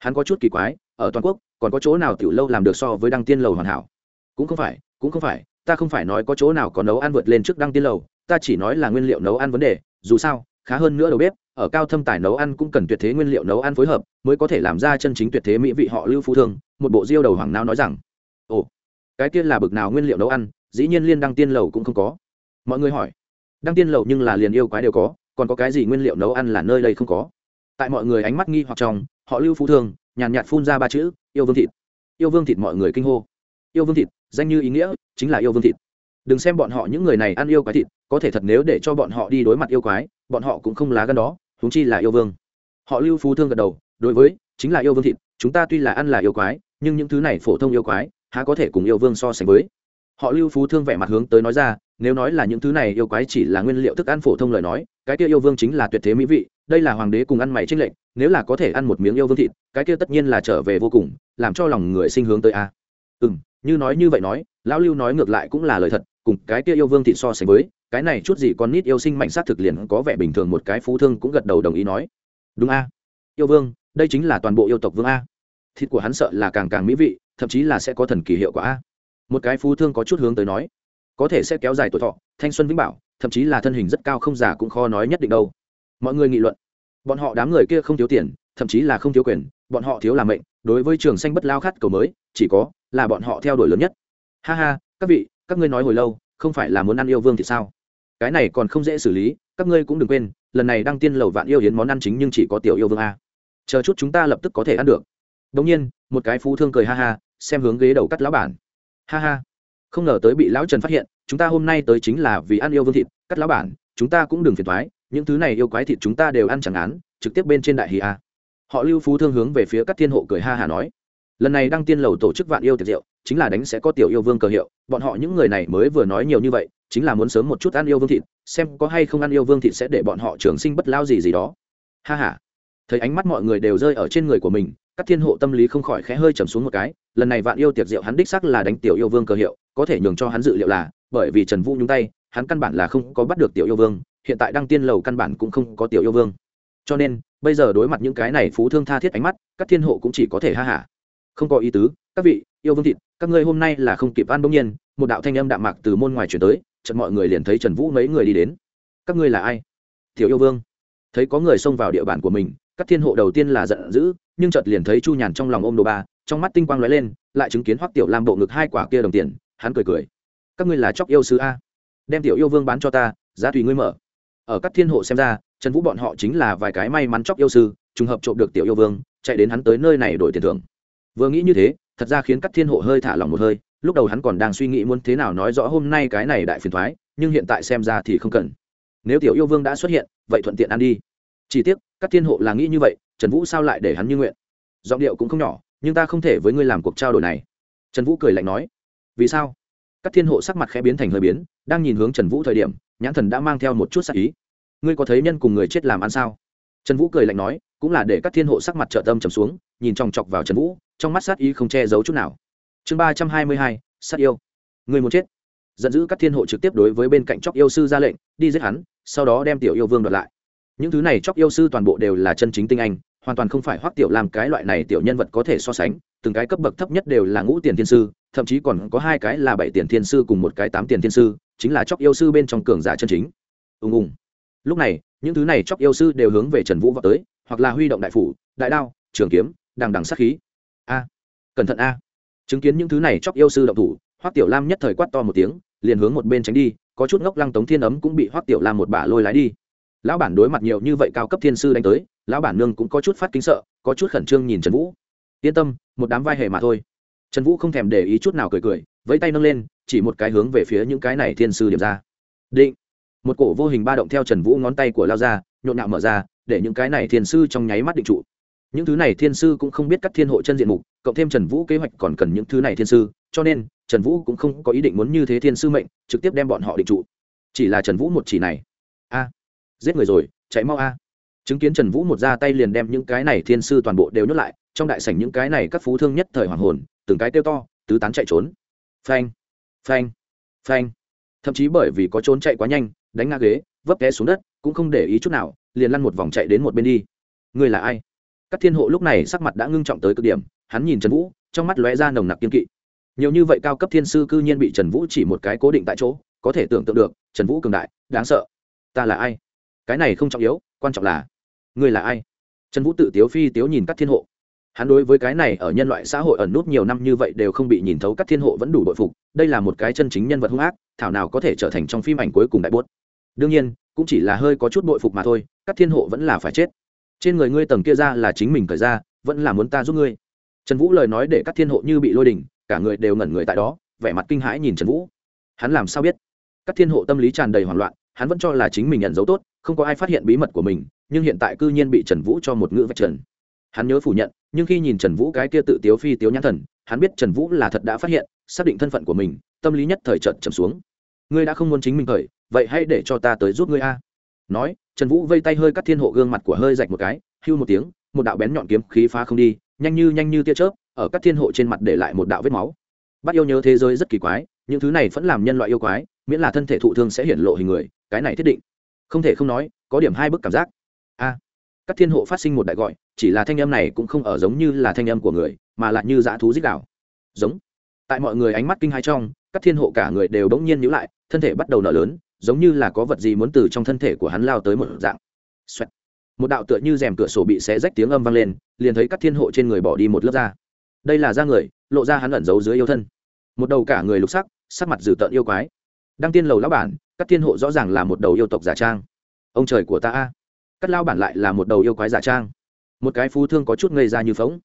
hắn có chút kỳ quái, ở toàn quốc, còn có chỗ nào tiểu lâu làm được so với đăng tiên lầu hoàn hảo? Cũng không phải, cũng không phải, ta không phải nói có chỗ nào có nấu ăn vượt lên trước đăng tiên lầu, ta chỉ nói là nguyên liệu nấu ăn vấn đề, dù sao, khá hơn nữa đầu bếp, ở cao thâm tài nấu ăn cũng cần tuyệt thế nguyên liệu nấu ăn phối hợp, mới có thể làm ra chân chính tuyệt thế mỹ vị họ lưu phú thương, một bộ diêu đầu hoàng nao nói rằng. Ồ, cái tiên là bực nào nguyên liệu nấu ăn, dĩ nhiên liên đăng tiên lầu cũng không có. Mọi người hỏi. Đăng tiên lầu nhưng là liền yêu quái đều có, còn có cái gì nguyên liệu nấu ăn là nơi đây không có? Tại mọi người ánh mắt nghi hoặc trong, họ lưu phú thương, nhàn nhạt phun ra ba chữ, yêu vương thịt. Yêu vương thịt mọi người kinh hô. Yêu vương thịt, danh như ý nghĩa, chính là yêu vương thịt. Đừng xem bọn họ những người này ăn yêu quái thịt, có thể thật nếu để cho bọn họ đi đối mặt yêu quái, bọn họ cũng không lá gân đó húng chi là yêu vương. Họ lưu phú thương gật đầu, đối với, chính là yêu vương thịt, chúng ta tuy là ăn là yêu quái, nhưng những thứ này phổ thông yêu quái, há có thể cùng yêu vương so sánh với? Họ lưu phú thương vẻ mặt hướng tới nói ra, nếu nói là những thứ này yêu quái chỉ là nguyên liệu thức ăn phổ thông lời nói, cái kia yêu vương chính là tuyệt thế mỹ vị đây là hoàng đế cùng ăn mày trinh lệnh nếu là có thể ăn một miếng yêu vương thịt, cái kia tất nhiên là trở về vô cùng, làm cho lòng người sinh hướng tới a. Ừ m như nói như vậy nói, lão lưu nói ngược lại cũng là lời thật, cùng cái kia yêu vương thịt so sánh với, cái này chút gì con nít yêu sinh mạnh sát thực liền có vẻ bình thường một cái phú thương cũng gật đầu đồng ý nói. Đúng a. Yêu vương, đây chính là toàn bộ yêu tộc vương a. Thịt của hắn sợ là càng càng mỹ vị, thậm chí là sẽ có thần kỳ hiệu quả a. Một cái phú thương có chút hướng tới nói, có thể sẽ kéo dài tuổi thọ, thanh xuân vĩnh bảo, thậm chí là thân hình rất cao không già cũng khó nói nhất định đâu mọi người nghị luận. Bọn họ đám người kia không thiếu tiền, thậm chí là không thiếu quyền, bọn họ thiếu làm mệnh, đối với trường xanh bất lao khát cầu mới, chỉ có là bọn họ theo đuổi lớn nhất. Ha ha, các vị, các ngươi nói hồi lâu, không phải là muốn ăn yêu vương thì sao? Cái này còn không dễ xử lý, các ngươi cũng đừng quên, lần này đăng tiên lầu vạn yêu hiến món ăn chính nhưng chỉ có tiểu yêu vương a. Chờ chút chúng ta lập tức có thể ăn được. Đống nhiên, một cái phú thương cười ha ha, xem hướng ghế đầu cắt lão bản. Ha ha. Không ngờ tới bị lão trần phát hiện, chúng ta hôm nay tới chính là vì ăn yêu vương thịt, cắt lão bản, chúng ta cũng đừng phiền thoái những thứ này yêu quái thịt chúng ta đều ăn chẳng án, trực tiếp bên trên đại hì a. Họ lưu phú thương hướng về phía các thiên hộ cười ha hà nói, lần này đăng tiên lầu tổ chức vạn yêu tiệc rượu, chính là đánh sẽ có tiểu yêu vương cờ hiệu, bọn họ những người này mới vừa nói nhiều như vậy, chính là muốn sớm một chút ăn yêu vương thịt, xem có hay không ăn yêu vương thịt sẽ để bọn họ trường sinh bất lao gì gì đó. Ha ha. Thấy ánh mắt mọi người đều rơi ở trên người của mình, các thiên hộ tâm lý không khỏi khẽ hơi trầm xuống một cái, lần này vạn yêu tiệc rượu hắn đích sắc là đánh tiểu yêu vương cờ hiệu, có thể nhường cho hắn dự liệu là, bởi vì trần vũ nhúng tay, hắn căn bản là không có bắt được tiểu yêu vương hiện tại đăng tiên lầu căn bản cũng không có tiểu yêu vương. Cho nên, bây giờ đối mặt những cái này phú thương tha thiết ánh mắt, các thiên hộ cũng chỉ có thể ha hả không có ý tứ, các vị, yêu vương thịt, các ngươi hôm nay là không kịp ăn bỗng nhiên, một đạo thanh âm đạm mạc từ môn ngoài chuyển tới, chợt mọi người liền thấy trần vũ mấy người đi đến. Các ngươi là ai? Tiểu yêu vương. Thấy có người xông vào địa bàn của mình, các thiên hộ đầu tiên là giận dữ, nhưng chợt liền thấy chu nhàn trong lòng ôm đồ ba, trong mắt tinh quang lóe lên, lại chứng kiến hoắc tiểu lam bộ ngực hai quả kia đồng tiền, hắn cười cười. Các ngươi là chóc yêu sứ a. Đem tiểu yêu vương bán cho ta, giá tùy ngươi mở ở các thiên hộ xem ra, trần vũ bọn họ chính là vài cái may mắn chóc yêu sư, trùng hợp trộm được tiểu yêu vương, chạy đến hắn tới nơi này đổi tiền thưởng. Vừa nghĩ như thế, thật ra khiến các thiên hộ hơi thả lỏng một hơi, lúc đầu hắn còn đang suy nghĩ muốn thế nào nói rõ hôm nay cái này đại phiền thoái, nhưng hiện tại xem ra thì không cần. Nếu tiểu yêu vương đã xuất hiện, vậy thuận tiện ăn đi. Chỉ tiếc, các thiên hộ là nghĩ như vậy, trần vũ sao lại để hắn như nguyện? Giọng điệu cũng không nhỏ, nhưng ta không thể với ngươi làm cuộc trao đổi này. Trần vũ cười lạnh nói. Vì sao? Các thiên hộ sắc mặt khẽ biến thành hơi biến, đang nhìn hướng trần vũ thời điểm, nhãn thần đã mang theo một chút sắc ý ngươi có thấy nhân cùng người chết làm ăn sao? Trần vũ cười lạnh nói, cũng là để các thiên hộ sắc mặt trợ tâm trầm xuống, nhìn chòng chọc vào trần vũ, trong mắt sát ý không che giấu chút nào. Chương ba trăm hai mươi hai, sát yêu. Người muốn chết. Giận dữ các thiên hộ trực tiếp đối với bên cạnh chóc yêu sư ra lệnh, đi giết hắn, sau đó đem tiểu yêu vương đoạt lại. Những thứ này chóc yêu sư toàn bộ đều là chân chính tinh anh, hoàn toàn không phải hoắc tiểu làm cái loại này tiểu nhân vật có thể so sánh, từng cái cấp bậc thấp nhất đều là ngũ tiền thiên sư, thậm chí còn có hai cái là bảy tiền thiên sư cùng một cái tám tiền thiên sư, chính là chóc yêu sư bên trong cường giả chân chính. Ùng ùng lúc này, những thứ này chóc yêu sư đều hướng về trần vũ vào tới, hoặc là huy động đại phủ, đại đao, trường kiếm, đằng đằng sát khí. A, cẩn thận a. Chứng kiến những thứ này chóc yêu sư động thủ, hoắc tiểu lam nhất thời quát to một tiếng, liền hướng một bên tránh đi, có chút ngốc lăng tống thiên ấm cũng bị hoắc tiểu lam một bả lôi lái đi. Lão bản đối mặt nhiều như vậy cao cấp thiên sư đánh tới, lão bản nương cũng có chút phát kính sợ, có chút khẩn trương nhìn trần vũ. Yên tâm, một đám vai hề mà thôi. Trần vũ không thèm để ý chút nào cười cười, vẫy tay nâng lên, chỉ một cái hướng về phía những cái này thiên sư điểm ra. Định một cổ vô hình ba động theo trần vũ ngón tay của lao ra, nhộn nhạo mở ra, để những cái này thiên sư trong nháy mắt định trụ. Những thứ này thiên sư cũng không biết các thiên hộ chân diện mục, cộng thêm trần vũ kế hoạch còn cần những thứ này thiên sư, cho nên trần vũ cũng không có ý định muốn như thế thiên sư mệnh, trực tiếp đem bọn họ định trụ. Chỉ là trần vũ một chỉ này. A, giết người rồi, chạy mau a. Chứng kiến trần vũ một ra tay liền đem những cái này thiên sư toàn bộ đều nhốt lại, trong đại sảnh những cái này các phú thương nhất thời hoàng hồn, từng cái kêu to, tứ tán chạy trốn. Phanh phanh phanh. Thậm chí bởi vì có trốn chạy quá nhanh đánh ngã ghế, vấp té xuống đất, cũng không để ý chút nào, liền lăn một vòng chạy đến một bên đi. Ngươi là ai? Các thiên hộ lúc này sắc mặt đã ngưng trọng tới cực điểm, hắn nhìn trần vũ, trong mắt lóe ra nồng nặc kiên kỵ. Nhiều như vậy cao cấp thiên sư cư nhiên bị trần vũ chỉ một cái cố định tại chỗ, có thể tưởng tượng được, trần vũ cường đại, đáng sợ. Ta là ai? Cái này không trọng yếu, quan trọng là ngươi là ai? Trần vũ tự tiếu phi tiếu nhìn các thiên hộ. Hắn đối với cái này ở nhân loại xã hội ẩn nút nhiều năm như vậy đều không bị nhìn thấu các thiên hộ vẫn đủ bội phục, đây là một cái chân chính nhân vật hung ác, thảo nào có thể trở thành trong phim ảnh cuối cùng đại buốt đương nhiên, cũng chỉ là hơi có chút bội phục mà thôi, các thiên hộ vẫn là phải chết. Trên người ngươi tầng kia ra là chính mình cởi ra, vẫn là muốn ta giúp ngươi. Trần vũ lời nói để các thiên hộ như bị lôi đình, cả người đều ngẩn người tại đó, vẻ mặt kinh hãi nhìn trần vũ. Hắn làm sao biết? Các thiên hộ tâm lý tràn đầy hoảng loạn, hắn vẫn cho là chính mình nhận dấu tốt, không có ai phát hiện bí mật của mình, nhưng hiện tại cư nhiên bị trần vũ cho một ngữ vạch trần. Hắn nhớ phủ nhận, nhưng khi nhìn trần vũ cái kia tự tiếu phi tiếu nhãn thần, hắn biết trần vũ là thật đã phát hiện, xác định thân phận của mình, tâm lý nhất thời trận trầm xuống. Ngươi đã không muốn chính mình khởi vậy hãy để cho ta tới giúp ngươi a. Nói, trần vũ vây tay hơi cắt thiên hộ gương mặt của hơi rạch một cái, hưu một tiếng, một đạo bén nhọn kiếm khí phá không đi, nhanh như nhanh như tia chớp, ở các thiên hộ trên mặt để lại một đạo vết máu. Bắt yêu nhớ thế giới rất kỳ quái, những thứ này vẫn làm nhân loại yêu quái, miễn là thân thể thụ thương sẽ hiển lộ hình người, cái này thiết định. Không thể không nói, có điểm hai bức cảm giác. A. Các thiên hộ phát sinh một đại gọi, chỉ là thanh âm này cũng không ở giống như là thanh âm của người, mà lại như dã thú dích đảo giống. Tại mọi người ánh mắt kinh hai trong các thiên hộ cả người đều đống nhiên nhữ lại, thân thể bắt đầu nở lớn giống như là có vật gì muốn từ trong thân thể của hắn lao tới một dạng. Xoẹt. một đạo tựa như rèm cửa sổ bị xé rách tiếng âm vang lên, liền thấy các thiên hộ trên người bỏ đi một lớp da. Đây là da người, lộ ra hắn ẩn giấu dưới yêu thân. Một đầu cả người lục sắc sắc mặt dữ tợn yêu quái. Đăng tiên lầu lão bản, các thiên hộ rõ ràng là một đầu yêu tộc giả trang. Ông trời của ta a. Các lao bản lại là một đầu yêu quái giả trang. Một cái phú thương có chút ngây ra như phóng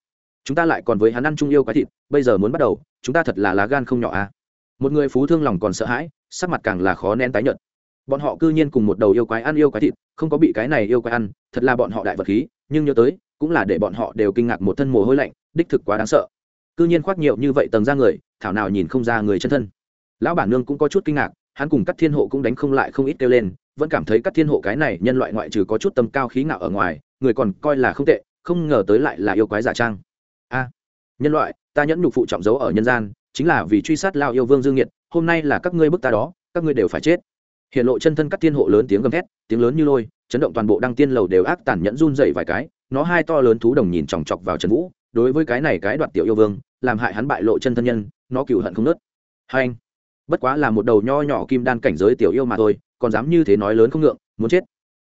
chúng ta lại còn với hắn ăn chung yêu quái thịt, bây giờ muốn bắt đầu, chúng ta thật là lá gan không nhỏ a. Một người phú thương lòng còn sợ hãi, sắc mặt càng là khó nén tái nhợt bọn họ cư nhiên cùng một đầu yêu quái ăn yêu quái thịt, không có bị cái này yêu quái ăn, thật là bọn họ đại vật khí, nhưng nhớ tới, cũng là để bọn họ đều kinh ngạc một thân mồ hôi lạnh, đích thực quá đáng sợ. Cư nhiên khoác nhiều như vậy tầng ra người, thảo nào nhìn không ra người chân thân. Lão bản nương cũng có chút kinh ngạc, hắn cùng các thiên hộ cũng đánh không lại không ít kêu lên, vẫn cảm thấy các thiên hộ cái này nhân loại ngoại trừ có chút tâm cao khí ngạo ở ngoài, người còn coi là không tệ, không ngờ tới lại là yêu quái giả trang. A, nhân loại, ta nhẫn nhục phụ trọng dấu ở nhân gian, chính là vì truy sát lao yêu vương dương nhiệt, hôm nay là các ngươi bức ta đó, các ngươi đều phải chết hiện lộ chân thân các thiên hộ lớn tiếng gầm thét, tiếng lớn như lôi, chấn động toàn bộ đăng tiên lầu đều ác tàn nhẫn run dậy vài cái, nó hai to lớn thú đồng nhìn chòng chọc vào trần vũ, đối với cái này cái đoạt tiểu yêu vương, làm hại hắn bại lộ chân thân nhân, nó cựu hận không nớt. Hai anh, bất quá là một đầu nho nhỏ kim đan cảnh giới tiểu yêu mà thôi, còn dám như thế nói lớn không ngượng, muốn chết.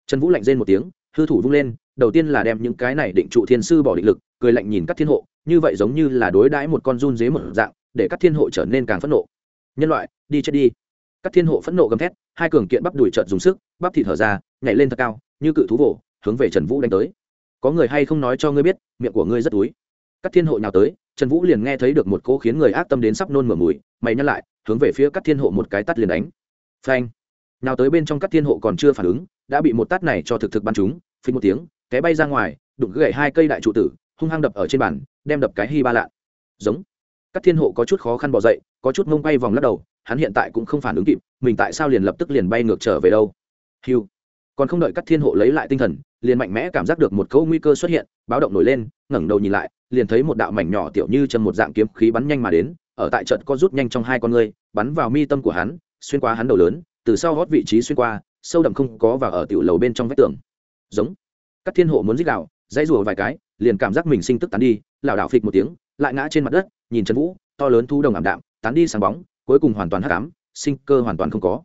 Trần vũ lạnh rên một tiếng, hư thủ vung lên, đầu tiên là đem những cái này định trụ thiên sư bỏ định lực, cười lạnh nhìn các thiên hộ, như vậy giống như là đối đãi một con run dế một dạng, để các thiên hộ trở nên càng phẫn nộ. Nhân loại, đi chết đi các thiên hộ phẫn nộ gầm thét, hai cường kiện bắp đùi trợt dùng sức, bắp thịt thở ra, nhảy lên thật cao, như cự thú vỗ hướng về trần vũ đánh tới. Có người hay không nói cho ngươi biết, miệng của ngươi rất túi. Các thiên hộ nhào tới, trần vũ liền nghe thấy được một cỗ khiến người ác tâm đến sắp nôn mửa mùi, mày nhắc lại, hướng về phía các thiên hộ một cái tắt liền đánh. Phanh! Nào tới bên trong các thiên hộ còn chưa phản ứng, đã bị một tát này cho thực thực bắn chúng phình một tiếng, té bay ra ngoài, đụng gãy hai cây đại trụ tử, hung hăng đập ở trên bàn, đem đập cái hy ba lạ giống! Các thiên hộ có chút khó khăn bỏ dậy, có chút mông bay vòng lắc đầu, hắn hiện tại cũng không phản ứng kịp, mình tại sao liền lập tức liền bay ngược trở về đâu? Hiu còn không đợi các thiên hộ lấy lại tinh thần, liền mạnh mẽ cảm giác được một câu nguy cơ xuất hiện, báo động nổi lên, ngẩng đầu nhìn lại, liền thấy một đạo mảnh nhỏ tiểu như chân một dạng kiếm khí bắn nhanh mà đến, ở tại trận có rút nhanh trong hai con ngươi bắn vào mi tâm của hắn, xuyên qua hắn đầu lớn, từ sau hót vị trí xuyên qua, sâu đậm không có và ở tiểu lầu bên trong vách tường. Giống. Các thiên hộ muốn giết đạo dãy rùa vài cái, liền cảm giác mình sinh tức tán đi, lảo đảo phịch một tiếng lại ngã trên mặt đất, nhìn trần vũ, to lớn thu đồng ảm đạm, tán đi sáng bóng, cuối cùng hoàn toàn hắc ám, sinh cơ hoàn toàn không có.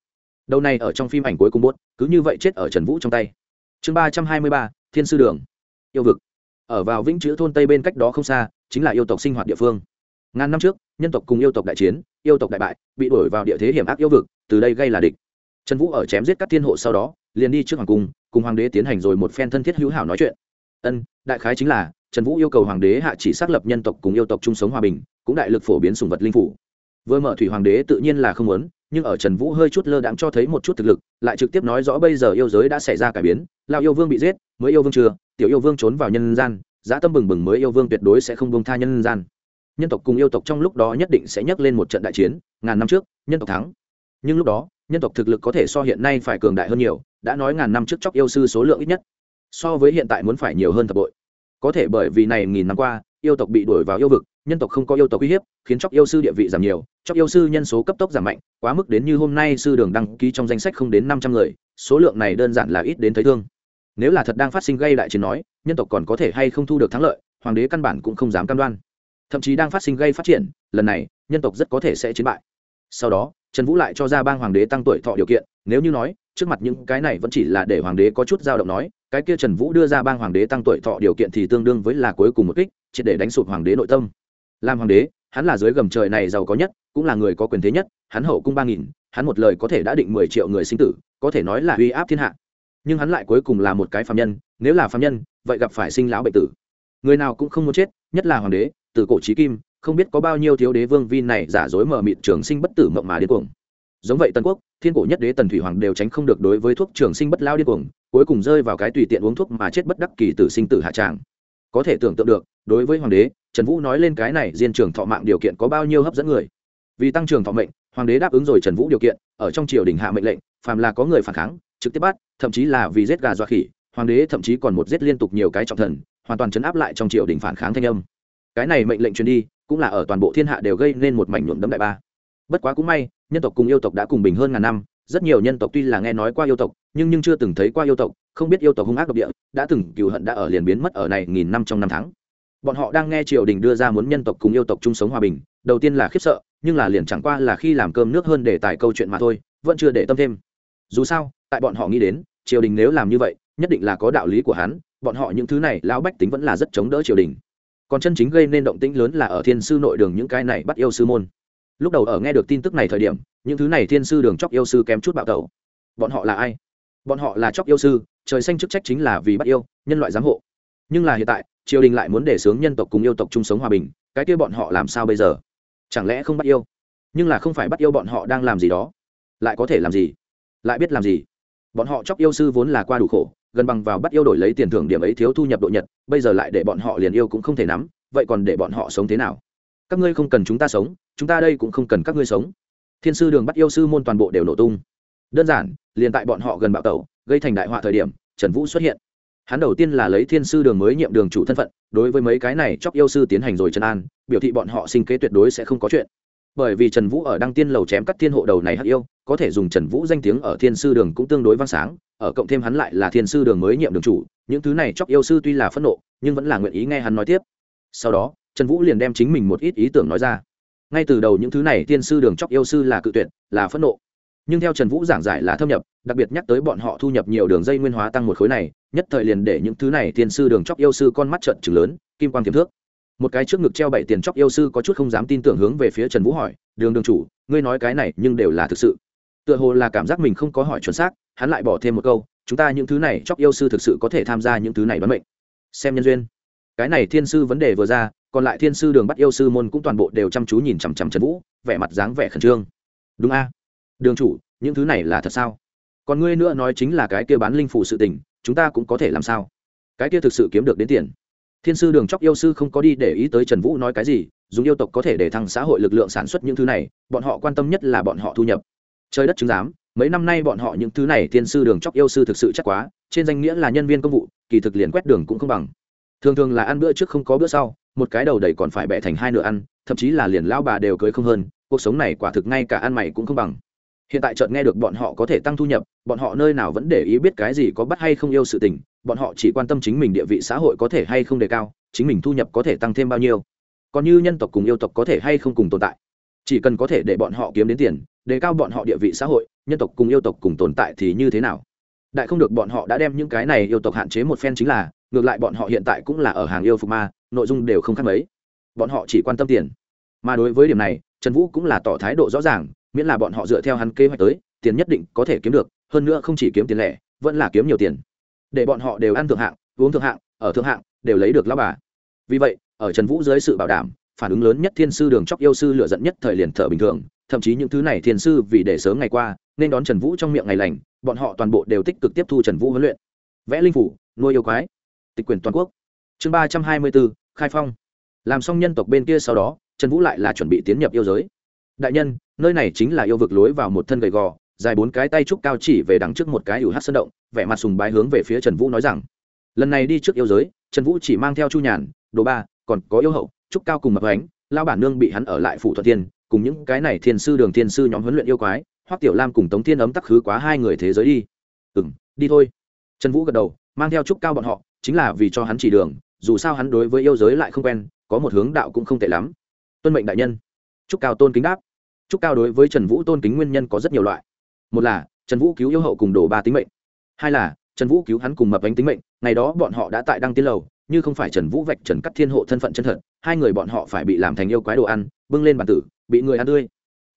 Đầu này ở trong phim ảnh cuối cùng bốt cứ như vậy chết ở trần vũ trong tay. Chương ba trăm hai mươi ba, thiên sư đường. Yêu vực. Ở vào vĩnh chữ thôn tây bên cách đó không xa, chính là yêu tộc sinh hoạt địa phương. Ngàn năm trước, nhân tộc cùng yêu tộc đại chiến, yêu tộc đại bại, bị đuổi vào địa thế hiểm ác yêu vực, từ đây gây là địch. Trần vũ ở chém giết các thiên hộ sau đó, liền đi trước hoàng cung, cùng hoàng đế tiến hành rồi một phen thân thiết hữu hảo nói chuyện. Ân, đại khái chính là trần vũ yêu cầu hoàng đế hạ chỉ xác lập nhân tộc cùng yêu tộc chung sống hòa bình, cũng đại lực phổ biến sùng vật linh phủ. Vừa mở thủy hoàng đế tự nhiên là không muốn, nhưng ở trần vũ hơi chút lơ đãng cho thấy một chút thực lực, lại trực tiếp nói rõ bây giờ yêu giới đã xảy ra cải biến lao yêu vương bị giết, mới yêu vương chưa, tiểu yêu vương trốn vào nhân gian, giá tâm bừng bừng mới yêu vương tuyệt đối sẽ không bông tha nhân gian. Nhân tộc cùng yêu tộc trong lúc đó nhất định sẽ nhấc lên một trận đại chiến, ngàn năm trước, nhân tộc thắng. Nhưng lúc đó, nhân tộc thực lực có thể so hiện nay phải cường đại hơn nhiều, đã nói ngàn năm trước chóc yêu sư số lượng ít nhất, so với hiện tại muốn phải nhiều hơn thập bội có thể bởi vì này nghìn năm qua, yêu tộc bị đuổi vào yêu vực, nhân tộc không có yêu tộc uy hiếp, khiến chóc yêu sư địa vị giảm nhiều, chóc yêu sư nhân số cấp tốc giảm mạnh, quá mức đến như hôm nay sư đường đăng ký trong danh sách không đến năm trăm người, số lượng này đơn giản là ít đến thấy thương. Nếu là thật đang phát sinh gây đại chiến nói, nhân tộc còn có thể hay không thu được thắng lợi, hoàng đế căn bản cũng không dám cam đoan. Thậm chí đang phát sinh gây phát triển, lần này, nhân tộc rất có thể sẽ chiến bại. Sau đó, trần vũ lại cho ra bang hoàng đế tăng tuổi thọ điều kiện, nếu như nói trước mặt những cái này vẫn chỉ là để hoàng đế có chút dao động nói, cái kia trần vũ đưa ra bang hoàng đế tăng tuổi thọ điều kiện thì tương đương với là cuối cùng một kích chỉ để đánh sụp hoàng đế nội tâm. Làm hoàng đế, hắn là dưới gầm trời này giàu có nhất, cũng là người có quyền thế nhất, hắn hậu cung ba nghìn, hắn một lời có thể đã định mười triệu người sinh tử, có thể nói là uy áp thiên hạ. Nhưng hắn lại cuối cùng là một cái phạm nhân, nếu là phạm nhân, vậy gặp phải sinh lão bệnh tử. Người nào cũng không muốn chết, nhất là hoàng đế, từ cổ trí kim, không biết có bao nhiêu thiếu đế vương vi này giả dối mờ mịt trường sinh bất tử mộng mà điên cuồng giống vậy tân quốc, thiên cổ nhất đế tần thủy hoàng đều tránh không được đối với thuốc trường sinh bất lao điên cuồng, cuối cùng rơi vào cái tùy tiện uống thuốc mà chết bất đắc kỳ tử sinh tử hạ tràng có thể tưởng tượng được, đối với hoàng đế, trần vũ nói lên cái này diên trường thọ mạng điều kiện có bao nhiêu hấp dẫn người. Vì tăng trường thọ mệnh, hoàng đế đáp ứng rồi trần vũ điều kiện, ở trong triều đình hạ mệnh lệnh, phàm là có người phản kháng, trực tiếp bắt, thậm chí là vì giết gà dọa khỉ, hoàng đế thậm chí còn một giết liên tục nhiều cái trọng thần, hoàn toàn chấn áp lại trong triều đình phản kháng thanh âm. Cái này mệnh lệnh truyền đi, cũng là ở toàn bộ thiên hạ đều gây nên một mảnh nhuộm đấm đại ba bất quá cũng may, nhân tộc cùng yêu tộc đã cùng bình hơn ngàn năm, rất nhiều nhân tộc tuy là nghe nói qua yêu tộc, nhưng nhưng chưa từng thấy qua yêu tộc, không biết yêu tộc hung ác độc địa, đã từng cựu hận đã ở liền biến mất ở này nghìn năm trong năm tháng. Bọn họ đang nghe triều đình đưa ra muốn nhân tộc cùng yêu tộc chung sống hòa bình, đầu tiên là khiếp sợ, nhưng là liền chẳng qua là khi làm cơm nước hơn để tài câu chuyện mà thôi, vẫn chưa để tâm thêm. Dù sao, tại bọn họ nghĩ đến, triều đình nếu làm như vậy, nhất định là có đạo lý của hắn, bọn họ những thứ này lão bách tính vẫn là rất chống đỡ triều đình. Còn chân chính gây nên động tĩnh lớn là ở thiên sư nội đường những cái này bắt yêu sư môn lúc đầu ở nghe được tin tức này thời điểm, những thứ này thiên sư đường chóc yêu sư kém chút bạo tẩu. Bọn họ là ai? Bọn họ là chóc yêu sư, trời xanh chức trách chính là vì bắt yêu, nhân loại giám hộ. Nhưng là hiện tại, triều đình lại muốn để sướng nhân tộc cùng yêu tộc chung sống hòa bình, cái kia bọn họ làm sao bây giờ? Chẳng lẽ không bắt yêu? Nhưng là không phải bắt yêu bọn họ đang làm gì đó. Lại có thể làm gì? Lại biết làm gì? Bọn họ chóc yêu sư vốn là qua đủ khổ, gần bằng vào bắt yêu đổi lấy tiền thưởng điểm ấy thiếu thu nhập độ nhật, bây giờ lại để bọn họ liền yêu cũng không thể nắm, vậy còn để bọn họ sống thế nào? Các ngươi không cần chúng ta sống chúng ta đây cũng không cần các ngươi sống. Thiên sư đường bắt yêu sư môn toàn bộ đều nổ tung. Đơn giản, liền tại bọn họ gần bạo tẩu, gây thành đại họa thời điểm, trần vũ xuất hiện. Hắn đầu tiên là lấy thiên sư đường mới nhiệm đường chủ thân phận, đối với mấy cái này chóc yêu sư tiến hành rồi trần an, biểu thị bọn họ sinh kế tuyệt đối sẽ không có chuyện. Bởi vì trần vũ ở đăng tiên lầu chém cắt thiên hộ đầu này hắc yêu, có thể dùng trần vũ danh tiếng ở thiên sư đường cũng tương đối vang sáng, ở cộng thêm hắn lại là thiên sư đường mới nhiệm đường chủ, những thứ này chóc yêu sư tuy là phẫn nộ, nhưng vẫn là nguyện ý nghe hắn nói tiếp. Sau đó, trần vũ liền đem chính mình một ít ý tưởng nói ra ngay từ đầu những thứ này tiên sư đường chóc yêu sư là cự tuyệt, là phẫn nộ. Nhưng theo trần vũ giảng giải là thâm nhập, đặc biệt nhắc tới bọn họ thu nhập nhiều đường dây nguyên hóa tăng một khối này, nhất thời liền để những thứ này tiên sư đường chóc yêu sư con mắt trận trừng lớn, kim quan tiềm thước. Một cái trước ngực treo bảy tiền chóc yêu sư có chút không dám tin tưởng hướng về phía trần vũ hỏi, đường đường chủ, ngươi nói cái này nhưng đều là thực sự? Tựa hồ là cảm giác mình không có hỏi chuẩn xác, hắn lại bỏ thêm một câu, chúng ta những thứ này chóc yêu sư thực sự có thể tham gia những thứ này đoán mệnh. Xem nhân duyên. Cái này thiên sư vấn đề vừa ra còn lại thiên sư đường bắt yêu sư môn cũng toàn bộ đều chăm chú nhìn chằm chằm trần vũ, vẻ mặt dáng vẻ khẩn trương. Đúng a. Đường chủ, những thứ này là thật sao? Còn ngươi nữa nói chính là cái kia bán linh phủ sự tình, chúng ta cũng có thể làm sao? Cái kia thực sự kiếm được đến tiền. Thiên sư đường chóc yêu sư không có đi để ý tới trần vũ nói cái gì, dùng yêu tộc có thể để thăng xã hội lực lượng sản xuất những thứ này, bọn họ quan tâm nhất là bọn họ thu nhập. Trời đất chứng giám, mấy năm nay bọn họ những thứ này thiên sư đường chóc yêu sư thực sự chắc quá, trên danh nghĩa là nhân viên công vụ, kỳ thực liền quét đường cũng không bằng. Thường thường là ăn bữa trước không có bữa sau một cái đầu đầy còn phải bẻ thành hai nửa ăn, thậm chí là liền lão bà đều cưới không hơn, cuộc sống này quả thực ngay cả ăn mày cũng không bằng. Hiện tại chợt nghe được bọn họ có thể tăng thu nhập, bọn họ nơi nào vẫn để ý biết cái gì có bắt hay không yêu sự tình, bọn họ chỉ quan tâm chính mình địa vị xã hội có thể hay không đề cao, chính mình thu nhập có thể tăng thêm bao nhiêu. Còn như nhân tộc cùng yêu tộc có thể hay không cùng tồn tại. Chỉ cần có thể để bọn họ kiếm đến tiền, đề cao bọn họ địa vị xã hội, nhân tộc cùng yêu tộc cùng tồn tại thì như thế nào? Đại không được bọn họ đã đem những cái này yêu tộc hạn chế một phen chính là ngược lại bọn họ hiện tại cũng là ở hàng yêu phục ma, nội dung đều không khác mấy. Bọn họ chỉ quan tâm tiền. Mà đối với điểm này, trần vũ cũng là tỏ thái độ rõ ràng, miễn là bọn họ dựa theo hắn kế hoạch tới, tiền nhất định có thể kiếm được, hơn nữa không chỉ kiếm tiền lẻ, vẫn là kiếm nhiều tiền. Để bọn họ đều ăn thượng hạng, uống thượng hạng, ở thượng hạng, đều lấy được lao bà. Vì vậy, ở trần vũ dưới sự bảo đảm, phản ứng lớn nhất thiên sư đường chóc yêu sư lựa dẫn nhất thời liền thở bình thường, thậm chí những thứ này thiên sư vì để sớm ngày qua, nên đón trần vũ trong miệng ngày lành, bọn họ toàn bộ đều tích cực tiếp thu trần vũ huấn luyện. Vẽ linh phủ, nuôi yêu quái tịch quyền toàn quốc. Chương ba trăm hai mươi bốn, khai phong. Làm xong nhân tộc bên kia sau đó, trần vũ lại là chuẩn bị tiến nhập yêu giới. Đại nhân, nơi này chính là yêu vực lối vào một thân gầy gò, dài bốn cái tay trúc cao chỉ về đằng trước một cái ủ hát sơn động, vẻ mặt sùng bái hướng về phía trần vũ nói rằng, lần này đi trước yêu giới, trần vũ chỉ mang theo chu nhàn, đồ ba, còn có yêu hậu, trúc cao cùng mập ánh lao bản nương bị hắn ở lại phủ thuận thiên, cùng những cái này thiên sư đường thiên sư nhóm huấn luyện yêu quái, hoắc tiểu lam cùng tống thiên ấm tắc khứ quá hai người thế giới đi. Ừ m đi thôi. Trần vũ gật đầu, mang theo trúc cao bọn họ chính là vì cho hắn chỉ đường, dù sao hắn đối với yêu giới lại không quen, có một hướng đạo cũng không tệ lắm. Tuân mệnh đại nhân. Chúc cao tôn kính đáp. Chúc cao đối với trần vũ tôn kính nguyên nhân có rất nhiều loại. Một là, trần vũ cứu yêu hậu cùng đổ ba tính mệnh. Hai là, trần vũ cứu hắn cùng mập ánh tính mệnh, ngày đó bọn họ đã tại đăng tiên lầu, như không phải trần vũ vạch trần cắt thiên hộ thân phận chân thật, hai người bọn họ phải bị làm thành yêu quái đồ ăn, bưng lên bàn tử, bị người ăn tươi.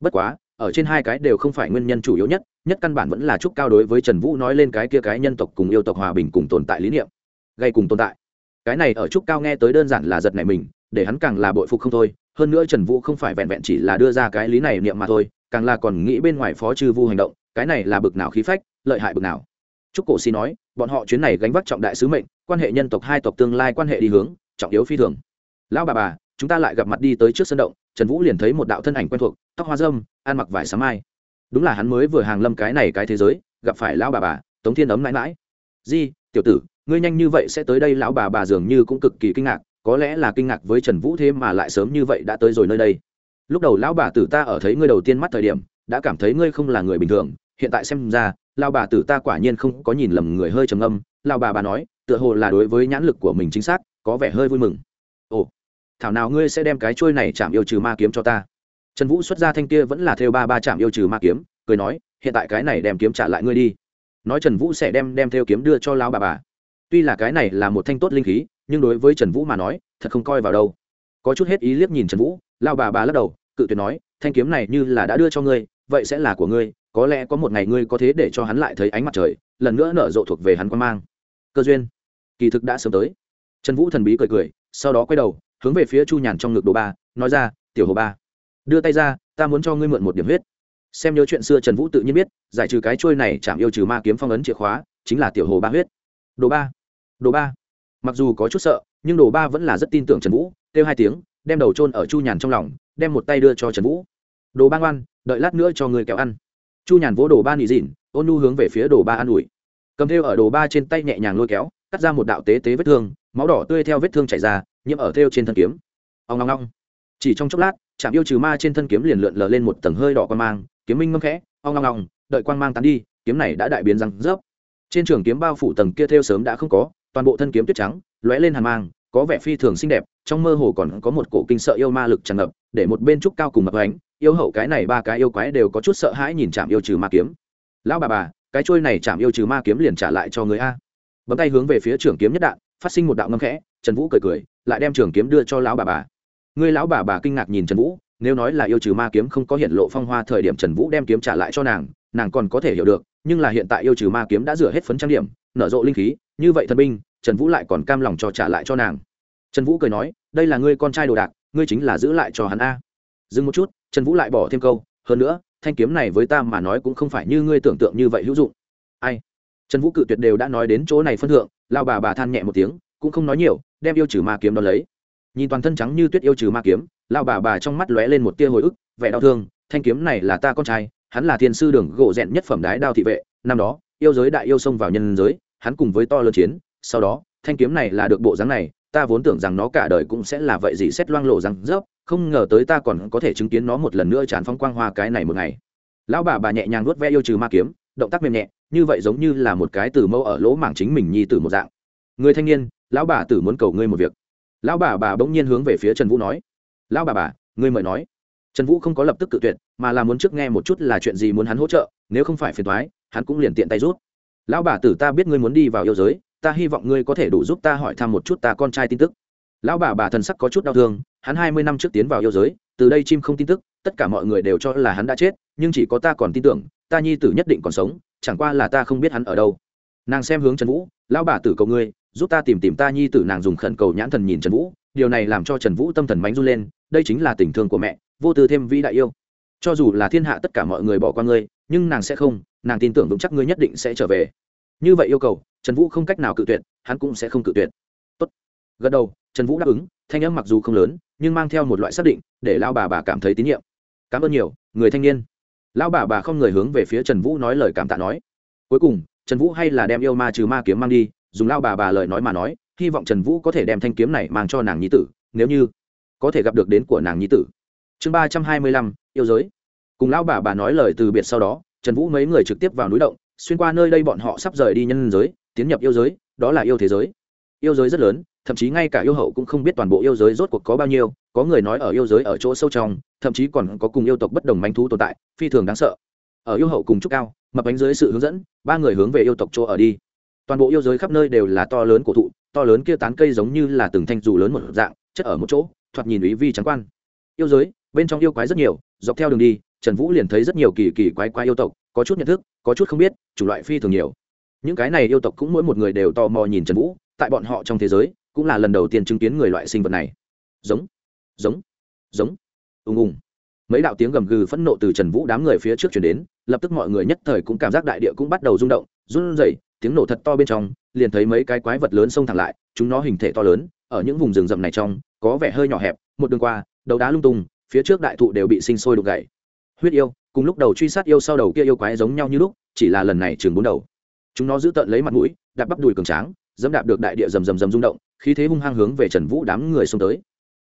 Bất quá, ở trên hai cái đều không phải nguyên nhân chủ yếu nhất nhất căn bản vẫn là chúc cao đối với trần vũ nói lên cái kia cái nhân tộc cùng yêu tộc hòa bình cùng tồn tại lý niệm gây cùng tồn tại. Cái này ở trúc cao nghe tới đơn giản là giật này mình, để hắn càng là bội phục không thôi, hơn nữa trần vũ không phải vẹn vẹn chỉ là đưa ra cái lý này niệm mà thôi, càng là còn nghĩ bên ngoài phó chư vu hành động, cái này là bực nào khí phách, lợi hại bực nào. Trúc cổ xin nói, bọn họ chuyến này gánh vác trọng đại sứ mệnh, quan hệ nhân tộc hai tộc tương lai quan hệ đi hướng, trọng yếu phi thường. Lão bà bà, chúng ta lại gặp mặt đi tới trước sân động, trần vũ liền thấy một đạo thân ảnh quen thuộc, tóc hoa dâm ăn mặc vải sáng mai. Đúng là hắn mới vừa hàng lâm cái này cái thế giới, gặp phải lão bà bà, tống thiên ấm mãi mãi. Di, tiểu tử ngươi nhanh như vậy sẽ tới đây, lão bà bà dường như cũng cực kỳ kinh ngạc, có lẽ là kinh ngạc với trần vũ thế mà lại sớm như vậy đã tới rồi nơi đây. Lúc đầu lão bà tử ta ở thấy ngươi đầu tiên mắt thời điểm, đã cảm thấy ngươi không là người bình thường, hiện tại xem ra, lão bà tử ta quả nhiên không có nhìn lầm người hơi trầm âm lão bà bà nói, tựa hồ là đối với nhãn lực của mình chính xác, có vẻ hơi vui mừng. Ồ, thảo nào ngươi sẽ đem cái trôi này chạm yêu trừ ma kiếm cho ta? Trần vũ xuất ra thanh kia vẫn là theo ba ba chạm yêu trừ ma kiếm, cười nói, hiện tại cái này đem kiếm trả lại ngươi đi. Nói trần vũ sẽ đem đem theo kiếm đưa cho lão bà bà tuy là cái này là một thanh tốt linh khí, nhưng đối với trần vũ mà nói, thật không coi vào đâu. Có chút hết ý liếc nhìn trần vũ, lao bà bà lắc đầu, cự tuyệt nói, thanh kiếm này như là đã đưa cho ngươi, vậy sẽ là của ngươi, có lẽ có một ngày ngươi có thế để cho hắn lại thấy ánh mặt trời, lần nữa nở rộ thuộc về hắn quan mang. Cơ duyên. Kỳ thực đã sớm tới. Trần vũ thần bí cười cười, sau đó quay đầu, hướng về phía chu nhàn trong ngực đồ ba, nói ra, tiểu hồ ba, đưa tay ra, ta muốn cho ngươi mượn một điểm huyết. Xem nhớ chuyện xưa trần vũ tự nhiên biết, giải trừ cái trôi này chạm yêu trừ ma kiếm phong ấn chìa khóa, chính là tiểu hồ ba huyết đồ ba. Đồ ba. Mặc dù có chút sợ, nhưng đồ ba vẫn là rất tin tưởng trần vũ, kêu hai tiếng, đem đầu trôn ở chu nhàn trong lòng, đem một tay đưa cho trần vũ. Đồ ba ngoan, đợi lát nữa cho người kéo ăn. Chu nhàn vỗ đồ ba nị dịn, ôn nu hướng về phía đồ ba an ủi. Cầm theo ở đồ ba trên tay nhẹ nhàng lôi kéo, cắt ra một đạo tế tế vết thương, máu đỏ tươi theo vết thương chảy ra, nhiễm ở theo trên thân kiếm. Ông ngong ngong chỉ trong chốc lát chạm yêu trừ ma trên thân kiếm liền lượn lờ lên một tầng hơi đỏ quan mang, kiếm minh ngâm khẽ ông ngong ngong đợi quang mang tán đi, kiếm này đã đại biến răng rớp trên trường kiếm bao phủ tầng kia theo sớm đã không có, toàn bộ thân kiếm tuyết trắng, lóe lên hàn mang, có vẻ phi thường xinh đẹp, trong mơ hồ còn có một cổ kinh sợ yêu ma lực tràn ngập, để một bên trúc cao cùng mập ánh, yêu hậu cái này ba cái yêu quái đều có chút sợ hãi nhìn chạm yêu trừ ma kiếm. Lão bà bà, cái trôi này chạm yêu trừ ma kiếm liền trả lại cho người a. Bấm tay hướng về phía trường kiếm nhất đạn, phát sinh một đạo ngâm khẽ, trần vũ cười cười, lại đem trường kiếm đưa cho lão bà bà. Người lão bà bà kinh ngạc nhìn trần vũ, nếu nói là yêu trừ ma kiếm không có hiện lộ phong hoa thời điểm trần vũ đem kiếm trả lại cho nàng nàng còn có thể hiểu được nhưng là hiện tại yêu trừ ma kiếm đã rửa hết phấn trang điểm, nở rộ linh khí, như vậy thần binh, trần vũ lại còn cam lòng cho trả lại cho nàng. Trần vũ cười nói, đây là ngươi con trai đồ đạc, ngươi chính là giữ lại cho hắn a. Dừng một chút, trần vũ lại bỏ thêm câu, hơn nữa, thanh kiếm này với ta mà nói cũng không phải như ngươi tưởng tượng như vậy hữu dụng. Ai? Trần vũ cự tuyệt đều đã nói đến chỗ này phân thượng, lao bà bà than nhẹ một tiếng, cũng không nói nhiều, đem yêu trừ ma kiếm đó lấy. Nhìn toàn thân trắng như tuyết yêu trừ ma kiếm, lao bà bà trong mắt lóe lên một tia hồi ức, vẻ đau thương, thanh kiếm này là ta con trai hắn là thiên sư đường gỗ rèn nhất phẩm đái đao thị vệ, năm đó, yêu giới đại yêu xông vào nhân giới, hắn cùng với to lớn chiến, sau đó, thanh kiếm này là được bộ dáng này, ta vốn tưởng rằng nó cả đời cũng sẽ là vậy gì xét loang lộ răng rớp, không ngờ tới ta còn có thể chứng kiến nó một lần nữa tràn phong quang hoa cái này một ngày. Lão bà bà nhẹ nhàng nuốt ve yêu trừ ma kiếm, động tác mềm nhẹ, như vậy giống như là một cái từ mâu ở lỗ mảng chính mình nhi tử một dạng. Người thanh niên, lão bà tử muốn cầu ngươi một việc. Lão bà bà bỗng nhiên hướng về phía trần vũ nói. Lão bà bà, ngươi mời nói. Trần vũ không có lập tức cự tuyệt mà là muốn trước nghe một chút là chuyện gì muốn hắn hỗ trợ, nếu không phải phiền thoái hắn cũng liền tiện tay rút. Lão bà tử ta biết ngươi muốn đi vào yêu giới, ta hy vọng ngươi có thể đủ giúp ta hỏi thăm một chút ta con trai tin tức. Lão bà bà thần sắc có chút đau thương, hắn hai mươi năm trước tiến vào yêu giới, từ đây chim không tin tức, tất cả mọi người đều cho là hắn đã chết, nhưng chỉ có ta còn tin tưởng, ta nhi tử nhất định còn sống, chẳng qua là ta không biết hắn ở đâu. Nàng xem hướng trần vũ, lão bà tử cầu ngươi, giúp ta tìm tìm ta nhi tử. Nàng dùng khẩn cầu nhãn thần nhìn trần vũ, điều này làm cho trần vũ tâm thần bánh run lên, đây chính là tình thương của mẹ, vô tư thêm vĩ đại yêu cho dù là thiên hạ tất cả mọi người bỏ qua ngươi, nhưng nàng sẽ không, nàng tin tưởng vững chắc ngươi nhất định sẽ trở về. Như vậy yêu cầu, trần vũ không cách nào cự tuyệt, hắn cũng sẽ không cự tuyệt. Tốt. gật đầu, trần vũ đáp ứng, thanh âm mặc dù không lớn, nhưng mang theo một loại xác định, để lao bà bà cảm thấy tín nhiệm. Cảm ơn nhiều, người thanh niên. Lao bà bà không người hướng về phía trần vũ nói lời cảm tạ nói. Cuối cùng, trần vũ hay là đem yêu ma trừ ma kiếm mang đi, dùng lao bà bà lời nói mà nói, hy vọng trần vũ có thể đem thanh kiếm này mang cho nàng nhi tử, nếu như có thể gặp được đến của nàng nhi tử. Chương ba trăm hai mươi lăm yêu giới. Cùng Lão bà bà nói lời từ biệt sau đó, trần vũ mấy người trực tiếp vào núi động, xuyên qua nơi đây bọn họ sắp rời đi nhân giới, tiến nhập yêu giới, đó là yêu thế giới. Yêu giới rất lớn, thậm chí ngay cả yêu hậu cũng không biết toàn bộ yêu giới rốt cuộc có bao nhiêu, có người nói ở yêu giới ở chỗ sâu trong, thậm chí còn có cùng yêu tộc bất đồng manh thú tồn tại, phi thường đáng sợ. Ở yêu hậu cùng trúc cao, mập bánh dưới sự hướng dẫn, ba người hướng về yêu tộc chỗ ở đi. Toàn bộ yêu giới khắp nơi đều là to lớn cổ thụ, to lớn kia tán cây giống như là từng thanh dù lớn một dạng, chất ở một chỗ, thoạt nhìn ý vi trắng quan. Yêu giới, bên trong yêu quái rất nhiều dọc theo đường đi, trần vũ liền thấy rất nhiều kỳ kỳ quái quái yêu tộc, có chút nhận thức, có chút không biết, chủ loại phi thường nhiều. Những cái này yêu tộc cũng mỗi một người đều tò mò nhìn trần vũ, tại bọn họ trong thế giới, cũng là lần đầu tiên chứng kiến người loại sinh vật này. Giống giống giống, ùng ùng. Mấy đạo tiếng gầm gừ phẫn nộ từ trần vũ đám người phía trước chuyển đến, lập tức mọi người nhất thời cũng cảm giác đại địa cũng bắt đầu rung động, run rẩy, tiếng nổ thật to bên trong, liền thấy mấy cái quái vật lớn xông thẳng lại, chúng nó hình thể to lớn, ở những vùng rừng rậm này trong, có vẻ hơi nhỏ hẹp, một đường qua, đầu đá lung tung phía trước đại thụ đều bị sinh sôi đục gãy. Huyết yêu, cùng lúc đầu truy sát yêu sau đầu kia yêu quái giống nhau như lúc, chỉ là lần này trường bốn đầu. Chúng nó giữ tận lấy mặt mũi, đạp bắp đùi cường tráng, dẫm đạp được đại địa rầm rầm rầm rung động, khí thế hung hăng hướng về trần vũ đám người xông tới.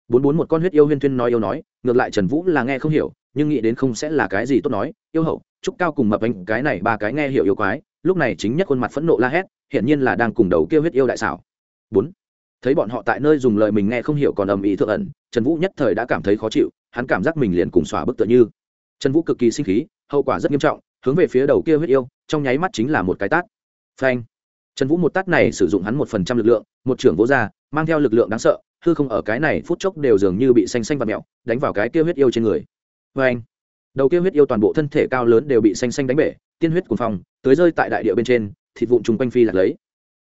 Bốn bốn một con huyết yêu huyên thuyên nói yêu nói, ngược lại trần vũ là nghe không hiểu, nhưng nghĩ đến không sẽ là cái gì tốt nói, yêu hậu trúc cao cùng mập anh, cái này ba cái nghe hiểu yêu quái. Lúc này chính nhất khuôn mặt phẫn nộ la hét, hiển nhiên là đang cùng đầu kêu huyết yêu đại xảo. Bốn thấy bọn họ tại nơi dùng lời mình nghe không hiểu còn ầm ĩ thượng ẩn, trần vũ nhất thời đã cảm thấy khó chịu, hắn cảm giác mình liền cùng xóa bức tựa như. Trần vũ cực kỳ sinh khí, hậu quả rất nghiêm trọng, hướng về phía đầu kia huyết yêu, trong nháy mắt chính là một cái tát. Phanh! Trần vũ một tát này sử dụng hắn một phần trăm lực lượng, một trưởng vô ra, mang theo lực lượng đáng sợ, hư không ở cái này phút chốc đều dường như bị xanh xanh và mẹo, đánh vào cái kia huyết yêu trên người. Phanh! Đầu kia huyết yêu toàn bộ thân thể cao lớn đều bị xanh xanh đánh bể, tiên huyết cuồng phong tưới rơi tại đại địa bên trên, thịt vụn trùng quanh phi lạc lấy.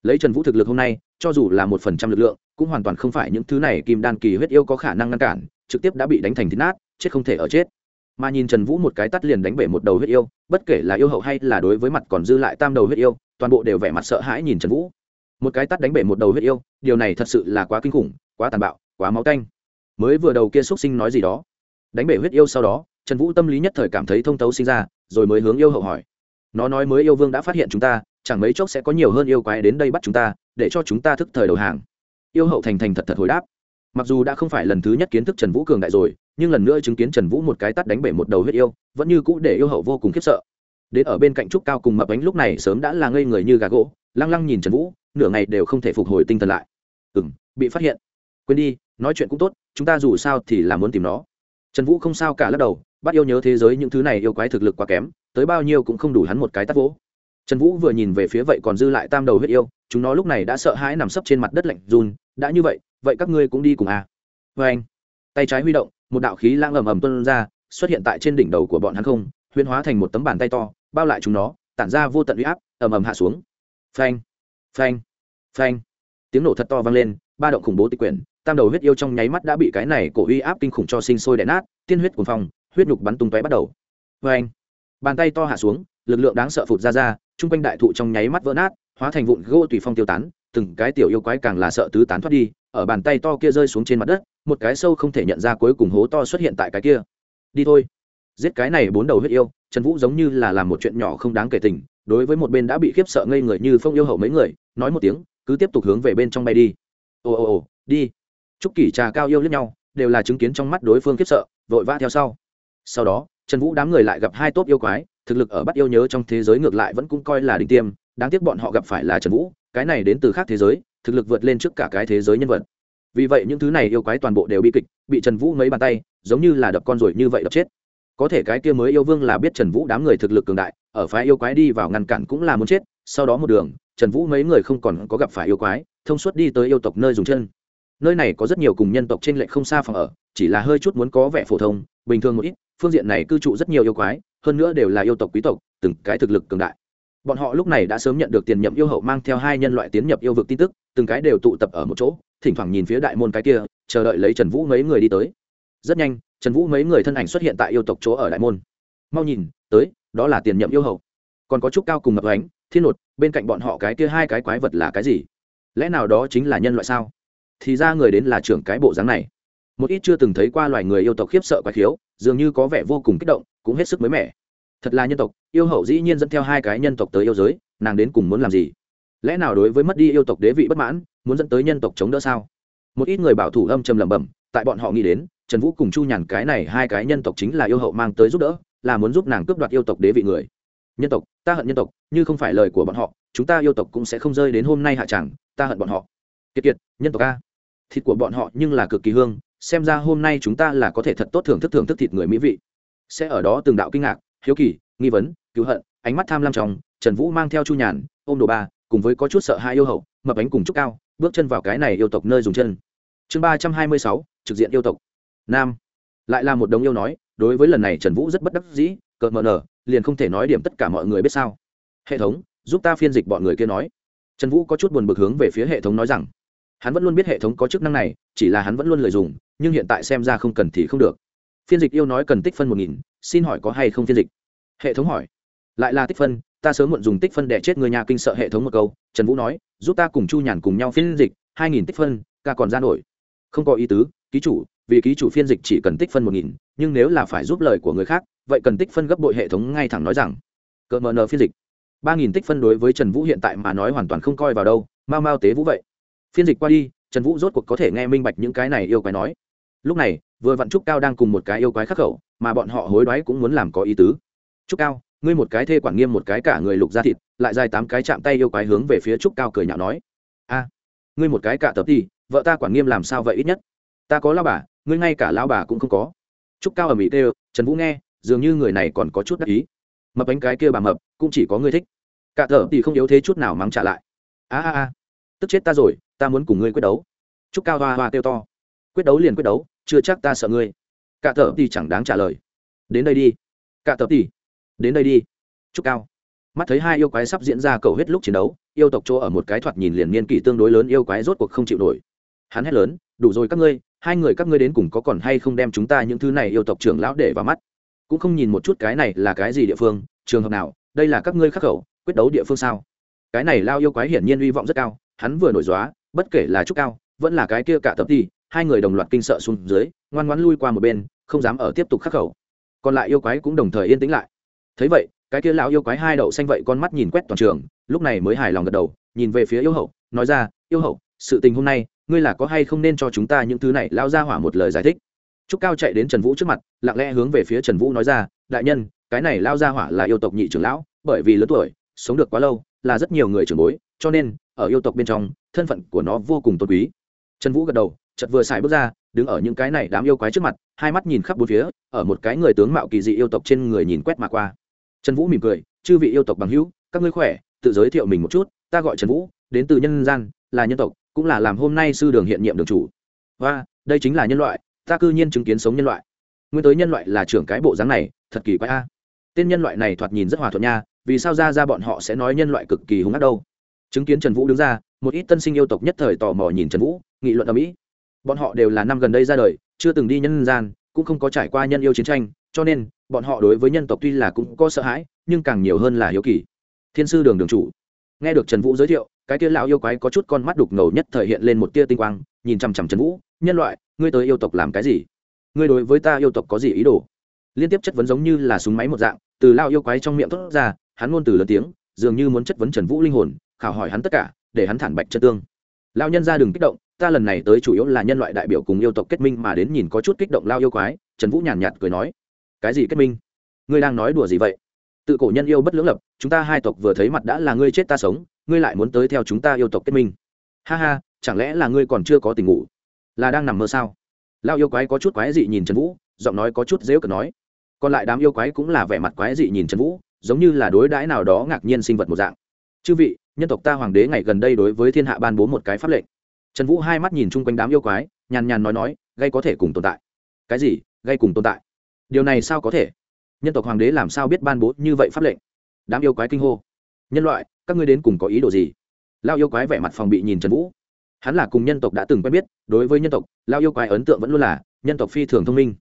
Lấy trần vũ thực lực hôm nay cho dù là một phần trăm lực lượng, cũng hoàn toàn không phải những thứ này kim đan kỳ huyết yêu có khả năng ngăn cản, trực tiếp đã bị đánh thành thịt nát, chết không thể ở chết. Mà nhìn trần vũ một cái tắt liền đánh bể một đầu huyết yêu, bất kể là yêu hậu hay là đối với mặt còn dư lại tam đầu huyết yêu, toàn bộ đều vẻ mặt sợ hãi nhìn trần vũ. Một cái tắt đánh bể một đầu huyết yêu, điều này thật sự là quá kinh khủng, quá tàn bạo, quá máu canh. Mới vừa đầu kia x sinh nói gì đó. Đánh bể huyết yêu sau đó, trần vũ tâm lý nhất thời cảm thấy thông tấu sinh ra, rồi mới hướng yêu hậu hỏi. Nó nói mới yêu vương đã phát hiện chúng ta chẳng mấy chốc sẽ có nhiều hơn yêu quái đến đây bắt chúng ta, để cho chúng ta thức thời đầu hàng. Yêu hậu thành thành thật thật hồi đáp. Mặc dù đã không phải lần thứ nhất kiến thức trần vũ cường đại rồi, nhưng lần nữa chứng kiến trần vũ một cái tắt đánh bể một đầu huyết yêu, vẫn như cũ để yêu hậu vô cùng khiếp sợ. Đến ở bên cạnh trúc cao cùng mập bánh lúc này sớm đã là ngây người như gà gỗ, lăng lăng nhìn trần vũ, nửa ngày đều không thể phục hồi tinh thần lại. Ừ m bị phát hiện. Quên đi, nói chuyện cũng tốt, chúng ta dù sao thì là muốn tìm nó. Trần vũ không sao cả lắc đầu, bắt yêu nhớ thế giới những thứ này yêu quái thực lực quá kém, tới bao nhiêu cũng không đủ hắn một cái tắt vỗ trần vũ vừa nhìn về phía vậy còn dư lại tam đầu huyết yêu, chúng nó lúc này đã sợ hãi nằm sấp trên mặt đất lạnh run, đã như vậy vậy các ngươi cũng đi cùng à. vê anh, tay trái huy động, một đạo khí lang ầm ầm tuân ra, xuất hiện tại trên đỉnh đầu của bọn hắn không huyên hóa thành một tấm bàn tay to, bao lại chúng nó, tản ra vô tận uy áp, ầm ầm hạ xuống. Phanh phanh phanh tiếng nổ thật to vang lên, ba động khủng bố tịch quyển, tam đầu huyết yêu trong nháy mắt đã bị cái này cổ uy áp kinh khủng cho sinh sôi đẻ nát, tiên huyết cuồng phong, huyết nhục bắn tung tóe bắt đầu. Phanh bàn tay to hạ xuống lực lượng đáng sợ phụt ra ra, chung quanh đại thụ trong nháy mắt vỡ nát, hóa thành vụn gỗ tùy phong tiêu tán, từng cái tiểu yêu quái càng là sợ tứ tán thoát đi, ở bàn tay to kia rơi xuống trên mặt đất, một cái sâu không thể nhận ra cuối cùng hố to xuất hiện tại cái kia. Đi thôi. Giết cái này bốn đầu huyết yêu, trần vũ giống như là làm một chuyện nhỏ không đáng kể tình, đối với một bên đã bị khiếp sợ ngây người như phong yêu hậu mấy người, nói một tiếng, cứ tiếp tục hướng về bên trong bay đi. Ồ ồ ồ, đi. Chúc kỷ trà cao yêu lẫn nhau, đều là chứng kiến trong mắt đối phương khiếp sợ, vội vã theo sau. Sau đó trần vũ đám người lại gặp hai tốp yêu quái, thực lực ở bắt yêu nhớ trong thế giới ngược lại vẫn cũng coi là đỉnh tiêm, đáng tiếc bọn họ gặp phải là trần vũ, cái này đến từ khác thế giới, thực lực vượt lên trước cả cái thế giới nhân vật. Vì vậy những thứ này yêu quái toàn bộ đều bị kịch, bị trần vũ mấy bàn tay, giống như là đập con rồi như vậy đập chết. Có thể cái kia mới yêu vương là biết trần vũ đám người thực lực cường đại, ở phái yêu quái đi vào ngăn cản cũng là muốn chết, sau đó một đường, trần vũ mấy người không còn có gặp phải yêu quái, thông suốt đi tới yêu tộc nơi dùng chân. Nơi này có rất nhiều cùng nhân tộc trên lệch không xa phòng ở, chỉ là hơi chút muốn có vẻ phổ thông, bình thường một ít phương diện này cư trụ rất nhiều yêu quái, hơn nữa đều là yêu tộc quý tộc, từng cái thực lực cường đại. Bọn họ lúc này đã sớm nhận được tiền nhậm yêu hậu mang theo hai nhân loại tiến nhập yêu vực tin tức, từng cái đều tụ tập ở một chỗ, thỉnh thoảng nhìn phía đại môn cái kia, chờ đợi lấy trần vũ mấy người đi tới. Rất nhanh, trần vũ mấy người thân ảnh xuất hiện tại yêu tộc chỗ ở đại môn. Mau nhìn, tới, đó là tiền nhậm yêu hậu. Còn có chút cao cùng ngập ánh, thiên nột, bên cạnh bọn họ cái kia hai cái quái vật là cái gì? Lẽ nào đó chính là nhân loại sao? Thì ra người đến là trưởng cái bộ dáng này một ít chưa từng thấy qua loài người yêu tộc khiếp sợ quái khiếu, dường như có vẻ vô cùng kích động, cũng hết sức mới mẻ. Thật là nhân tộc, yêu hậu dĩ nhiên dẫn theo hai cái nhân tộc tới yêu giới, nàng đến cùng muốn làm gì? Lẽ nào đối với mất đi yêu tộc đế vị bất mãn, muốn dẫn tới nhân tộc chống đỡ sao? Một ít người bảo thủ âm trầm lẩm bẩm, tại bọn họ nghĩ đến, trần vũ cùng chu nhàn cái này hai cái nhân tộc chính là yêu hậu mang tới giúp đỡ, là muốn giúp nàng cướp đoạt yêu tộc đế vị người. Nhân tộc, ta hận nhân tộc, như không phải lời của bọn họ, chúng ta yêu tộc cũng sẽ không rơi đến hôm nay hạ chẳng, ta hận bọn họ. Kiệt kiệt, nhân tộc a. Thịt của bọn họ nhưng là cực kỳ hương xem ra hôm nay chúng ta là có thể thật tốt thưởng thức thưởng thức thịt người mỹ vị. Sẽ ở đó từng đạo kinh ngạc, hiếu kỳ, nghi vấn, cứu hận, ánh mắt tham lam trong, trần vũ mang theo chu nhàn, ôm đồ ba, cùng với có chút sợ hai yêu hậu, mập ánh cùng trúc cao, bước chân vào cái này yêu tộc nơi dùng chân. Chương ba trăm hai mươi sáu, trực diện yêu tộc. Nam. Lại là một đống yêu nói, đối với lần này trần vũ rất bất đắc dĩ, cợt mờ nở, liền không thể nói điểm tất cả mọi người biết sao. Hệ thống, giúp ta phiên dịch bọn người kia nói. Trần vũ có chút buồn bực hướng về phía hệ thống nói rằng, hắn vẫn luôn biết hệ thống có chức năng này, chỉ là hắn vẫn luôn lợi dụng nhưng hiện tại xem ra không cần thì không được. Phiên dịch yêu nói cần tích phân một nghìn, xin hỏi có hay không phiên dịch? Hệ thống hỏi. Lại là tích phân, ta sớm muộn dùng tích phân để chết người nhà kinh sợ hệ thống một câu. Trần vũ nói, giúp ta cùng chu nhàn cùng nhau phiên dịch, hai nghìn tích phân, ca còn ra nổi. Không có ý tứ, ký chủ, vì ký chủ phiên dịch chỉ cần tích phân một nghìn, nhưng nếu là phải giúp lời của người khác, vậy cần tích phân gấp bội hệ thống ngay thẳng nói rằng. Cỡ mờ nờ phiên dịch. Ba nghìn tích phân đối với trần vũ hiện tại mà nói hoàn toàn không coi vào đâu, mau mau tế vũ vậy. Phiên dịch qua đi, trần vũ rốt cuộc có thể nghe minh bạch những cái này yêu quái nói lúc này, vừa vặn trúc cao đang cùng một cái yêu quái khắc khẩu, mà bọn họ hối đoái cũng muốn làm có ý tứ. Trúc cao, ngươi một cái thê quản nghiêm một cái cả người lục ra thịt, lại dài tám cái chạm tay yêu quái hướng về phía trúc cao cười nhạo nói, a, ngươi một cái cả tập đi, vợ ta quản nghiêm làm sao vậy ít nhất? Ta có lao bà, ngươi ngay cả lao bà cũng không có. Trúc cao ở mỹ tê trần vũ nghe, dường như người này còn có chút đắc ý. Mập bánh cái kia bà mập, cũng chỉ có ngươi thích. Cả thở thì không yếu thế chút nào mắng trả lại. A a a, tức chết ta rồi, ta muốn cùng ngươi quyết đấu. Trúc cao hoa hoa kêu to. Quyết đấu liền quyết đấu chưa chắc ta sợ ngươi. Cả thở thì chẳng đáng trả lời. Đến đây đi. Cả thở thì đến đây đi. Trúc cao. Mắt thấy hai yêu quái sắp diễn ra cầu hết lúc chiến đấu, yêu tộc chỗ ở một cái thoạt nhìn liền niên kỷ tương đối lớn yêu quái rốt cuộc không chịu nổi. Hắn hét lớn, đủ rồi các ngươi, hai người các ngươi đến cùng có còn hay không đem chúng ta những thứ này yêu tộc trưởng lão để vào mắt? Cũng không nhìn một chút cái này là cái gì địa phương, trường hợp nào, đây là các ngươi khắc khẩu, quyết đấu địa phương sao? Cái này lao yêu quái hiển nhiên hy vọng rất cao, hắn vừa nổi dóa bất kể là trúc cao, vẫn là cái kia cả tập thì hai người đồng loạt kinh sợ xuống dưới, ngoan ngoãn lui qua một bên, không dám ở tiếp tục khắc khẩu. Còn lại yêu quái cũng đồng thời yên tĩnh lại. Thấy vậy, cái kia lão yêu quái hai đậu xanh vậy con mắt nhìn quét toàn trường, lúc này mới hài lòng gật đầu, nhìn về phía yêu hậu, nói ra, yêu hậu, sự tình hôm nay, ngươi là có hay không nên cho chúng ta những thứ này? Lao ra hỏa một lời giải thích. Trúc cao chạy đến trần vũ trước mặt, lặng lẽ hướng về phía trần vũ nói ra, đại nhân, cái này lao ra hỏa là yêu tộc nhị trưởng lão, bởi vì lớn tuổi, sống được quá lâu, là rất nhiều người trưởng bối, cho nên, ở yêu tộc bên trong, thân phận của nó vô cùng tôn quý. Trần vũ gật đầu chợt vừa xài bước ra, đứng ở những cái này đám yêu quái trước mặt, hai mắt nhìn khắp bốn phía, ở một cái người tướng mạo kỳ dị yêu tộc trên người nhìn quét mà qua. Trần vũ mỉm cười, chư vị yêu tộc bằng hữu, các ngươi khỏe, tự giới thiệu mình một chút, ta gọi trần vũ, đến từ nhân gian, là nhân tộc, cũng là làm hôm nay sư đường hiện nhiệm đường chủ. Và đây chính là nhân loại, ta cư nhiên chứng kiến sống nhân loại. Nguyên tới nhân loại là trưởng cái bộ dáng này, thật kỳ quái a. Tên nhân loại này thoạt nhìn rất hòa thuận nha, vì sao ra ra bọn họ sẽ nói nhân loại cực kỳ hung ác đâu? Chứng kiến trần vũ đứng ra, một ít tân sinh yêu tộc nhất thời tò mò nhìn trần vũ, nghị luận ở mỹ bọn họ đều là năm gần đây ra đời, chưa từng đi nhân gian, cũng không có trải qua nhân yêu chiến tranh, cho nên, bọn họ đối với nhân tộc tuy là cũng có sợ hãi, nhưng càng nhiều hơn là hiếu kỳ. Thiên sư đường đường chủ. Nghe được trần vũ giới thiệu, cái tia lão yêu quái có chút con mắt đục ngầu nhất thời hiện lên một tia tinh quang, nhìn chằm chằm trần vũ, nhân loại, ngươi tới yêu tộc làm cái gì? Ngươi đối với ta yêu tộc có gì ý đồ? Liên tiếp chất vấn giống như là súng máy một dạng, từ lao yêu quái trong miệng thốt ra, hắn ngôn từ lớn tiếng, dường như muốn chất vấn trần vũ linh hồn, khảo hỏi hắn tất cả, để hắn thản bạch chân tương. Lao nhân ra đừng kích động ta lần này tới chủ yếu là nhân loại đại biểu cùng yêu tộc kết minh mà đến nhìn có chút kích động lao yêu quái trần vũ nhàn nhạt, cười nói. Cái gì kết minh? Ngươi đang nói đùa gì vậy? Tự cổ nhân yêu bất lưỡng lập chúng ta hai tộc vừa thấy mặt đã là ngươi chết ta sống ngươi lại muốn tới theo chúng ta yêu tộc kết minh. Ha ha chẳng lẽ là ngươi còn chưa có tình ngủ? Là đang nằm mơ sao? Lao yêu quái có chút quái dị nhìn trần vũ giọng nói có chút dễ cờ nói. Còn lại đám yêu quái cũng là vẻ mặt quái dị nhìn trần vũ giống như là đối đãi nào đó ngạc nhiên sinh vật một dạng. Chư vị nhân tộc ta hoàng đế ngày gần đây đối với thiên hạ ban bố một cái pháp lệnh trần vũ hai mắt nhìn chung quanh đám yêu quái, nhàn nhàn nói nói gây có thể cùng tồn tại. Cái gì? Gây cùng tồn tại? Điều này sao có thể? Nhân tộc hoàng đế làm sao biết ban bố như vậy pháp lệnh? Đám yêu quái kinh hô. Nhân loại, các ngươi đến cùng có ý đồ gì? Lao yêu quái vẻ mặt phòng bị nhìn trần vũ. Hắn là cùng nhân tộc đã từng quen biết, đối với nhân tộc, lao yêu quái ấn tượng vẫn luôn là nhân tộc phi thường thông minh.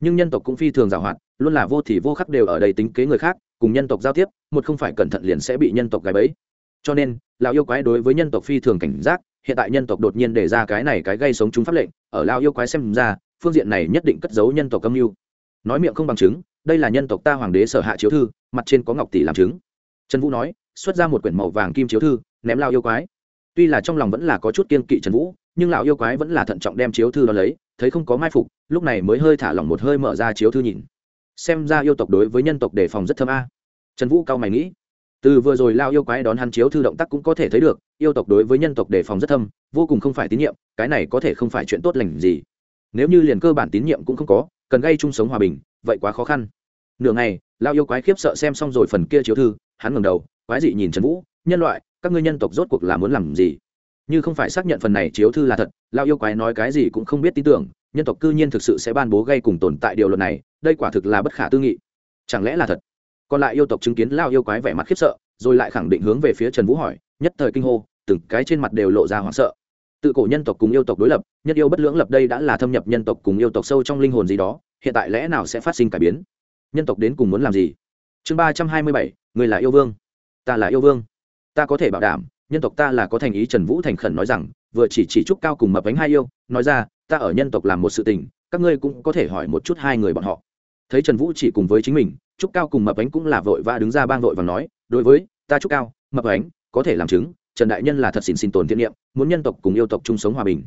Nhưng nhân tộc cũng phi thường giàu hoạt, luôn là vô thì vô khắc đều ở đầy tính kế người khác, cùng nhân tộc giao tiếp, một không phải cẩn thận liền sẽ bị nhân tộc gài bẫy. Cho nên lão yêu quái đối với nhân tộc phi thường cảnh giác hiện tại nhân tộc đột nhiên để ra cái này cái gây sống chúng pháp lệnh, ở lao yêu quái xem ra, phương diện này nhất định cất giấu nhân tộc âm mưu. Nói miệng không bằng chứng, đây là nhân tộc ta hoàng đế sở hạ chiếu thư, mặt trên có ngọc tỷ làm chứng. Trần vũ nói, xuất ra một quyển màu vàng kim chiếu thư, ném lao yêu quái. Tuy là trong lòng vẫn là có chút kiên kỵ trần vũ, nhưng lão yêu quái vẫn là thận trọng đem chiếu thư đó lấy, thấy không có mai phục, lúc này mới hơi thả lỏng một hơi mở ra chiếu thư nhìn. Xem ra yêu tộc đối với nhân tộc đề phòng rất thâm a. Trần vũ cao mày nghĩ từ vừa rồi lao yêu quái đón hắn chiếu thư động tác cũng có thể thấy được, yêu tộc đối với nhân tộc đề phòng rất thâm, vô cùng không phải tín nhiệm, cái này có thể không phải chuyện tốt lành gì. Nếu như liền cơ bản tín nhiệm cũng không có, cần gây chung sống hòa bình, vậy quá khó khăn. Nửa ngày, lao yêu quái khiếp sợ xem xong rồi phần kia chiếu thư, hắn ngẩng đầu, quái dị nhìn trần vũ, nhân loại, các ngươi nhân tộc rốt cuộc là muốn làm gì? Như không phải xác nhận phần này chiếu thư là thật, lao yêu quái nói cái gì cũng không biết tin tưởng, nhân tộc cư nhiên thực sự sẽ ban bố gây cùng tồn tại điều luật này, đây quả thực là bất khả tư nghị. Chẳng lẽ là thật? Còn lại yêu tộc chứng kiến lao yêu quái vẻ mặt khiếp sợ, rồi lại khẳng định hướng về phía trần vũ hỏi, nhất thời kinh hô, từng cái trên mặt đều lộ ra hoảng sợ. Tự cổ nhân tộc cùng yêu tộc đối lập, nhất yêu bất lưỡng lập đây đã là thâm nhập nhân tộc cùng yêu tộc sâu trong linh hồn gì đó, hiện tại lẽ nào sẽ phát sinh cải biến? Nhân tộc đến cùng muốn làm gì? Chương ba trăm hai mươi bảy, người là yêu vương. Ta là yêu vương. Ta có thể bảo đảm, nhân tộc ta là có thành ý trần vũ thành khẩn nói rằng, vừa chỉ chỉ trúc cao cùng mập bánh hai yêu, nói ra, ta ở nhân tộc làm một sự tình, các ngươi cũng có thể hỏi một chút hai người bọn họ. Thấy trần vũ chỉ cùng với chính mình trúc cao cùng mập bánh cũng là vội và đứng ra bang vội và nói, đối với ta trúc cao, mập bánh có thể làm chứng, trần đại nhân là thật xin xin tồn thiện niệm, muốn nhân tộc cùng yêu tộc chung sống hòa bình.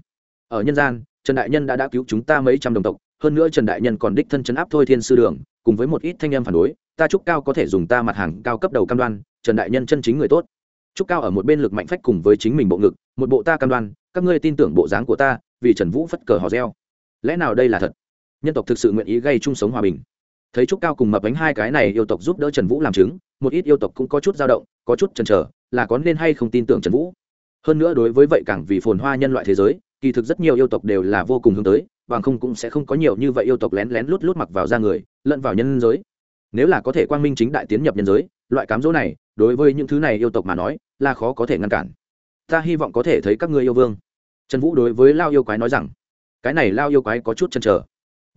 Ở nhân gian, trần đại nhân đã đã cứu chúng ta mấy trăm đồng tộc, hơn nữa trần đại nhân còn đích thân chấn áp thôi thiên sư đường, cùng với một ít thanh em phản đối, ta trúc cao có thể dùng ta mặt hàng cao cấp đầu cam đoan, trần đại nhân chân chính người tốt. Trúc cao ở một bên lực mạnh phách cùng với chính mình bộ ngực, một bộ ta cam đoan, các ngươi tin tưởng bộ dáng của ta, vì trần vũ phất cờ hò reo. Lẽ nào đây là thật? Nhân tộc thực sự nguyện ý gây chung sống hòa bình thấy trúc cao cùng mập ánh hai cái này yêu tộc giúp đỡ trần vũ làm chứng, một ít yêu tộc cũng có chút dao động, có chút chần chờ, là có nên hay không tin tưởng trần vũ. hơn nữa đối với vậy càng vì phồn hoa nhân loại thế giới, kỳ thực rất nhiều yêu tộc đều là vô cùng hướng tới, bằng không cũng sẽ không có nhiều như vậy yêu tộc lén lén lút lút mặc vào da người, lẫn vào nhân giới. nếu là có thể quang minh chính đại tiến nhập nhân giới, loại cám dỗ này, đối với những thứ này yêu tộc mà nói, là khó có thể ngăn cản. ta hy vọng có thể thấy các ngươi yêu vương. trần vũ đối với lao yêu quái nói rằng, cái này lao yêu quái có chút chăn trở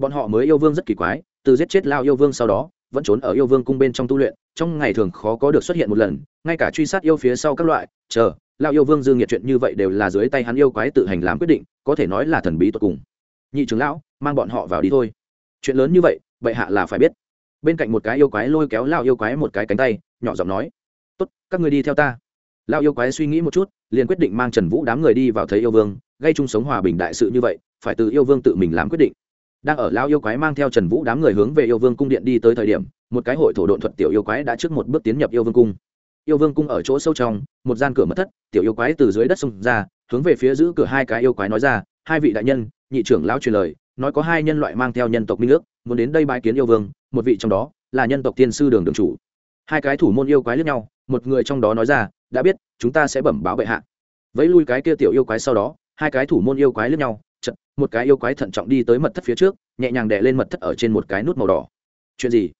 bọn họ mới yêu vương rất kỳ quái từ giết chết lao yêu vương sau đó, vẫn trốn ở yêu vương cung bên trong tu luyện, trong ngày thường khó có được xuất hiện một lần, ngay cả truy sát yêu phía sau các loại, chờ, lao yêu vương dương nhiệt chuyện như vậy đều là dưới tay hắn yêu quái tự hành làm quyết định, có thể nói là thần bí tột cùng. Nhị trưởng lão, mang bọn họ vào đi thôi. Chuyện lớn như vậy, bệ hạ là phải biết. Bên cạnh một cái yêu quái lôi kéo lao yêu quái một cái cánh tay, nhỏ giọng nói, tốt, các người đi theo ta. Lao yêu quái suy nghĩ một chút, liền quyết định mang trần vũ đám người đi vào thấy yêu vương, gây chung sống hòa bình đại sự như vậy, phải từ yêu vương tự mình làm quyết định đang ở lao yêu quái mang theo trần vũ đám người hướng về yêu vương cung điện đi tới thời điểm, một cái hội thổ độn thuật tiểu yêu quái đã trước một bước tiến nhập yêu vương cung. Yêu vương cung ở chỗ sâu trong, một gian cửa mất thất, tiểu yêu quái từ dưới đất xông ra, hướng về phía giữ cửa hai cái yêu quái nói ra, hai vị đại nhân, nhị trưởng lão truyền lời, nói có hai nhân loại mang theo nhân tộc minh ước, muốn đến đây bái kiến yêu vương, một vị trong đó là nhân tộc tiên sư đường đường chủ. Hai cái thủ môn yêu quái lẫn nhau, một người trong đó nói ra, đã biết, chúng ta sẽ bẩm báo bệ hạ. Vẫy lui cái kia tiểu yêu quái sau đó, hai cái thủ môn yêu quái lẫn nhau một cái yêu quái thận trọng đi tới mật thất phía trước, nhẹ nhàng đè lên mật thất ở trên một cái nút màu đỏ. Chuyện gì?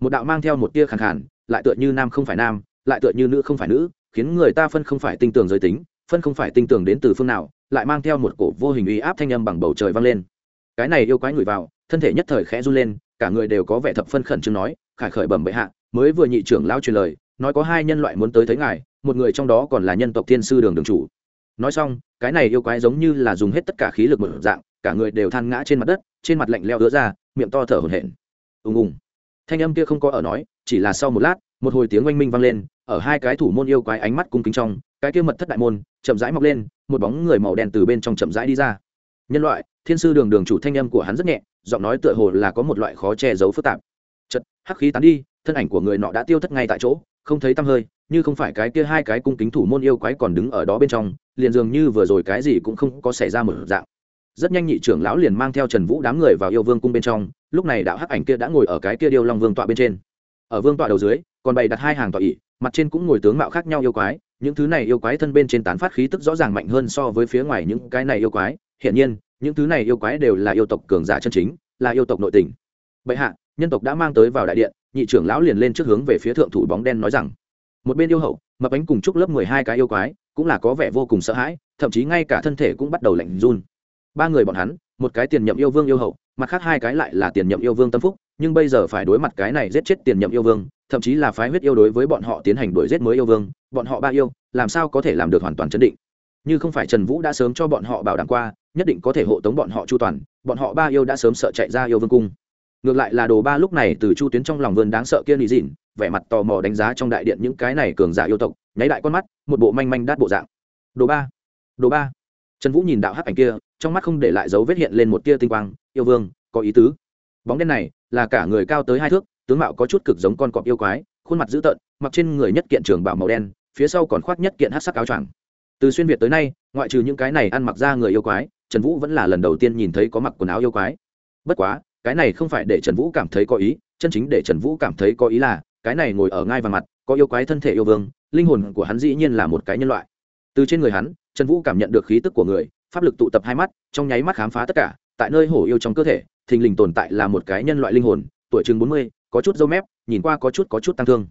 Một đạo mang theo một tia khẳng khản lại tựa như nam không phải nam, lại tựa như nữ không phải nữ, khiến người ta phân không phải tinh tường giới tính, phân không phải tinh tường đến từ phương nào, lại mang theo một cổ vô hình uy áp thanh âm bằng bầu trời vang lên. Cái này yêu quái ngửi vào, thân thể nhất thời khẽ run lên, cả người đều có vẻ thập phân khẩn trương nói, khải khởi bẩm bệ hạ, mới vừa nhị trưởng lao truyền lời, nói có hai nhân loại muốn tới thấy ngài, một người trong đó còn là nhân tộc thiên sư đường đường chủ. Nói xong, cái này yêu quái giống như là dùng hết tất cả khí lực một dạng cả người đều than ngã trên mặt đất, trên mặt lạnh leo đứa ra, miệng to thở hổn hển. Ùng ùng. Thanh âm kia không có ở nói, chỉ là sau một lát, một hồi tiếng oanh minh vang lên, ở hai cái thủ môn yêu quái ánh mắt cung kính trong, cái kia mật thất đại môn chậm rãi mọc lên, một bóng người màu đen từ bên trong chậm rãi đi ra. Nhân loại, thiên sư đường đường chủ thanh âm của hắn rất nhẹ, giọng nói tựa hồ là có một loại khó che giấu phức tạp. Chật hắc khí tán đi, thân ảnh của người nọ đã tiêu thất ngay tại chỗ, không thấy tăm hơi, như không phải cái kia hai cái cung kính thủ môn yêu quái còn đứng ở đó bên trong, liền dường như vừa rồi cái gì cũng không có xảy ra một dạng rất nhanh nhị trưởng lão liền mang theo trần vũ đám người vào yêu vương cung bên trong, lúc này đạo hắc ảnh kia đã ngồi ở cái kia điêu long vương tọa bên trên. Ở vương tọa đầu dưới, còn bày đặt hai hàng tọa ỵ mặt trên cũng ngồi tướng mạo khác nhau yêu quái, những thứ này yêu quái thân bên trên tán phát khí tức rõ ràng mạnh hơn so với phía ngoài những cái này yêu quái. Hiển nhiên, những thứ này yêu quái đều là yêu tộc cường giả chân chính, là yêu tộc nội tình. Bệ hạ, nhân tộc đã mang tới vào đại điện, nhị trưởng lão liền lên trước hướng về phía thượng thủ bóng đen nói rằng, một bên yêu hậu, mập ánh cùng chúc lớp mười hai cái yêu quái, cũng là có vẻ vô cùng sợ hãi, thậm chí ngay cả thân thể cũng bắt đầu lạnh run ba người bọn hắn, một cái tiền nhậm yêu vương yêu hậu, mặt khác hai cái lại là tiền nhậm yêu vương tâm phúc, nhưng bây giờ phải đối mặt cái này giết chết tiền nhậm yêu vương, thậm chí là phái huyết yêu đối với bọn họ tiến hành đuổi giết mới yêu vương, bọn họ ba yêu, làm sao có thể làm được hoàn toàn chấn định? Như không phải trần vũ đã sớm cho bọn họ bảo đảm qua, nhất định có thể hộ tống bọn họ chu toàn, bọn họ ba yêu đã sớm sợ chạy ra yêu vương cung. Ngược lại là đồ ba lúc này từ chu tuyến trong lòng vườn đáng sợ kia nị dịn, vẻ mặt tò mò đánh giá trong đại điện những cái này cường giả yêu tộc, nháy đại con mắt, một bộ manh manh đát bộ dạng. Đồ ba đồ ba trần vũ nhìn đạo hắc ảnh kia, trong mắt không để lại dấu vết hiện lên một tia tinh quang. Yêu vương, có ý tứ. Bóng đen này là cả người cao tới hai thước, tướng mạo có chút cực giống con cọp yêu quái, khuôn mặt dữ tợn, mặc trên người nhất kiện trường bảo màu đen, phía sau còn khoác nhất kiện hát sắc áo choàng. Từ xuyên việt tới nay, ngoại trừ những cái này ăn mặc ra người yêu quái, trần vũ vẫn là lần đầu tiên nhìn thấy có mặc quần áo yêu quái. Bất quá, cái này không phải để trần vũ cảm thấy có ý, chân chính để trần vũ cảm thấy có ý là, cái này ngồi ở ngai và mặt, có yêu quái thân thể yêu vương, linh hồn của hắn dĩ nhiên là một cái nhân loại. Từ trên người hắn trần vũ cảm nhận được khí tức của người, pháp lực tụ tập hai mắt, trong nháy mắt khám phá tất cả, tại nơi hổ yêu trong cơ thể, thình lình tồn tại là một cái nhân loại linh hồn, tuổi chừng bốn mươi, có chút dâu mép, nhìn qua có chút có chút tăng thương.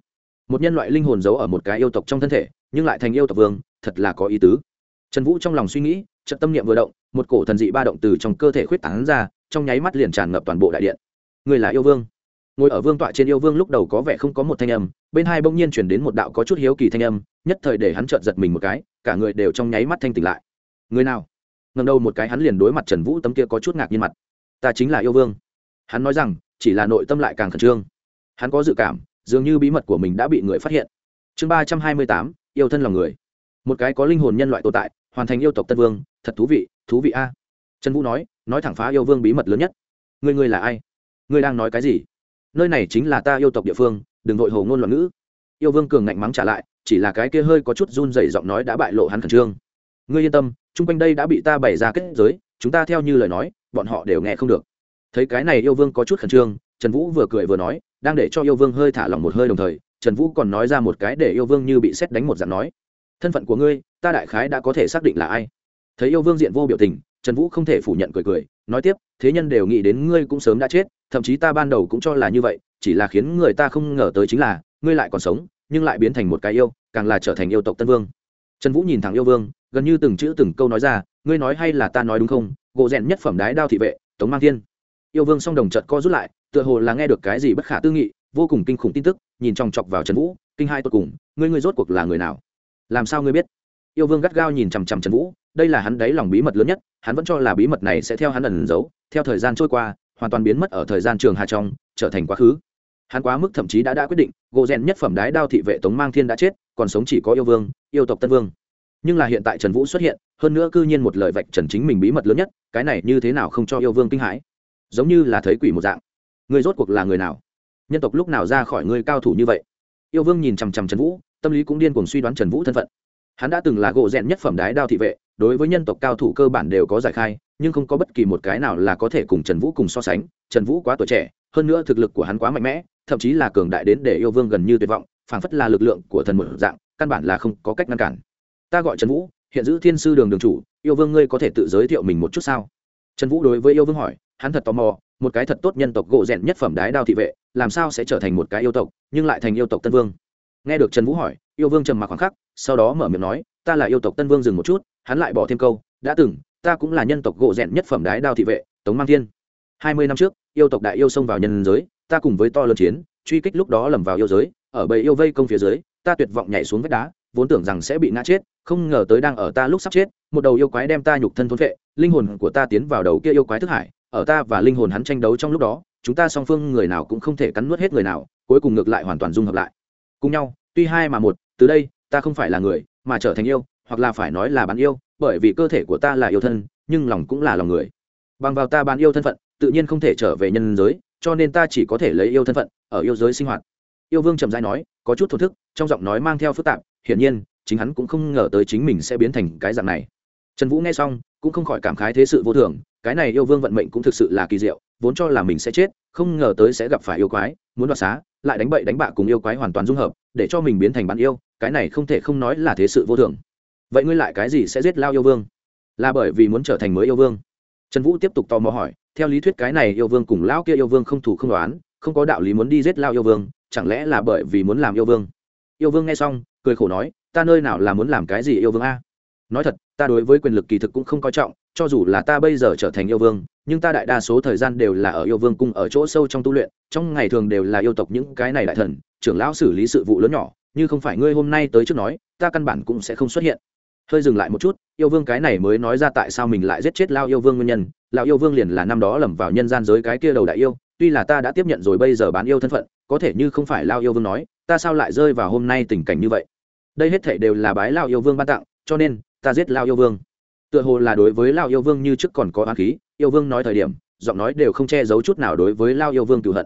Một nhân loại linh hồn giấu ở một cái yêu tộc trong thân thể, nhưng lại thành yêu tộc vương, thật là có ý tứ. Trần vũ trong lòng suy nghĩ trận tâm niệm vừa động, một cổ thần dị ba động từ trong cơ thể khuyết tảng ra, trong nháy mắt liền tràn ngập toàn bộ đại điện. Người là yêu vương. Ngồi ở vương tọa trên yêu vương lúc đầu có vẻ không có một thanh âm bên hai bỗng nhiên chuyển đến một đạo có chút hiếu kỳ thanh âm, nhất thời để hắn trợn giật mình một cái, cả người đều trong nháy mắt thanh tỉnh lại. Người nào? Ngần đầu một cái hắn liền đối mặt trần vũ tấm kia có chút ngạc nhiên mặt. Ta chính là yêu vương. Hắn nói rằng, chỉ là nội tâm lại càng khẩn trương. Hắn có dự cảm, dường như bí mật của mình đã bị người phát hiện. Chương ba trăm hai mươi tám, yêu thân lòng người. Một cái có linh hồn nhân loại tồn tại, hoàn thành yêu tộc tân vương, thật thú vị thú vị a. Trần vũ nói nói thẳng phá yêu vương bí mật lớn nhất. Người người là ai? Người đang nói cái gì? Nơi này chính là ta yêu tộc địa phương đừng vội hồ ngôn loạn ngữ. Yêu vương cường ngạnh mắng trả lại, chỉ là cái kia hơi có chút run dày giọng nói đã bại lộ hắn khẩn trương. Ngươi yên tâm, chung quanh đây đã bị ta bày ra kết giới, chúng ta theo như lời nói, bọn họ đều nghe không được. Thấy cái này yêu vương có chút khẩn trương, trần vũ vừa cười vừa nói, đang để cho yêu vương hơi thả lỏng một hơi đồng thời, trần vũ còn nói ra một cái để yêu vương như bị xét đánh một dạng nói. Thân phận của ngươi, ta đại khái đã có thể xác định là ai. Thấy yêu vương diện vô biểu tình, trần vũ không thể phủ nhận cười cười, nói tiếp, thế nhân đều nghĩ đến ngươi cũng sớm đã chết, thậm chí ta ban đầu cũng cho là như vậy chỉ là khiến người ta không ngờ tới chính là, ngươi lại còn sống, nhưng lại biến thành một cái yêu, càng là trở thành yêu tộc tân vương. Trần vũ nhìn thẳng yêu vương, gần như từng chữ từng câu nói ra, ngươi nói hay là ta nói đúng không? Gỗ rèn nhất phẩm đái đao thị vệ, tống mang thiên. Yêu vương song đồng chợt co rút lại, tựa hồ là nghe được cái gì bất khả tư nghị, vô cùng kinh khủng tin tức, nhìn chòng chọc vào trần vũ, kinh hai tột cùng, ngươi ngươi rốt cuộc là người nào? Làm sao ngươi biết? Yêu vương gắt gao nhìn chằm chằm trần vũ, đây là hắn đáy lòng bí mật lớn nhất, hắn vẫn cho là bí mật này sẽ theo hắn ẩn giấu, theo thời gian trôi qua, hoàn toàn biến mất ở thời gian trường hà trong, trở thành quá khứ hắn quá mức thậm chí đã đã quyết định gỗ rèn nhất phẩm đái đao thị vệ tống mang thiên đã chết, còn sống chỉ có yêu vương, yêu tộc tân vương. Nhưng là hiện tại trần vũ xuất hiện, hơn nữa cư nhiên một lời vạch trần chính mình bí mật lớn nhất, cái này như thế nào không cho yêu vương kinh hãi? Giống như là thấy quỷ một dạng. Người rốt cuộc là người nào? Nhân tộc lúc nào ra khỏi người cao thủ như vậy? Yêu vương nhìn chằm chằm trần vũ, tâm lý cũng điên cuồng suy đoán trần vũ thân phận. Hắn đã từng là gỗ rèn nhất phẩm đái đao thị vệ, đối với nhân tộc cao thủ cơ bản đều có giải khai, nhưng không có bất kỳ một cái nào là có thể cùng trần vũ cùng so sánh. Trần vũ quá tuổi trẻ, hơn nữa thực lực của hắn quá mạnh mẽ thậm chí là cường đại đến để yêu vương gần như tuyệt vọng, phảng phất là lực lượng của thần một dạng, căn bản là không có cách ngăn cản. Ta gọi trần vũ, hiện giữ thiên sư đường đường chủ, yêu vương ngươi có thể tự giới thiệu mình một chút sao? Trần vũ đối với yêu vương hỏi, hắn thật tò mò, một cái thật tốt nhân tộc gỗ rèn nhất phẩm đái đao thị vệ, làm sao sẽ trở thành một cái yêu tộc, nhưng lại thành yêu tộc tân vương? Nghe được trần vũ hỏi, yêu vương trầm mặc khoảng khắc, sau đó mở miệng nói, ta là yêu tộc tân vương dừng một chút, hắn lại bỏ thêm câu, đã từng, ta cũng là nhân tộc gỗ rèn nhất phẩm đái đao thị vệ, tống mang thiên. Hai mươi năm trước, yêu tộc đại yêu xông vào nhân giới ta cùng với to lớn chiến, truy kích lúc đó lầm vào yêu giới, ở bầy yêu vây công phía dưới, ta tuyệt vọng nhảy xuống vách đá, vốn tưởng rằng sẽ bị ngã chết, không ngờ tới đang ở ta lúc sắp chết, một đầu yêu quái đem ta nhục thân thốn vệ linh hồn của ta tiến vào đầu kia yêu quái thức hải, ở ta và linh hồn hắn tranh đấu trong lúc đó, chúng ta song phương người nào cũng không thể cắn nuốt hết người nào, cuối cùng ngược lại hoàn toàn dung hợp lại. Cùng nhau, tuy hai mà một, từ đây, ta không phải là người, mà trở thành yêu, hoặc là phải nói là bán yêu, bởi vì cơ thể của ta là yêu thân, nhưng lòng cũng là lòng người. Bằng vào ta bán yêu thân phận, tự nhiên không thể trở về nhân giới cho nên ta chỉ có thể lấy yêu thân phận, ở yêu giới sinh hoạt. Yêu vương trầm dai nói, có chút thổ thức, trong giọng nói mang theo phức tạp, hiển nhiên, chính hắn cũng không ngờ tới chính mình sẽ biến thành cái dạng này. Trần vũ nghe xong, cũng không khỏi cảm khái thế sự vô thường, cái này yêu vương vận mệnh cũng thực sự là kỳ diệu, vốn cho là mình sẽ chết, không ngờ tới sẽ gặp phải yêu quái, muốn đoạt xá, lại đánh bậy đánh bạ cùng yêu quái hoàn toàn dung hợp, để cho mình biến thành bạn yêu, cái này không thể không nói là thế sự vô thường. Vậy ngươi lại cái gì sẽ giết lao yêu vương? Là bởi vì muốn trở thành mới yêu vương? Trần vũ tiếp tục tò mò hỏi theo lý thuyết cái này yêu vương cùng lão kia yêu vương không thủ không đoán, không có đạo lý muốn đi giết lao yêu vương, chẳng lẽ là bởi vì muốn làm yêu vương? Yêu vương nghe xong, cười khổ nói, ta nơi nào là muốn làm cái gì yêu vương a? Nói thật, ta đối với quyền lực kỳ thực cũng không coi trọng, cho dù là ta bây giờ trở thành yêu vương, nhưng ta đại đa số thời gian đều là ở yêu vương cung ở chỗ sâu trong tu luyện, trong ngày thường đều là yêu tộc những cái này đại thần, trưởng lão xử lý sự vụ lớn nhỏ, như không phải ngươi hôm nay tới trước nói, ta căn bản cũng sẽ không xuất hiện. Hơi dừng lại một chút, yêu vương cái này mới nói ra tại sao mình lại giết chết lao yêu vương nguyên nhân Lão yêu vương liền là năm đó lầm vào nhân gian giới cái kia đầu đại yêu, tuy là ta đã tiếp nhận rồi, bây giờ bán yêu thân phận, có thể như không phải lao yêu vương nói, ta sao lại rơi vào hôm nay tình cảnh như vậy? Đây hết thể đều là bái lao yêu vương ban tặng, cho nên, ta giết lao yêu vương. Tựa hồ là đối với lao yêu vương như trước còn có á khí, yêu vương nói thời điểm, giọng nói đều không che giấu chút nào đối với lao yêu vương cựu hận.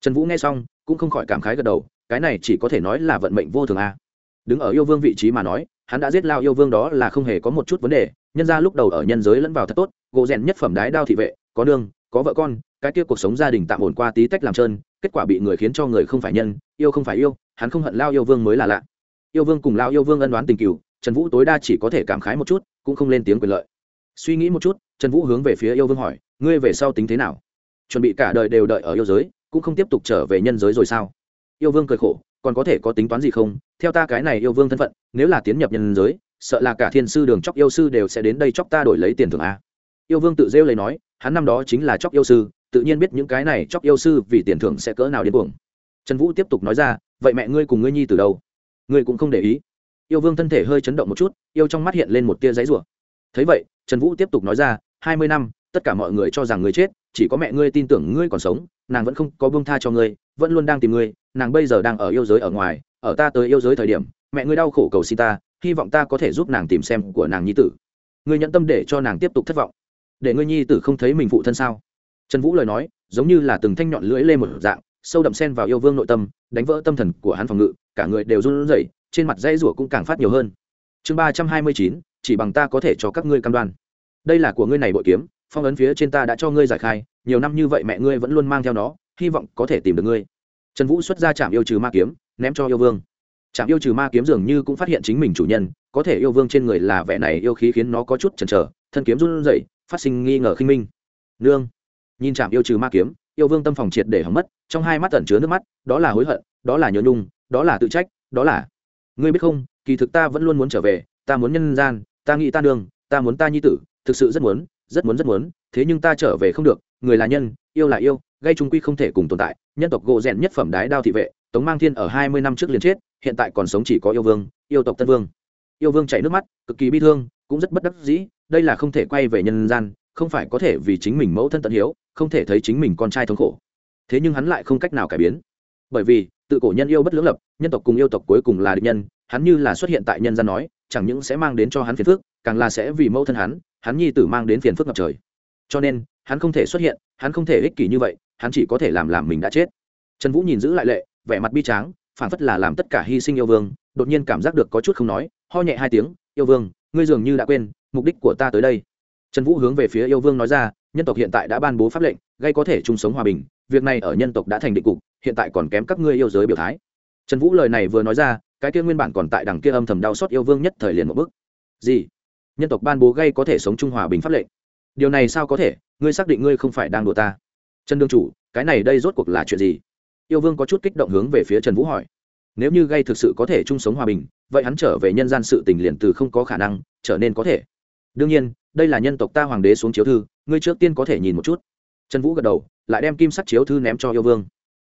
Trần vũ nghe xong, cũng không khỏi cảm khái gật đầu, cái này chỉ có thể nói là vận mệnh vô thường a. Đứng ở yêu vương vị trí mà nói, hắn đã giết lao yêu vương đó là không hề có một chút vấn đề nhân ra lúc đầu ở nhân giới lẫn vào thật tốt, gỗ rèn nhất phẩm đái đao thị vệ, có nương, có vợ con, cái kia cuộc sống gia đình tạm ổn qua tí tách làm trơn, kết quả bị người khiến cho người không phải nhân, yêu không phải yêu, hắn không hận lao yêu vương mới là lạ. Yêu vương cùng lao yêu vương ân đoán tình cựu trần vũ tối đa chỉ có thể cảm khái một chút, cũng không lên tiếng quyền lợi. Suy nghĩ một chút, trần vũ hướng về phía yêu vương hỏi, ngươi về sau tính thế nào? Chuẩn bị cả đời đều đợi ở yêu giới, cũng không tiếp tục trở về nhân giới rồi sao? Yêu vương cười khổ, còn có thể có tính toán gì không? Theo ta cái này yêu vương thân phận, nếu là tiến nhập nhân giới sợ là cả thiên sư đường chóc yêu sư đều sẽ đến đây chóc ta đổi lấy tiền thưởng a. Yêu vương tự rêu lấy nói, hắn năm đó chính là chóc yêu sư, tự nhiên biết những cái này chóc yêu sư vì tiền thưởng sẽ cỡ nào điên cuồng. Trần vũ tiếp tục nói ra, vậy mẹ ngươi cùng ngươi nhi từ đâu? Ngươi cũng không để ý. Yêu vương thân thể hơi chấn động một chút, yêu trong mắt hiện lên một tia giấy rủa thấy vậy, trần vũ tiếp tục nói ra, hai mươi năm, tất cả mọi người cho rằng ngươi chết, chỉ có mẹ ngươi tin tưởng ngươi còn sống, nàng vẫn không có buông tha cho ngươi, vẫn luôn đang tìm ngươi, nàng bây giờ đang ở yêu giới ở ngoài, ở ta tới yêu giới thời điểm, mẹ ngươi đau khổ cầu xin ta hy vọng ta có thể giúp nàng tìm xem của nàng nhi tử. Ngươi nhận tâm để cho nàng tiếp tục thất vọng. Để ngươi nhi tử không thấy mình phụ thân sao? Trần vũ lời nói, giống như là từng thanh nhọn lưỡi lê một dạng, sâu đậm sen vào yêu vương nội tâm, đánh vỡ tâm thần của hắn phòng ngự, cả người đều run rẩy, trên mặt dây rủa cũng càng phát nhiều hơn. Chương ba trăm hai mươi chín, chỉ bằng ta có thể cho các ngươi cam đoan. Đây là của ngươi này bội kiếm, phong ấn phía trên ta đã cho ngươi giải khai, nhiều năm như vậy mẹ ngươi vẫn luôn mang theo nó, hy vọng có thể tìm được ngươi. Trần vũ xuất ra trạm yêu trừ ma kiếm, ném cho yêu vương trạm yêu trừ ma kiếm dường như cũng phát hiện chính mình chủ nhân có thể yêu vương trên người là vẻ này yêu khí khiến nó có chút chần chờ thân kiếm run rẩy phát sinh nghi ngờ khinh minh. Nương. Nhìn trạm yêu trừ ma kiếm yêu vương tâm phòng triệt để hỏng mất trong hai mắt tẩn chứa nước mắt đó là hối hận đó là nhớ nhung đó là tự trách đó là ngươi biết không kỳ thực ta vẫn luôn muốn trở về ta muốn nhân gian ta nghĩ ta đường, ta muốn ta nhi tử thực sự rất muốn rất muốn rất muốn thế nhưng ta trở về không được người là nhân yêu là yêu gây trung quy không thể cùng tồn tại. Nhân tộc gỗ rèn nhất phẩm đái đao thị vệ, tống mang thiên ở hai mươi năm trước liền chết, hiện tại còn sống chỉ có yêu vương, yêu tộc tân vương. Yêu vương chảy nước mắt, cực kỳ bi thương, cũng rất bất đắc dĩ, đây là không thể quay về nhân gian, không phải có thể vì chính mình mẫu thân tận hiếu, không thể thấy chính mình con trai thống khổ. Thế nhưng hắn lại không cách nào cải biến. Bởi vì, tự cổ nhân yêu bất lưỡng lập, nhân tộc cùng yêu tộc cuối cùng là địch nhân, hắn như là xuất hiện tại nhân gian nói, chẳng những sẽ mang đến cho hắn phiền phức, càng là sẽ vì mẫu thân hắn hắn nhi tử mang đến phiền phức ngập trời. Cho nên, hắn không thể xuất hiện, hắn không thể ích kỷ như vậy hắn chỉ có thể làm làm mình đã chết. Trần vũ nhìn giữ lại lệ, vẻ mặt bi tráng phản phất là làm tất cả hy sinh yêu vương, đột nhiên cảm giác được có chút không nói, ho nhẹ hai tiếng, yêu vương, ngươi dường như đã quên, mục đích của ta tới đây. Trần vũ hướng về phía yêu vương nói ra, nhân tộc hiện tại đã ban bố pháp lệnh, gây có thể chung sống hòa bình, việc này ở nhân tộc đã thành định cục, hiện tại còn kém các ngươi yêu giới biểu thái. Trần vũ lời này vừa nói ra, cái kia nguyên bản còn tại đằng kia âm thầm đau xót yêu vương nhất thời liền một bức gì? Nhân tộc ban bố gây có thể sống trung hòa bình pháp lệnh? Điều này sao có thể? Ngươi xác định ngươi không phải đang đùa ta trần đương chủ, cái này đây rốt cuộc là chuyện gì? Yêu vương có chút kích động hướng về phía trần vũ hỏi. Nếu như gây thực sự có thể chung sống hòa bình, vậy hắn trở về nhân gian sự tình liền từ không có khả năng, trở nên có thể. Đương nhiên, đây là nhân tộc ta hoàng đế xuống chiếu thư, ngươi trước tiên có thể nhìn một chút. Trần vũ gật đầu, lại đem kim sắt chiếu thư ném cho yêu vương.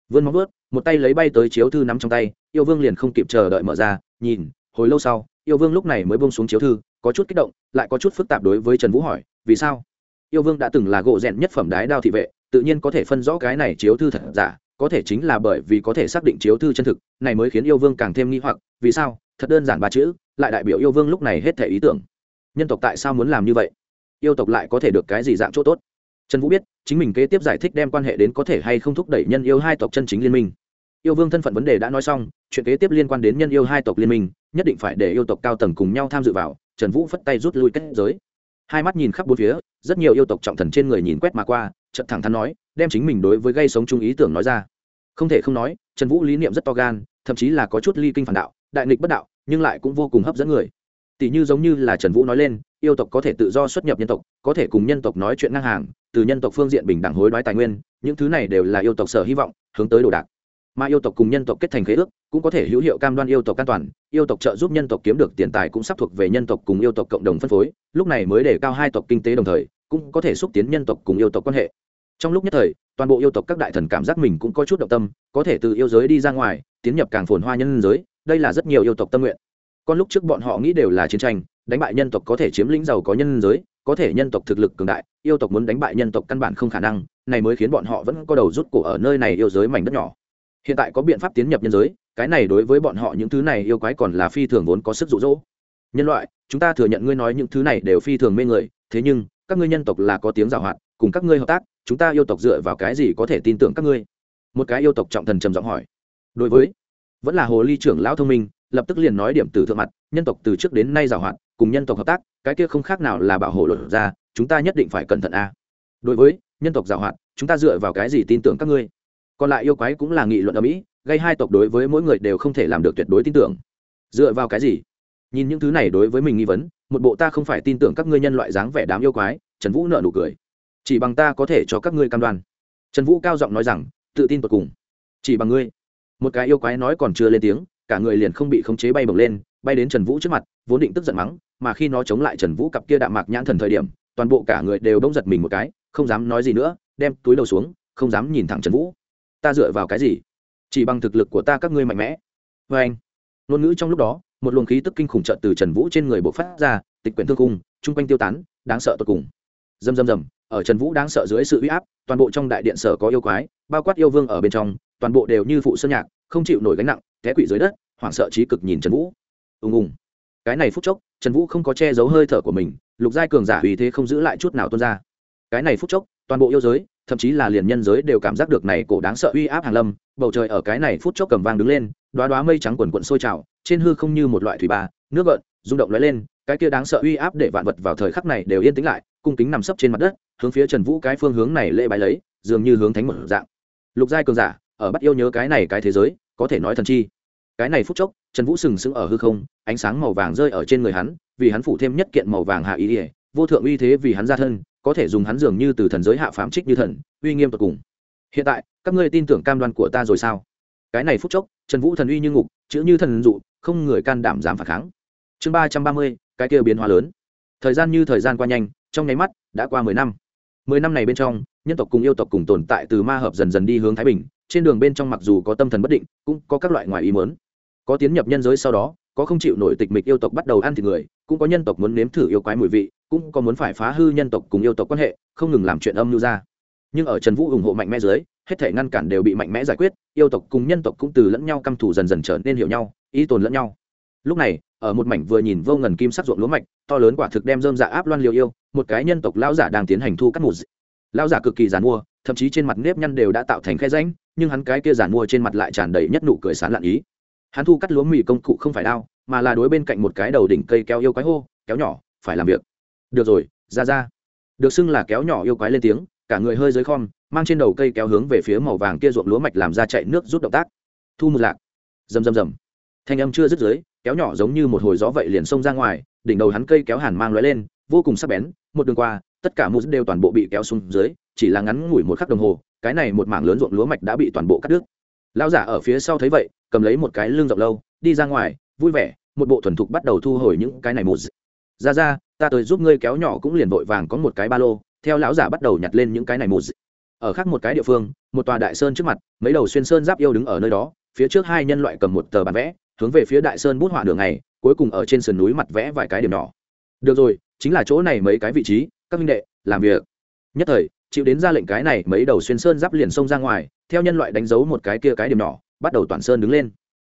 Vươn móng vớt một tay lấy bay tới chiếu thư nắm trong tay, yêu vương liền không kịp chờ đợi mở ra, nhìn, hồi lâu sau, yêu vương lúc này mới bông xuống chiếu thư, có chút kích động, lại có chút phức tạp đối với trần vũ hỏi, vì sao? Yêu vương đã từng là gỗ rèn nhất phẩm đái đao thị vệ tự nhiên có thể phân rõ cái này chiếu thư thật giả, có thể chính là bởi vì có thể xác định chiếu thư chân thực, này mới khiến yêu vương càng thêm nghi hoặc, vì sao? Thật đơn giản ba chữ, lại đại biểu yêu vương lúc này hết thể ý tưởng. Nhân tộc tại sao muốn làm như vậy? Yêu tộc lại có thể được cái gì dạng chỗ tốt? Trần vũ biết, chính mình kế tiếp giải thích đem quan hệ đến có thể hay không thúc đẩy nhân yêu hai tộc chân chính liên minh. Yêu vương thân phận vấn đề đã nói xong, chuyện kế tiếp liên quan đến nhân yêu hai tộc liên minh, nhất định phải để yêu tộc cao tầng cùng nhau tham dự vào, trần vũ phất tay rút lui kết giới. Hai mắt nhìn khắp bốn phía rất nhiều yêu tộc trọng thần trên người nhìn quét mà qua trận thẳng thắn nói, đem chính mình đối với gây sống chung ý tưởng nói ra. Không thể không nói, trần vũ lý niệm rất to gan, thậm chí là có chút ly kinh phản đạo, đại nghịch bất đạo, nhưng lại cũng vô cùng hấp dẫn người. Tỷ như giống như là trần vũ nói lên, yêu tộc có thể tự do xuất nhập nhân tộc, có thể cùng nhân tộc nói chuyện ngang hàng, từ nhân tộc phương diện bình đẳng hối đoái tài nguyên, những thứ này đều là yêu tộc sở hy vọng, hướng tới đồ đạc. Mà yêu tộc cùng nhân tộc kết thành khế ước, cũng có thể hữu hiệu cam đoan yêu tộc an toàn, yêu tộc trợ giúp nhân tộc kiếm được tiền tài cũng sắp thuộc về nhân tộc cùng yêu tộc cộng đồng phân phối, lúc này mới để cao hai tộc kinh tế đồng thời cũng có thể xúc tiến nhân tộc cùng yêu tộc quan hệ. Trong lúc nhất thời, toàn bộ yêu tộc các đại thần cảm giác mình cũng có chút động tâm, có thể từ yêu giới đi ra ngoài, tiến nhập càng phồn hoa nhân giới, đây là rất nhiều yêu tộc tâm nguyện. Con lúc trước bọn họ nghĩ đều là chiến tranh, đánh bại nhân tộc có thể chiếm lĩnh giàu có nhân giới, có thể nhân tộc thực lực cường đại, yêu tộc muốn đánh bại nhân tộc căn bản không khả năng, này mới khiến bọn họ vẫn có đầu rút cổ ở nơi này yêu giới mảnh đất nhỏ. Hiện tại có biện pháp tiến nhập nhân giới, cái này đối với bọn họ những thứ này yêu quái còn là phi thường vốn có sức rụ rỗ nhân loại, chúng ta thừa nhận ngươi nói những thứ này đều phi thường mê người, thế nhưng các ngươi nhân tộc là có tiếng giảo hoạt, cùng các ngươi hợp tác, chúng ta yêu tộc dựa vào cái gì có thể tin tưởng các ngươi? Một cái yêu tộc trọng thần trầm giọng hỏi. Đối với, vẫn là hồ ly trưởng lão thông minh, lập tức liền nói điểm từ thượng mặt, nhân tộc từ trước đến nay giảo hoạt, cùng nhân tộc hợp tác, cái kia không khác nào là bảo hộ luật ra, chúng ta nhất định phải cẩn thận a. Đối với, nhân tộc giảo hoạt, chúng ta dựa vào cái gì tin tưởng các ngươi? Còn lại yêu quái cũng là nghị luận ở mỹ, gây hai tộc đối với mỗi người đều không thể làm được tuyệt đối tin tưởng. Dựa vào cái gì? Nhìn những thứ này đối với mình nghi vấn, một bộ ta không phải tin tưởng các ngươi nhân loại dáng vẻ đám yêu quái, trần vũ nợ nụ cười. Chỉ bằng ta có thể cho các ngươi cam đoan. Trần vũ cao giọng nói rằng, tự tin tột cùng. Chỉ bằng ngươi. Một cái yêu quái nói còn chưa lên tiếng, cả người liền không bị khống chế bay bổng lên, bay đến trần vũ trước mặt, vốn định tức giận mắng, mà khi nó chống lại trần vũ cặp kia đạm mạc nhãn thần thời điểm, toàn bộ cả người đều đông giật mình một cái, không dám nói gì nữa, đem túi đầu xuống, không dám nhìn thẳng trần vũ. Ta dựa vào cái gì? Chỉ bằng thực lực của ta các ngươi mạnh mẽ. Vê anh ngôn ngữ trong lúc đó một luồng khí tức kinh khủng trợn từ trần vũ trên người bộc phát ra, tịch quyển thương cung chung quanh tiêu tán, đáng sợ tột cùng. Dầm dầm dầm ở trần vũ đáng sợ dưới sự uy áp, toàn bộ trong đại điện sở có yêu quái, bao quát yêu vương ở bên trong, toàn bộ đều như phụ sơn nhạc, không chịu nổi gánh nặng, té quỵ dưới đất, hoảng sợ trí cực nhìn trần vũ. Ùng ùng. Cái này phút chốc, trần vũ không có che giấu hơi thở của mình, lục giai cường giả vì thế không giữ lại chút nào tuôn ra. Cái này phút chốc, toàn bộ yêu giới, thậm chí là liền nhân giới đều cảm giác được này cổ đáng sợ uy áp hàng lâm, bầu trời ở cái này phút chốc cầm vang đứng lên đoá đoá mây trắng quần quận sôi trào, trên hư không như một loại thủy ba nước gợn, rung động lóe lên, cái kia đáng sợ uy áp để vạn vật vào thời khắc này đều yên tĩnh lại, cung kính nằm sấp trên mặt đất, hướng phía trần vũ cái phương hướng này lễ bài lấy, dường như hướng thánh một dạng. Lục giai cường giả, ở bắt yêu nhớ cái này cái thế giới, có thể nói thần chi. Cái này phút chốc, trần vũ sừng sững ở hư không, ánh sáng màu vàng rơi ở trên người hắn, vì hắn phủ thêm nhất kiện màu vàng hạ ý ỉa vô thượng uy thế vì hắn ra thân, có thể dùng hắn dường như từ thần giới hạ phám trích như thần, uy nghiêm tột cùng. Hiện tại, các ngươi tin tưởng cam đoan của ta rồi sao? Cái này phút chốc, trần vũ thần uy như ngục, chữ như thần dụ, không người can đảm dám phản kháng. Chương ba trăm ba mươi, cái kia biến hóa lớn. Thời gian như thời gian qua nhanh, trong nháy mắt, đã qua mười năm. Mười năm này bên trong, nhân tộc cùng yêu tộc cùng tồn tại từ ma hợp dần dần đi hướng thái bình, trên đường bên trong mặc dù có tâm thần bất định, cũng có các loại ngoài ý mớn có tiến nhập nhân giới sau đó, có không chịu nổi tịch mịch yêu tộc bắt đầu ăn thịt người, cũng có nhân tộc muốn nếm thử yêu quái mùi vị, cũng có muốn phải phá hư nhân tộc cùng yêu tộc quan hệ, không ngừng làm chuyện âm mưu ra. Nhưng ở trần vũ ủng hộ mạnh mẽ dưới hết thể ngăn cản đều bị mạnh mẽ giải quyết, yêu tộc cùng nhân tộc cũng từ lẫn nhau căm thù dần dần trở nên hiểu nhau, ý tồn lẫn nhau. Lúc này, ở một mảnh vừa nhìn vô ngần kim sắc ruộng lúa mạch, to lớn quả thực đem dơm dạ áp loan liều yêu, một cái nhân tộc lão giả đang tiến hành thu cắt mùt lão giả cực kỳ giàn mua, thậm chí trên mặt nếp nhăn đều đã tạo thành khe ránh nhưng hắn cái kia giàn mua trên mặt lại tràn đầy nhất nụ cười sán lạn ý. Hắn thu cắt lúa mì công cụ không phải đao, mà là đối bên cạnh một cái đầu đỉnh cây kéo yêu quái hô, kéo nhỏ, phải làm việc. Được rồi, ra ra. Được xưng là kéo nhỏ yêu quái lên tiếng cả người hơi dưới khom, mang trên đầu cây kéo hướng về phía màu vàng kia ruộng lúa mạch làm ra chạy nước rút động tác. Thu một lạc. Rầm rầm rầm. Thanh âm chưa dứt dưới, kéo nhỏ giống như một hồi gió vậy liền xông ra ngoài, đỉnh đầu hắn cây kéo hàn mang lóe lên, vô cùng sắc bén, một đường qua, tất cả mút đều toàn bộ bị kéo xuống dưới, chỉ là ngắn ngủi một khắc đồng hồ, cái này một mảng lớn ruộng lúa mạch đã bị toàn bộ cắt đứt. Lão giả ở phía sau thấy vậy, cầm lấy một cái lưng rộng lâu, đi ra ngoài, vui vẻ, một bộ thuần thục bắt đầu thu hồi những cái này một ra ra, ta tới giúp ngươi kéo nhỏ cũng liền vội vàng có một cái ba lô theo lão giả bắt đầu nhặt lên những cái này một ở khác một cái địa phương, một tòa đại sơn trước mặt, mấy đầu xuyên sơn giáp yêu đứng ở nơi đó, phía trước hai nhân loại cầm một tờ bản vẽ, hướng về phía đại sơn bút họa đường này cuối cùng ở trên sườn núi mặt vẽ vài cái điểm nhỏ. Được rồi, chính là chỗ này mấy cái vị trí, các minh đệ, làm việc. Nhất thời, chịu đến ra lệnh cái này mấy đầu xuyên sơn giáp liền xông ra ngoài, theo nhân loại đánh dấu một cái kia cái điểm nhỏ, bắt đầu toàn sơn đứng lên.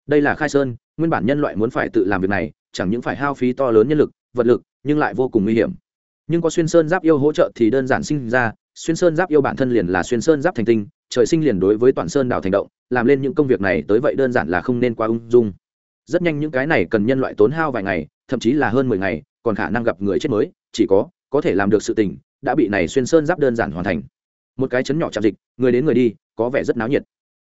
Đây là khai sơn, nguyên bản nhân loại muốn phải tự làm việc này, chẳng những phải hao phí to lớn nhân lực, vật lực, nhưng lại vô cùng nguy hiểm nhưng có xuyên sơn giáp yêu hỗ trợ thì đơn giản sinh ra, xuyên sơn giáp yêu bản thân liền là xuyên sơn giáp thành tinh, trời sinh liền đối với toàn sơn đảo thành động, làm lên những công việc này tới vậy đơn giản là không nên quá ung dung. Rất nhanh những cái này cần nhân loại tốn hao vài ngày, thậm chí là hơn mười ngày, còn khả năng gặp người chết mới, chỉ có có thể làm được sự tình, đã bị này xuyên sơn giáp đơn giản hoàn thành. Một cái chấn nhỏ chạm dịch, người đến người đi, có vẻ rất náo nhiệt.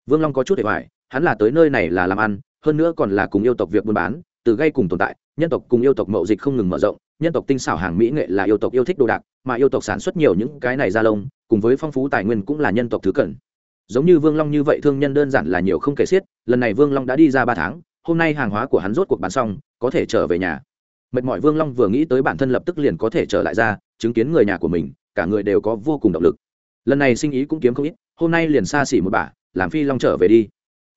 Vương long có chút để hoài, hắn là tới nơi này là làm ăn, hơn nữa còn là cùng yêu tộc việc buôn bán, từ gây cùng tồn tại, nhân tộc cùng yêu tộc mậu dịch không ngừng mở rộng nhân tộc tinh xảo hàng mỹ nghệ là yêu tộc yêu thích đồ đạc, mà yêu tộc sản xuất nhiều những cái này ra lông, cùng với phong phú tài nguyên cũng là nhân tộc thứ cần. Giống như vương long như vậy thương nhân đơn giản là nhiều không kể xiết, lần này vương long đã đi ra ba tháng, hôm nay hàng hóa của hắn rốt cuộc bán xong, có thể trở về nhà. Mệt mỏi vương long vừa nghĩ tới bản thân lập tức liền có thể trở lại ra, chứng kiến người nhà của mình, cả người đều có vô cùng động lực. Lần này sinh ý cũng kiếm không ít, hôm nay liền xa xỉ một bả, làm phi long trở về đi.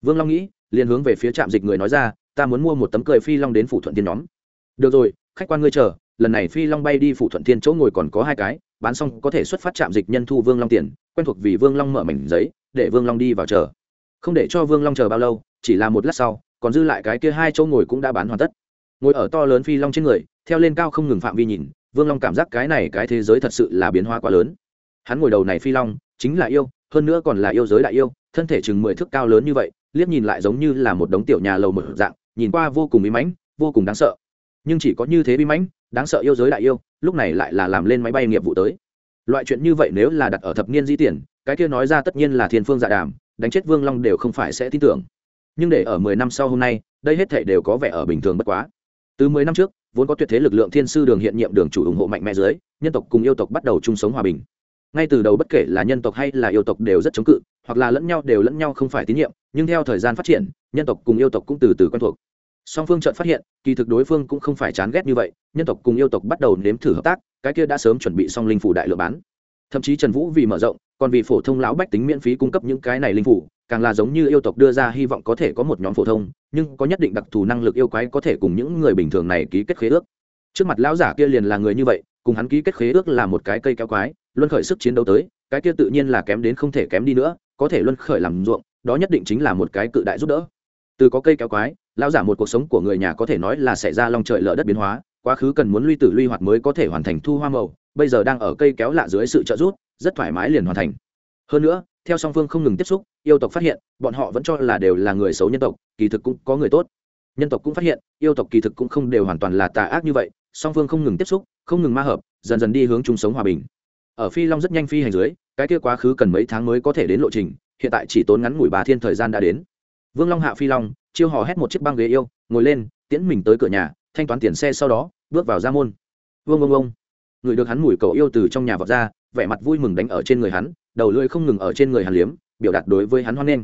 Vương long nghĩ, liền hướng về phía trạm dịch người nói ra, ta muốn mua một tấm cười phi long đến phủ thuận tiên nhóm. Được rồi, khách quan ngươi chờ lần này phi long bay đi phụ thuận tiên chỗ ngồi còn có hai cái, bán xong có thể xuất phát trạm dịch nhân thu vương long tiền, quen thuộc vì vương long mở mảnh giấy, để vương long đi vào chờ. Không để cho vương long chờ bao lâu, chỉ là một lát sau, còn dư lại cái kia hai chỗ ngồi cũng đã bán hoàn tất. Ngồi ở to lớn phi long trên người, theo lên cao không ngừng phạm vi nhìn, vương long cảm giác cái này cái thế giới thật sự là biến hóa quá lớn. Hắn ngồi đầu này phi long, chính là yêu, hơn nữa còn là yêu giới đại yêu, thân thể chừng mười thước cao lớn như vậy, liếc nhìn lại giống như là một đống tiểu nhà lầu mở dạng, nhìn qua vô cùng bí mãnh, vô cùng đáng sợ. Nhưng chỉ có như thế bí mãnh đáng sợ yêu giới đại yêu, lúc này lại là làm lên máy bay nghiệp vụ tới. Loại chuyện như vậy nếu là đặt ở thập niên di tiền, cái kia nói ra tất nhiên là thiên phương dạ đàm, đánh chết vương long đều không phải sẽ tin tưởng. Nhưng để ở mười năm sau hôm nay, đây hết thể đều có vẻ ở bình thường bất quá. Từ mười năm trước, vốn có tuyệt thế lực lượng thiên sư đường hiện nhiệm đường chủ ủng hộ mạnh mẽ dưới, nhân tộc cùng yêu tộc bắt đầu chung sống hòa bình. Ngay từ đầu bất kể là nhân tộc hay là yêu tộc đều rất chống cự, hoặc là lẫn nhau đều lẫn nhau không phải tín nhiệm, nhưng theo thời gian phát triển, nhân tộc cùng yêu tộc cũng từ từ quen thuộc song phương chợt phát hiện, kỳ thực đối phương cũng không phải chán ghét như vậy, nhân tộc cùng yêu tộc bắt đầu nếm thử hợp tác, cái kia đã sớm chuẩn bị xong linh phủ đại lựa bán. Thậm chí trần vũ vì mở rộng, còn vì phổ thông lão bách tính miễn phí cung cấp những cái này linh phủ, càng là giống như yêu tộc đưa ra hy vọng có thể có một nhóm phổ thông, nhưng có nhất định đặc thù năng lực yêu quái có thể cùng những người bình thường này ký kết khế ước. Trước mặt lão giả kia liền là người như vậy, cùng hắn ký kết khế ước là một cái cây kéo quái, luân khởi sức chiến đấu tới, cái kia tự nhiên là kém đến không thể kém đi nữa, có thể luân khởi làm ruộng, đó nhất định chính là một cái cự đại giúp đỡ. Từ có cây kéo quái lão giả một cuộc sống của người nhà có thể nói là xảy ra long trời lở đất biến hóa, quá khứ cần muốn luy tử luy hoạt mới có thể hoàn thành thu hoa màu, bây giờ đang ở cây kéo lạ dưới sự trợ giúp, rất thoải mái liền hoàn thành. Hơn nữa, theo song phương không ngừng tiếp xúc, yêu tộc phát hiện, bọn họ vẫn cho là đều là người xấu nhân tộc, kỳ thực cũng có người tốt. Nhân tộc cũng phát hiện, yêu tộc kỳ thực cũng không đều hoàn toàn là tà ác như vậy, song phương không ngừng tiếp xúc, không ngừng ma hợp, dần dần đi hướng chung sống hòa bình. Ở phi long rất nhanh phi hành dưới, cái kia quá khứ cần mấy tháng mới có thể đến lộ trình, hiện tại chỉ tốn ngắn ngủi bà thiên thời gian đã đến. Vương long hạ phi long chiêu hò hét một chiếc băng ghế yêu, ngồi lên, tiễn mình tới cửa nhà, thanh toán tiền xe sau đó, bước vào ra môn. Vương vương vương. Người được hắn mùi cầu yêu từ trong nhà vọt ra, vẻ mặt vui mừng đánh ở trên người hắn, đầu lưỡi không ngừng ở trên người hắn liếm, biểu đạt đối với hắn hoan nghênh.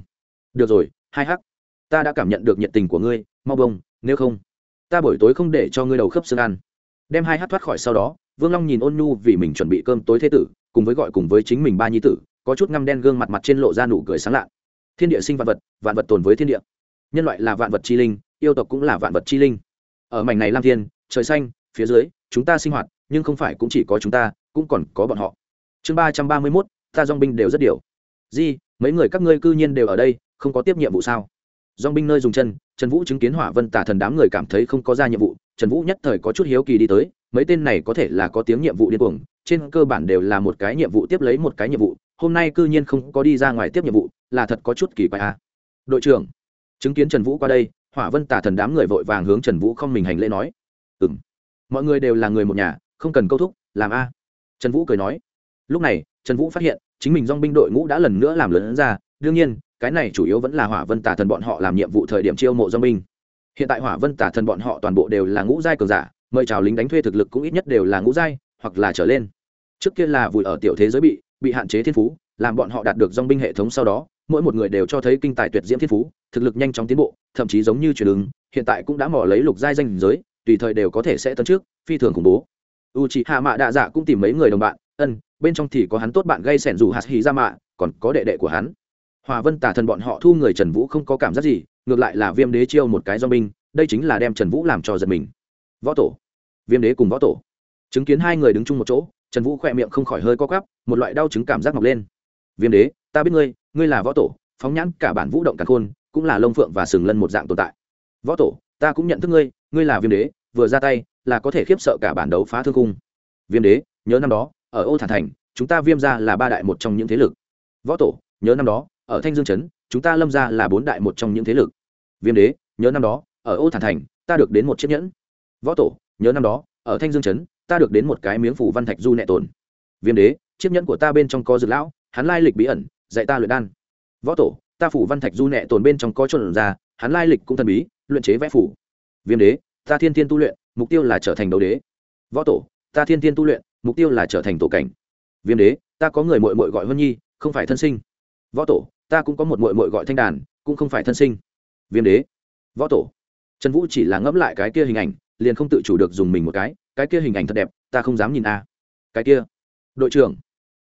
Được rồi, hai hắc. Ta đã cảm nhận được nhiệt tình của ngươi, mau bông, nếu không, ta buổi tối không để cho ngươi đầu khớp xương ăn. Đem hai hát thoát khỏi sau đó, vương long nhìn ôn nhu vì mình chuẩn bị cơm tối thế tử, cùng với gọi cùng với chính mình ba nhi tử, có chút ngăm đen gương mặt mặt trên lộ ra nụ cười sáng lạ. Thiên địa sinh vạn vật vạn vật tồn với thiên địa nhân loại là vạn vật chi linh, yêu tộc cũng là vạn vật chi linh. Ở mảnh này lam thiên, trời xanh, phía dưới, chúng ta sinh hoạt, nhưng không phải cũng chỉ có chúng ta, cũng còn có bọn họ. Chương ba trăm ba mươi mốt, ta dong binh đều rất điều di, mấy người các ngươi cư nhiên đều ở đây, không có tiếp nhiệm vụ sao? Dong binh nơi dùng chân, trần vũ chứng kiến hỏa vân tả thần đám người cảm thấy không có ra nhiệm vụ, trần vũ nhất thời có chút hiếu kỳ đi tới, mấy tên này có thể là có tiếng nhiệm vụ điên cuồng, trên cơ bản đều là một cái nhiệm vụ tiếp lấy một cái nhiệm vụ, hôm nay cư nhiên không có đi ra ngoài tiếp nhiệm vụ, là thật có chút kỳ quái à. đội trưởng chứng kiến trần vũ qua đây, hỏa vân tả thần đám người vội vàng hướng trần vũ không mình hành lễ nói. Ừ m mọi người đều là người một nhà, không cần câu thúc, làm a. Trần vũ cười nói. Lúc này, trần vũ phát hiện, chính mình dong binh đội ngũ đã lần nữa làm lớn ra, đương nhiên, cái này chủ yếu vẫn là hỏa vân tả thần bọn họ làm nhiệm vụ thời điểm chiêu mộ dong binh. Hiện tại hỏa vân tả thần bọn họ toàn bộ đều là ngũ giai cường giả, mời chào lính đánh thuê thực lực cũng ít nhất đều là ngũ giai, hoặc là trở lên. Trước kia là vùi ở tiểu thế giới bị bị hạn chế thiên phú, làm bọn họ đạt được dong binh hệ thống sau đó mỗi một người đều cho thấy kinh tài tuyệt diễm thiên phú thực lực nhanh chóng tiến bộ thậm chí giống như truyền ứng hiện tại cũng đã mò lấy lục giai danh giới tùy thời đều có thể sẽ tấn trước phi thường khủng bố. U chị hạ mạ đạ dạ cũng tìm mấy người đồng bạn ân bên trong thì có hắn tốt bạn gây sẻn rủ hạt hì ra mạ còn có đệ đệ của hắn. Hòa vân tả thần bọn họ thu người trần vũ không có cảm giác gì ngược lại là viêm đế chiêu một cái do binh đây chính là đem trần vũ làm cho giật mình. Võ tổ. Viêm đế cùng võ tổ. Chứng kiến hai người đứng chung một chỗ trần vũ khỏe miệng không khỏi hơi co quắp, một loại đau chứng cảm giác mọc lên. Viêm đế ta biết ngươi ngươi là võ tổ, phóng nhãn cả bản vũ động cả khôn, cũng là lông phượng và sừng lân một dạng tồn tại. Võ tổ, ta cũng nhận thức ngươi ngươi là viêm đế, vừa ra tay, là có thể khiếp sợ cả bản đấu phá thương cung viêm đế, nhớ năm đó, ở ô thản thành, chúng ta viêm ra là ba đại một trong những thế lực. Võ tổ, nhớ năm đó, ở thanh dương trấn, chúng ta lâm ra là bốn đại một trong những thế lực. Viêm đế, nhớ năm đó, ở ô thản thành, ta được đến một chiếc nhẫn. Võ tổ, nhớ năm đó, ở thanh dương trấn, ta được đến một cái miếng phủ văn thạch du nẹ tồn. Viêm đế, chiếc nhẫn của ta bên trong có dược lão, hắn lai lịch bí ẩn dạy ta luyện đan. Võ tổ, ta phủ văn thạch du nẹ tồn bên trong có trộn ra, hắn lai lịch cũng thần bí, luyện chế vẽ phủ. Viêm đế, ta thiên thiên tu luyện, mục tiêu là trở thành đấu đế. Võ tổ, ta thiên thiên tu luyện, mục tiêu là trở thành tổ cảnh. Viêm đế, ta có người mội mội gọi huân nhi, không phải thân sinh. Võ tổ, ta cũng có một mội mội gọi thanh đàn, cũng không phải thân sinh. Viêm đế, võ tổ, trần vũ chỉ là ngẫm lại cái kia hình ảnh, liền không tự chủ được dùng mình một cái cái kia hình ảnh thật đẹp, ta không dám nhìn a. Cái kia, đội trưởng,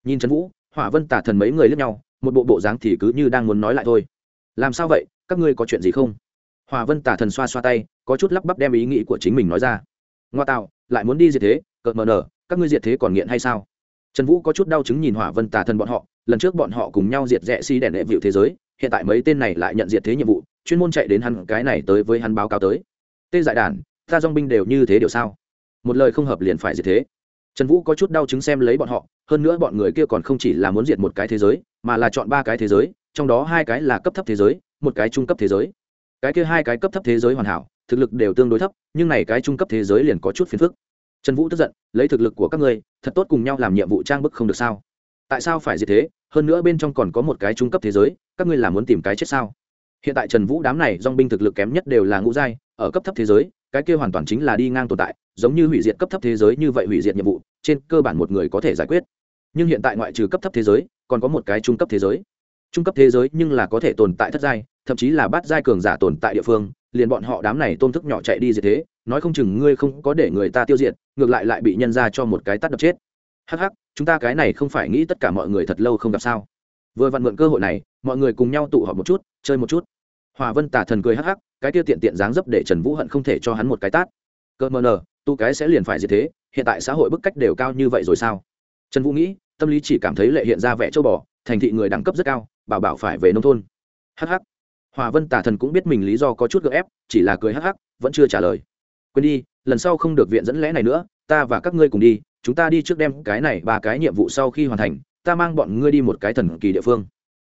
nhìn trần vũ, hỏa vân tả thần mấy người lướt nhau một bộ bộ dáng thì cứ như đang muốn nói lại thôi. Làm sao vậy? Các ngươi có chuyện gì không? Hòa vân tả thần xoa xoa tay, có chút lắp bắp đem ý nghĩ của chính mình nói ra. Ngoa tạo, lại muốn đi diệt thế, cợt mờ nở, các ngươi diệt thế còn nghiện hay sao? Trần vũ có chút đau chứng nhìn hỏa vân tả thần bọn họ, lần trước bọn họ cùng nhau diệt rẽ si đèn đệ vịu thế giới, hiện tại mấy tên này lại nhận diệt thế nhiệm vụ, chuyên môn chạy đến hắn, cái này tới với hắn báo cáo tới. Tê dại đàn, ta dong binh đều như thế điều sao? Một lời không hợp liền phải diệt thế trần vũ có chút đau chứng xem lấy bọn họ, hơn nữa bọn người kia còn không chỉ là muốn diệt một cái thế giới, mà là chọn ba cái thế giới, trong đó hai cái là cấp thấp thế giới, một cái trung cấp thế giới. Cái kia hai cái cấp thấp thế giới hoàn hảo, thực lực đều tương đối thấp, nhưng này cái trung cấp thế giới liền có chút phiền phức. Trần vũ tức giận, lấy thực lực của các ngươi, thật tốt cùng nhau làm nhiệm vụ trang bức không được sao? Tại sao phải gì thế? Hơn nữa bên trong còn có một cái trung cấp thế giới, các ngươi là muốn tìm cái chết sao? Hiện tại trần vũ đám này dong binh thực lực kém nhất đều là ngũ giai, ở cấp thấp thế giới, cái kia hoàn toàn chính là đi ngang tồn tại giống như hủy diệt cấp thấp thế giới như vậy hủy diệt nhiệm vụ, trên cơ bản một người có thể giải quyết. Nhưng hiện tại ngoại trừ cấp thấp thế giới, còn có một cái trung cấp thế giới. Trung cấp thế giới nhưng là có thể tồn tại thất giai, thậm chí là bát giai cường giả tồn tại địa phương, liền bọn họ đám này tôn thức nhỏ chạy đi gì thế, nói không chừng ngươi không có để người ta tiêu diệt, ngược lại lại bị nhân ra cho một cái tắt đập chết. Hắc hắc, chúng ta cái này không phải nghĩ tất cả mọi người thật lâu không gặp sao. Vừa vặn mượn cơ hội này, mọi người cùng nhau tụ họp một chút, chơi một chút. Hòa vân tả thần cười hắc hắc, cái tiêu tiện tiện dáng dấp để trần vũ hận không thể cho hắn một cái tát. Cơ mờ nờ tu cái sẽ liền phải gì thế, hiện tại xã hội bức cách đều cao như vậy rồi sao? Trần vũ nghĩ, tâm lý chỉ cảm thấy lệ hiện ra vẻ châu bò, thành thị người đẳng cấp rất cao, bảo bảo phải về nông thôn. Hh hòa vân tả thần cũng biết mình lý do có chút gợ ép, chỉ là cười hh vẫn chưa trả lời. Quên đi, lần sau không được viện dẫn lẽ này nữa, ta và các ngươi cùng đi, chúng ta đi trước đem cái này ba cái nhiệm vụ sau khi hoàn thành, ta mang bọn ngươi đi một cái thần kỳ địa phương.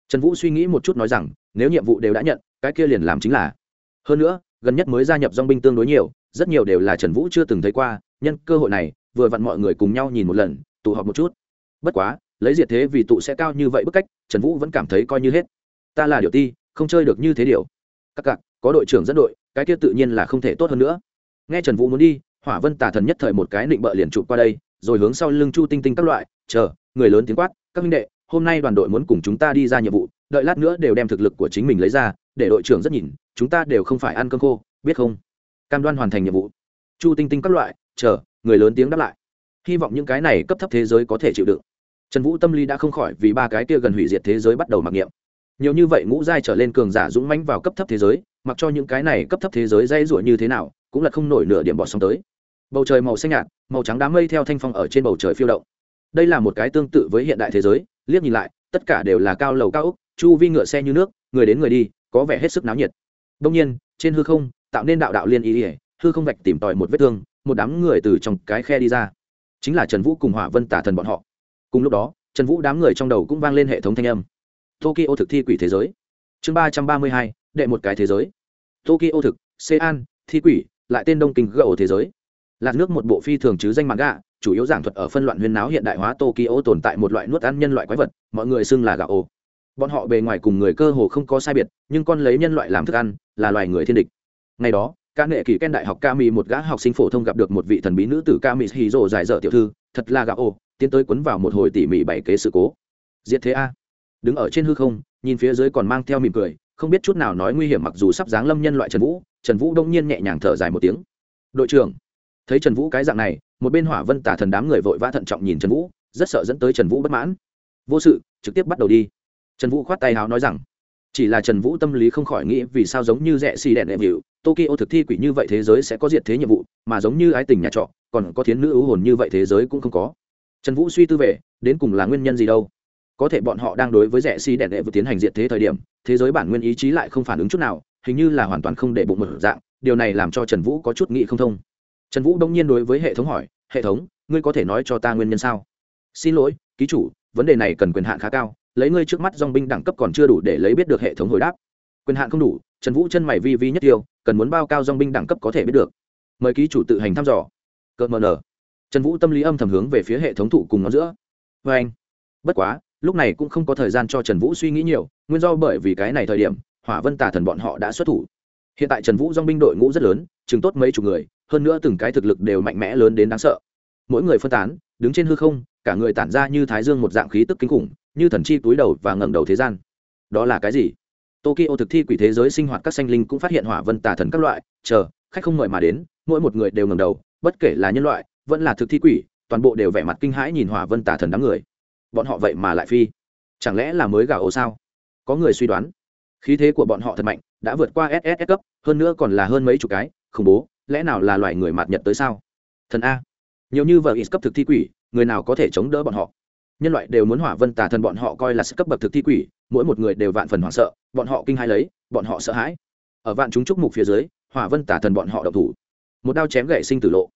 Trần vũ suy nghĩ một chút nói rằng, nếu nhiệm vụ đều đã nhận, cái kia liền làm chính là. Hơn nữa, gần nhất mới gia nhập dong binh tương đối nhiều rất nhiều đều là trần vũ chưa từng thấy qua, nhân cơ hội này, vừa vặn mọi người cùng nhau nhìn một lần, tụ họp một chút. Bất quá, lấy diệt thế vì tụ sẽ cao như vậy bức cách, trần vũ vẫn cảm thấy coi như hết. Ta là điều ti, không chơi được như thế điều. Các cặp có đội trưởng dẫn đội, cái kia tự nhiên là không thể tốt hơn nữa. Nghe trần vũ muốn đi, hỏa vân tả thần nhất thời một cái định bợ liền trụ qua đây, rồi hướng sau lưng chu tinh tinh các loại, chờ, người lớn tiếng quát, các minh đệ, hôm nay đoàn đội muốn cùng chúng ta đi ra nhiệm vụ, đợi lát nữa đều đem thực lực của chính mình lấy ra, để đội trưởng rất nhìn, chúng ta đều không phải ăn cơm khô, biết không? Cam đoan hoàn thành nhiệm vụ. Chu tinh tinh các loại chờ người lớn tiếng đáp lại. Hy vọng những cái này cấp thấp thế giới có thể chịu đựng. Trần vũ tâm lý đã không khỏi vì ba cái kia gần hủy diệt thế giới bắt đầu mặc niệm. Nhiều như vậy ngũ giai trở lên cường giả dũng mãnh vào cấp thấp thế giới mặc cho những cái này cấp thấp thế giới dây rủa như thế nào cũng là không nổi nửa điểm bỏ sóng tới. Bầu trời màu xanh nhạt màu trắng đám mây theo thanh phong ở trên bầu trời phiêu động. Đây là một cái tương tự với hiện đại thế giới liếc nhìn lại tất cả đều là cao lầu cao úc, chu vi ngựa xe như nước người đến người đi có vẻ hết sức náo nhiệt. Đông nhiên trên hư không tạo nên đạo đạo liên ý ỉa, hư không vạch tìm tòi một vết thương, một đám người từ trong cái khe đi ra. Chính là trần vũ cùng hỏa vân tả thần bọn họ. Cùng lúc đó, trần vũ đám người trong đầu cũng vang lên hệ thống thanh âm. Tokyo thực thi quỷ thế giới. Chương ba trăm ba mươi hai, đệ một cái thế giới. Tokyo thực, sean, thi quỷ, lại tên đông kinh gậu thế giới. Lạc nước một bộ phi thường chứ danh mạng gạ chủ yếu giảng thuật ở phân loạn huyên náo hiện đại hóa tokyo tồn tại một loại nuốt ăn nhân loại quái vật, mọi người xưng là gạo ô. Bọn họ bề ngoài cùng người cơ hồ không có sai biệt, nhưng con lấy nhân loại làm thức ăn, là loài người thiên địch ngày đó, ca nghệ kỷ ken đại học ca mi một gã học sinh phổ thông gặp được một vị thần bí nữ tử ca mi hì rồ dài dở tiểu thư, thật là gạo ô tiến tới quấn vào một hồi tỉ mỉ bảy kế sự cố. Diệt thế a. Đứng ở trên hư không, nhìn phía dưới còn mang theo mỉm cười, không biết chút nào nói nguy hiểm mặc dù sắp giáng lâm nhân loại trần vũ trần vũ đông nhiên nhẹ nhàng thở dài một tiếng. Đội trưởng, thấy trần vũ cái dạng này, một bên hỏa vân tả thần đám người vội vã thận trọng nhìn trần vũ, rất sợ dẫn tới trần vũ bất mãn. Vô sự, trực tiếp bắt đầu đi. Trần vũ khoát tay háo nói rằng, chỉ là trần vũ tâm lý không khỏi nghĩ vì sao giống như rẽ xì đèn đệm hiệu tokyo thực thi quỷ như vậy thế giới sẽ có diệt thế nhiệm vụ, mà giống như ái tình nhà trọ, còn có thiến nữ ưu hồn như vậy thế giới cũng không có. Trần vũ suy tư về, đến cùng là nguyên nhân gì đâu? Có thể bọn họ đang đối với rẻ xi đèn đệ vừa tiến hành diệt thế thời điểm, thế giới bản nguyên ý chí lại không phản ứng chút nào, hình như là hoàn toàn không để bụng một dạng, điều này làm cho trần vũ có chút nghĩ không thông. Trần vũ đông nhiên đối với hệ thống hỏi, hệ thống, ngươi có thể nói cho ta nguyên nhân sao? Xin lỗi, ký chủ, vấn đề này cần quyền hạn khá cao, lấy ngươi trước mắt dong binh đẳng cấp còn chưa đủ để lấy biết được hệ thống hồi đáp. Quyền hạn không đủ trần vũ chân mày vi vi nhất tiêu, cần muốn bao cao dong binh đẳng cấp có thể biết được. Mời ký chủ tự hành thăm dò. Cợt mờ nở. Trần vũ tâm lý âm thầm hướng về phía hệ thống thụ cùng nó giữa. Vê anh. Bất quá, lúc này cũng không có thời gian cho trần vũ suy nghĩ nhiều, nguyên do bởi vì cái này thời điểm, hỏa vân tả thần bọn họ đã xuất thủ. Hiện tại trần vũ dong binh đội ngũ rất lớn, chừng tốt mấy chục người, hơn nữa từng cái thực lực đều mạnh mẽ lớn đến đáng sợ. Mỗi người phân tán, đứng trên hư không, cả người tản ra như thái dương một dạng khí tức kinh khủng, như thần chi túi đầu và ngẩng đầu thế gian. Đó là cái gì? Tokyo thực thi quỷ thế giới sinh hoạt các sanh linh cũng phát hiện hỏa vân tà thần các loại, chờ, khách không mời mà đến, mỗi một người đều ngẩng đầu, bất kể là nhân loại, vẫn là thực thi quỷ, toàn bộ đều vẻ mặt kinh hãi nhìn hỏa vân tà thần đám người. Bọn họ vậy mà lại phi. Chẳng lẽ là mới gà ổ sao? Có người suy đoán. Khí thế của bọn họ thật mạnh, đã vượt qua ss cấp, hơn nữa còn là hơn mấy chục cái, khủng bố, lẽ nào là loài người mạt nhật tới sao? Thần a. Nhiều như vợ ít cấp thực thi quỷ, người nào có thể chống đỡ bọn họ? Nhân loại đều muốn hỏa vân tà thần bọn họ coi là sức cấp bậc thực thi quỷ mỗi một người đều vạn phần hoảng sợ, bọn họ kinh hãi lấy, bọn họ sợ hãi. Ở vạn chúng trúc mục phía dưới, hỏa vân tả thần bọn họ độc thủ. Một đao chém gậy sinh tử lộ.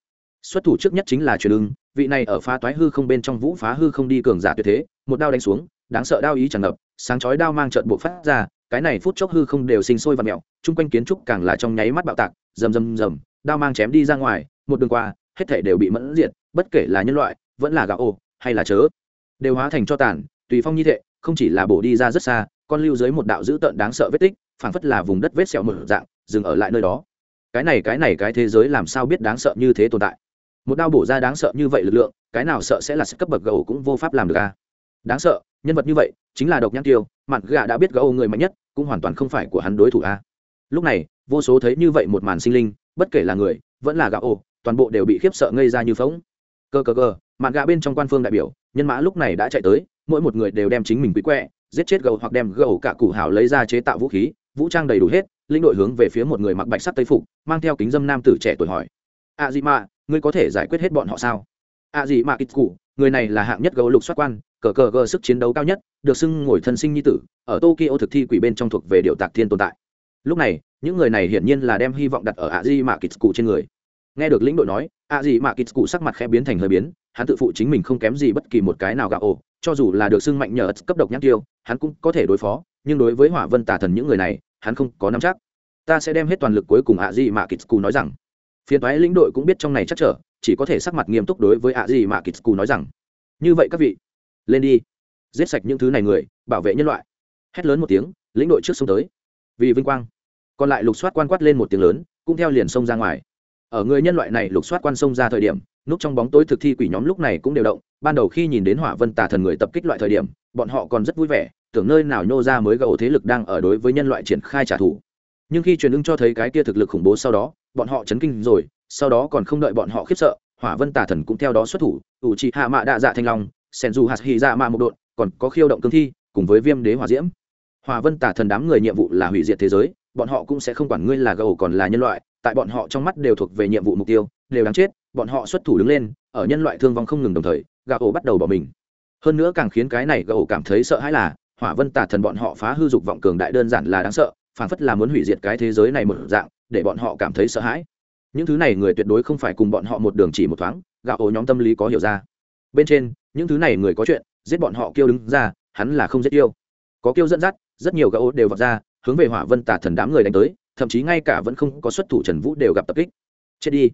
Xuất thủ trước nhất chính là truyền ưng, vị này ở phá toái hư không bên trong vũ phá hư không đi cường giả tuyệt thế, một đao đánh xuống, đáng sợ đao ý tràn ngập, sáng chói đao mang trận bộ phát ra, cái này phút chốc hư không đều sinh sôi và mẹo chung quanh kiến trúc càng là trong nháy mắt bạo tạc, rầm rầm rầm, đao mang chém đi ra ngoài, một đường qua, hết thể đều bị mẫn diệt, bất kể là nhân loại, vẫn là gạo ô, hay là chớ, đều hóa thành cho tàn, tùy phong như thệ không chỉ là bổ đi ra rất xa, con lưu dưới một đạo dữ tợn đáng sợ vết tích, phảng phất là vùng đất vết sẹo mở dạng, dừng ở lại nơi đó cái này cái này, cái thế giới làm sao biết đáng sợ như thế tồn tại một đao bổ ra đáng sợ như vậy lực lượng, cái nào sợ sẽ là sức cấp bậc gấu cũng vô pháp làm được a à? đáng sợ, nhân vật như vậy, chính là độc nhãn tiêu mặt gà đã biết gấu người mạnh nhất, cũng hoàn toàn không phải của hắn đối thủ a à? lúc này, vô số thấy như vậy một màn sinh linh, bất kể là người, vẫn là gà ô, toàn bộ đều bị khiếp sợ ngây ra như phóng cơ cơ cơ mặt gà bên trong quan phương đại biểu, nhân mã lúc này đã chạy tới mỗi một người đều đem chính mình quý quẹ, giết chết gầu hoặc đem gầu cả củ hảo lấy ra chế tạo vũ khí, vũ trang đầy đủ hết linh đội hướng về phía một người mặc bạch sắt tây phục, mang theo kính dâm nam tử trẻ tuổi hỏi. A dị mạ ngươi có thể giải quyết hết bọn họ sao? A dị mạ kịch cụ người này là hạng nhất gấu lục xoát quan, cờ cờ gờ sức chiến đấu cao nhất, được xưng ngồi thân sinh nhi tử, ở tokyo thực thi quỷ bên trong thuộc về điệu tạc thiên tồn tại. Lúc này, những người này hiển nhiên là đem hy vọng đặt ở a di mạ kịch cụ trên người. Nghe được lĩnh đội nói, a di mạ kịch cụ sắc mặt khẽ biến thành hơi biến hắn tự phụ chính mình không kém gì bất kỳ một cái nào gạo ổ, cho dù là được xưng mạnh nhờ cấp độc nhãn tiêu, hắn cũng có thể đối phó, nhưng đối với hỏa vân tà thần những người này, hắn không có nắm chắc. Ta sẽ đem hết toàn lực cuối cùng ạ gì mà kitsku nói rằng. Phiền thoái lĩnh đội cũng biết trong này chắc trở, chỉ có thể sắc mặt nghiêm túc đối với ạ gì mà kitsku nói rằng. Như vậy các vị, lên đi. Giết sạch những thứ này người, bảo vệ nhân loại. Hét lớn một tiếng, lĩnh đội trước sông tới. Vì vinh quang. Còn lại lục soát quan quát lên một tiếng lớn, cũng theo liền sông ra ngoài. Ở người nhân loại này lục soát quan sông ra thời điểm núp trong bóng tối thực thi quỷ nhóm lúc này cũng đều động, ban đầu khi nhìn đến hỏa vân tà thần người tập kích loại thời điểm, bọn họ còn rất vui vẻ, tưởng nơi nào nhô ra mới gậu thế lực đang ở đối với nhân loại triển khai trả thù. Nhưng khi truyền ưng cho thấy cái kia thực lực khủng bố sau đó, bọn họ chấn kinh rồi, sau đó còn không đợi bọn họ khiếp sợ, hỏa vân tà thần cũng theo đó xuất thủ, ủ trị hạ mạ đạ dạ thanh long, sen dù hạt hy dạ mạ một đội còn có khiêu động cương thi, cùng với viêm đế hỏa diễm. Hỏa vân tà thần đám người nhiệm vụ là hủy diệt thế giới, bọn họ cũng sẽ không quản ngươi là gầu còn là nhân loại tại bọn họ trong mắt đều thuộc về nhiệm vụ mục tiêu, đều đáng chết, bọn họ xuất thủ đứng lên, ở nhân loại thương vong không ngừng đồng thời, gà ổ bắt đầu bỏ mình. Hơn nữa càng khiến cái này gà ổ cảm thấy sợ hãi là, hỏa vân tà thần bọn họ phá hư dục vọng cường đại đơn giản là đáng sợ phản phất là muốn hủy diệt cái thế giới này một dạng, để bọn họ cảm thấy sợ hãi. Những thứ này người tuyệt đối không phải cùng bọn họ một đường chỉ một thoáng, gà ổ nhóm tâm lý có hiểu ra. Bên trên, những thứ này người có chuyện, giết bọn họ kêu đứng ra, hắn là không giết yêu. Có kêu dẫn dắt, rất nhiều gà ổ đều vọt ra, hướng về hỏa vân tà thần đám người đánh tới thậm chí ngay cả vẫn không có xuất thủ trần vũ đều gặp tập kích. Chết đi.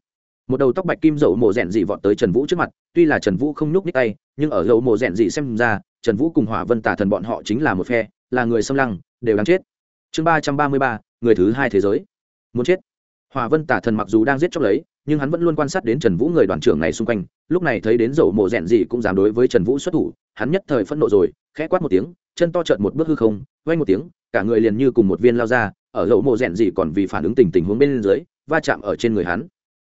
Một đầu tóc bạch kim dậu mộ rèn dị vọt tới trần vũ trước mặt, tuy là trần vũ không nhúc ních tay, nhưng ở dậu mộ rèn dị xem ra, trần vũ cùng hỏa vân Tả thần bọn họ chính là một phe, là người xâm lăng, đều đáng chết. Chương ba trăm ba mươi ba, người thứ hai thế giới. Muốn chết. Hỏa vân Tả thần mặc dù đang giết chóc lấy, nhưng hắn vẫn luôn quan sát đến trần vũ người đoàn trưởng này xung quanh, lúc này thấy đến dậu mộ rèn dị cũng dám đối với trần vũ xuất thủ, hắn nhất thời phẫn nộ rồi, khẽ quát một tiếng, chân to trợn một bước hư không vay một tiếng, cả người liền như cùng một viên lao ra ở lậu mộ rèn gì còn vì phản ứng tình tình huống bên dưới, va chạm ở trên người hắn.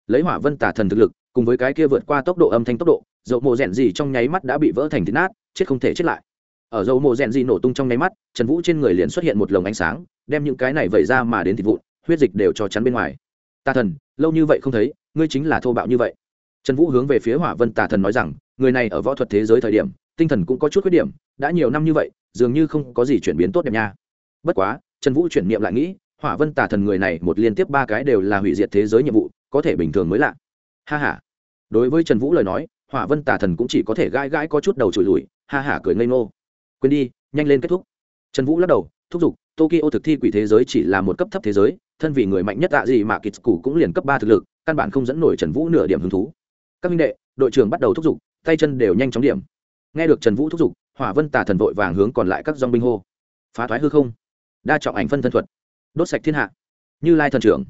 Lấy hỏa vân tà thần thực lực, cùng với cái kia vượt qua tốc độ âm thanh tốc độ, dậu mộ rèn gì trong nháy mắt đã bị vỡ thành thịt nát, chết không thể chết lại. Ở dậu mộ rèn gì nổ tung trong nháy mắt, trần vũ trên người liền xuất hiện một lồng ánh sáng, đem những cái này vẩy ra mà đến thịt vụn, huyết dịch đều cho chắn bên ngoài. Tà thần, lâu như vậy không thấy, ngươi chính là thô bạo như vậy. Trần vũ hướng về phía hỏa vân tà thần nói rằng, người này ở võ thuật thế giới thời điểm, tinh thần cũng có chút khuyết điểm, đã nhiều năm như vậy, dường như không có gì chuyển biến tốt đẹp nha. Bất quá trần vũ chuyển niệm lại nghĩ, hỏa vân tà thần người này một liên tiếp ba cái đều là hủy diệt thế giới nhiệm vụ, có thể bình thường mới lạ. Ha h a đối với trần vũ lời nói, hỏa vân tà thần cũng chỉ có thể gãi gãi có chút đầu trụi lùi, ha hả cười ngây ngô. Quên đi, nhanh lên kết thúc. Trần vũ lắc đầu, thúc giục, tokyo thực thi quỷ thế giới chỉ là một cấp thấp thế giới, thân vì người mạnh nhất tạ gì mà kịch cũ cũng liền cấp ba thực lực, căn bản không dẫn nổi trần vũ nửa điểm hứng thú. Các minh đệ, đội trưởng bắt đầu thúc giục, tay chân đều nhanh chóng điểm. Nghe được trần vũ thúc giục, hỏa vân tà thần vội vàng hướng còn lại các dong binh hô. Phá thoái hư không đa trọng ảnh phân thân thuật. Đốt sạch thiên hạ. Như lai thần trưởng.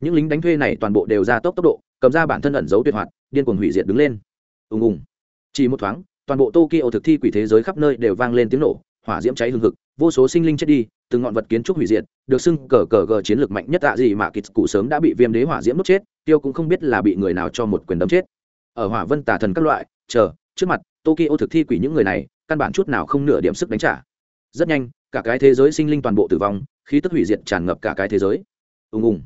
Những lính đánh thuê này toàn bộ đều ra tốc tốc độ, cầm ra bản thân ẩn giấu tuyệt hoạt, điên cuồng hủy diệt đứng lên. Ùng ùng. Chỉ một thoáng, toàn bộ tokyo thực thi quỷ thế giới khắp nơi đều vang lên tiếng nổ, hỏa diễm cháy hừng hực, vô số sinh linh chết đi, từng ngọn vật kiến trúc hủy diệt, được xưng cờ cờ gờ chiến lược mạnh nhất tạ gì mà kịch cụ sớm đã bị viêm đế hỏa diễm đốt chết, tiêu cũng không biết là bị người nào cho một quyền đấm chết. Ở hỏa vân tà thần các loại, chờ, trước mặt, tokyo thực thi quỷ những người này, căn bản chút nào không nửa điểm sức đánh trả. Rất nhanh cả cái thế giới sinh linh toàn bộ tử vong, khí tức hủy diệt tràn ngập cả cái thế giới. Ùng ùng.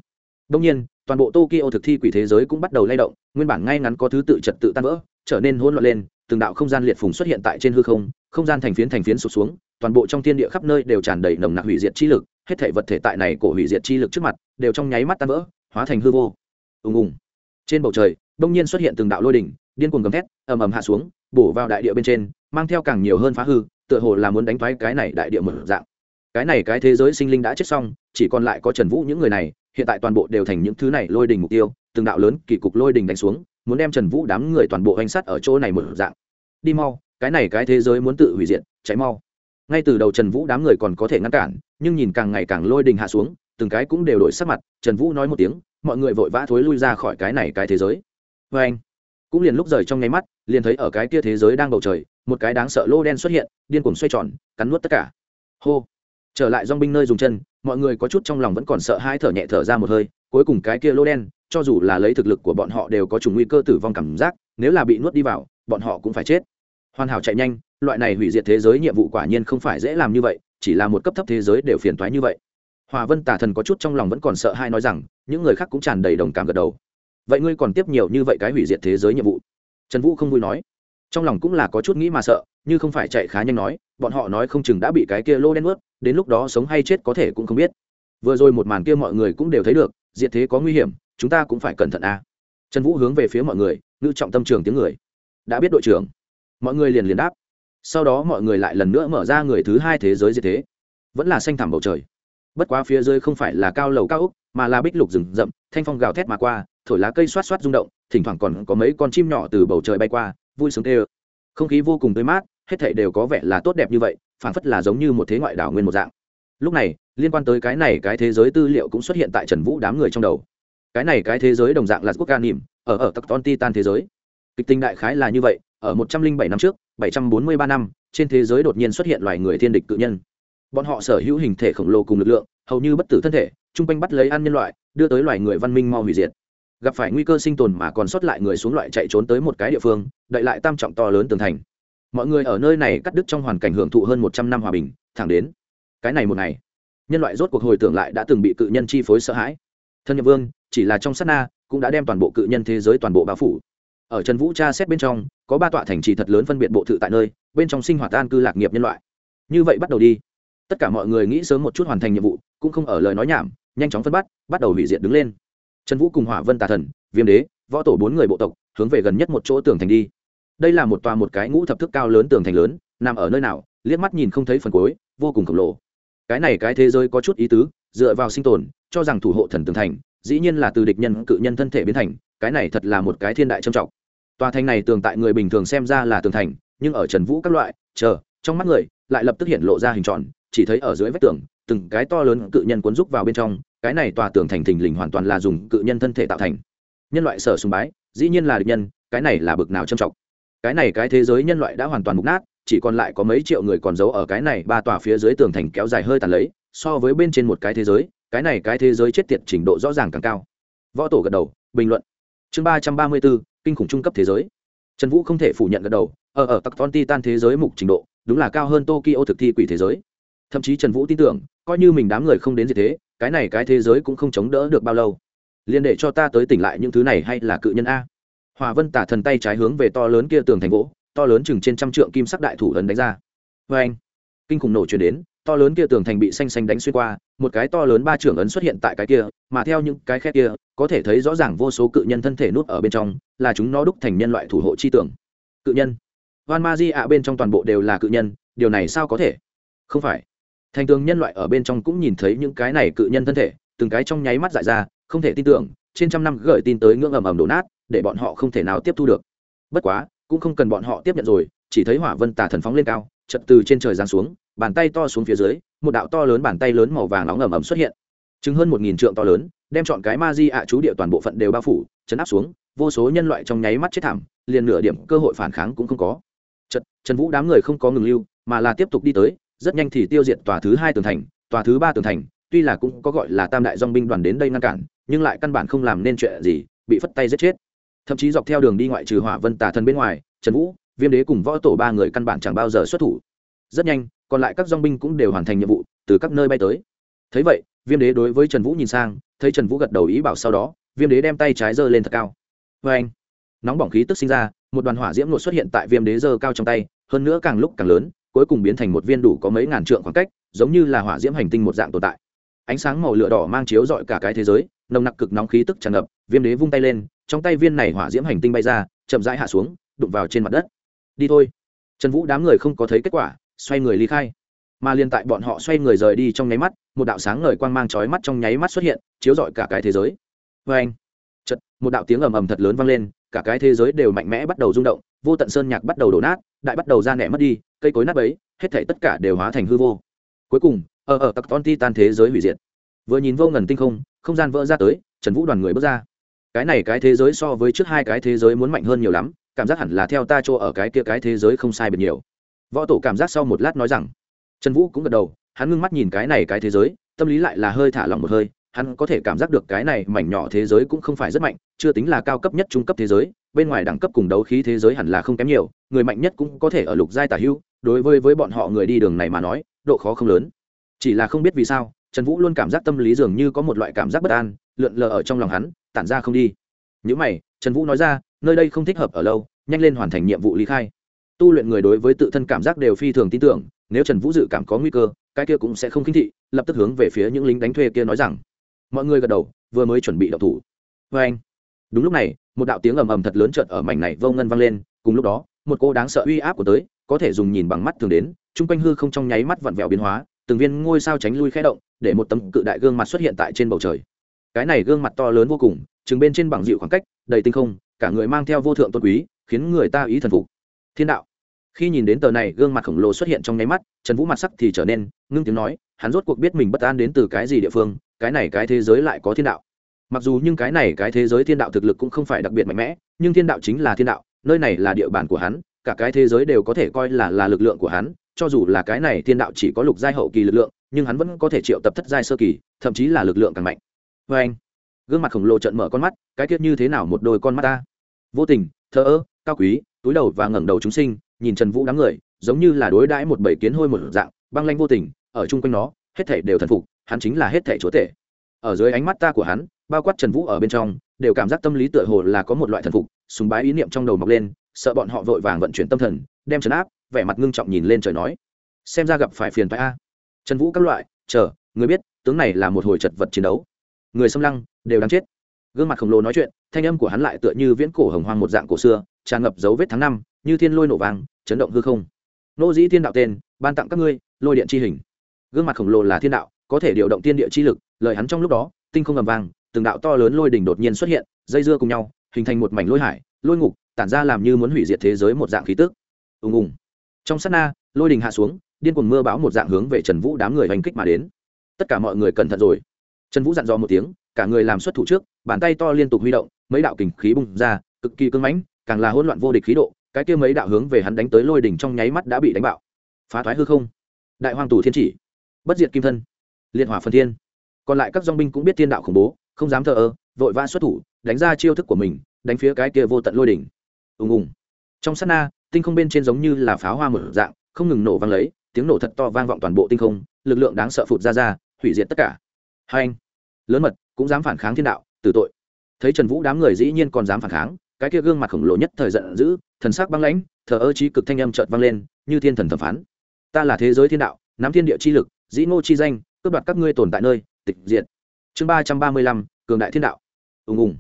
Đông nhiên, toàn bộ tokyo thực thi quỷ thế giới cũng bắt đầu lay động, nguyên bản ngay ngắn có thứ tự trật tự tan vỡ, trở nên hỗn loạn lên, từng đạo không gian liệt phùng xuất hiện tại trên hư không không gian thành phiến thành phiến sụt xuống, toàn bộ trong thiên địa khắp nơi đều tràn đầy nồng nặc hủy diệt chi lực, hết thể vật thể tại này cổ hủy diệt chi lực trước mặt, đều trong nháy mắt tan vỡ, hóa thành hư vô. Ùng ùng. Trên bầu trời đông nhiên xuất hiện từng đạo lôi đỉnh, điên cuồng gầm thét, ầm ầm hạ xuống, bổ vào đại địa bên trên, mang theo càng nhiều hơn phá hư tựa hồ là muốn đánh thoái cái này đại địa mở dạng. Cái này cái thế giới sinh linh đã chết xong, chỉ còn lại có trần vũ những người này, hiện tại toàn bộ đều thành những thứ này lôi đình mục tiêu, từng đạo lớn kỳ cục lôi đình đánh xuống, muốn đem trần vũ đám người toàn bộ hành sát ở chỗ này một dạng. Đi mau, cái này cái thế giới muốn tự hủy diệt cháy mau. Ngay từ đầu trần vũ đám người còn có thể ngăn cản, nhưng nhìn càng ngày càng lôi đình hạ xuống, từng cái cũng đều đổi sắc mặt, trần vũ nói một tiếng, mọi người vội vã thối lui ra khỏi cái này cái thế giới. Vê anh, cũng liền lúc rời trong nháy mắt, liền thấy ở cái kia thế giới đang bầu trời một cái đáng sợ lô đen xuất hiện, điên cuồng xoay tròn, cắn nuốt tất cả. Hô. Trở lại dong binh nơi dùng chân, mọi người có chút trong lòng vẫn còn sợ hai thở nhẹ thở ra một hơi, cuối cùng cái kia lô đen, cho dù là lấy thực lực của bọn họ đều có chủng nguy cơ tử vong cảm giác, nếu là bị nuốt đi vào, bọn họ cũng phải chết. Hoàn hảo chạy nhanh, loại này hủy diệt thế giới nhiệm vụ quả nhiên không phải dễ làm như vậy, chỉ là một cấp thấp thế giới đều phiền toái như vậy. Hòa vân tả thần có chút trong lòng vẫn còn sợ hai nói rằng, những người khác cũng tràn đầy đồng cảm gật đầu. Vậy ngươi còn tiếp nhiều như vậy cái hủy diệt thế giới nhiệm vụ? Trần vũ không vui nói trong lòng cũng là có chút nghĩ mà sợ, như không phải chạy khá nhanh nói, bọn họ nói không chừng đã bị cái kia lô đen ướt đến lúc đó sống hay chết có thể cũng không biết. Vừa rồi một màn kia mọi người cũng đều thấy được diện thế có nguy hiểm, chúng ta cũng phải cẩn thận a. À. trần vũ hướng về phía mọi người, ngữ trọng tâm trường tiếng người. Đã biết đội trưởng. Mọi người liền liền đáp. Sau đó mọi người lại lần nữa mở ra người thứ hai thế giới diệt thế. Vẫn là xanh thẳm bầu trời. Bất quá phía dưới không phải là cao lầu cao úc, mà là bích lục rừng rậm, thanh phong gào thét mà qua, thổi lá cây xoát xoát rung động, thỉnh thoảng còn có mấy con chim nhỏ từ bầu trời bay qua vui sướng tê ơ. Không khí vô cùng tươi mát, hết thảy đều có vẻ là tốt đẹp như vậy, phảng phất là giống như một thế ngoại đảo nguyên một dạng. Lúc này, liên quan tới cái này cái thế giới tư liệu cũng xuất hiện tại trần vũ đám người trong đầu. Cái này cái thế giới đồng dạng là quốc ca nỉm ở ở tắc ton titan thế giới. Kịch tinh đại khái là như vậy, ở một trăm linh bảy năm trước, bảy trăm bốn mươi ba năm, trên thế giới đột nhiên xuất hiện loài người thiên địch cự nhân. Bọn họ sở hữu hình thể khổng lồ cùng lực lượng, hầu như bất tử thân thể, chung quanh bắt lấy ăn nhân loại, đưa tới loài người văn minh mau hủy diệt gặp phải nguy cơ sinh tồn mà còn sót lại người xuống loại chạy trốn tới một cái địa phương đợi lại tam trọng to lớn tường thành. Mọi người ở nơi này cắt đứt trong hoàn cảnh hưởng thụ hơn một trăm năm hòa bình, thẳng đến cái này một ngày, nhân loại rốt cuộc hồi tưởng lại đã từng bị cự nhân chi phối sợ hãi. Thân nhiệm vương, chỉ là trong sát na, cũng đã đem toàn bộ cự nhân thế giới toàn bộ bao phủ. Ở trần vũ tra xét bên trong, có ba tọa thành trì thật lớn phân biệt bộ thự tại nơi, bên trong sinh hoạt an cư lạc nghiệp nhân loại. Như vậy bắt đầu đi. Tất cả mọi người nghĩ sớm một chút hoàn thành nhiệm vụ, cũng không ở lời nói nhảm, nhanh chóng phân bắt bắt đầu hủy diệt đứng lên trần vũ cùng hỏa vân tà thần, viêm đế, võ tổ bốn người bộ tộc, hướng về gần nhất một chỗ tường thành đi. Đây là một tòa một cái ngũ thập thức cao lớn tường thành lớn, nằm ở nơi nào, liếc mắt nhìn không thấy phần cuối, vô cùng khổng lồ. Cái này cái thế giới có chút ý tứ, dựa vào sinh tồn, cho rằng thủ hộ thần tường thành, dĩ nhiên là từ địch nhân, cự nhân thân thể biến thành, cái này thật là một cái thiên đại trầm trọng. Tòa thành này tường tại người bình thường xem ra là tường thành, nhưng ở trần vũ các loại, chờ, trong mắt người, lại lập tức hiện lộ ra hình tròn, chỉ thấy ở dưới vách tường, từng cái to lớn cự nhân cuốn rúc vào bên trong cái này tòa tường thành thình lình hoàn toàn là dùng cự nhân thân thể tạo thành. Nhân loại sở sùng bái, dĩ nhiên là địch nhân, cái này là bực nào trầm trọng. Cái này cái thế giới nhân loại đã hoàn toàn mục nát, chỉ còn lại có mấy triệu người còn giấu ở cái này ba tòa phía dưới tường thành kéo dài hơi tàn lấy, so với bên trên một cái thế giới, cái này cái thế giới chết tiệt trình độ rõ ràng càng cao. Võ tổ gật đầu, bình luận. Chương ba trăm ba mươi bốn, kinh khủng trung cấp thế giới. Trần vũ không thể phủ nhận gật đầu ờ, ờ, ở ở tắc ton titan thế giới mục trình độ, đúng là cao hơn tokyo thực thi quỷ thế giới. Thậm chí trần vũ tin tưởng, coi như mình đám người không đến gì thế cái này cái thế giới cũng không chống đỡ được bao lâu. Liên để cho ta tới tỉnh lại những thứ này hay là cự nhân a? Hòa vân tả thần tay trái hướng về to lớn kia tường thành gỗ, to lớn chừng trên trăm trượng kim sắc đại thủ ấn đánh ra. Vê anh kinh khủng nổ chuyển đến, to lớn kia tường thành bị xanh xanh đánh xuyên qua, một cái to lớn ba trưởng ấn xuất hiện tại cái kia, mà theo những cái khe kia, có thể thấy rõ ràng vô số cự nhân thân thể nuốt ở bên trong, là chúng nó đúc thành nhân loại thủ hộ chi tưởng. Cự nhân. Van ma di ạ bên trong toàn bộ đều là cự nhân, điều này sao có thể? Không phải thành tường nhân loại ở bên trong cũng nhìn thấy những cái này cự nhân thân thể từng cái trong nháy mắt dại ra không thể tin tưởng trên trăm năm gửi tin tới ngưỡng ầm ầm đổ nát để bọn họ không thể nào tiếp thu được. Bất quá cũng không cần bọn họ tiếp nhận rồi chỉ thấy hỏa vân tà thần phóng lên cao chật từ trên trời giáng xuống bàn tay to xuống phía dưới một đạo to lớn bàn tay lớn màu vàng nóng ầm ầm xuất hiện. Chứng hơn một nghìn trượng to lớn đem chọn cái ma di ạ chú địa toàn bộ phận đều bao phủ chấn áp xuống vô số nhân loại trong nháy mắt chết thảm liền nửa điểm cơ hội phản kháng cũng không có. Chật, trần vũ đám người không có ngừng lưu mà là tiếp tục đi tới rất nhanh thì tiêu diệt tòa thứ hai tường thành, tòa thứ ba tường thành, tuy là cũng có gọi là tam đại dong binh đoàn đến đây ngăn cản, nhưng lại căn bản không làm nên chuyện gì, bị phất tay giết chết. Thậm chí dọc theo đường đi ngoại trừ hỏa vân tà thần bên ngoài, trần vũ, viêm đế cùng võ tổ ba người căn bản chẳng bao giờ xuất thủ. Rất nhanh, còn lại các dong binh cũng đều hoàn thành nhiệm vụ, từ các nơi bay tới. Thấy vậy, viêm đế đối với trần vũ nhìn sang, thấy trần vũ gật đầu ý bảo sau đó, viêm đế đem tay trái giơ lên thật cao. Vê anh, nóng bỏng khí tức sinh ra, một đoàn hỏa diễm nột xuất hiện tại viêm đế giơ cao trong tay, hơn nữa càng lúc càng lớn cuối cùng biến thành một viên đủ có mấy ngàn trượng khoảng cách, giống như là hỏa diễm hành tinh một dạng tồn tại. Ánh sáng màu lửa đỏ mang chiếu rọi cả cái thế giới, nồng nặc cực nóng khí tức tràn ngập, viêm đế vung tay lên, trong tay viên này hỏa diễm hành tinh bay ra, chậm rãi hạ xuống, đụng vào trên mặt đất. Đi thôi. Trần vũ đám người không có thấy kết quả, xoay người ly khai. Mà liên tại bọn họ xoay người rời đi trong nháy mắt, một đạo sáng ngời quang mang chói mắt trong nháy mắt xuất hiện, chiếu rọi cả cái thế giới. Vê anh chật một đạo tiếng ầm ầm thật lớn vang lên, cả cái thế giới đều mạnh mẽ bắt đầu rung động, vô tận sơn nhạc bắt đầu đổ nát, đại bắt đầu ra nẻ mất đi cây cối nát bấy, hết thảy tất cả đều hóa thành hư vô. Cuối cùng ở ở tặc ton ti tan thế giới hủy diệt. Vừa nhìn vô ngần tinh không không gian vỡ ra tới trần vũ đoàn người bước ra. Cái này cái thế giới so với trước hai cái thế giới muốn mạnh hơn nhiều lắm cảm giác hẳn là theo ta chỗ ở cái kia cái thế giới không sai biệt nhiều. Võ tổ cảm giác sau một lát nói rằng trần vũ cũng gật đầu hắn ngưng mắt nhìn cái này cái thế giới tâm lý lại là hơi thả lỏng một hơi hắn có thể cảm giác được cái này mảnh nhỏ thế giới cũng không phải rất mạnh chưa tính là cao cấp nhất trung cấp thế giới bên ngoài đẳng cấp cùng đấu khí thế giới hẳn là không kém nhiều người mạnh nhất cũng có thể ở lục giai tả hưu đối với với bọn họ người đi đường này mà nói, độ khó không lớn. Chỉ là không biết vì sao, trần vũ luôn cảm giác tâm lý dường như có một loại cảm giác bất an, lượn lờ ở trong lòng hắn, tản ra không đi. Những mày, trần vũ nói ra, nơi đây không thích hợp ở lâu, nhanh lên hoàn thành nhiệm vụ lý khai. Tu luyện người đối với tự thân cảm giác đều phi thường tin tưởng, nếu trần vũ dự cảm có nguy cơ, cái kia cũng sẽ không khinh thị, lập tức hướng về phía những lính đánh thuê kia nói rằng, mọi người gật đầu, vừa mới chuẩn bị đậu thủ. Vê anh, đúng lúc này, một đạo tiếng ầm ầm thật lớn trợt ở mảnh này vô ngân vang lên, cùng lúc đó, một cô đáng sợ uy áp của tới có thể dùng nhìn bằng mắt thường đến, chung quanh hư không trong nháy mắt vặn vẹo biến hóa, từng viên ngôi sao tránh lui khẽ động, để một tấm cự đại gương mặt xuất hiện tại trên bầu trời. Cái này gương mặt to lớn vô cùng, chừng bên trên bằng dịu khoảng cách, đầy tinh không, cả người mang theo vô thượng tôn quý, khiến người ta ý thần phục. Thiên đạo. Khi nhìn đến tờ này, gương mặt khổng lồ xuất hiện trong nháy mắt, trần vũ mặt sắc thì trở nên ngưng tiếng nói, hắn rốt cuộc biết mình bất an đến từ cái gì địa phương, cái này cái thế giới lại có thiên đạo. Mặc dù nhưng cái này cái thế giới thiên đạo thực lực cũng không phải đặc biệt mạnh mẽ, nhưng thiên đạo chính là thiên đạo, nơi này là địa bàn của hắn cả cái thế giới đều có thể coi là là lực lượng của hắn, cho dù là cái này thiên đạo chỉ có lục giai hậu kỳ lực lượng, nhưng hắn vẫn có thể triệu tập thất giai sơ kỳ, thậm chí là lực lượng càng mạnh. Vê anh, gương mặt khổng lồ trận mở con mắt, cái tiết như thế nào một đôi con mắt ta? Vô tình, thờ ơ, cao quý, túi đầu và ngẩng đầu chúng sinh, nhìn trần vũ đám người, giống như là đối đãi một bầy kiến hôi một dạng, băng lanh vô tình, ở chung quanh nó, hết thể đều thần phục, hắn chính là hết thể chúa tể. Ở dưới ánh mắt ta của hắn, bao quát trần vũ ở bên trong, đều cảm giác tâm lý tựa hồ là có một loại thần phục súng bái ý niệm trong đầu mọc lên sợ bọn họ vội vàng vận chuyển tâm thần, đem trấn áp, vẻ mặt ngưng trọng nhìn lên trời nói. Xem ra gặp phải phiền phái a. Trần vũ các loại, chờ, người biết, tướng này là một hồi chật vật chiến đấu. Người xâm lăng, đều đáng chết. Gương mặt khổng lồ nói chuyện, thanh âm của hắn lại tựa như viễn cổ hồng hoang một dạng cổ xưa, tràn ngập dấu vết tháng năm, như thiên lôi nổ vàng chấn động hư không. Nô dĩ thiên đạo tên, ban tặng các ngươi, lôi điện chi hình. Gương mặt khổng lồ là thiên đạo, có thể điều động tiên địa chi lực, lời hắn trong lúc đó, tinh không ầm vang, từng đạo to lớn lôi đỉnh đột nhiên xuất hiện, dây dưa cùng nhau, hình thành một mảnh lôi hải, lôi ngục tản ra làm như muốn hủy diệt thế giới một dạng khí tức. Ùng ùng. Trong sát na, lôi đình hạ xuống, điên cuồng mưa bão một dạng hướng về trần vũ đám người hành kích mà đến. Tất cả mọi người cẩn thận rồi. Trần vũ dặn dò một tiếng, cả người làm xuất thủ trước, bàn tay to liên tục huy động, mấy đạo kình khí bung ra, cực kỳ cưng mãnh, càng là hỗn loạn vô địch khí độ, cái kia mấy đạo hướng về hắn đánh tới lôi đỉnh trong nháy mắt đã bị đánh bạo. Phá thoái hư không. Đại hoàng tù thiên chỉ. Bất diệt kim thân. Liệt hỏa phân thiên. Còn lại các dong binh cũng biết thiên đạo khủng bố, không dám thờ ơ, vội vã xuất thủ, đánh ra chiêu thức của mình, đánh phía cái kia vô tận lôi đỉnh ùng ùng. Trong sát na, tinh không bên trên giống như là pháo hoa mở dạng, không ngừng nổ vang lấy, tiếng nổ thật to vang vọng toàn bộ tinh không, lực lượng đáng sợ phụt ra ra, hủy diệt tất cả. Hai anh, lớn mật, cũng dám phản kháng thiên đạo, tử tội. Thấy trần vũ đám người dĩ nhiên còn dám phản kháng, cái kia gương mặt khổng lồ nhất thời giận dữ, thần sắc băng lãnh, thờ ơ trí cực thanh âm trợt vang lên, như thiên thần thẩm phán. Ta là thế giới thiên đạo, nắm thiên địa chi lực, dĩ ngô chi danh, cướp đoạt các ngươi tồn tại nơi, tịch diệt. Chương ba trăm ba mươi lăm, cường đại thiên đạo. Ùng ùng.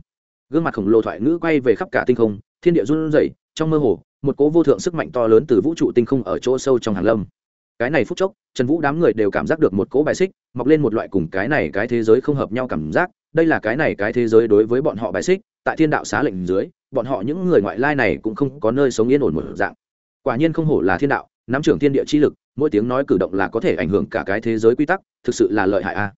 Gương mặt khổng lồ thoại ngữ quay về khắp cả tinh không thiên địa run rẩy, trong mơ hồ, một cố vô thượng sức mạnh to lớn từ vũ trụ tinh không ở chỗ sâu trong hàng lâm. Cái này phút chốc, trần vũ đám người đều cảm giác được một cỗ bài xích, mọc lên một loại cùng cái này cái thế giới không hợp nhau cảm giác. Đây là cái này cái thế giới đối với bọn họ bài xích, tại thiên đạo xá lệnh dưới, bọn họ những người ngoại lai này cũng không có nơi sống yên ổn một dạng. Quả nhiên không hổ là thiên đạo, nắm trưởng thiên địa chi lực, mỗi tiếng nói cử động là có thể ảnh hưởng cả cái thế giới quy tắc, thực sự là lợi hại a.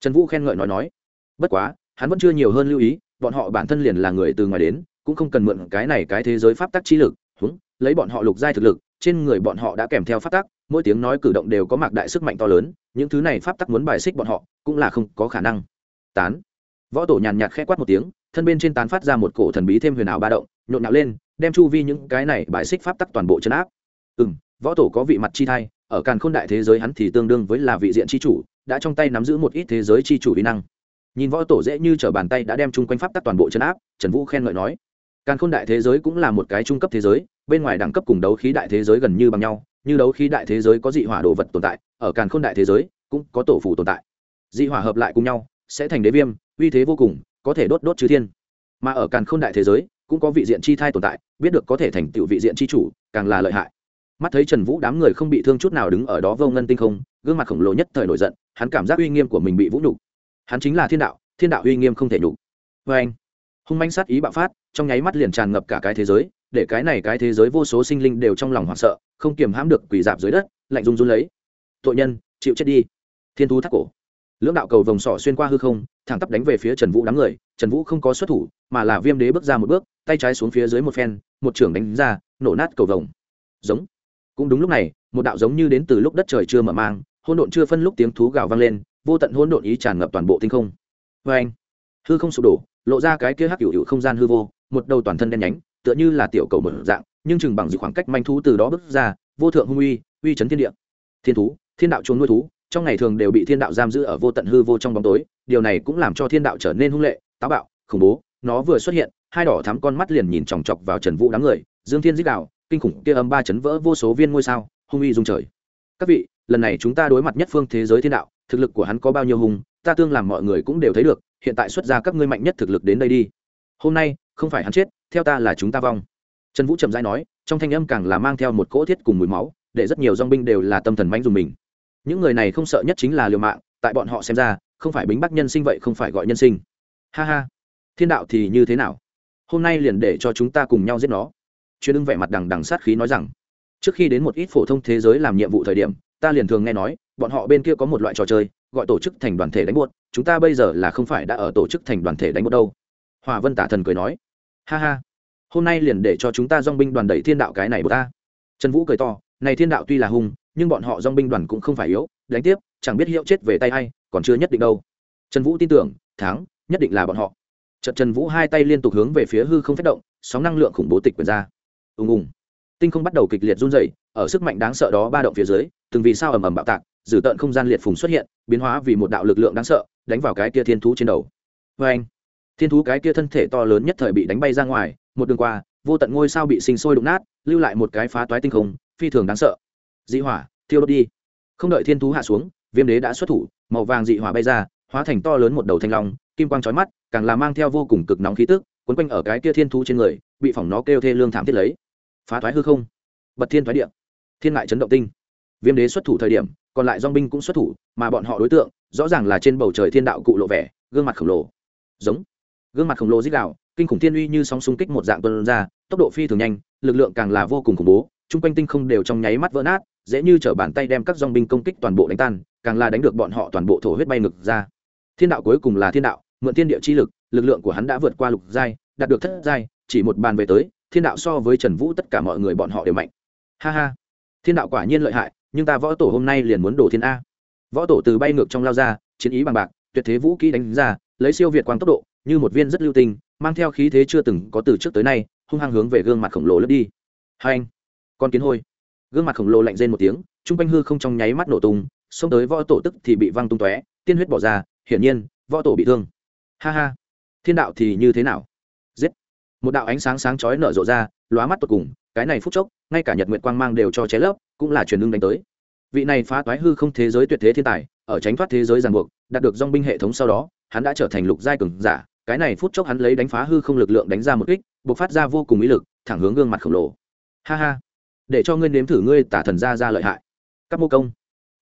Trần vũ khen ngợi nói nói, bất quá, hắn vẫn chưa nhiều hơn lưu ý, bọn họ bản thân liền là người từ ngoài đến cũng không cần mượn cái này cái thế giới pháp tắc chi lực, húng, lấy bọn họ lục giai thực lực, trên người bọn họ đã kèm theo pháp tắc, mỗi tiếng nói cử động đều có mạc đại sức mạnh to lớn, những thứ này pháp tắc muốn bài xích bọn họ, cũng là không có khả năng. Tán. Võ tổ nhàn nhạt khẽ quát một tiếng, thân bên trên tán phát ra một cổ thần bí thêm huyền ảo ba động, nhộn nhạo lên, đem chu vi những cái này bài xích pháp tắc toàn bộ chấn áp. Ừ m võ tổ có vị mặt chi thai, ở càn khôn đại thế giới hắn thì tương đương với là vị diện chi chủ, đã trong tay nắm giữ một ít thế giới chi chủ uy năng. Nhìn võ tổ dễ như t r ở bàn tay đã đem chung quanh pháp tắc toàn bộ chấn áp, trần vũ khen ngợi nói càn khôn đại thế giới cũng là một cái trung cấp thế giới, bên ngoài đẳng cấp cùng đấu khí đại thế giới gần như bằng nhau, như đấu khí đại thế giới có dị hỏa đồ vật tồn tại, ở càn khôn đại thế giới cũng có tổ phủ tồn tại. Dị hỏa hợp lại cùng nhau, sẽ thành đế viêm, uy thế vô cùng, có thể đốt đốt chư thiên. Mà ở càn khôn đại thế giới, cũng có vị diện chi thai tồn tại, biết được có thể thành tựu vị diện chi chủ, càng là lợi hại. Mắt thấy trần vũ đám người không bị thương chút nào đứng ở đó vô ngân tinh không, gương mặt khổng lồ nhất thời nổi giận, hắn cảm giác uy nghiêm của mình bị vũ nhục. Hắn chính là thiên đạo thiên đạo uy nghiêm không thể nhục. Vê anh hung manh sát ý bạo phát, trong nháy mắt liền tràn ngập cả cái thế giới, để cái này cái thế giới vô số sinh linh đều trong lòng hoảng sợ, không kiềm hãm được quỷ dạp dưới đất, lạnh run run lấy. Tội nhân, chịu chết đi. Thiên thú thác cổ. Lưỡng đạo cầu vòng sỏ xuyên qua hư không, thẳng tắp đánh về phía trần vũ đám người, trần vũ không có xuất thủ, mà là viêm đế bước ra một bước, tay trái xuống phía dưới một phen, một trưởng đánh ra, nổ nát cầu vồng. Giống. Cũng đúng lúc này, một đạo giống như đến từ lúc đất trời chưa mở mang, hỗn độn chưa phân lúc tiếng thú gào vang lên, vô tận hỗn độn ý tràn ngập toàn bộ tinh không. Vê anh hư không sụp đổ lộ ra cái kia hắc hữu hữu không gian hư vô, một đầu toàn thân đen nhánh, tựa như là tiểu cầu mở dạng, nhưng chừng bằng dự khoảng cách manh thú từ đó bước ra, vô thượng hung uy uy chấn thiên địa. Thiên thú, thiên đạo chuồng nuôi thú, trong ngày thường đều bị thiên đạo giam giữ ở vô tận hư vô trong bóng tối, điều này cũng làm cho thiên đạo trở nên hung lệ, táo bạo, khủng bố. Nó vừa xuất hiện, hai đỏ thắm con mắt liền nhìn chòng chọc vào trần vũ đám người, dương thiên dích đạo, kinh khủng kia âm ba chấn vỡ vô số viên ngôi sao, hung uy dung trời. Các vị, lần này chúng ta đối mặt nhất phương thế giới thiên đạo, thực lực của hắn có bao nhiêu hùng ta tương làm mọi người cũng đều thấy được hiện tại xuất ra các ngươi mạnh nhất thực lực đến đây đi. Hôm nay, không phải hắn chết, theo ta là chúng ta vong. Trần vũ trầm dai nói, trong thanh âm càng là mang theo một cỗ thiết cùng mùi máu, để rất nhiều dong binh đều là tâm thần manh dùng mình. Những người này không sợ nhất chính là liều mạng, tại bọn họ xem ra, không phải bính bắc nhân sinh vậy không phải gọi nhân sinh. Ha ha. Thiên đạo thì như thế nào? Hôm nay liền để cho chúng ta cùng nhau giết nó. Chuyên ưng vẻ mặt đằng đằng sát khí nói rằng, trước khi đến một ít phổ thông thế giới làm nhiệm vụ thời điểm, ta liền thường nghe nói, bọn họ bên kia có một loại trò chơi gọi tổ chức thành đoàn thể đánh buốt, chúng ta bây giờ là không phải đã ở tổ chức thành đoàn thể đánh buốt đâu. Hòa vân tả thần cười nói. Ha ha, hôm nay liền để cho chúng ta dong binh đoàn đẩy thiên đạo cái này của ta. Trần vũ cười to, này thiên đạo tuy là hung, nhưng bọn họ dong binh đoàn cũng không phải yếu, đánh tiếp, chẳng biết hiệu chết về tay hay còn chưa nhất định đâu. Trần vũ tin tưởng, thắng, nhất định là bọn họ. Trận trần vũ hai tay liên tục hướng về phía hư không phát động, sóng năng lượng khủng bố tịch quyền ra. Ùng ùng. Tinh không bắt đầu kịch liệt run dày ở sức mạnh đáng sợ đó ba động phía dưới, từng vì sao ầm ầm bạo tạc dử tợn không gian liệt phùng xuất hiện, biến hóa vì một đạo lực lượng đáng sợ, đánh vào cái kia thiên thú trên đầu. Vê anh, thiên thú cái kia thân thể to lớn nhất thời bị đánh bay ra ngoài, một đường qua, vô tận ngôi sao bị sinh sôi đụng nát, lưu lại một cái phá toái tinh không, phi thường đáng sợ. Dị hỏa, thiêu đốt đi. Không đợi thiên thú hạ xuống, viêm đế đã xuất thủ, màu vàng dị hỏa bay ra, hóa thành to lớn một đầu thanh long, kim quang trói mắt, càng là mang theo vô cùng cực nóng khí tức quấn quanh ở cái kia thiên thú trên người, bị phỏng nó kêu thê lương thảm thiết lấy. Phá thoái hư không. Bật thiên thoái địa. Thiên ngại chấn động tinh viêm đế xuất thủ thời điểm, còn lại dong binh cũng xuất thủ, mà bọn họ đối tượng, rõ ràng là trên bầu trời thiên đạo cụ lộ vẻ, gương mặt khổng lồ. Giống. Gương mặt khổng lồ dích đạo kinh khủng thiên uy như sóng xung kích một dạng tuần ra, tốc độ phi thường nhanh, lực lượng càng là vô cùng khủng bố, chung quanh tinh không đều trong nháy mắt vỡ nát, dễ như chở bàn tay đem các dong binh công kích toàn bộ đánh tan, càng là đánh được bọn họ toàn bộ thổ huyết bay ngực ra. Thiên đạo cuối cùng là thiên đạo, mượn thiên địa chi lực lực lượng của hắn đã vượt qua lục giai, đạt được thất giai, chỉ một bàn về tới, thiên đạo so với trần vũ tất cả mọi người bọn họ đều mạnh. Ha ha. Thiên đạo quả nhiên lợi hại nhưng ta võ tổ hôm nay liền muốn đổ thiên a. Võ tổ từ bay ngược trong lao ra, chiến ý bằng bạc, tuyệt thế vũ kỹ đánh ra, lấy siêu việt quang tốc độ, như một viên rất lưu tinh, mang theo khí thế chưa từng có từ trước tới nay, hung hăng hướng về gương mặt khổng lồ lướt đi. Hai anh, con kiến hôi. Gương mặt khổng lồ lạnh rên một tiếng, trung quanh hư không trong nháy mắt nổ tung, xông tới võ tổ tức thì bị văng tung tóe, tiên huyết bỏ ra, hiển nhiên, võ tổ bị thương. Ha ha, thiên đạo thì như thế nào? Giết. Một đạo ánh sáng sáng chói nở rộ ra, lóa mắt tột cùng, cái này phút chốc, ngay cả nhật nguyện quang mang đều cho cháy lấp cũng là truyền lưng đánh tới. Vị này phá toái hư không thế giới tuyệt thế thiên tài, ở tránh thoát thế giới ràng buộc, đạt được dong binh hệ thống sau đó, hắn đã trở thành lục giai cường giả. Cái này phút chốc hắn lấy đánh phá hư không lực lượng đánh ra một kích buộc phát ra vô cùng ý lực, thẳng hướng gương mặt khổng lồ. Ha ha. Để cho ngươi nếm thử ngươi tả thần ra ra lợi hại. Các mô công.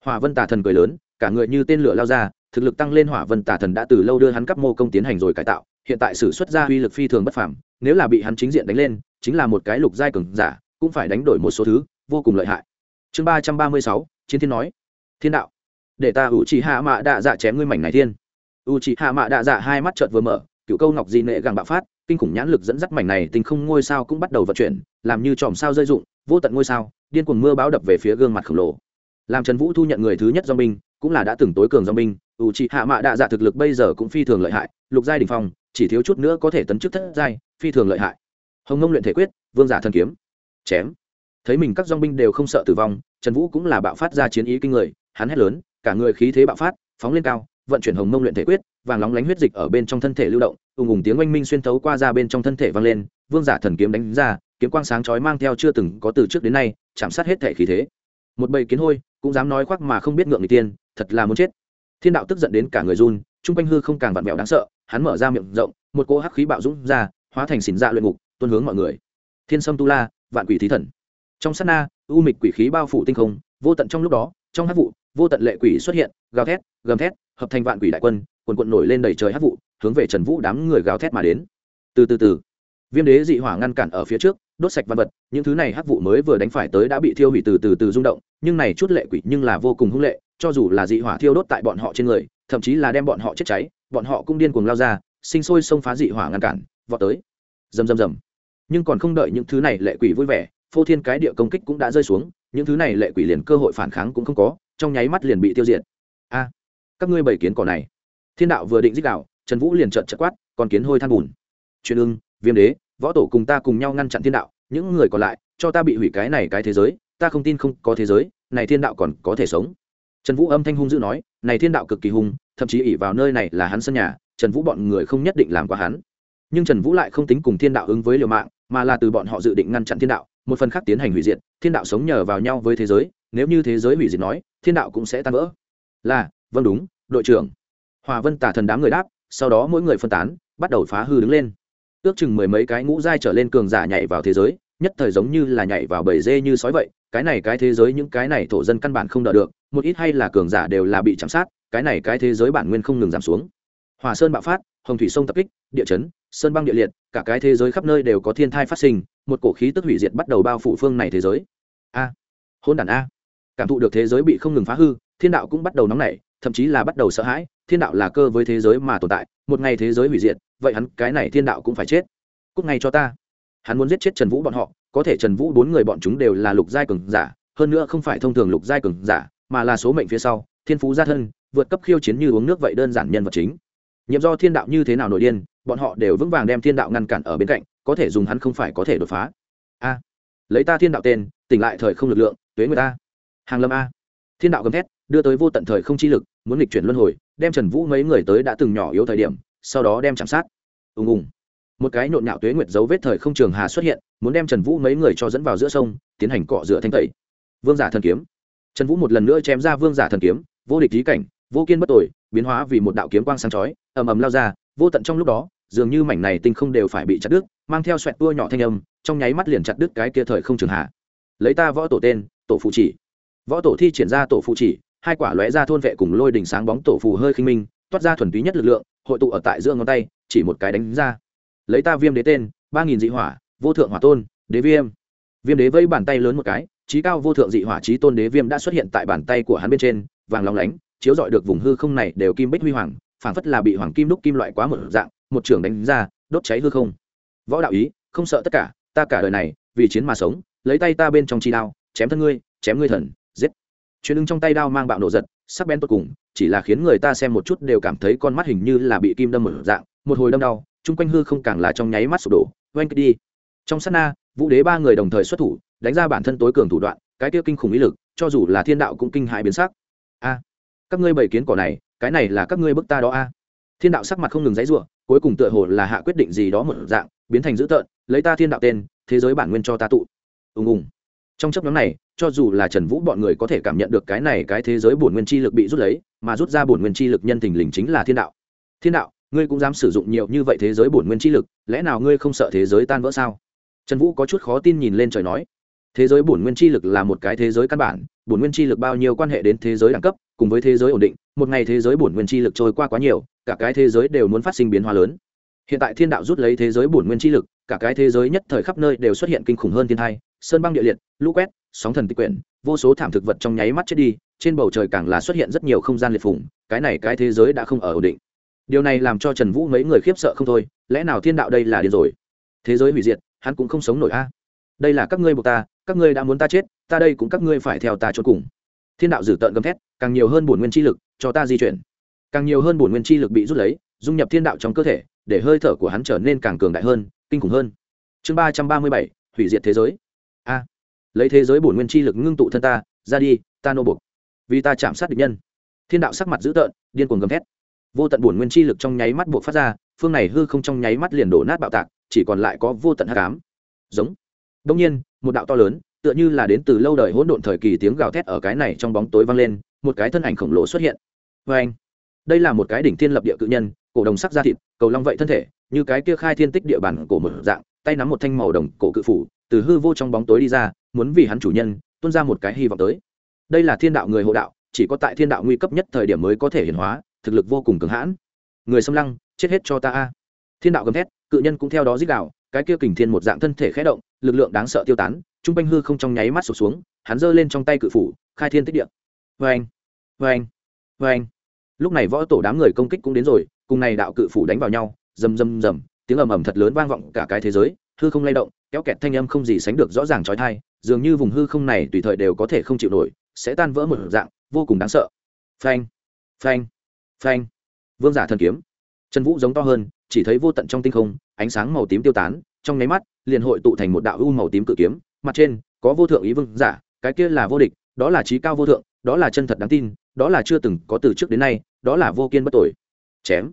Hỏa vân tả thần cười lớn, cả người như tên lửa lao ra, thực lực tăng lên hỏa vân tả thần đã từ lâu đưa hắn cấp mô công tiến hành rồi cải tạo, hiện tại sử xuất ra uy lực phi thường bất phàm, nếu là bị hắn chính diện đánh lên, chính là một cái lục giai cường giả, cũng phải đánh đổi một số thứ, vô cùng lợi hại chương ba trăm ba mươi sáu, chiến thiên nói. Thiên đạo. Để ta u chỉ hạ mạ đạ dạ chém ngươi mảnh này thiên. U chỉ hạ mạ đạ dạ hai mắt trợt vừa mở, cựu câu ngọc di nệ gàng bạo phát, kinh khủng nhãn lực dẫn dắt mảnh này tình không ngôi sao cũng bắt đầu vận chuyển, làm như chòm sao rơi dụng vô tận ngôi sao, điên cuồng mưa báo đập về phía gương mặt khổng lồ. Làm trần vũ thu nhận người thứ nhất do binh, cũng là đã từng tối cường do binh u trị hạ mạ đạ dạ thực lực bây giờ cũng phi thường lợi hại, lục giai đình phong, chỉ thiếu chút nữa có thể tấn chức thất giai, phi thường lợi hại. Hồng ngông luyện thể quyết, vương giả thần kiếm. Chém thấy mình các dong binh đều không sợ tử vong, trần vũ cũng là bạo phát ra chiến ý kinh người, hắn hét lớn, cả người khí thế bạo phát, phóng lên cao, vận chuyển hồng mông luyện thể quyết, vàng lóng lánh huyết dịch ở bên trong thân thể lưu động, ùng ùng tiếng oanh minh xuyên thấu qua ra bên trong thân thể vang lên, vương giả thần kiếm đánh ra, kiếm quang sáng chói mang theo chưa từng có từ trước đến nay, chạm sát hết thể khí thế. Một bầy kiến hôi, cũng dám nói khoác mà không biết ngượng người tiên, thật là muốn chết. Thiên đạo tức giận đến cả người run, trung quanh hư không càng vặn vẹo đáng sợ, hắn mở ra miệng rộng, một cỗ hắc khí bạo dũng ra, hóa thành xỉn dạ luyện ngục, tuôn hướng mọi người. Thiên sâm tu la, vạn quỷ thí thần trong sát na, u mịch quỷ khí bao phủ tinh không, vô tận trong lúc đó, trong hát vụ, vô tận lệ quỷ xuất hiện, gào thét, gầm thét, hợp thành vạn quỷ đại quân quần quận nổi lên đầy trời hát vụ, hướng về trần vũ đám người gào thét mà đến. Từ từ từ, viêm đế dị hỏa ngăn cản ở phía trước, đốt sạch văn vật, những thứ này hát vụ mới vừa đánh phải tới đã bị thiêu hủy từ từ từ rung động, nhưng này chút lệ quỷ nhưng là vô cùng hung lệ, cho dù là dị hỏa thiêu đốt tại bọn họ trên người, thậm chí là đem bọn họ chết cháy, bọn họ cũng điên cuồng lao ra, sinh sôi xông phá dị hỏa ngăn cản, vọt tới. Rầm rầm rầm. Nhưng còn không đợi những thứ này lệ quỷ vui vẻ phô thiên cái địa công kích cũng đã rơi xuống, những thứ này lệ quỷ liền cơ hội phản kháng cũng không có, trong nháy mắt liền bị tiêu diệt. A, các ngươi bày kiến cỏ này. Thiên đạo vừa định giết đạo trần vũ liền trợn trợt quát, còn kiến hôi than bùn. Truyền ưng, viêm đế, võ tổ cùng ta cùng nhau ngăn chặn thiên đạo, những người còn lại, cho ta bị hủy cái này cái thế giới, ta không tin không có thế giới, này thiên đạo còn có thể sống. Trần vũ âm thanh hung dữ nói, này thiên đạo cực kỳ hung, thậm chí ỉ vào nơi này là hắn sân nhà, trần vũ bọn người không nhất định làm quá hắn. Nhưng trần vũ lại không tính cùng thiên đạo ứng với liều mạng, mà là từ bọn họ dự định ngăn chặn thiên đạo một phần khác tiến hành hủy diệt, thiên đạo sống nhờ vào nhau với thế giới, nếu như thế giới hủy diệt nói, thiên đạo cũng sẽ tan vỡ. Là vâng đúng, đội trưởng. Hòa vân tả thần đám người đáp, sau đó mỗi người phân tán, bắt đầu phá hư đứng lên. Ước chừng mười mấy cái ngũ giai trở lên cường giả nhảy vào thế giới, nhất thời giống như là nhảy vào bầy dê như sói vậy, cái này cái thế giới những cái này thổ dân căn bản không đỡ được, một ít hay là cường giả đều là bị chạm sát, cái này cái thế giới bản nguyên không ngừng giảm xuống. Hòa sơn bạo phát, hồng thủy sông tập kích, địa chấn sơn băng địa liệt, cả cái thế giới khắp nơi đều có thiên thai phát sinh, một cổ khí tức hủy diệt bắt đầu bao phủ phương này thế giới. A, hôn đản a. Cảm thụ được thế giới bị không ngừng phá hư, thiên đạo cũng bắt đầu nóng nảy, thậm chí là bắt đầu sợ hãi, thiên đạo là cơ với thế giới mà tồn tại, một ngày thế giới hủy diệt, vậy hắn, cái này thiên đạo cũng phải chết. Cúc ngay cho ta. Hắn muốn giết chết trần vũ bọn họ, có thể trần vũ bốn người bọn chúng đều là lục giai cường giả, hơn nữa không phải thông thường lục giai cường giả, mà là số mệnh phía sau, thiên phú gia thân, vượt cấp khiêu chiến như uống nước vậy đơn giản nhân vật chính. Nhiệm do thiên đạo như thế nào nổi điên bọn họ đều vững vàng đem thiên đạo ngăn cản ở bên cạnh, có thể dùng hắn không phải có thể đột phá. A. Lấy ta thiên đạo tên, tỉnh lại thời không lực lượng, tuế người ta hàng lâm a. Thiên đạo gầm thét, đưa tới vô tận thời không chi lực, muốn nghịch chuyển luân hồi, đem trần vũ mấy người tới đã từng nhỏ yếu thời điểm, sau đó đem chạm sát. Ùng ùng. Một cái nhộn nhạo tuế nguyệt dấu vết thời không trường hà xuất hiện, muốn đem trần vũ mấy người cho dẫn vào giữa sông, tiến hành cọ rửa thanh tẩy. Vương giả thần kiếm. Trần vũ một lần nữa chém ra vương giả thần kiếm, vô địch trí cảnh, vô kiên bất tội biến hóa vì một đạo kiếm quang sáng chói, ầm ầm lao ra, vô tận trong lúc đó dường như mảnh này tinh không đều phải bị chặt đứt, mang theo xoẹt tua nhỏ thanh âm, trong nháy mắt liền chặt đứt cái kia thời không trường hạ. Lấy ta võ tổ tên, tổ phụ chỉ. Võ tổ thi triển ra tổ phụ chỉ, hai quả lóe ra thôn vệ cùng lôi đỉnh sáng bóng tổ phù hơi khinh minh, toát ra thuần túy nhất lực lượng, hội tụ ở tại giữa ngón tay, chỉ một cái đánh ra. Lấy ta viêm đế tên, ba nghìn dị hỏa, vô thượng hỏa tôn, đế viêm. Viêm đế vây bàn tay lớn một cái, trí cao vô thượng dị hỏa trí tôn đế viêm đã xuất hiện tại bàn tay của hắn bên trên, vàng lóng lánh, chiếu dọi được vùng hư không này đều kim bích huy hoàng, phảng phất là bị hoàng kim đúc kim loại quá một dạng một trường đánh ra, đốt cháy hư không. Võ đạo ý, không sợ tất cả, ta cả đời này, vì chiến mà sống, lấy tay ta bên trong chi đao, chém thân ngươi, chém ngươi thần, giết. Chuyên ưng trong tay đao mang bạo nổ giật, sắc bén tốt cùng, chỉ là khiến người ta xem một chút đều cảm thấy con mắt hình như là bị kim đâm mở dạng, một hồi đâm đau, chung quanh hư không càng là trong nháy mắt sụp đổ, oanh đi. Trong sát na, vũ đế ba người đồng thời xuất thủ, đánh ra bản thân tối cường thủ đoạn, cái tiêu kinh khủng ý lực, cho dù là thiên đạo cũng kinh hại biến sắc. A, các ngươi bày kiến cỏ này, cái này là các ngươi bức ta đó a thiên đạo sắc mặt không ngừng dãy rụa, cuối cùng tựa hồ là hạ quyết định gì đó một dạng biến thành dữ tợn lấy ta thiên đạo tên thế giới bản nguyên cho ta tụ. Ùng ùng. Trong chấp nhóm này cho dù là trần vũ bọn người có thể cảm nhận được cái này cái thế giới bổn nguyên chi lực bị rút lấy mà rút ra bổn nguyên chi lực nhân tình lình chính là thiên đạo. Thiên đạo ngươi cũng dám sử dụng nhiều như vậy thế giới bổn nguyên chi lực lẽ nào ngươi không sợ thế giới tan vỡ sao? Trần vũ có chút khó tin nhìn lên trời nói. Thế giới bổn nguyên chi lực là một cái thế giới căn bản bổn nguyên chi lực bao nhiêu quan hệ đến thế giới đẳng cấp cùng với thế giới ổn định, một ngày thế giới bổn nguyên chi lực trôi qua quá nhiều, cả cái thế giới đều muốn phát sinh biến hóa lớn. Hiện tại thiên đạo rút lấy thế giới bổn nguyên chi lực, cả cái thế giới nhất thời khắp nơi đều xuất hiện kinh khủng hơn thiên thai sơn băng địa liệt, lũ quét, sóng thần tịch quyển, vô số thảm thực vật trong nháy mắt chết đi, trên bầu trời càng là xuất hiện rất nhiều không gian liệt phủng cái này cái thế giới đã không ở ổn định. Điều này làm cho trần vũ mấy người khiếp sợ không thôi, lẽ nào thiên đạo đây là điên rồi? Thế giới hủy diệt, hắn cũng không sống nổi a. Đây là các ngươi buộc ta, các ngươi đã muốn ta chết, ta đây cũng các ngươi phải theo ta chôn cùng thiên đạo dử tợn gầm thét, càng nhiều hơn bổn nguyên chi lực, cho ta di chuyển. Càng nhiều hơn bổn nguyên chi lực bị rút lấy, dung nhập thiên đạo trong cơ thể, để hơi thở của hắn trở nên càng cường đại hơn, kinh khủng hơn. Chương ba trăm ba mươi bảy, hủy diệt thế giới. A. Lấy thế giới bổn nguyên chi lực ngưng tụ thân ta, ra đi, ta nô buộc. Vì ta chạm sát địch nhân. Thiên đạo sắc mặt dữ tợn, điên cuồng gầm thét. Vô tận bổn nguyên chi lực trong nháy mắt buộc phát ra, phương này hư không trong nháy mắt liền đổ nát bạo tạc, chỉ còn lại có vô tận hát cám giống. Đông nhiên, một đạo to lớn tựa như là đến từ lâu đời hỗn độn thời kỳ tiếng gào thét ở cái này trong bóng tối vang lên, một cái thân ảnh khổng lồ xuất hiện. Vê anh, đây là một cái đỉnh thiên lập địa cự nhân, cổ đồng sắc da thịt, cầu long vậy thân thể, như cái kia khai thiên tích địa bản cổ một dạng, tay nắm một thanh màu đồng cổ cự phủ, từ hư vô trong bóng tối đi ra, muốn vì hắn chủ nhân, tuôn ra một cái hy vọng tới. Đây là thiên đạo người hộ đạo, chỉ có tại thiên đạo nguy cấp nhất thời điểm mới có thể hiển hóa, thực lực vô cùng cường hãn. Người xâm lăng, chết hết cho ta a. Thiên đạo gầm thét, cự nhân cũng theo đó dích đạo cái kia kình thiên một dạng thân thể khẽ động, lực lượng đáng sợ tiêu tán trung quanh hư không trong nháy mắt sụp xuống, hắn giơ lên trong tay cự phủ, khai thiên tích địa. Vê anh vê anh vê anh lúc này võ tổ đám người công kích cũng đến rồi, cùng này đạo cự phủ đánh vào nhau, rầm rầm rầm, tiếng ầm ầm thật lớn vang vọng cả cái thế giới, hư không lay động, kéo kẹt thanh âm không gì sánh được rõ ràng trói thai dường như vùng hư không này tùy thời đều có thể không chịu nổi, sẽ tan vỡ một dạng, vô cùng đáng sợ. Phanh phanh phanh. Vương giả thần kiếm. Trần vũ giống to hơn, chỉ thấy vô tận trong tinh không, ánh sáng màu tím tiêu tán, trong nháy mắt, liền hội tụ thành một đạo u màu tím cự kiếm mặt trên có vô thượng ý vương giả, cái kia là vô địch, đó là trí cao vô thượng, đó là chân thật đáng tin, đó là chưa từng có từ trước đến nay, đó là vô kiên bất tội. Chém.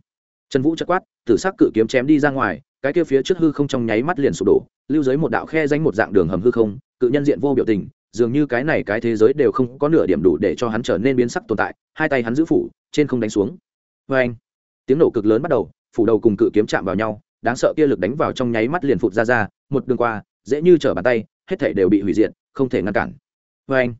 Trần vũ chất quát, tử sắc cự kiếm chém đi ra ngoài, cái kia phía trước hư không trong nháy mắt liền sụp đổ, lưu dưới một đạo khe danh một dạng đường hầm hư không, cự nhân diện vô biểu tình, dường như cái này cái thế giới đều không có nửa điểm đủ để cho hắn trở nên biến sắc tồn tại, hai tay hắn giữ phủ, trên không đánh xuống. Vê anh, tiếng nổ cực lớn bắt đầu, phủ đầu cùng cự kiếm chạm vào nhau, đáng sợ kia lực đánh vào trong nháy mắt liền phụt ra ra, một đường qua, dễ như trở bàn tay hết thể đều bị hủy diệt, không thể ngăn cản. Vê anh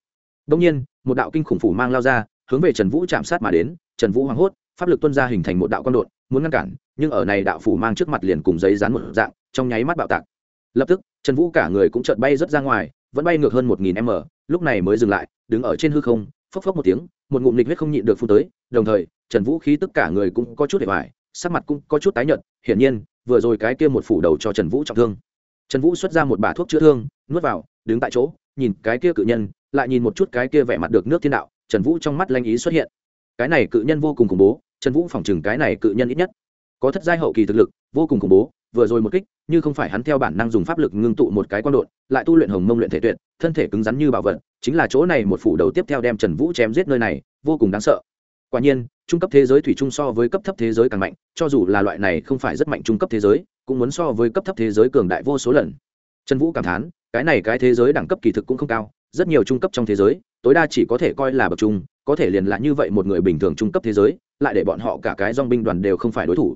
đông nhiên, một đạo kinh khủng phủ mang lao ra, hướng về trần vũ chạm sát mà đến. Trần vũ hoảng hốt, pháp lực tuân ra hình thành một đạo quan đột muốn ngăn cản, nhưng ở này đạo phủ mang trước mặt liền cùng giấy dán một dạng, trong nháy mắt bạo tạc. Lập tức, trần vũ cả người cũng chợt bay rất ra ngoài, vẫn bay ngược hơn một nghìn m, lúc này mới dừng lại, đứng ở trên hư không, phốc phốc một tiếng, một ngụm lịch huyết không nhịn được phun tới, đồng thời, trần vũ khí tất cả người cũng có chút để vải sắc mặt cũng có chút tái nhợt, hiển nhiên, vừa rồi cái kia một phủ đầu cho trần vũ trọng thương trần vũ xuất ra một bả thuốc chữa thương, nuốt vào, đứng tại chỗ, nhìn cái kia cự nhân, lại nhìn một chút cái kia vẻ mặt được nước thiên đạo, trần vũ trong mắt lanh ý xuất hiện. Cái này cự nhân vô cùng khủng bố, trần vũ phỏng chừng cái này cự nhân ít nhất có thất giai hậu kỳ thực lực, vô cùng khủng bố, vừa rồi một kích, như không phải hắn theo bản năng dùng pháp lực ngưng tụ một cái quan đột lại tu luyện hồng mông luyện thể tuyệt, thân thể cứng rắn như bảo vật, chính là chỗ này một phủ đầu tiếp theo đem trần vũ chém giết nơi này, vô cùng đáng sợ. Quả nhiên, trung cấp thế giới thủy chung so với cấp thấp thế giới càng mạnh, cho dù là loại này không phải rất mạnh trung cấp thế giới cũng muốn so với cấp thấp thế giới cường đại vô số lần. Trần vũ cảm thán, cái này cái thế giới đẳng cấp kỳ thực cũng không cao, rất nhiều trung cấp trong thế giới, tối đa chỉ có thể coi là bậc trung, có thể liền lại như vậy một người bình thường trung cấp thế giới, lại để bọn họ cả cái dong binh đoàn đều không phải đối thủ.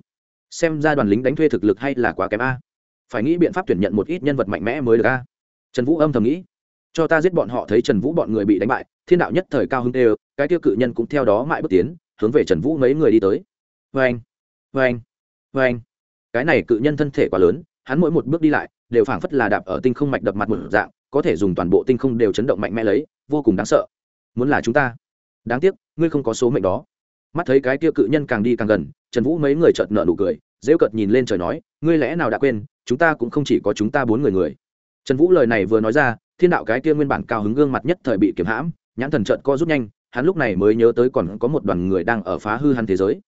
Xem ra đoàn lính đánh thuê thực lực hay là quá kém a. Phải nghĩ biện pháp tuyển nhận một ít nhân vật mạnh mẽ mới được a. Trần vũ âm thầm nghĩ. Cho ta giết bọn họ thấy trần vũ bọn người bị đánh bại, thiên đạo nhất thời cao hưng tê cái tiêu cự nhân cũng theo đó mãi bước tiến, hướng về trần vũ mấy người đi tới. Vê anh vê anh vê anh cái này cự nhân thân thể quá lớn, hắn mỗi một bước đi lại, đều phảng phất là đạp ở tinh không mạch đập mặt một dạng, có thể dùng toàn bộ tinh không đều chấn động mạnh mẽ lấy, vô cùng đáng sợ. Muốn là chúng ta. Đáng tiếc, ngươi không có số mệnh đó. Mắt thấy cái kia cự nhân càng đi càng gần, trần vũ mấy người chợt nợ nụ cười dễu cợt nhìn lên trời nói, ngươi lẽ nào đã quên, chúng ta cũng không chỉ có chúng ta bốn người người. Trần vũ lời này vừa nói ra, thiên đạo cái kia nguyên bản cao hứng gương mặt nhất thời bị kiểm hãm, nhãn thần trợn co rút nhanh, hắn lúc này mới nhớ tới còn có một đoàn người đang ở phá hư hắn thế giới.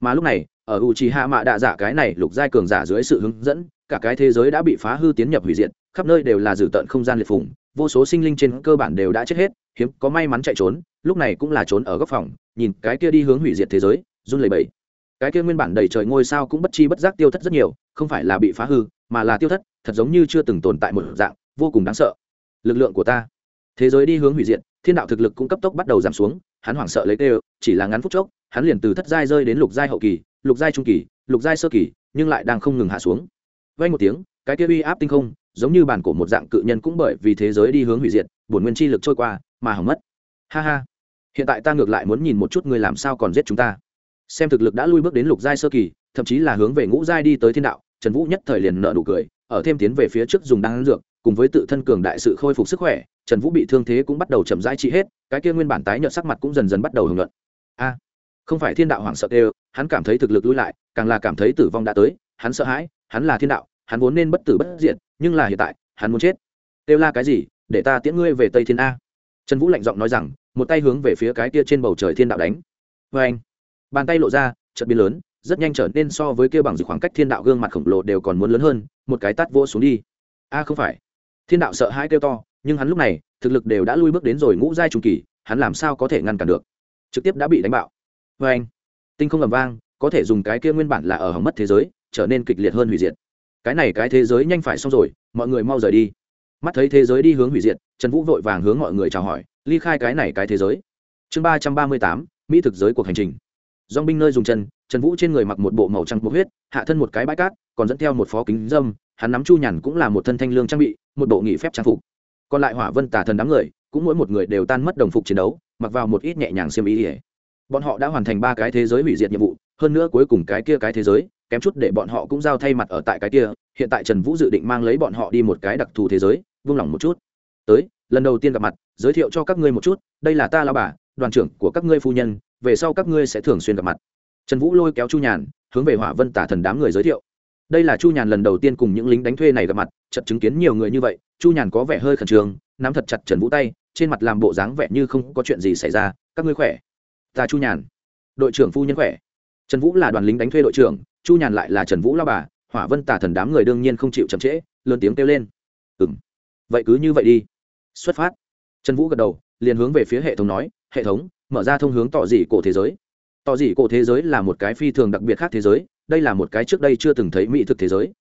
Mà lúc này ở u trì hạ mạ đạ giả cái này lục giai cường giả dưới sự hướng dẫn, cả cái thế giới đã bị phá hư tiến nhập hủy diệt, khắp nơi đều là dử tận không gian liệt phủng vô số sinh linh trên cơ bản đều đã chết hết, hiếm có may mắn chạy trốn, lúc này cũng là trốn ở góc phòng, nhìn cái kia đi hướng hủy diệt thế giới, run lẩy bẩy. Cái kia nguyên bản đầy trời ngôi sao cũng bất chi bất giác tiêu thất rất nhiều, không phải là bị phá hư, mà là tiêu thất, thật giống như chưa từng tồn tại một dạng, vô cùng đáng sợ. Lực lượng của ta. Thế giới đi hướng hủy diệt, thiên đạo thực lực cũng cấp tốc bắt đầu giảm xuống, hắn hoảng sợ lấy tê, chỉ là ngắn phút chốc, hắn liền từ thất giai rơi đến lục giai hậu kỳ lục giai trung kỳ, lục giai sơ kỳ, nhưng lại đang không ngừng hạ xuống. Vay một tiếng, cái kia uy áp tinh không, giống như bản cổ một dạng cự nhân cũng bởi vì thế giới đi hướng hủy diệt, bổn nguyên chi lực trôi qua, mà hỏng mất. Ha ha. Hiện tại ta ngược lại muốn nhìn một chút ngươi làm sao còn giết chúng ta. Xem thực lực đã lui bước đến lục giai sơ kỳ, thậm chí là hướng về ngũ giai đi tới thiên đạo, trần vũ nhất thời liền nợ nụ cười, ở thêm tiến về phía trước dùng đan dược, cùng với tự thân cường đại sự khôi phục sức khỏe, trần vũ bị thương thế cũng bắt đầu chậm rãi trị hết, cái kia nguyên bản tái nhợt sắc mặt cũng dần dần bắt đầu hưởng luận. A không phải thiên đạo hoảng sợ đều hắn cảm thấy thực lực lui lại, càng là cảm thấy tử vong đã tới, hắn sợ hãi, hắn là thiên đạo, hắn vốn nên bất tử bất diệt, nhưng là hiện tại, hắn muốn chết. Kêu la cái gì, để ta tiễn ngươi về tây thiên a. Trần vũ lạnh giọng nói rằng, một tay hướng về phía cái kia trên bầu trời thiên đạo đánh. Vê anh, bàn tay lộ ra, chợt biến lớn, rất nhanh trở nên so với kia bằng dự khoảng cách thiên đạo gương mặt khổng lồ đều còn muốn lớn hơn, một cái tát vô xuống đi. A, không phải. Thiên đạo sợ hãi kêu to, nhưng hắn lúc này, thực lực đều đã lui bước đến rồi ngũ giai trung kỳ, hắn làm sao có thể ngăn cản được? Trực tiếp đã bị đánh bạo vê anh, tinh không ầm vang, có thể dùng cái kia nguyên bản là ở hỏng mất thế giới, trở nên kịch liệt hơn hủy diệt. Cái này cái thế giới nhanh phải xong rồi, mọi người mau rời đi. Mắt thấy thế giới đi hướng hủy diệt, trần vũ vội vàng hướng mọi người chào hỏi, ly khai cái này cái thế giới. Chương ba trăm ba mươi tám, mỹ thực giới cuộc hành trình. Dong binh nơi dùng chân, trần vũ trên người mặc một bộ màu trắng bốc huyết, hạ thân một cái bãi cát, còn dẫn theo một phó kính dâm, hắn nắm chu nhàn cũng là một thân thanh lương trang bị, một bộ nghị phép trang phục. Còn lại hỏa vân tả thần đám người, cũng mỗi một người đều tan mất đồng phục chiến đấu, mặc vào một ít nhẹ nhàng xiêm ý ỉa bọn họ đã hoàn thành ba cái thế giới hủy diệt nhiệm vụ, hơn nữa cuối cùng cái kia cái thế giới, kém chút để bọn họ cũng giao thay mặt ở tại cái kia, hiện tại trần vũ dự định mang lấy bọn họ đi một cái đặc thù thế giới, vung lòng một chút. Tới, lần đầu tiên gặp mặt, giới thiệu cho các ngươi một chút, đây là ta lao bà, đoàn trưởng của các ngươi phu nhân, về sau các ngươi sẽ thường xuyên gặp mặt. Trần vũ lôi kéo chu nhàn, hướng về hỏa vân tả thần đám người giới thiệu. Đây là chu nhàn lần đầu tiên cùng những lính đánh thuê này gặp mặt chật chứng kiến nhiều người như vậy, chu nhàn có vẻ hơi khẩn trương, nắm thật chặt trần vũ tay, trên mặt làm bộ dáng vẻ như không có chuyện gì xảy ra, các ngươi khỏe? Ta chu nhàn. Đội trưởng phu nhân khỏe. Trần vũ là đoàn lính đánh thuê đội trưởng, chu nhàn lại là trần vũ lao bà, hỏa vân tả thần đám người đương nhiên không chịu chậm trễ, lớn tiếng kêu lên. Ừ m vậy cứ như vậy đi. Xuất phát. Trần vũ gật đầu, liền hướng về phía hệ thống nói, hệ thống, mở ra thông hướng tỏ dị cổ thế giới. Tỏ dị cổ thế giới là một cái phi thường đặc biệt khác thế giới, đây là một cái trước đây chưa từng thấy mỹ thực thế giới.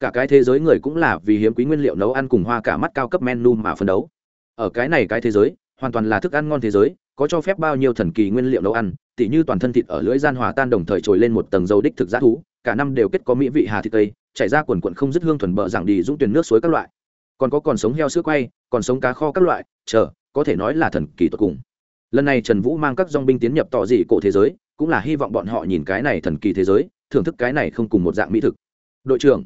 Cả cái thế giới người cũng là vì hiếm quý nguyên liệu nấu ăn cùng hoa cả mắt cao cấp menu mà phân đấu. Ở cái này cái thế giới, hoàn toàn là thức ăn ngon thế giới có cho phép bao nhiêu thần kỳ nguyên liệu nấu ăn, tỉ như toàn thân thịt ở lưỡi gian hòa tan đồng thời trồi lên một tầng dầu đích thực giá thú, cả năm đều kết có mỹ vị hà thịt tây, chảy ra quần quận không dứt hương thuần bờ giảng đi dũng tuyển nước suối các loại. Còn có còn sống heo sữa quay, còn sống cá kho các loại, chờ, có thể nói là thần kỳ tột cùng. Lần này trần vũ mang các dong binh tiến nhập tỏ dị cổ thế giới, cũng là hy vọng bọn họ nhìn cái này thần kỳ thế giới, thưởng thức cái này không cùng một dạng mỹ thực. Đội trưởng,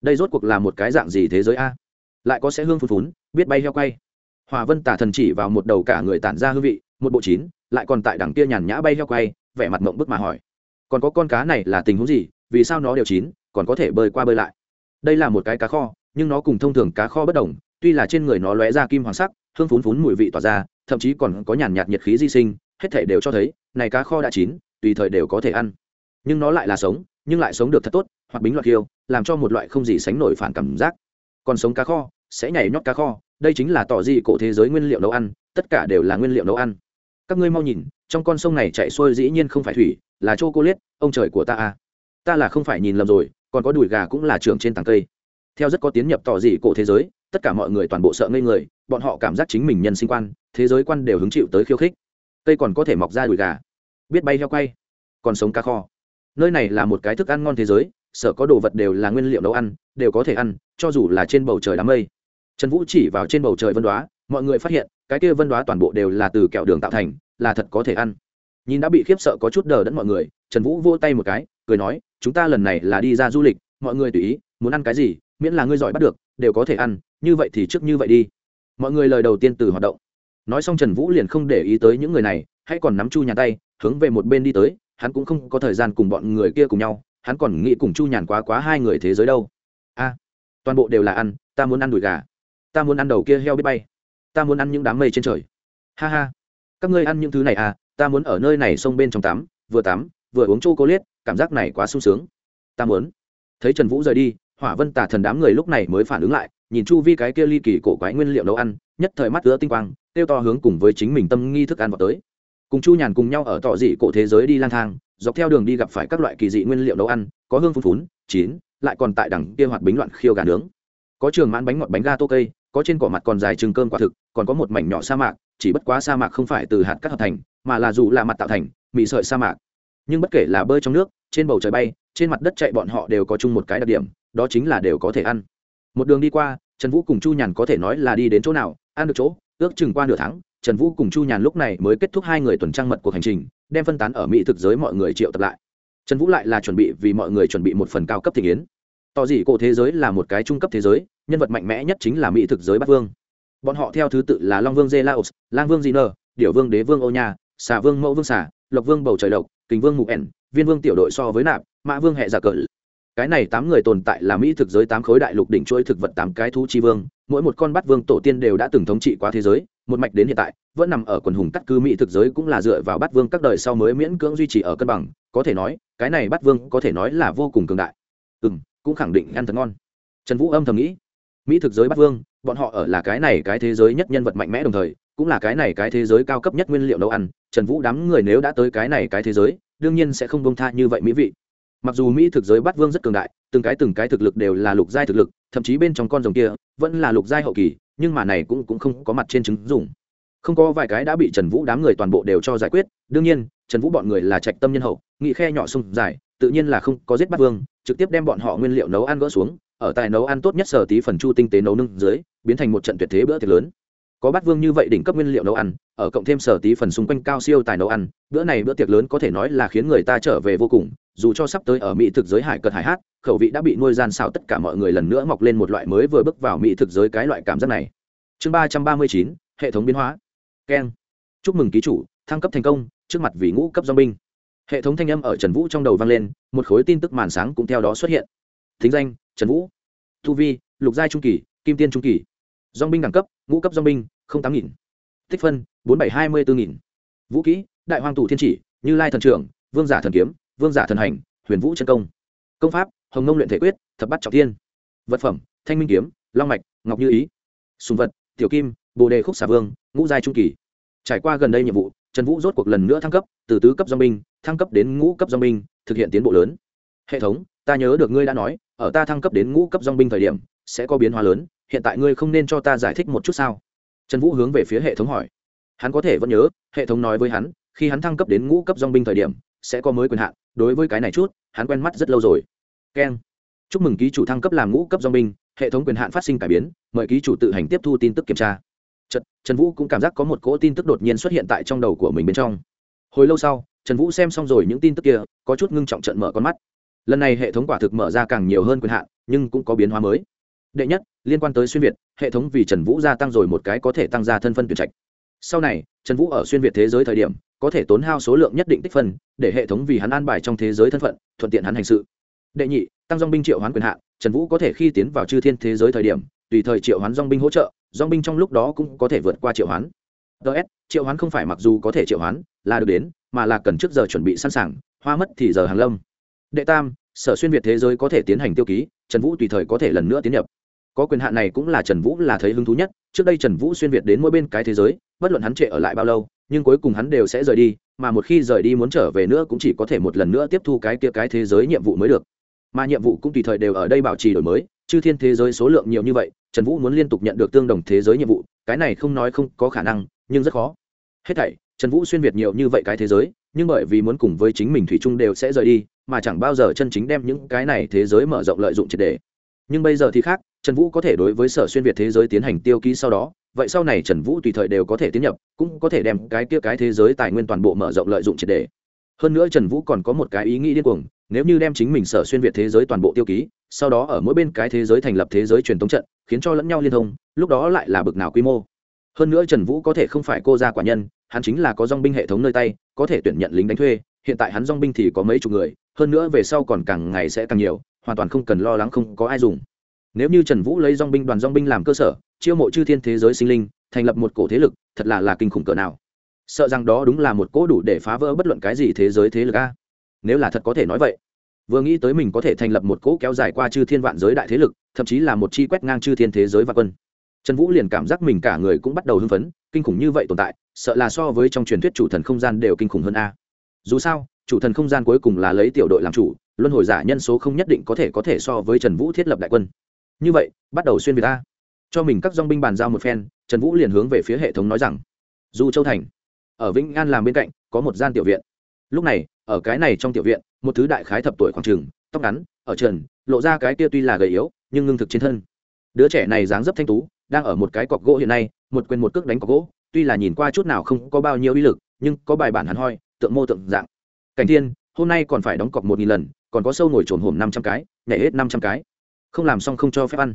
đây rốt cuộc là một cái dạng gì thế giới a? Lại có sẽ hương phun phún, biết bay heo quay. Hòa vân tả thần chỉ vào một đầu cả người tản ra hương vị một bộ chín, lại còn tại đằng kia nhàn nhã bay heo quay, vẻ mặt mộng bức mà hỏi. Còn có con cá này là tình huống gì? Vì sao nó đều chín, còn có thể bơi qua bơi lại? Đây là một cái cá kho, nhưng nó cùng thông thường cá kho bất đồng, tuy là trên người nó lóe ra kim hoàng sắc, hương phún phún mùi vị tỏa ra, thậm chí còn có nhàn nhạt nhiệt khí di sinh, hết thể đều cho thấy, này cá kho đã chín, tùy thời đều có thể ăn. Nhưng nó lại là sống, nhưng lại sống được thật tốt, hoặc bính loạt kiêu làm cho một loại không gì sánh nổi phản cảm giác. Còn sống cá kho, sẽ nhảy nhót cá kho, đây chính là tỏ dị cổ thế giới nguyên liệu nấu ăn, tất cả đều là nguyên liệu nấu ăn các ngươi mau nhìn, trong con sông này chạy xuôi dĩ nhiên không phải thủy, là chô cô liết, ông trời của ta à. Ta là không phải nhìn lầm rồi, còn có đùi gà cũng là trưởng trên tàng cây. Theo rất có tiến nhập tỏ dị cổ thế giới, tất cả mọi người toàn bộ sợ ngây người, bọn họ cảm giác chính mình nhân sinh quan, thế giới quan đều hứng chịu tới khiêu khích. Cây còn có thể mọc ra đùi gà. Biết bay heo quay, còn sống cá kho. Nơi này là một cái thức ăn ngon thế giới sợ có đồ vật đều là nguyên liệu nấu ăn, đều có thể ăn, cho dù là trên bầu trời đám mây. Trần vũ chỉ vào trên bầu trời vân đoá, mọi người phát hiện cái kia vân đoá toàn bộ đều là từ kẹo đường tạo thành, là thật có thể ăn. Nhìn đã bị khiếp sợ có chút đờ đẫn mọi người, trần vũ vô tay một cái, cười nói, chúng ta lần này là đi ra du lịch, mọi người tùy ý, muốn ăn cái gì, miễn là ngươi giỏi bắt được, đều có thể ăn, như vậy thì trước như vậy đi. Mọi người lời đầu tiên từ hoạt động. Nói xong trần vũ liền không để ý tới những người này, hãy còn nắm chu nhà tay, hướng về một bên đi tới, hắn cũng không có thời gian cùng bọn người kia cùng nhau, hắn còn nghĩ cùng chu nhàn quá quá hai người thế giới đâu. A, toàn bộ đều là ăn, ta muốn ăn đùi gà, ta muốn ăn đầu kia heo biết bay ta muốn ăn những đám mây trên trời. Ha ha. Các ngươi ăn những thứ này à ta muốn ở nơi này sông bên trong tắm, vừa tắm, vừa uống chô cô liết cảm giác này quá sung sướng. Ta muốn. Thấy trần vũ rời đi, hỏa vân tả thần đám người lúc này mới phản ứng lại, nhìn chu vi cái kia ly kỳ cổ quái nguyên liệu nấu ăn, nhất thời mắt ứa tinh quang tiêu to hướng cùng với chính mình tâm nghi thức ăn vào tới. Cùng chu nhàn cùng nhau ở tọ dị cổ thế giới đi lang thang, dọc theo đường đi gặp phải các loại kỳ dị nguyên liệu nấu ăn, có hương phun phún, chín, lại còn tại đằng kia hoạt bính loạn khiêu gà nướng. Có trường mãn bánh ngọt bánh ga tô cây có trên cỏ mặt còn dài trừng cơm quả thực, còn có một mảnh nhỏ sa mạc, chỉ bất quá sa mạc không phải từ hạt cắt hợp thành, mà là dù là mặt tạo thành mị sợi sa mạc. Nhưng bất kể là bơi trong nước, trên bầu trời bay, trên mặt đất chạy bọn họ đều có chung một cái đặc điểm, đó chính là đều có thể ăn. Một đường đi qua, trần vũ cùng chu nhàn có thể nói là đi đến chỗ nào, ăn được chỗ, ước chừng qua nửa tháng, trần vũ cùng chu nhàn lúc này mới kết thúc hai người tuần trăng mật cuộc hành trình, đem phân tán ở mỹ thực giới mọi người triệu tập lại. Trần vũ lại là chuẩn bị vì mọi người chuẩn bị một phần cao cấp thị kiến tỏ dị cổ thế giới là một cái trung cấp thế giới, nhân vật mạnh mẽ nhất chính là mỹ thực giới bát vương bọn họ theo thứ tự là long vương dê laos lang vương dị nơ điểu vương đế vương ô nhà xà vương mẫu vương xà, lộc vương bầu trời lộc kính vương mục ẻn, viên vương tiểu đội so với nạp, mã vương hệ giả Cỡ. cái này tám người tồn tại là mỹ thực giới tám khối đại lục đỉnh chuỗi thực vật tám cái thú chi vương, mỗi một con bắt vương tổ tiên đều đã từng thống trị qua thế giới, một mạch đến hiện tại, vẫn nằm ở quần hùng cắt cư mỹ thực giới cũng là dựa vào bắt vương các đời sau mới miễn cưỡng duy trì ở cân bằng, có thể nói, cái này bắt vương có thể nói là vô cùng cường đại ừ m cũng khẳng định ăn thật ngon. Trần vũ âm thầm nghĩ, mỹ thực giới bắt vương, bọn họ ở là cái này cái thế giới nhất nhân vật mạnh mẽ đồng thời, cũng là cái này cái thế giới cao cấp nhất nguyên liệu nấu ăn. Trần vũ đám người nếu đã tới cái này cái thế giới, đương nhiên sẽ không bông tha như vậy mỹ vị. Mặc dù mỹ thực giới bắt vương rất cường đại, từng cái từng cái thực lực đều là lục giai thực lực, thậm chí bên trong con rồng kia vẫn là lục giai hậu kỳ, nhưng mà này cũng cũng không có mặt trên chứng dùng không có vài cái đã bị trần vũ đám người toàn bộ đều cho giải quyết, đương nhiên, trần vũ bọn người là trạch tâm nhân hậu, nghị khe nhỏ sung dài, tự nhiên là không có giết bắt vương trực tiếp đem bọn họ nguyên liệu nấu ăn gỡ xuống, ở tại nấu ăn tốt nhất sở tí phần chu tinh tế nấu nưng dưới, biến thành một trận tuyệt thế bữa tiệc lớn. Có bát vương như vậy đỉnh cấp nguyên liệu nấu ăn, ở cộng thêm sở tí phần xung quanh cao siêu tài nấu ăn, bữa này bữa tiệc lớn có thể nói là khiến người ta trở về vô cùng, dù cho sắp tới ở mỹ thực giới hải cật hải hát, khẩu vị đã bị nuôi gian xào tất cả mọi người lần nữa mọc lên một loại mới vừa bước vào mỹ thực giới cái loại cảm giác này. Chương ba trăm ba mươi chín, hệ thống biến hóa. Keng. Chúc mừng ký chủ, thăng cấp thành công, trước mặt vì ngũ cấp do binh hệ thống thanh âm ở trần vũ trong đầu vang lên, một khối tin tức màn sáng cũng theo đó xuất hiện. Thính danh, trần vũ. Thu vi, lục giai trung kỳ, kim tiên trung kỳ. Dong binh đẳng cấp, ngũ cấp dong binh, không tám nghìn. Tích phân, bốn bảy hai mươi bốn nghìn. Vũ kỹ, đại hoàng tù thiên chỉ, như lai thần trưởng, vương giả thần kiếm, vương giả thần hành, huyền vũ chân công. Công pháp, hồng nông luyện thể quyết, thập bắt trọng tiên vật phẩm, thanh minh kiếm, long mạch, ngọc như ý. Sùng vật, tiểu kim, bồ đề khúc xà vương, ngũ giai trung kỳ. Trải qua gần đây nhiệm vụ trần vũ rốt cuộc lần nữa thăng cấp, từ tứ cấp dong binh, thăng cấp đến ngũ cấp dong binh, thực hiện tiến bộ lớn. Hệ thống, ta nhớ được ngươi đã nói, ở ta thăng cấp đến ngũ cấp dong binh thời điểm, sẽ có biến hóa lớn, hiện tại ngươi không nên cho ta giải thích một chút sao? Trần vũ hướng về phía hệ thống hỏi. Hắn có thể vẫn nhớ, hệ thống nói với hắn, khi hắn thăng cấp đến ngũ cấp dong binh thời điểm, sẽ có mới quyền hạn, đối với cái này chút, hắn quen mắt rất lâu rồi. Keng. Chúc mừng ký chủ thăng cấp làm ngũ cấp dong binh, hệ thống quyền hạn phát sinh cải biến, mời ký chủ tự hành tiếp thu tin tức kiểm tra. Trật, Trần Vũ cũng cảm giác có một cỗ tin tức đột nhiên xuất hiện tại trong đầu của mình bên trong. Hồi lâu sau, Trần Vũ xem xong rồi những tin tức kia, có chút ngưng trọng trận mở con mắt. Lần này hệ thống quả thực mở ra càng nhiều hơn quyền hạn, nhưng cũng có biến hóa mới. Đệ nhất, liên quan tới xuyên việt, hệ thống vì Trần Vũ gia tăng rồi một cái có thể tăng ra thân phân tuyển trạch. Sau này, Trần Vũ ở xuyên việt thế giới thời điểm, có thể tốn hao số lượng nhất định tích phân, để hệ thống vì hắn an bài trong thế giới thân phận, thuận tiện hắn hành sự. Đệ nhị, tăng dòng binh triệu hoán quyền hạn, Trần Vũ có thể khi tiến vào chư thiên thế giới thời điểm, tùy thời triệu hoán dòng binh hỗ trợ, dong binh trong lúc đó cũng có thể vượt qua triệu hoán. Ts triệu hoán không phải mặc dù có thể triệu hoán, là được đến, mà là cần trước giờ chuẩn bị sẵn sàng, hoa mất thì giờ hàng lâm. Đệ tam, sở xuyên việt thế giới có thể tiến hành tiêu ký, trần vũ tùy thời có thể lần nữa tiến nhập. Có quyền hạn này cũng là trần vũ là thấy hứng thú nhất, trước đây trần vũ xuyên việt đến mỗi bên cái thế giới, bất luận hắn trệ ở lại bao lâu, nhưng cuối cùng hắn đều sẽ rời đi, mà một khi rời đi muốn trở về nữa cũng chỉ có thể một lần nữa tiếp thu cái kia cái thế giới nhiệm vụ mới được. Mà nhiệm vụ cũng tùy thời đều ở đây bảo trì đổi mới, chư thiên thế giới số lượng nhiều như vậy trần vũ muốn liên tục nhận được tương đồng thế giới nhiệm vụ, cái này không nói không có khả năng, nhưng rất khó. Hết thảy, trần vũ xuyên việt nhiều như vậy cái thế giới, nhưng bởi vì muốn cùng với chính mình thủy chung đều sẽ rời đi, mà chẳng bao giờ chân chính đem những cái này thế giới mở rộng lợi dụng triệt đề nhưng bây giờ thì khác, trần vũ có thể đối với sở xuyên việt thế giới tiến hành tiêu ký sau đó, vậy sau này trần vũ tùy thời đều có thể tiến nhập, cũng có thể đem cái kia cái thế giới tài nguyên toàn bộ mở rộng lợi dụng triệt đề hơn nữa trần vũ còn có một cái ý nghĩ điên cuồng nếu như đem chính mình sở xuyên việt thế giới toàn bộ tiêu ký, sau đó ở mỗi bên cái thế giới thành lập thế giới truyền thống trận, khiến cho lẫn nhau liên thông, lúc đó lại là bực nào quy mô. Hơn nữa trần vũ có thể không phải cô gia quả nhân, hắn chính là có dong binh hệ thống nơi tay, có thể tuyển nhận lính đánh thuê, hiện tại hắn dong binh thì có mấy chục người, hơn nữa về sau còn càng ngày sẽ càng nhiều, hoàn toàn không cần lo lắng không có ai dùng. Nếu như trần vũ lấy dong binh đoàn dong binh làm cơ sở, chiêu mộ chư thiên thế giới sinh linh, thành lập một cổ thế lực, thật là là kinh khủng cỡ nào. Sợ rằng đó đúng là một cỗ đủ để phá vỡ bất luận cái gì thế giới thế lực a nếu là thật có thể nói vậy. Vừa nghĩ tới mình có thể thành lập một cỗ kéo dài qua chư thiên vạn giới đại thế lực, thậm chí là một chi quét ngang chư thiên thế giới và quân. Trần vũ liền cảm giác mình cả người cũng bắt đầu hưng phấn, kinh khủng như vậy tồn tại, sợ là so với trong truyền thuyết chủ thần không gian đều kinh khủng hơn a. Dù sao, chủ thần không gian cuối cùng là lấy tiểu đội làm chủ, luân hồi giả nhân số không nhất định có thể có thể so với trần vũ thiết lập đại quân. Như vậy, bắt đầu xuyên việt a. Cho mình các dong binh bàn giao một phen, trần vũ liền hướng về phía hệ thống nói rằng du châu thành, ở vĩnh an làm bên cạnh, có một gian tiểu viện lúc này, ở cái này trong tiểu viện, một thứ đại khái thập tuổi khoảng trường tóc ngắn, ở trần, lộ ra cái kia tuy là gầy yếu, nhưng ngưng thực trên thân. Đứa trẻ này dáng dấp thanh tú, đang ở một cái cọc gỗ hiện nay, một quyền một cước đánh cọc gỗ, tuy là nhìn qua chút nào không có bao nhiêu uy lực, nhưng có bài bản hẳn hoi, tượng mô tượng dạng. Cảnh thiên, hôm nay còn phải đóng cọc một nghìn lần, còn có sâu ngồi trồn hổm năm trăm cái, nhảy hết năm trăm cái. Không làm xong không cho phép ăn.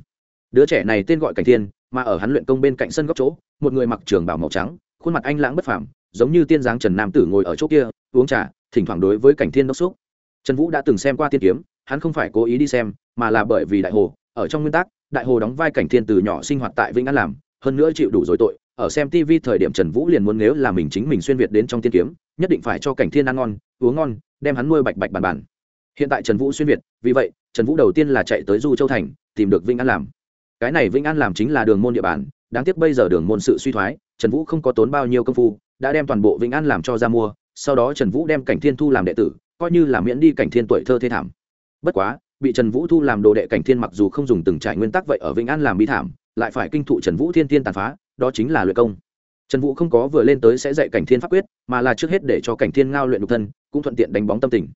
Đứa trẻ này tên gọi cảnh thiên, mà ở hắn luyện công bên cạnh sân góc chỗ, một người mặc trường bảo màu trắng, khuôn mặt anh lãng bất phàm giống như tiên giáng trần nam tử ngồi ở chỗ kia, uống trà, thỉnh thoảng đối với cảnh thiên đốc xúc. Trần vũ đã từng xem qua tiên kiếm, hắn không phải cố ý đi xem, mà là bởi vì đại hồ, ở trong nguyên tắc, đại hồ đóng vai cảnh thiên từ nhỏ sinh hoạt tại vĩnh an làm, hơn nữa chịu đủ dối tội. Ở xem tv thời điểm trần vũ liền muốn nếu là mình chính mình xuyên việt đến trong tiên kiếm, nhất định phải cho cảnh thiên ăn ngon, uống ngon, đem hắn nuôi bạch bạch bàn bàn. Hiện tại trần vũ xuyên việt, vì vậy, trần vũ đầu tiên là chạy tới du châu thành, tìm được vĩnh an làm. Cái này vĩnh an làm chính là đường môn địa bàn, đáng tiếc bây giờ đường môn sự suy thoái, trần vũ không có tốn bao nhiêu công phu đã đem toàn bộ vĩnh an làm cho ra mua, sau đó trần vũ đem cảnh thiên thu làm đệ tử, coi như là miễn đi cảnh thiên tuổi thơ thê thảm. Bất quá, bị trần vũ thu làm đồ đệ cảnh thiên mặc dù không dùng từng trải nguyên tắc vậy ở vĩnh an làm bi thảm, lại phải kinh thụ trần vũ thiên Thiên tàn phá, đó chính là luyện công. Trần vũ không có vừa lên tới sẽ dạy cảnh thiên pháp quyết, mà là trước hết để cho cảnh thiên ngao luyện độc thân, cũng thuận tiện đánh bóng tâm tình.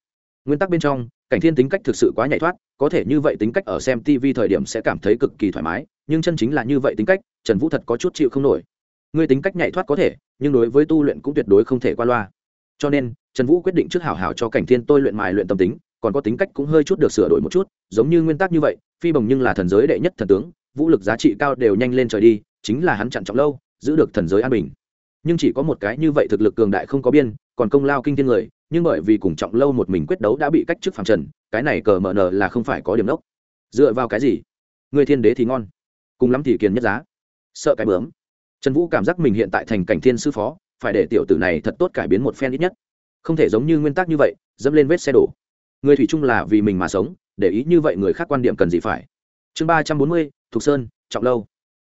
Nguyên tắc bên trong, cảnh thiên tính cách thực sự quá nhảy thoát, có thể như vậy tính cách ở xem tv thời điểm sẽ cảm thấy cực kỳ thoải mái, nhưng chân chính là như vậy tính cách, trần vũ thật có chút chịu không nổi ngươi tính cách nhạy thoát có thể, nhưng đối với tu luyện cũng tuyệt đối không thể qua loa. Cho nên, trần vũ quyết định trước hảo hảo cho cảnh thiên tôi luyện mài luyện tâm tính, còn có tính cách cũng hơi chút được sửa đổi một chút, giống như nguyên tắc như vậy, phi bồng nhưng là thần giới đệ nhất thần tướng, vũ lực giá trị cao đều nhanh lên trời đi, chính là hắn chặn trọng lâu, giữ được thần giới an bình. Nhưng chỉ có một cái như vậy thực lực cường đại không có biên, còn công lao kinh thiên người, nhưng bởi vì cùng trọng lâu một mình quyết đấu đã bị cách chức phạm trần, cái này cờ mờ nờ là không phải có điểm đốc. Dựa vào cái gì? Người thiên đế thì ngon, cùng lắm thì kiền nhất giá. Sợ cái bướm trần vũ cảm giác mình hiện tại thành cảnh thiên sư phó, phải để tiểu tử này thật tốt cải biến một phen ít nhất. Không thể giống như nguyên tắc như vậy, dẫm lên vết xe đổ. Người thủy chung là vì mình mà sống, để ý như vậy người khác quan điểm cần gì phải. Chương ba trăm bốn mươi, thục sơn, trọng lâu.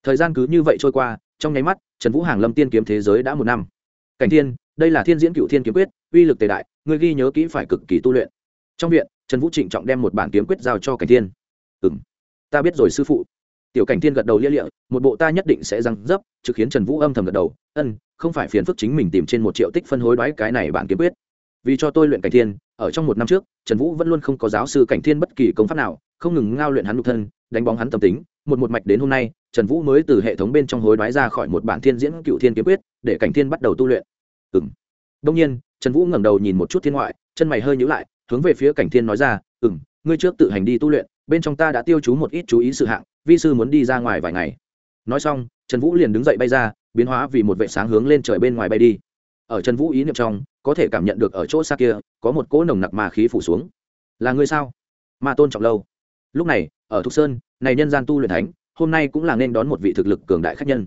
Thời gian cứ như vậy trôi qua, trong nháy mắt, trần vũ hàng lâm tiên kiếm thế giới đã một năm. Cảnh thiên, đây là thiên diễn cựu thiên kiếm quyết, uy lực tề đại, người ghi nhớ kỹ phải cực kỳ tu luyện. Trong viện, trần vũ trịnh trọng đem một bản kiếm quyết giao cho cảnh thiên. Ừ m ta biết rồi, sư phụ tiểu cảnh thiên gật đầu lia lịa, một bộ ta nhất định sẽ răng dấp trực khiến trần vũ âm thầm gật đầu. Ân, không phải phiền phức chính mình tìm trên một triệu tích phân hối đoái cái này bạn kiếm quyết. Vì cho tôi luyện cảnh thiên, ở trong một năm trước, trần vũ vẫn luôn không có giáo sư cảnh thiên bất kỳ công pháp nào, không ngừng ngao luyện hắn nhục thân, đánh bóng hắn tâm tính. Một một mạch đến hôm nay, trần vũ mới từ hệ thống bên trong hối đoái ra khỏi một bản thiên diễn cựu thiên kiếm quyết, để cảnh thiên bắt đầu tu luyện. Ừ m đông nhiên, trần vũ ngẩng đầu nhìn một chút thiên ngoại, chân mày hơi nhữ lại, hướng về phía cảnh thiên nói ra ừ m ngươi trước tự hành đi tu luyện bên trong ta đã tiêu chú một ít chú ý sự hạng, vi sư muốn đi ra ngoài vài ngày. Nói xong, trần vũ liền đứng dậy bay ra, biến hóa vì một vệ sáng hướng lên trời bên ngoài bay đi. Ở trần vũ ý niệm trong, có thể cảm nhận được ở chỗ xa kia, có một cỗ nồng nặc mà khí phủ xuống. Là ngươi sao? Ma tôn trọng lâu. Lúc này, ở thục sơn, này nhân gian tu luyện thánh, hôm nay cũng là nên đón một vị thực lực cường đại khách nhân.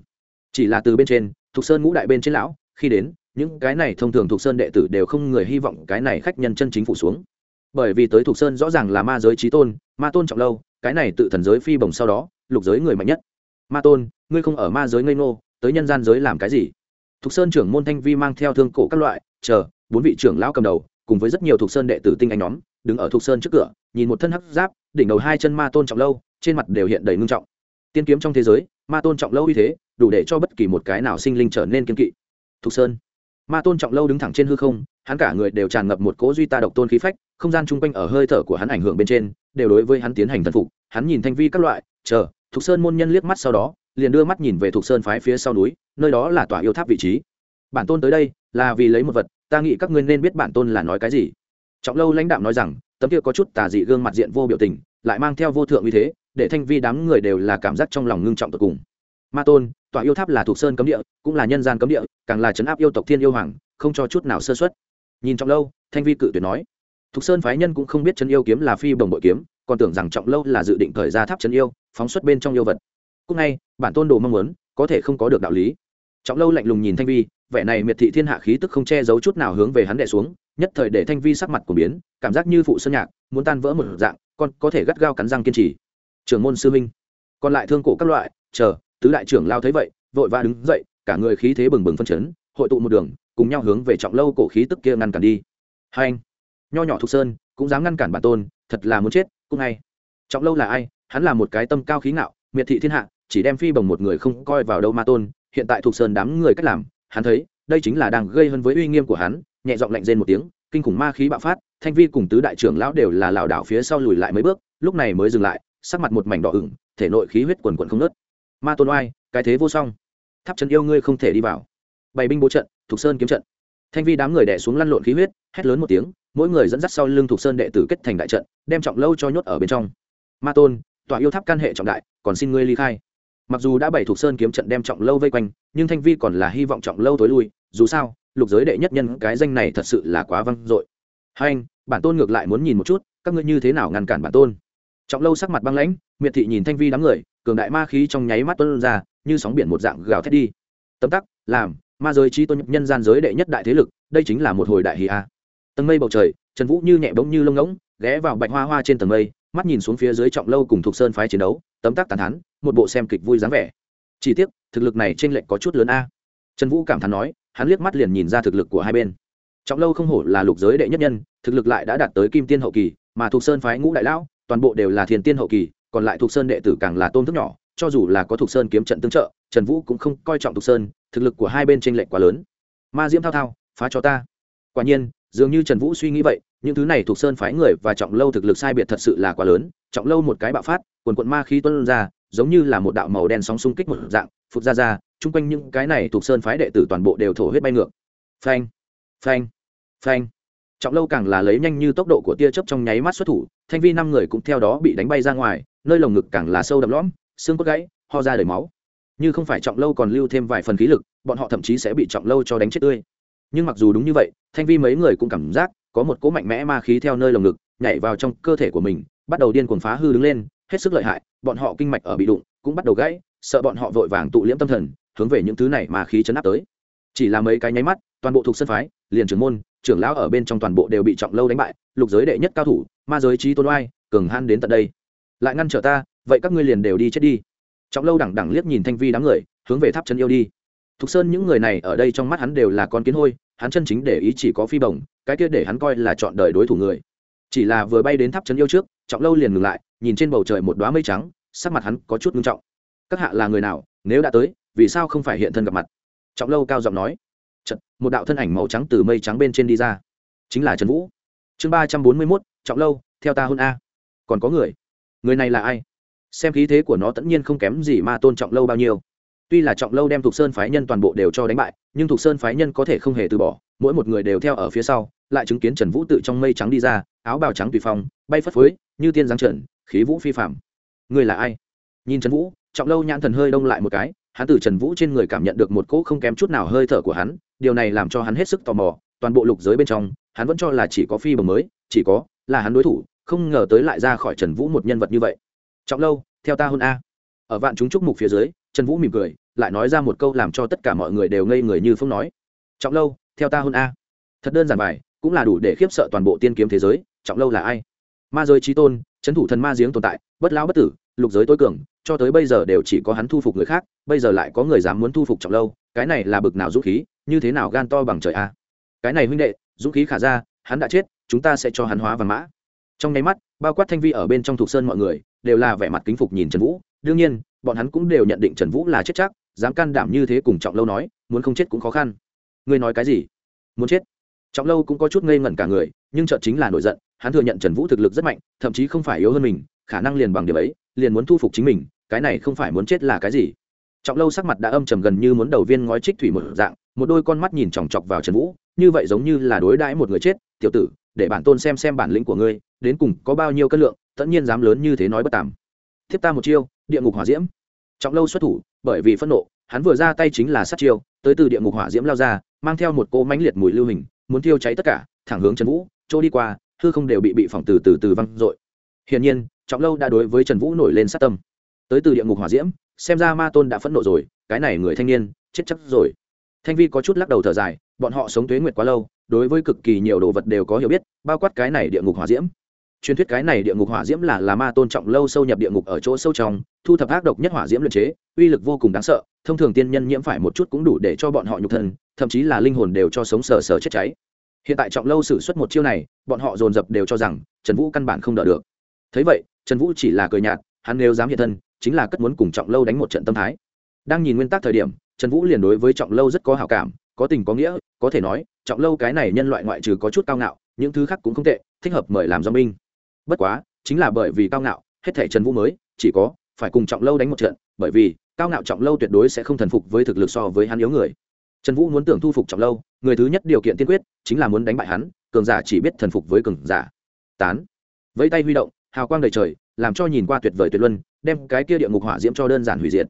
Chỉ là từ bên trên, thục sơn ngũ đại bên trên lão, khi đến, những cái này thông thường thục sơn đệ tử đều không người hy vọng cái này khách nhân chân chính phủ xuống bởi vì tới thục sơn rõ ràng là ma giới trí tôn, ma tôn trọng lâu, cái này tự thần giới phi bồng sau đó, lục giới người mạnh nhất. Ma tôn, ngươi không ở ma giới ngây ngô, tới nhân gian giới làm cái gì? Thục sơn trưởng môn thanh vi mang theo thương cổ các loại, chờ, bốn vị trưởng lão cầm đầu, cùng với rất nhiều thục sơn đệ tử tinh anh nhóm, đứng ở thục sơn trước cửa, nhìn một thân hắc giáp, đỉnh đầu hai chân ma tôn trọng lâu, trên mặt đều hiện đầy ngưng trọng. Tiên kiếm trong thế giới, ma tôn trọng lâu uy thế, đủ để cho bất kỳ một cái nào sinh linh trở nên kiên kỵ. Thục sơn. Ma tôn trọng lâu đứng thẳng trên hư không hắn cả người đều tràn ngập một cỗ duy ta độc tôn khí phách, không gian chung quanh ở hơi thở của hắn ảnh hưởng bên trên, đều đối với hắn tiến hành thần phục. Hắn nhìn thanh vi các loại, chờ, thục sơn môn nhân liếc mắt sau đó, liền đưa mắt nhìn về thục sơn phái phía sau núi, nơi đó là tòa yêu tháp vị trí. Bản tôn tới đây, là vì lấy một vật, ta nghĩ các ngươi nên biết bản tôn là nói cái gì. Trọng lâu lãnh đạo nói rằng, tấm kia có chút tà dị gương mặt diện vô biểu tình, lại mang theo vô thượng uy thế, để thanh vi đám người đều là cảm giác trong lòng ngưng trọng tột cùng. Ma tôn, tòa yêu tháp là thuộc sơn cấm địa, cũng là nhân gian cấm địa, càng là chấn áp yêu tộc thiên yêu hoàng, không cho chút nào sơ xuất nhìn trọng lâu, thanh vi cự tuyệt nói, thục sơn phái nhân cũng không biết chân yêu kiếm là phi bồng bội kiếm, còn tưởng rằng trọng lâu là dự định thời ra tháp chân yêu, phóng xuất bên trong yêu vật. Cúc ngay bản tôn đồ mong muốn, có thể không có được đạo lý. Trọng lâu lạnh lùng nhìn thanh vi, vẻ này miệt thị thiên hạ khí tức không che giấu chút nào hướng về hắn đẻ xuống, nhất thời để thanh vi sắc mặt của biến, cảm giác như phụ sơn nhạc, muốn tan vỡ một dạng, còn có thể gắt gao cắn răng kiên trì. Trưởng môn sư minh còn lại thương cổ các loại, chờ, tứ đại trưởng lao thấy vậy, vội va đứng dậy, cả người khí thế bừng bừng phân chấn, hội tụ một đường cùng nhau hướng về trọng lâu cổ khí tức kia ngăn cản đi. Hai anh, nho nhỏ thục sơn, cũng dám ngăn cản bản tôn, thật là muốn chết, cũng ngay trọng lâu là ai? Hắn là một cái tâm cao khí ngạo, miệt thị thiên hạ, chỉ đem phi bồng một người không coi vào đâu ma tôn. Hiện tại thục sơn đám người cách làm, hắn thấy, đây chính là đang gây hơn với uy nghiêm của hắn, nhẹ giọng lạnh rên một tiếng, kinh khủng ma khí bạo phát, thanh vi cùng tứ đại trưởng lão đều là lảo đảo phía sau lùi lại mấy bước, lúc này mới dừng lại, sắc mặt một mảnh đỏ ửng, thể nội khí huyết quần quần không nớt ma tôn oai, cái thế vô song. Tháp chân yêu ngươi không thể đi vào bày binh bố trận, thục sơn kiếm trận. Thanh vi đám người đẻ xuống lăn lộn khí huyết, hét lớn một tiếng, mỗi người dẫn dắt sau lưng thục sơn đệ tử kết thành đại trận, đem trọng lâu cho nhốt ở bên trong. Ma tôn, tòa yêu tháp can hệ trọng đại, còn xin ngươi ly khai. Mặc dù đã bày thục sơn kiếm trận đem trọng lâu vây quanh, nhưng thanh vi còn là hy vọng trọng lâu tối lui, dù sao, lục giới đệ nhất nhân cái danh này thật sự là quá văng dội. Hai anh, bản tôn ngược lại muốn nhìn một chút, các ngươi như thế nào ngăn cản bản tôn? Trọng lâu sắc mặt băng lãnh, miệt thị nhìn thanh vi đám người, cường đại ma khí trong nháy mắt tuân ra, như sóng biển một dạng gào thét đi. Tấm tắc, làm ma giới trí tôn nhân gian giới đệ nhất đại thế lực, đây chính là một hồi đại hì a. Tầng mây bầu trời, trần vũ như nhẹ bỗng như lông ngỗng, ghé vào bạch hoa hoa trên tầng mây, mắt nhìn xuống phía dưới trọng lâu cùng thuộc sơn phái chiến đấu, tấm tắc tàn thắn một bộ xem kịch vui dáng vẻ. Chỉ tiếc, thực lực này t r ê n lệch có chút lớn a. Trần vũ cảm thán nói, hắn liếc mắt liền nhìn ra thực lực của hai bên. Trọng lâu không hổ là lục giới đệ nhất nhân, thực lực lại đã đạt tới kim tiên hậu kỳ, mà thuộc sơn phái ngũ đại lão, toàn bộ đều là thiền tiên hậu kỳ, còn lại thuộc sơn đệ tử càng là tôn thức nhỏ, cho dù là có thuộc sơn kiếm trận tương trợ, trần vũ cũng không coi trọng thuộc sơn thực lực của hai bên tranh lệch quá lớn. Ma diễm thao thao, phá cho ta. Quả nhiên, dường như trần vũ suy nghĩ vậy, những thứ này thuộc sơn phái người và trọng lâu thực lực sai biệt thật sự là quá lớn, trọng lâu một cái bạo phát, quần quận ma khí tuân ra, giống như là một đạo màu đen sóng xung kích một dạng phục ra ra, chung quanh những cái này thuộc sơn phái đệ tử toàn bộ đều thổ huyết bay ngược. Phanh phanh phanh. Trọng lâu càng là lấy nhanh như tốc độ của tia chớp trong nháy mắt xuất thủ, thanh vi năm người cũng theo đó bị đánh bay ra ngoài, nơi lồng ngực càng là sâu đậm lõm, xương cốt gãy, ho ra đầy máu như không phải trọng lâu còn lưu thêm vài phần khí lực, bọn họ thậm chí sẽ bị trọng lâu cho đánh chết tươi. Nhưng mặc dù đúng như vậy, thanh vi mấy người cũng cảm giác có một cỗ mạnh mẽ ma khí theo nơi lồng ngực, nhảy vào trong cơ thể của mình, bắt đầu điên cuồng phá hư đứng lên, hết sức lợi hại, bọn họ kinh mạch ở bị đụng, cũng bắt đầu gãy, sợ bọn họ vội vàng tụ liễm tâm thần, hướng về những thứ này mà khí chấn áp tới. Chỉ là mấy cái nháy mắt, toàn bộ thuộc sân phái, liền trưởng môn, trưởng lão ở bên trong toàn bộ đều bị trọng lâu đánh bại, lục giới đệ nhất cao thủ, ma giới trí tôn oai, cường han đến tận đây. Lại ngăn trở ta, vậy các ngươi liền đều đi chết đi trọng lâu đẳng đẳng liếc nhìn thanh vi đám người hướng về tháp chân yêu đi. Thục sơn những người này ở đây trong mắt hắn đều là con kiến hôi hắn chân chính để ý chỉ có phi bồng, cái kia để hắn coi là chọn đời đối thủ người. Chỉ là vừa bay đến tháp chân yêu trước trọng lâu liền ngừng lại nhìn trên bầu trời một đoá mây trắng sắc mặt hắn có chút ngưng trọng. Các hạ là người nào nếu đã tới vì sao không phải hiện thân gặp mặt? Trọng lâu cao giọng nói. Chật, một đạo thân ảnh màu trắng từ mây trắng bên trên đi ra. Chính là trần vũ. Chương ba trăm bốn mươi mốt trọng lâu theo ta hôn a. Còn có người? Người này là ai? Xem khí thế của nó tất nhiên không kém gì ma tôn trọng lâu bao nhiêu. Tuy là trọng lâu đem thục sơn phái nhân toàn bộ đều cho đánh bại, nhưng thục sơn phái nhân có thể không hề từ bỏ, mỗi một người đều theo ở phía sau, lại chứng kiến trần vũ tự trong mây trắng đi ra, áo bào trắng tùy phong, bay phất phới, như tiên giáng trần, khí vũ phi phạm người là ai? Nhìn trần vũ, trọng lâu nhãn thần hơi đông lại một cái, hắn từ trần vũ trên người cảm nhận được một cỗ không kém chút nào hơi thở của hắn, điều này làm cho hắn hết sức tò mò, toàn bộ lục giới bên trong, hắn vẫn cho là chỉ có phi bồng mới, chỉ có là hắn đối thủ, không ngờ tới lại ra khỏi trần vũ một nhân vật như vậy trọng lâu, theo ta hôn a. Ở vạn chúng trúc mục phía dưới, trần vũ mỉm cười, lại nói ra một câu làm cho tất cả mọi người đều ngây người như phương nói. Trọng lâu, theo ta hôn a. Thật đơn giản bài, cũng là đủ để khiếp sợ toàn bộ tiên kiếm thế giới, trọng lâu là ai? Ma giới trí tôn trấn thủ thần ma giếng tồn tại, bất lão bất tử, lục giới tối cường, cho tới bây giờ đều chỉ có hắn thu phục người khác, bây giờ lại có người dám muốn thu phục trọng lâu, cái này là bực nào dũng khí, như thế nào gan to bằng trời a? Cái này huynh đệ, dũng khí khả ra, hắn đã chết, chúng ta sẽ cho hắn hóa và mã. Trong nháy mắt bao quát thanh vi ở bên trong thục sơn mọi người, đều là vẻ mặt kính phục nhìn trần vũ. Đương nhiên, bọn hắn cũng đều nhận định trần vũ là chết chắc, dám can đảm như thế cùng trọng lâu nói, muốn không chết cũng khó khăn. Ngươi nói cái gì? Muốn chết? Trọng lâu cũng có chút ngây ngẩn cả người, nhưng chợt chính là nổi giận, hắn thừa nhận trần vũ thực lực rất mạnh, thậm chí không phải yếu hơn mình, khả năng liền bằng điểm ấy, liền muốn thu phục chính mình, cái này không phải muốn chết là cái gì? Trọng lâu sắc mặt đã âm trầm gần như muốn đầu viên ngói trích thủy một dạng, một đôi con mắt nhìn chòng chọc vào trần vũ, như vậy giống như là đối đãi một người chết, tiểu tử, để bản tôn xem xem bản lĩnh của ngươi đến cùng có bao nhiêu cân lượng, tất nhiên dám lớn như thế nói bất tàm. Thiếp ta một chiêu, địa ngục hỏa diễm. Trọng lâu xuất thủ, bởi vì phẫn nộ, hắn vừa ra tay chính là sát chiêu, tới từ địa ngục hỏa diễm lao ra, mang theo một cỗ mãnh liệt mùi lưu hình, muốn thiêu cháy tất cả, thẳng hướng trần vũ, chỗ đi qua, hư không đều bị bị phỏng từ từ từ văng dội hiển nhiên, trọng lâu đã đối với trần vũ nổi lên sát tâm. Tới từ địa ngục hỏa diễm, xem ra ma tôn đã phẫn nộ rồi, cái này người thanh niên, chết chắc rồi. Thanh vi có chút lắc đầu thở dài, bọn họ sống thuế nguyệt quá lâu, đối với cực kỳ nhiều đồ vật đều có hiểu biết, bao quát cái này địa ngục hỏa diễm truyền thuyết cái này địa ngục hỏa diễm là là ma tôn trọng lâu sâu nhập địa ngục ở chỗ sâu trong, thu thập ác độc nhất hỏa diễm luyện chế, uy lực vô cùng đáng sợ, thông thường tiên nhân nhiễm phải một chút cũng đủ để cho bọn họ nhục thân, thậm chí là linh hồn đều cho sống sờ sờ chết cháy. Hiện tại trọng lâu xử suất một chiêu này, bọn họ dồn dập đều cho rằng trần vũ căn bản không đỡ được. Thấy vậy, trần vũ chỉ là cười nhạt, hắn nếu dám hiện thân, chính là cất muốn cùng trọng lâu đánh một trận tâm thái. Đang nhìn nguyên tắc thời điểm, trần vũ liền đối với trọng lâu rất có hảo cảm, có tình có nghĩa, có thể nói, trọng lâu cái này nhân loại ngoại trừ có chút cao ngạo, những thứ khác cũng không tệ, thích hợp mời làm do minh bất quá, chính là bởi vì cao ngạo, hết thể trần vũ mới, chỉ có phải cùng trọng lâu đánh một trận, bởi vì cao ngạo trọng lâu tuyệt đối sẽ không thần phục với thực lực so với hắn yếu người. Trần vũ muốn tưởng thu phục trọng lâu, người thứ nhất điều kiện tiên quyết chính là muốn đánh bại hắn, cường giả chỉ biết thần phục với cường giả. Tán. Vẫy tay huy động, hào quang đầy trời, làm cho nhìn qua tuyệt vời tuyệt luân, đem cái kia địa ngục hỏa diễm cho đơn giản hủy diệt.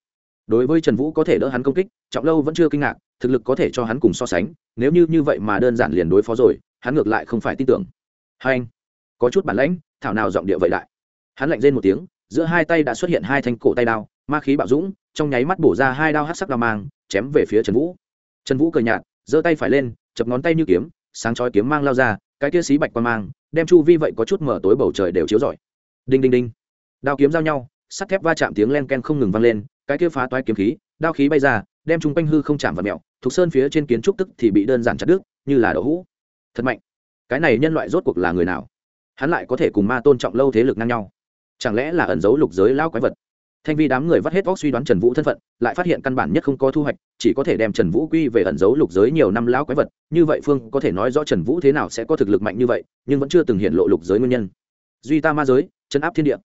Đối với trần vũ có thể đỡ hắn công kích, trọng lâu vẫn chưa kinh ngạc, thực lực có thể cho hắn cùng so sánh, nếu như như vậy mà đơn giản liền đối phó rồi, hắn ngược lại không phải tin tưởng. Hai anh, có chút bản lãnh thảo nào giọng địa vậy lại. Hắn lạnh rên một tiếng, giữa hai tay đã xuất hiện hai thanh cổ tay đao, ma khí bạo dũng, trong nháy mắt bổ ra hai đao hát sắc đao mang, chém về phía trần vũ. Trần vũ cười nhạt, giơ tay phải lên, chập ngón tay như kiếm, sáng chói kiếm mang lao ra, cái kia xí bạch qua mang, đem chu vi vậy có chút mở tối bầu trời đều chiếu rọi. Đinh đinh đinh. Đao kiếm giao nhau, sắt thép va chạm tiếng len ken không ngừng vang lên, cái kia phá toái kiếm khí, đao khí bay ra, đem chúng quanh hư không chạm vào mẹo thục sơn phía trên kiến trúc tức thì bị đơn giản chặt đứt, như là đậu hũ. Thật mạnh. Cái này nhân loại rốt cuộc là người nào? Hắn lại có thể cùng ma tôn trọng lâu thế lực ngang nhau. Chẳng lẽ là ẩn giấu lục giới lao quái vật? Thanh vi đám người vắt hết vóc suy đoán trần vũ thân phận, lại phát hiện căn bản nhất không có thu hoạch, chỉ có thể đem trần vũ quy về ẩn giấu lục giới nhiều năm lão quái vật. Như vậy phương có thể nói rõ trần vũ thế nào sẽ có thực lực mạnh như vậy, nhưng vẫn chưa từng hiện lộ lục giới nguyên nhân. Duy ta ma giới, chấn áp thiên địa.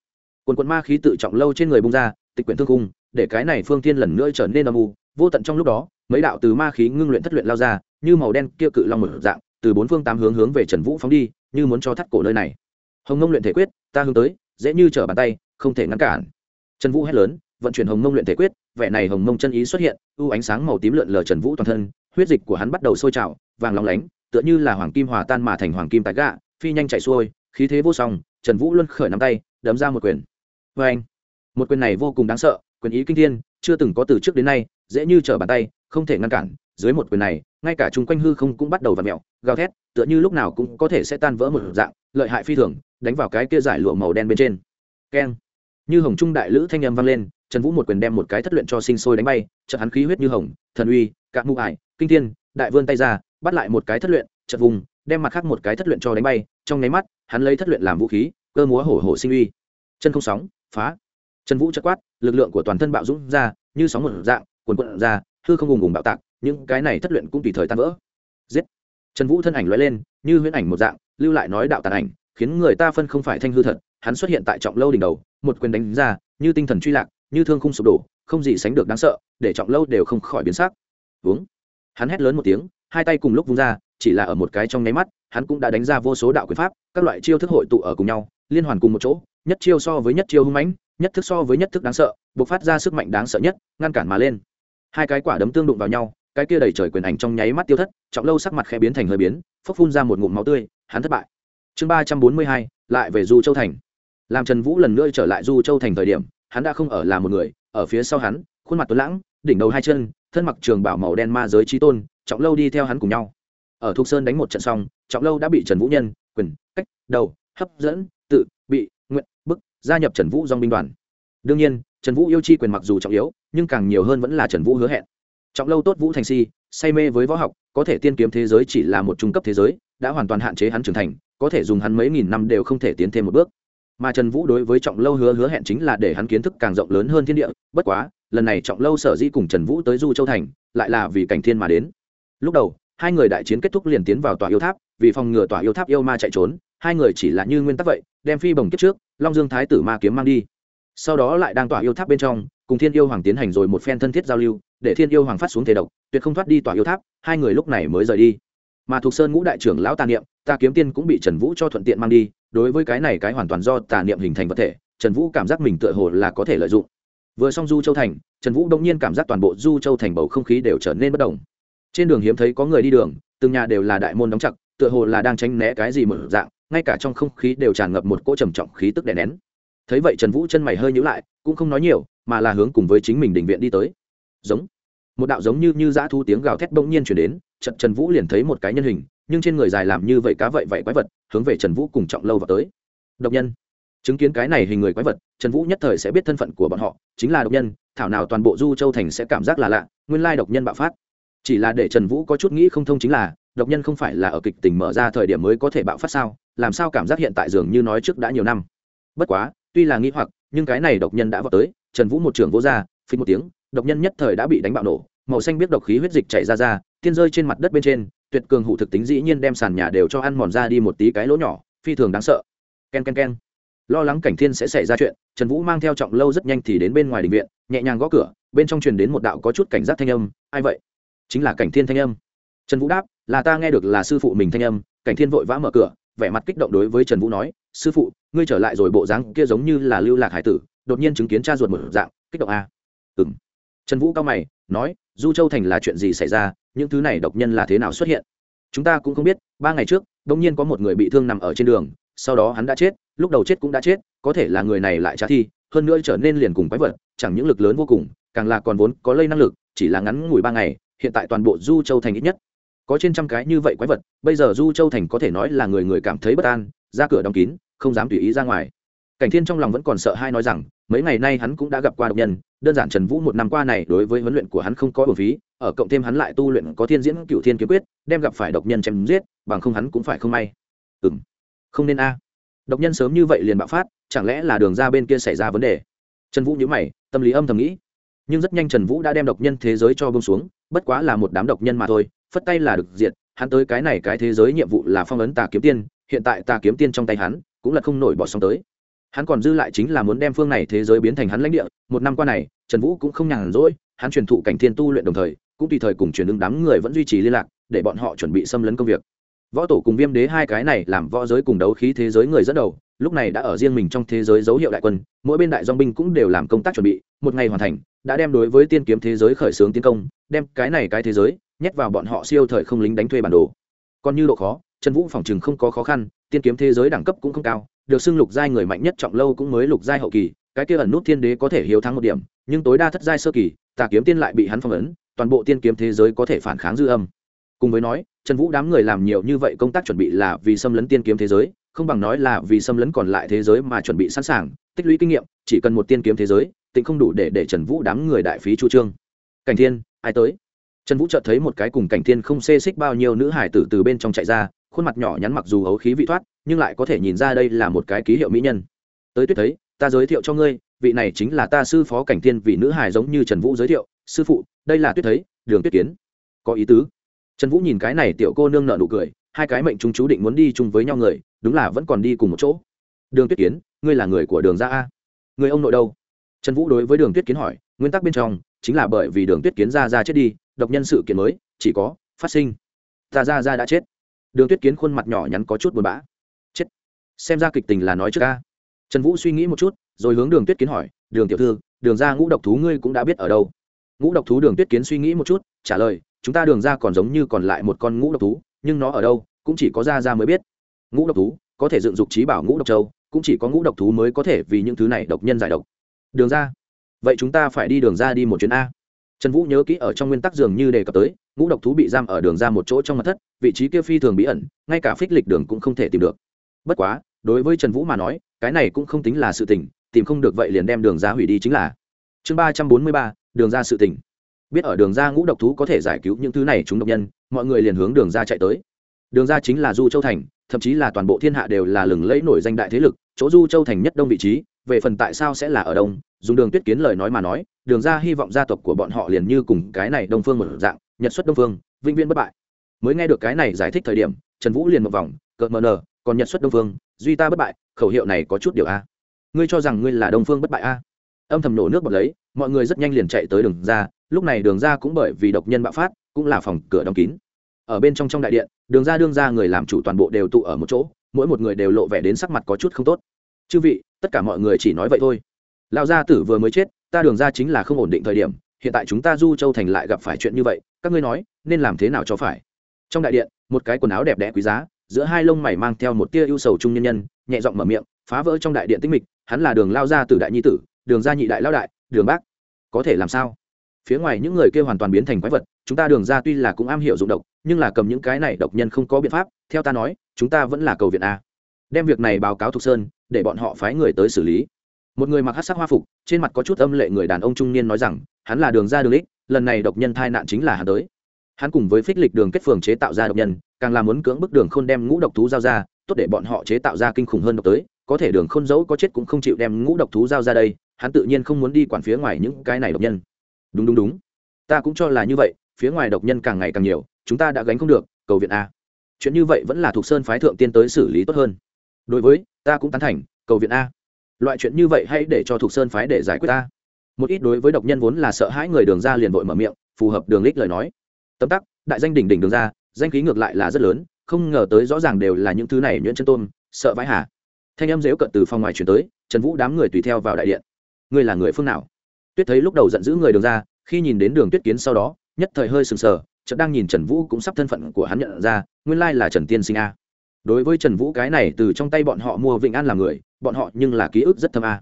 Quần quần ma khí tự trọng lâu trên người bung ra, tịch quyển thương cung để cái này phương thiên lần nữa trở nên âm u. Vô tận trong lúc đó, mấy đạo từ ma khí ngưng luyện thất luyện lao ra, như màu đen kia cự long mở dạng, từ bốn phương tám hướng hướng về trần vũ phóng đi, như muốn cho thắt cổ nơi này hồng ngông luyện thể quyết, ta hướng tới, dễ như trở bàn tay, không thể ngăn cản. Trần vũ hét lớn, vận chuyển hồng mông luyện thể quyết, vẻ này hồng mông chân ý xuất hiện, ưu ánh sáng màu tím lượn lờ trần vũ toàn thân, huyết dịch của hắn bắt đầu sôi trào, vàng lóng lánh, tựa như là hoàng kim hòa tan mà thành hoàng kim tái gạ, phi nhanh chạy xuôi, khí thế vô song, trần vũ luân khởi nắm tay, đấm ra một quyền. Vê anh một quyền này vô cùng đáng sợ, quyền ý kinh thiên, chưa từng có từ trước đến nay, dễ như trở bàn tay, không thể ngăn cản. Dưới một quyền này, ngay cả chung quanh hư không cũng bắt đầu v ặ mẹo gào thét, tựa như lúc nào cũng có thể sẽ tan vỡ một dạng, lợi hại phi thường đánh vào cái kia giải lụa màu đen bên trên. Keng. Như hồng trung đại lữ thanh âm vang lên, trần vũ một quyền đem một cái thất luyện cho sinh sôi đánh bay, chợt hắn khí huyết như hồng, thần uy cạn mụ ải, kinh thiên, đại vươn tay ra, bắt lại một cái thất luyện, chợt vùng, đem mặt khác một cái thất luyện cho đánh bay, trong nháy mắt, hắn lấy thất luyện làm vũ khí, cơ múa hổ hổ sinh uy. Chân không sóng, phá. Trần vũ chất quát, lực lượng của toàn thân bạo dũng ra, như sóng một dạng quần quận ra, hư không ùng ùng bạo tạc, những cái này thất luyện cũng tùy thời tan vỡ. Giết. Trần vũ thân ảnh lóe lên, như huyễn ảnh một dạng, lưu lại nói đạo tàn ảnh khiến người ta phân không phải thanh hư thật, hắn xuất hiện tại trọng lâu đỉnh đầu, một quyền đánh ra, như tinh thần truy lạc, như thương không sụp đổ, không gì sánh được đáng sợ, để trọng lâu đều không khỏi biến sắc. Uống hắn hét lớn một tiếng, hai tay cùng lúc vung ra, chỉ là ở một cái trong nháy mắt, hắn cũng đã đánh ra vô số đạo quyền pháp, các loại chiêu thức hội tụ ở cùng nhau, liên hoàn cùng một chỗ, nhất chiêu so với nhất chiêu hung mãnh, nhất thức so với nhất thức đáng sợ, bộc phát ra sức mạnh đáng sợ nhất, ngăn cản mà lên. Hai cái quả đấm tương đụng vào nhau, cái kia đầy trời quyền ảnh trong nháy mắt tiêu thất, trọng lâu sắc mặt khẽ biến thành hơi biến, phốc phun ra một ngụm máu tươi, hắn thất bại chương ba trăm bốn mươi hai, lại về du châu thành. Làm trần vũ lần nữa trở lại du châu thành thời điểm, hắn đã không ở là một người, ở phía sau hắn, khuôn mặt tuấn lãng, đỉnh đầu hai chân, thân mặc trường bảo màu đen ma giới trí tôn, trọng lâu đi theo hắn cùng nhau. Ở thục sơn đánh một trận xong, trọng lâu đã bị trần vũ nhân, quyền, cách, đầu, hấp dẫn, tự, bị, nguyện, bức, gia nhập trần vũ dong binh đoàn. Đương nhiên, trần vũ yêu chi quyền mặc dù trọng yếu, nhưng càng nhiều hơn vẫn là trần vũ hứa hẹn. Trọng lâu tốt vũ thành si, say mê với võ học, có thể tiên kiếm thế giới chỉ là một trung cấp thế giới, đã hoàn toàn hạn chế hắn trưởng thành có thể dùng hắn mấy nghìn năm đều không thể tiến thêm một bước. Mà trần vũ đối với trọng lâu hứa hứa hẹn chính là để hắn kiến thức càng rộng lớn hơn thiên địa, bất quá, lần này trọng lâu sở di cùng trần vũ tới du châu thành, lại là vì cảnh thiên mà đến. Lúc đầu, hai người đại chiến kết thúc liền tiến vào tòa yêu tháp, vì phòng ngừa tòa yêu tháp yêu ma chạy trốn, hai người chỉ là như nguyên tắc vậy, đem phi bồng kiếp trước, long dương thái tử ma kiếm mang đi. Sau đó lại đang tòa yêu tháp bên trong, cùng thiên yêu hoàng tiến hành rồi một phen thân thiết giao lưu, để thiên yêu hoàng phát xuống thể độc, tuyệt không thoát đi tòa yêu tháp, hai người lúc này mới rời đi mà thuộc sơn ngũ đại trưởng lão tà niệm, ta kiếm tiên cũng bị trần vũ cho thuận tiện mang đi, đối với cái này cái hoàn toàn do tà niệm hình thành vật thể, trần vũ cảm giác mình tựa hồ là có thể lợi dụng. Vừa xong du châu thành, trần vũ đông nhiên cảm giác toàn bộ du châu thành bầu không khí đều trở nên bất đồng trên đường hiếm thấy có người đi đường, từng nhà đều là đại môn đóng chặt, tựa hồ là đang tránh né cái gì mở dạng, ngay cả trong không khí đều tràn ngập một cỗ trầm trọng khí tức đè nén. Thấy vậy trần vũ chân mày hơi nhữ lại, cũng không nói nhiều, mà là hướng cùng với chính mình định viện đi tới. Giống. Một đạo giống như như dã thu tiếng gào thét bỗng nhiên chuyển đến trận trần vũ liền thấy một cái nhân hình, nhưng trên người dài làm như vậy cá vậy vậy quái vật, hướng về trần vũ cùng trọng lâu vào tới. Độc nhân. Chứng kiến cái này hình người quái vật, trần vũ nhất thời sẽ biết thân phận của bọn họ, chính là độc nhân, thảo nào toàn bộ du châu thành sẽ cảm giác là lạ, nguyên lai độc nhân bạo phát. Chỉ là để trần vũ có chút nghĩ không thông chính là, độc nhân không phải là ở kịch tình mở ra thời điểm mới có thể bạo phát sao, làm sao cảm giác hiện tại dường như nói trước đã nhiều năm. Bất quá, tuy là nghĩ hoặc, nhưng cái này độc nhân đã vào tới, trần vũ một trường vô ra phí một tiếng, độc nhân nhất thời đã bị đánh bạo nổ, màu xanh biết độc khí huyết dịch chảy ra ra tiên rơi trên mặt đất bên trên, tuyệt cường hụ thực tính dĩ nhiên đem sàn nhà đều cho ăn mòn ra đi một tí cái lỗ nhỏ, phi thường đáng sợ. K e n k e n k e n lo lắng cảnh thiên sẽ xảy ra chuyện, trần vũ mang theo trọng lâu rất nhanh thì đến bên ngoài định viện, nhẹ nhàng gõ cửa, bên trong truyền đến một đạo có chút cảnh giác thanh âm, ai vậy? Chính là cảnh thiên thanh âm. Trần vũ đáp, là ta nghe được là sư phụ mình thanh âm. Cảnh thiên vội vã mở cửa, vẻ mặt kích động đối với trần vũ nói, sư phụ, ngươi trở lại rồi bộ dáng kia giống như là lưu lạc hải tử, đột nhiên chứng kiến cha ruột một dạng, kích động a à? ừng trần vũ cao mày, nói, du châu thành là chuyện gì xảy ra? Những thứ này độc nhân là thế nào xuất hiện? Chúng ta cũng không biết, ba ngày trước đ ỗ n g nhiên có một người bị thương nằm ở trên đường, sau đó hắn đã chết, lúc đầu chết cũng đã chết, có thể là người này lại trả thi, hơn nữa trở nên liền cùng quái vật, chẳng những lực lớn vô cùng, càng là còn vốn có lây năng lực, chỉ là ngắn ngủi ba ngày, hiện tại toàn bộ du châu thành ít nhất có trên trăm cái như vậy quái vật, bây giờ du châu thành có thể nói là người người cảm thấy bất an, ra cửa đóng kín, không dám tùy ý ra ngoài. Cảnh thiên trong lòng vẫn còn sợ hai nói rằng mấy ngày nay hắn cũng đã gặp qua độc nhân, đơn giản trần vũ một năm qua này đối với huấn luyện của hắn không có bổn phí, ở cộng thêm hắn lại tu luyện có thiên diễn cựu thiên kiếm quyết, đem gặp phải độc nhân chém giết, bằng không hắn cũng phải không may. Ừ m không nên a. Độc nhân sớm như vậy liền bạo phát, chẳng lẽ là đường ra bên kia xảy ra vấn đề? Trần vũ nhớ mày, tâm lý âm thầm nghĩ. Nhưng rất nhanh trần vũ đã đem độc nhân thế giới cho bông xuống, bất quá là một đám độc nhân mà thôi, phất tay là được diệt, hắn tới cái này cái thế giới nhiệm vụ là phong ấn tà kiếm tiên, hiện tại tà kiếm tiên trong tay hắn cũng là không nổi bỏ xong tới hắn còn dư lại chính là muốn đem phương này thế giới biến thành hắn lãnh địa. Một năm qua này, trần vũ cũng không nhàn rỗi, hắn truyền thụ cảnh thiên tu luyện đồng thời, cũng tùy thời cùng truyền ứng đám người vẫn duy trì liên lạc, để bọn họ chuẩn bị xâm lấn công việc. Võ tổ cùng viêm đế hai cái này làm võ giới cùng đấu khí thế giới người dẫn đầu, lúc này đã ở riêng mình trong thế giới dấu hiệu đại quân, mỗi bên đại dong binh cũng đều làm công tác chuẩn bị, một ngày hoàn thành, đã đem đối với tiên kiếm thế giới khởi xướng tiến công, đem cái này cái thế giới nhét vào bọn họ siêu thời không lính đánh thuê bản đồ. Còn như độ khó, trần vũ phòng chừng không có khó khăn, tiên kiếm thế giới đẳng cấp cũng không cao được xưng lục giai người mạnh nhất trọng lâu cũng mới lục giai hậu kỳ, cái kia ẩn nút thiên đế có thể hiếu thắng một điểm, nhưng tối đa thất giai sơ kỳ, tà kiếm tiên lại bị hắn phong ấn, toàn bộ tiên kiếm thế giới có thể phản kháng dư âm. Cùng với nói, trần vũ đám người làm nhiều như vậy công tác chuẩn bị là vì xâm lấn tiên kiếm thế giới, không bằng nói là vì xâm lấn còn lại thế giới mà chuẩn bị sẵn sàng, tích lũy kinh nghiệm, chỉ cần một tiên kiếm thế giới tính không đủ để để trần vũ đám người đại phí chu trương. Cảnh thiên, ai tới? Trần vũ chợt thấy một cái cùng cảnh thiên không xê xích bao nhiêu nữ hải tử từ bên trong chạy ra khuôn mặt nhỏ nhắn mặc dù hấu khí vị thoát, nhưng lại có thể nhìn ra đây là một cái ký hiệu mỹ nhân. Tới tuyết thấy, ta giới thiệu cho ngươi, vị này chính là ta sư phó cảnh thiên vị nữ hải giống như trần vũ giới thiệu. Sư phụ, đây là tuyết thấy, đường tuyết kiến. Có ý tứ. Trần vũ nhìn cái này tiểu cô nương nợ nụ cười, hai cái mệnh chúng chú định muốn đi chung với nhau người, đúng là vẫn còn đi cùng một chỗ. Đường tuyết kiến, ngươi là người của đường gia a. Người ông nội đâu? Trần vũ đối với đường tuyết kiến hỏi, nguyên tắc bên trong, chính là bởi vì đường tuyết kiến ra ra chết đi, độc nhân sự kiện mới, chỉ có phát sinh. Ta ra ra đã chết đường tuyết kiến khuôn mặt nhỏ nhắn có chút buồn bã. Chết. Xem ra kịch tình là nói trước ca. Trần vũ suy nghĩ một chút, rồi hướng đường tuyết kiến hỏi, đường tiểu thư, đường ra ngũ độc thú ngươi cũng đã biết ở đâu? Ngũ độc thú đường tuyết kiến suy nghĩ một chút, trả lời, chúng ta đường ra còn giống như còn lại một con ngũ độc thú, nhưng nó ở đâu, cũng chỉ có ra ra mới biết. Ngũ độc thú, có thể dựng dục trí bảo ngũ độc châu, cũng chỉ có ngũ độc thú mới có thể vì những thứ này độc nhân giải độc. Đường ra vậy chúng ta phải đi đường ra đi một chuyến a. Trần vũ nhớ kỹ ở trong nguyên tắc dường như đề cập tới ngũ độc thú bị giam ở đường ra một chỗ trong mặt thất, vị trí kia phi thường bí ẩn, ngay cả phích lịch đường cũng không thể tìm được. Bất quá, đối với trần vũ mà nói, cái này cũng không tính là sự tình, tìm không được vậy liền đem đường ra hủy đi chính là. Chương ba trăm bốn mươi ba, đường ra sự tình. Biết ở đường ra ngũ độc thú có thể giải cứu những thứ này chúng độc nhân, mọi người liền hướng đường ra chạy tới. Đường ra chính là du châu thành, thậm chí là toàn bộ thiên hạ đều là lừng lẫy nổi danh đại thế lực, chỗ du châu thành nhất đông vị trí, về phần tại sao sẽ là ở đông, dùng đường tuyết kiến lời nói mà nói, đường ra hy vọng gia tộc của bọn họ liền như cùng cái này đông phương một dạng nhật xuất đông phương, vĩnh viễn bất bại. Mới nghe được cái này giải thích thời điểm, trần vũ liền một vòng, cợt mờ nờ, còn nhật xuất đông phương, duy ta bất bại, khẩu hiệu này có chút điều a. Ngươi cho rằng ngươi là đông phương bất bại a? Âm thầm nổ nước bọt lấy, mọi người rất nhanh liền chạy tới đường ra, lúc này đường ra cũng bởi vì độc nhân bạo phát, cũng là phòng cửa đóng kín. Ở bên trong trong đại điện, đường ra đương ra người làm chủ toàn bộ đều tụ ở một chỗ, mỗi một người đều lộ vẻ đến sắc mặt có chút không tốt. Chư vị, tất cả mọi người chỉ nói vậy thôi. Lão gia tử vừa mới chết, ta đường ra chính là không ổn định thời điểm hiện tại chúng ta du châu thành lại gặp phải chuyện như vậy, các ngươi nói, nên làm thế nào cho phải? Trong đại điện, một cái quần áo đẹp đẽ quý giá, giữa hai lông mày mang theo một tia ưu sầu trung nhân nhân, nhẹ giọng mở miệng, phá vỡ trong đại điện tích mịch, hắn là đường lao gia tử đại nhi tử, đường gia nhị đại lao đại, đường bác. Có thể làm sao? Phía ngoài những người kia hoàn toàn biến thành quái vật, chúng ta đường ra tuy là cũng am hiểu dụng độc, nhưng là cầm những cái này độc nhân không có biện pháp, theo ta nói, chúng ta vẫn là cầu viện a. Đem việc này báo cáo thục sơn, để bọn họ phái người tới xử lý một người mặc hát sắc hoa phục trên mặt có chút âm lệ người đàn ông trung niên nói rằng hắn là đường ra đường lịch, lần này độc nhân thai nạn chính là hắn tới. Hắn cùng với phích lịch đường kết phường chế tạo ra độc nhân càng là muốn cưỡng bức đường khôn đem ngũ độc thú giao ra tốt để bọn họ chế tạo ra kinh khủng hơn độc tới có thể đường khôn giấu có chết cũng không chịu đem ngũ độc thú giao ra đây hắn tự nhiên không muốn đi quản phía ngoài những cái này độc nhân. Đúng đúng đúng. Ta cũng cho là như vậy phía ngoài độc nhân càng ngày càng nhiều chúng ta đã gánh không được cầu viện a. Chuyện như vậy vẫn là thuộc sơn phái thượng tiên tới xử lý tốt hơn. Đối với ta cũng tán thành cầu viện a loại chuyện như vậy hãy để cho thuộc sơn phái để giải quyết ta. Một ít đối với độc nhân vốn là sợ hãi người đường ra liền vội mở miệng, phù hợp đường lích lời nói. Tấm tắc, đại danh đỉnh đỉnh đường ra, danh khí ngược lại là rất lớn, không ngờ tới rõ ràng đều là những thứ này nhuyễn chân tôn, sợ vãi hả thanh âm dếu cận từ phòng ngoài chuyển tới, trần vũ đám người tùy theo vào đại điện. Ngươi là người phương nào? Tuyết thấy lúc đầu giận dữ người đường ra, khi nhìn đến đường tuyết kiến sau đó, nhất thời hơi sừng sờ, chợt đang nhìn trần vũ cũng sắp thân phận của hắn nhận ra, nguyên lai là trần tiên sinh a. Đối với trần vũ cái này từ trong tay bọn họ mua Vịnh an làm người bọn họ nhưng là ký ức rất thâm a.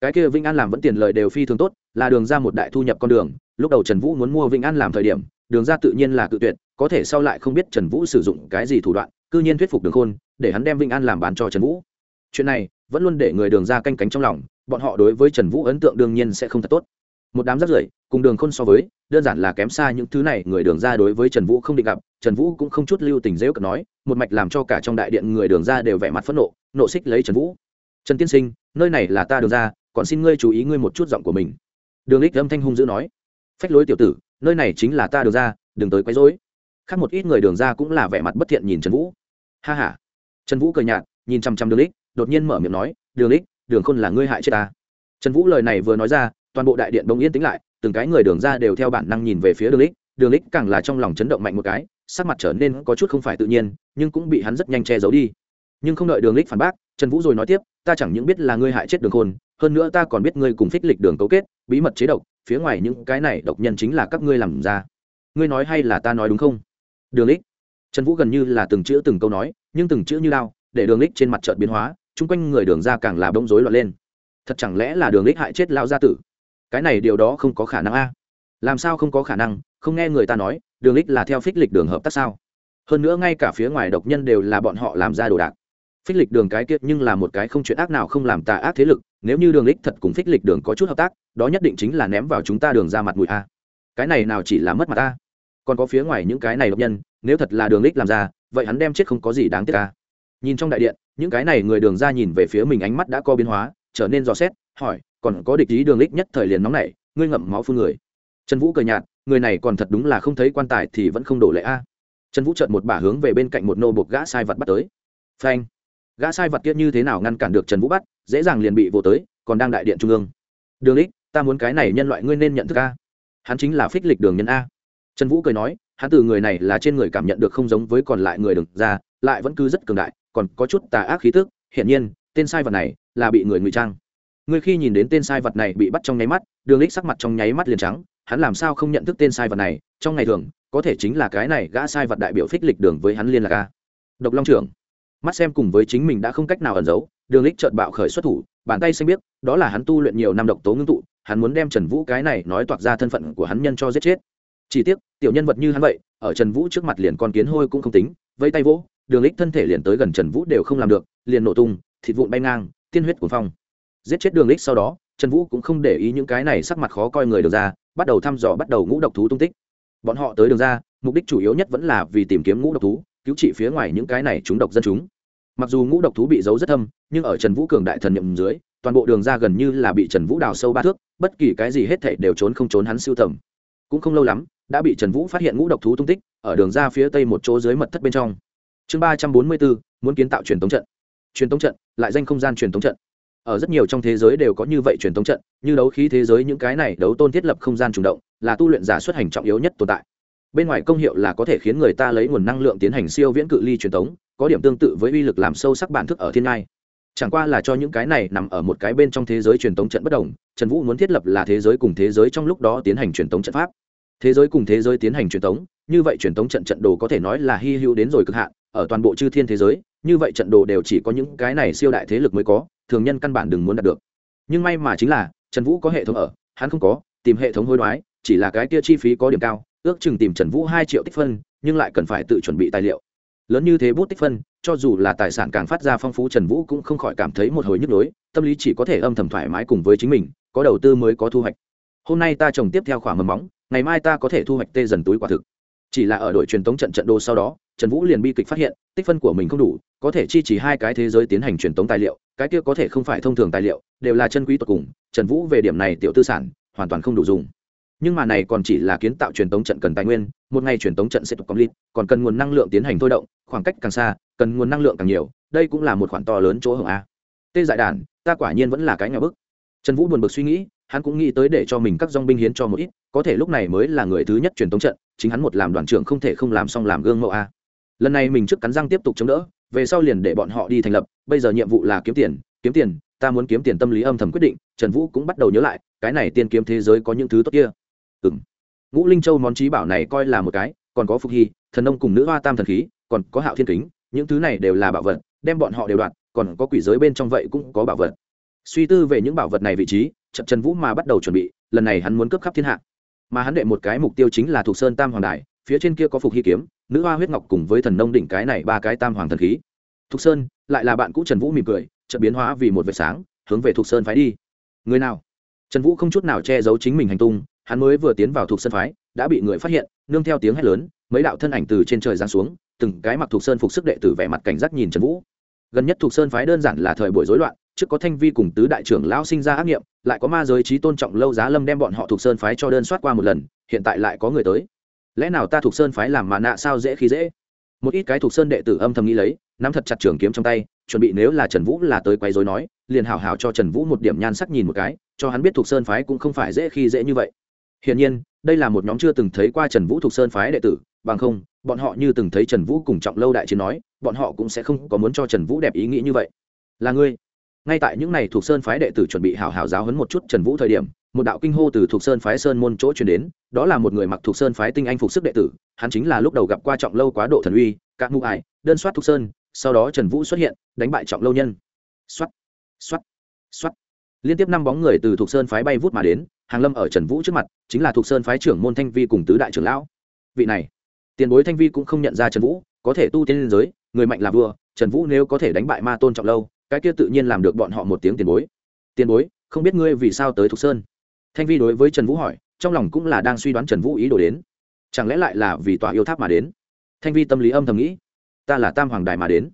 Cái kia vĩnh an làm vẫn tiền lời đều phi thường tốt, là đường ra một đại thu nhập con đường, lúc đầu trần vũ muốn mua vĩnh an làm thời điểm, đường ra tự nhiên là cự tuyệt, có thể sau lại không biết trần vũ sử dụng cái gì thủ đoạn, cư nhiên thuyết phục đường khôn, để hắn đem vĩnh an làm bán cho trần vũ. Chuyện này, vẫn luôn để người đường ra canh cánh trong lòng, bọn họ đối với trần vũ ấn tượng đương nhiên sẽ không thật tốt. Một đám rất rưởi, cùng đường khôn so với, đơn giản là kém xa những thứ này, người đường ra đối với trần vũ không định gặp, trần vũ cũng không chút lưu tình dễ cận nói, một mạch làm cho cả trong đại điện người đường ra đều vẻ mặt phẫn nộ nộ xích lấy trần vũ trần tiên sinh, nơi này là ta đường ra, còn xin ngươi chú ý ngươi một chút giọng của mình. Đường lích âm thanh hung dữ nói. Phách lối tiểu tử, nơi này chính là ta đường ra, đừng tới quấy rối. Khác một ít người đường ra cũng là vẻ mặt bất thiện nhìn trần vũ. Ha h a trần vũ cười nhạt, nhìn chăm chăm đường lích, đột nhiên mở miệng nói, đường lích, đường khôn là ngươi hại chết ta. Trần vũ lời này vừa nói ra, toàn bộ đại điện đông yên tĩnh lại, từng cái người đường ra đều theo bản năng nhìn về phía đường lích. Đường lích càng là trong lòng chấn động mạnh một cái, sắc mặt trở nên có chút không phải tự nhiên, nhưng cũng bị hắn rất nhanh che giấu đi nhưng không đợi đường lích phản bác, trần vũ rồi nói tiếp, ta chẳng những biết là ngươi hại chết đường khôn, hơn nữa ta còn biết ngươi cùng phích lịch đường cấu kết, bí mật chế độc, phía ngoài những cái này độc nhân chính là các ngươi làm ra. Ngươi nói hay là ta nói đúng không? Đường lích. Trần vũ gần như là từng chữ từng câu nói, nhưng từng chữ như lao, để đường lích trên mặt trợt biến hóa, chung quanh người đường ra càng là bông rối loạn lên. Thật chẳng lẽ là đường lích hại chết lao gia tử? Cái này điều đó không có khả năng a. Làm sao không có khả năng? Không nghe người ta nói, đường lích là theo phích lịch đường hợp tác sao? Hơn nữa ngay cả phía ngoài độc nhân đều là bọn họ làm ra đồ đạc phích lịch đường cái kiệt nhưng là một cái không chuyện ác nào không làm tà ác thế lực nếu như đường lích thật cùng phích lịch đường có chút hợp tác đó nhất định chính là ném vào chúng ta đường ra mặt mũi a. Cái này nào chỉ là mất mặt ta, còn có phía ngoài những cái này độc nhân nếu thật là đường lích làm ra vậy hắn đem chết không có gì đáng tiếc a. Nhìn trong đại điện những cái này người đường ra nhìn về phía mình ánh mắt đã co biến hóa trở nên dò xét hỏi còn có địch ý đường lích nhất thời liền nóng này ngươi ngậm máu phun người. Trần vũ cười nhạt người này còn thật đúng là không thấy quan tài thì vẫn không đổ lệ a. Trần vũ trợt một bả hướng về bên cạnh một nô bột gã sai vật bắt tới. Phanh gã sai vật kia như thế nào ngăn cản được trần vũ bắt dễ dàng liền bị vô tới, còn đang đại điện trung ương. Đường lích ta muốn cái này nhân loại ngươi nên nhận thức a. Hắn chính là phích lịch đường nhân a. Trần vũ cười nói, hắn từ người này là trên người cảm nhận được không giống với còn lại người đường ra, lại vẫn cứ rất cường đại, còn có chút tà ác khí tức, hiển nhiên, tên sai vật này là bị người ngụy trang. Người khi nhìn đến tên sai vật này bị bắt trong nháy mắt, đường lích sắc mặt trong nháy mắt liền trắng, hắn làm sao không nhận thức tên sai vật này, trong ngày thường, có thể chính là cái này gã sai vật đại biểu phích lịch đường với hắn liên lạc a. Độc long trưởng mắt xem cùng với chính mình đã không cách nào ẩn giấu, đường lích trợn bạo khởi xuất thủ, bàn tay xanh biết đó là hắn tu luyện nhiều năm độc tố ngưng tụ, hắn muốn đem trần vũ cái này nói toạc ra thân phận của hắn nhân cho giết chết. Chỉ tiếc, tiểu nhân vật như hắn vậy, ở trần vũ trước mặt liền con kiến hôi cũng không tính, vây tay vỗ, đường lích thân thể liền tới gần trần vũ đều không làm được, liền nổ tung, thịt vụn bay ngang, tiên huyết của phong. Giết chết đường lích sau đó, trần vũ cũng không để ý những cái này sắc mặt khó coi người được ra, bắt đầu thăm dò, bắt đầu ngũ độc thú tung tích. Bọn họ tới đường ra, mục đích chủ yếu nhất vẫn là vì tìm kiếm ngũ độc thú, cứu trị phía ngoài những cái này chúng độc dân chúng mặc dù ngũ độc thú bị giấu rất thâm, nhưng ở trần vũ cường đại thần nhậm dưới, toàn bộ đường ra gần như là bị trần vũ đào sâu ba thước, bất kỳ cái gì hết thảy đều trốn không trốn hắn siêu tầm. Cũng không lâu lắm, đã bị trần vũ phát hiện ngũ độc thú tung tích, ở đường ra phía tây một chỗ dưới mật thất bên trong. Chương ba trăm bốn mươi bốn, muốn kiến tạo truyền tống trận. Truyền tống trận, lại danh không gian truyền tống trận. Ở rất nhiều trong thế giới đều có như vậy truyền tống trận, như đấu khí thế giới những cái này đấu tôn thiết lập không gian chủ động, là tu luyện giả xuất hành trọng yếu nhất tồn tại bên ngoài công hiệu là có thể khiến người ta lấy nguồn năng lượng tiến hành siêu viễn cự ly truyền thống, có điểm tương tự với uy lực làm sâu sắc bản thức ở thiên ngai. Chẳng qua là cho những cái này nằm ở một cái bên trong thế giới truyền thống trận bất đồng trần vũ muốn thiết lập là thế giới cùng thế giới trong lúc đó tiến hành truyền thống trận pháp. Thế giới cùng thế giới tiến hành truyền thống, như vậy truyền thống trận trận đồ có thể nói là hy hữu đến rồi cực hạn ở toàn bộ chư thiên thế giới như vậy trận đồ đều chỉ có những cái này siêu đại thế lực mới có thường nhân căn bản đừng muốn đạt được. Nhưng may mà chính là trần vũ có hệ thống ở hắn không có tìm hệ thống hối đoái chỉ là cái kia chi phí có điểm cao ước chừng tìm trần vũ hai triệu tích phân, nhưng lại cần phải tự chuẩn bị tài liệu. Lớn như thế bút tích phân, cho dù là tài sản càng phát ra phong phú trần vũ cũng không khỏi cảm thấy một hồi nhức lối. tâm lý chỉ có thể âm thầm thoải mái cùng với chính mình, có đầu tư mới có thu hoạch. Hôm nay ta trồng tiếp theo khoảng mầm móng, ngày mai ta có thể thu hoạch tê dần túi quả thực. Chỉ là ở đội truyền tống trận trận đồ sau đó, trần vũ liền bi kịch phát hiện, tích phân của mình không đủ, có thể chi chỉ hai cái thế giới tiến hành truyền tống tài liệu, cái kia có thể không phải thông thường tài liệu, đều là chân quý tột cùng, trần vũ về điểm này tiểu tư sản, hoàn toàn không đủ dùng nhưng mà này còn chỉ là kiến tạo truyền tống trận cần tài nguyên, một ngày truyền tống trận sẽ tục complete, còn cần nguồn năng lượng tiến hành thôi động, khoảng cách càng xa, cần nguồn năng lượng càng nhiều, đây cũng là một khoản to lớn chỗ hưởng a. Tê dại đàn, ta quả nhiên vẫn là cái nhà bức. Trần vũ buồn bực suy nghĩ, hắn cũng nghĩ tới để cho mình các dong binh hiến cho một ít, có thể lúc này mới là người thứ nhất truyền tống trận, chính hắn một làm đoàn trưởng không thể không làm xong làm gương mẫu a. Lần này mình trước cắn răng tiếp tục chống đỡ, về sau liền để bọn họ đi thành lập, bây giờ nhiệm vụ là kiếm tiền kiếm tiền, ta muốn kiếm tiền tâm lý âm thầm quyết định, trần vũ cũng bắt đầu nhớ lại, cái này tiên kiếm thế giới có những thứ tốt kia ừng ngũ linh châu món trí bảo này coi là một cái, còn có phục hy, thần nông cùng nữ hoa tam thần khí, còn có hạo thiên kính, những thứ này đều là bảo vật, đem bọn họ đều đoạt, còn có quỷ giới bên trong vậy cũng có bảo vật. Suy tư về những bảo vật này vị trí trận trần vũ mà bắt đầu chuẩn bị, lần này hắn muốn cướp khắp thiên hạ. Mà hắn đệ một cái mục tiêu chính là thuộc sơn tam hoàng đại phía trên kia có phục hy kiếm, nữ hoa huyết ngọc cùng với thần nông đỉnh cái này ba cái tam hoàng thần khí. Thục sơn, lại là bạn cũ trần vũ mỉm cười, chợt biến hóa vì một vệt sáng, hướng về thục sơn phái đi. Người nào? Trần vũ không chút nào che giấu chính mình hành tung hắn mới vừa tiến vào thuộc sơn phái, đã bị người phát hiện, nương theo tiếng hét lớn, mấy đạo thân ảnh từ trên trời giáng xuống, từng cái mặc thuộc sơn phục sức đệ tử vẻ mặt cảnh giác nhìn trần vũ. Gần nhất thuộc sơn phái đơn giản là thời buổi rối loạn, trước có thanh vi cùng tứ đại trưởng lão sinh ra ác nghiệm, lại có ma giới trí tôn trọng lâu giá lâm đem bọn họ thuộc sơn phái cho đơn soát qua một lần, hiện tại lại có người tới. Lẽ nào ta thuộc sơn phái làm mà nạ sao dễ khi dễ? Một ít cái thuộc sơn đệ tử âm thầm nghĩ lấy, nắm thật chặt trường kiếm trong tay, chuẩn bị nếu là trần vũ là tới quay dối nói, liền hảo hảo cho trần vũ một điểm nhan sắc nhìn một cái, cho hắn biết thuộc sơn phái cũng không phải dễ khi dễ như vậy hiển nhiên đây là một nhóm chưa từng thấy qua trần vũ thuộc sơn phái đệ tử bằng không bọn họ như từng thấy trần vũ cùng trọng lâu đại chiến nói bọn họ cũng sẽ không có muốn cho trần vũ đẹp ý nghĩ như vậy. Là ngươi. Ngay tại những này thuộc sơn phái đệ tử chuẩn bị hào hào giáo huấn một chút trần vũ thời điểm một đạo kinh hô từ thuộc sơn phái sơn môn chỗ truyền đến đó là một người mặc thuộc sơn phái tinh anh phục sức đệ tử hắn chính là lúc đầu gặp qua trọng lâu quá độ thần uy các mục ải đơn soát thuộc sơn sau đó trần vũ xuất hiện đánh bại trọng lâu nhân. Soát, soát, soát liên tiếp năm bóng người từ thuộc sơn phái bay vút mà đến, hàng lâm ở trần vũ trước mặt, chính là thuộc sơn phái trưởng môn thanh vi cùng tứ đại trưởng lão. Vị này, tiền bối thanh vi cũng không nhận ra trần vũ, có thể tu tiên liên giới, người mạnh là vua, trần vũ nếu có thể đánh bại ma tôn trọng lâu, cái kia tự nhiên làm được bọn họ một tiếng tiền bối. Tiền bối, không biết ngươi vì sao tới thục sơn? Thanh vi đối với trần vũ hỏi, trong lòng cũng là đang suy đoán trần vũ ý đồ đến. Chẳng lẽ lại là vì tòa yêu tháp mà đến? Thanh vi tâm lý âm thầm nghĩ, ta là tam hoàng đài mà đến.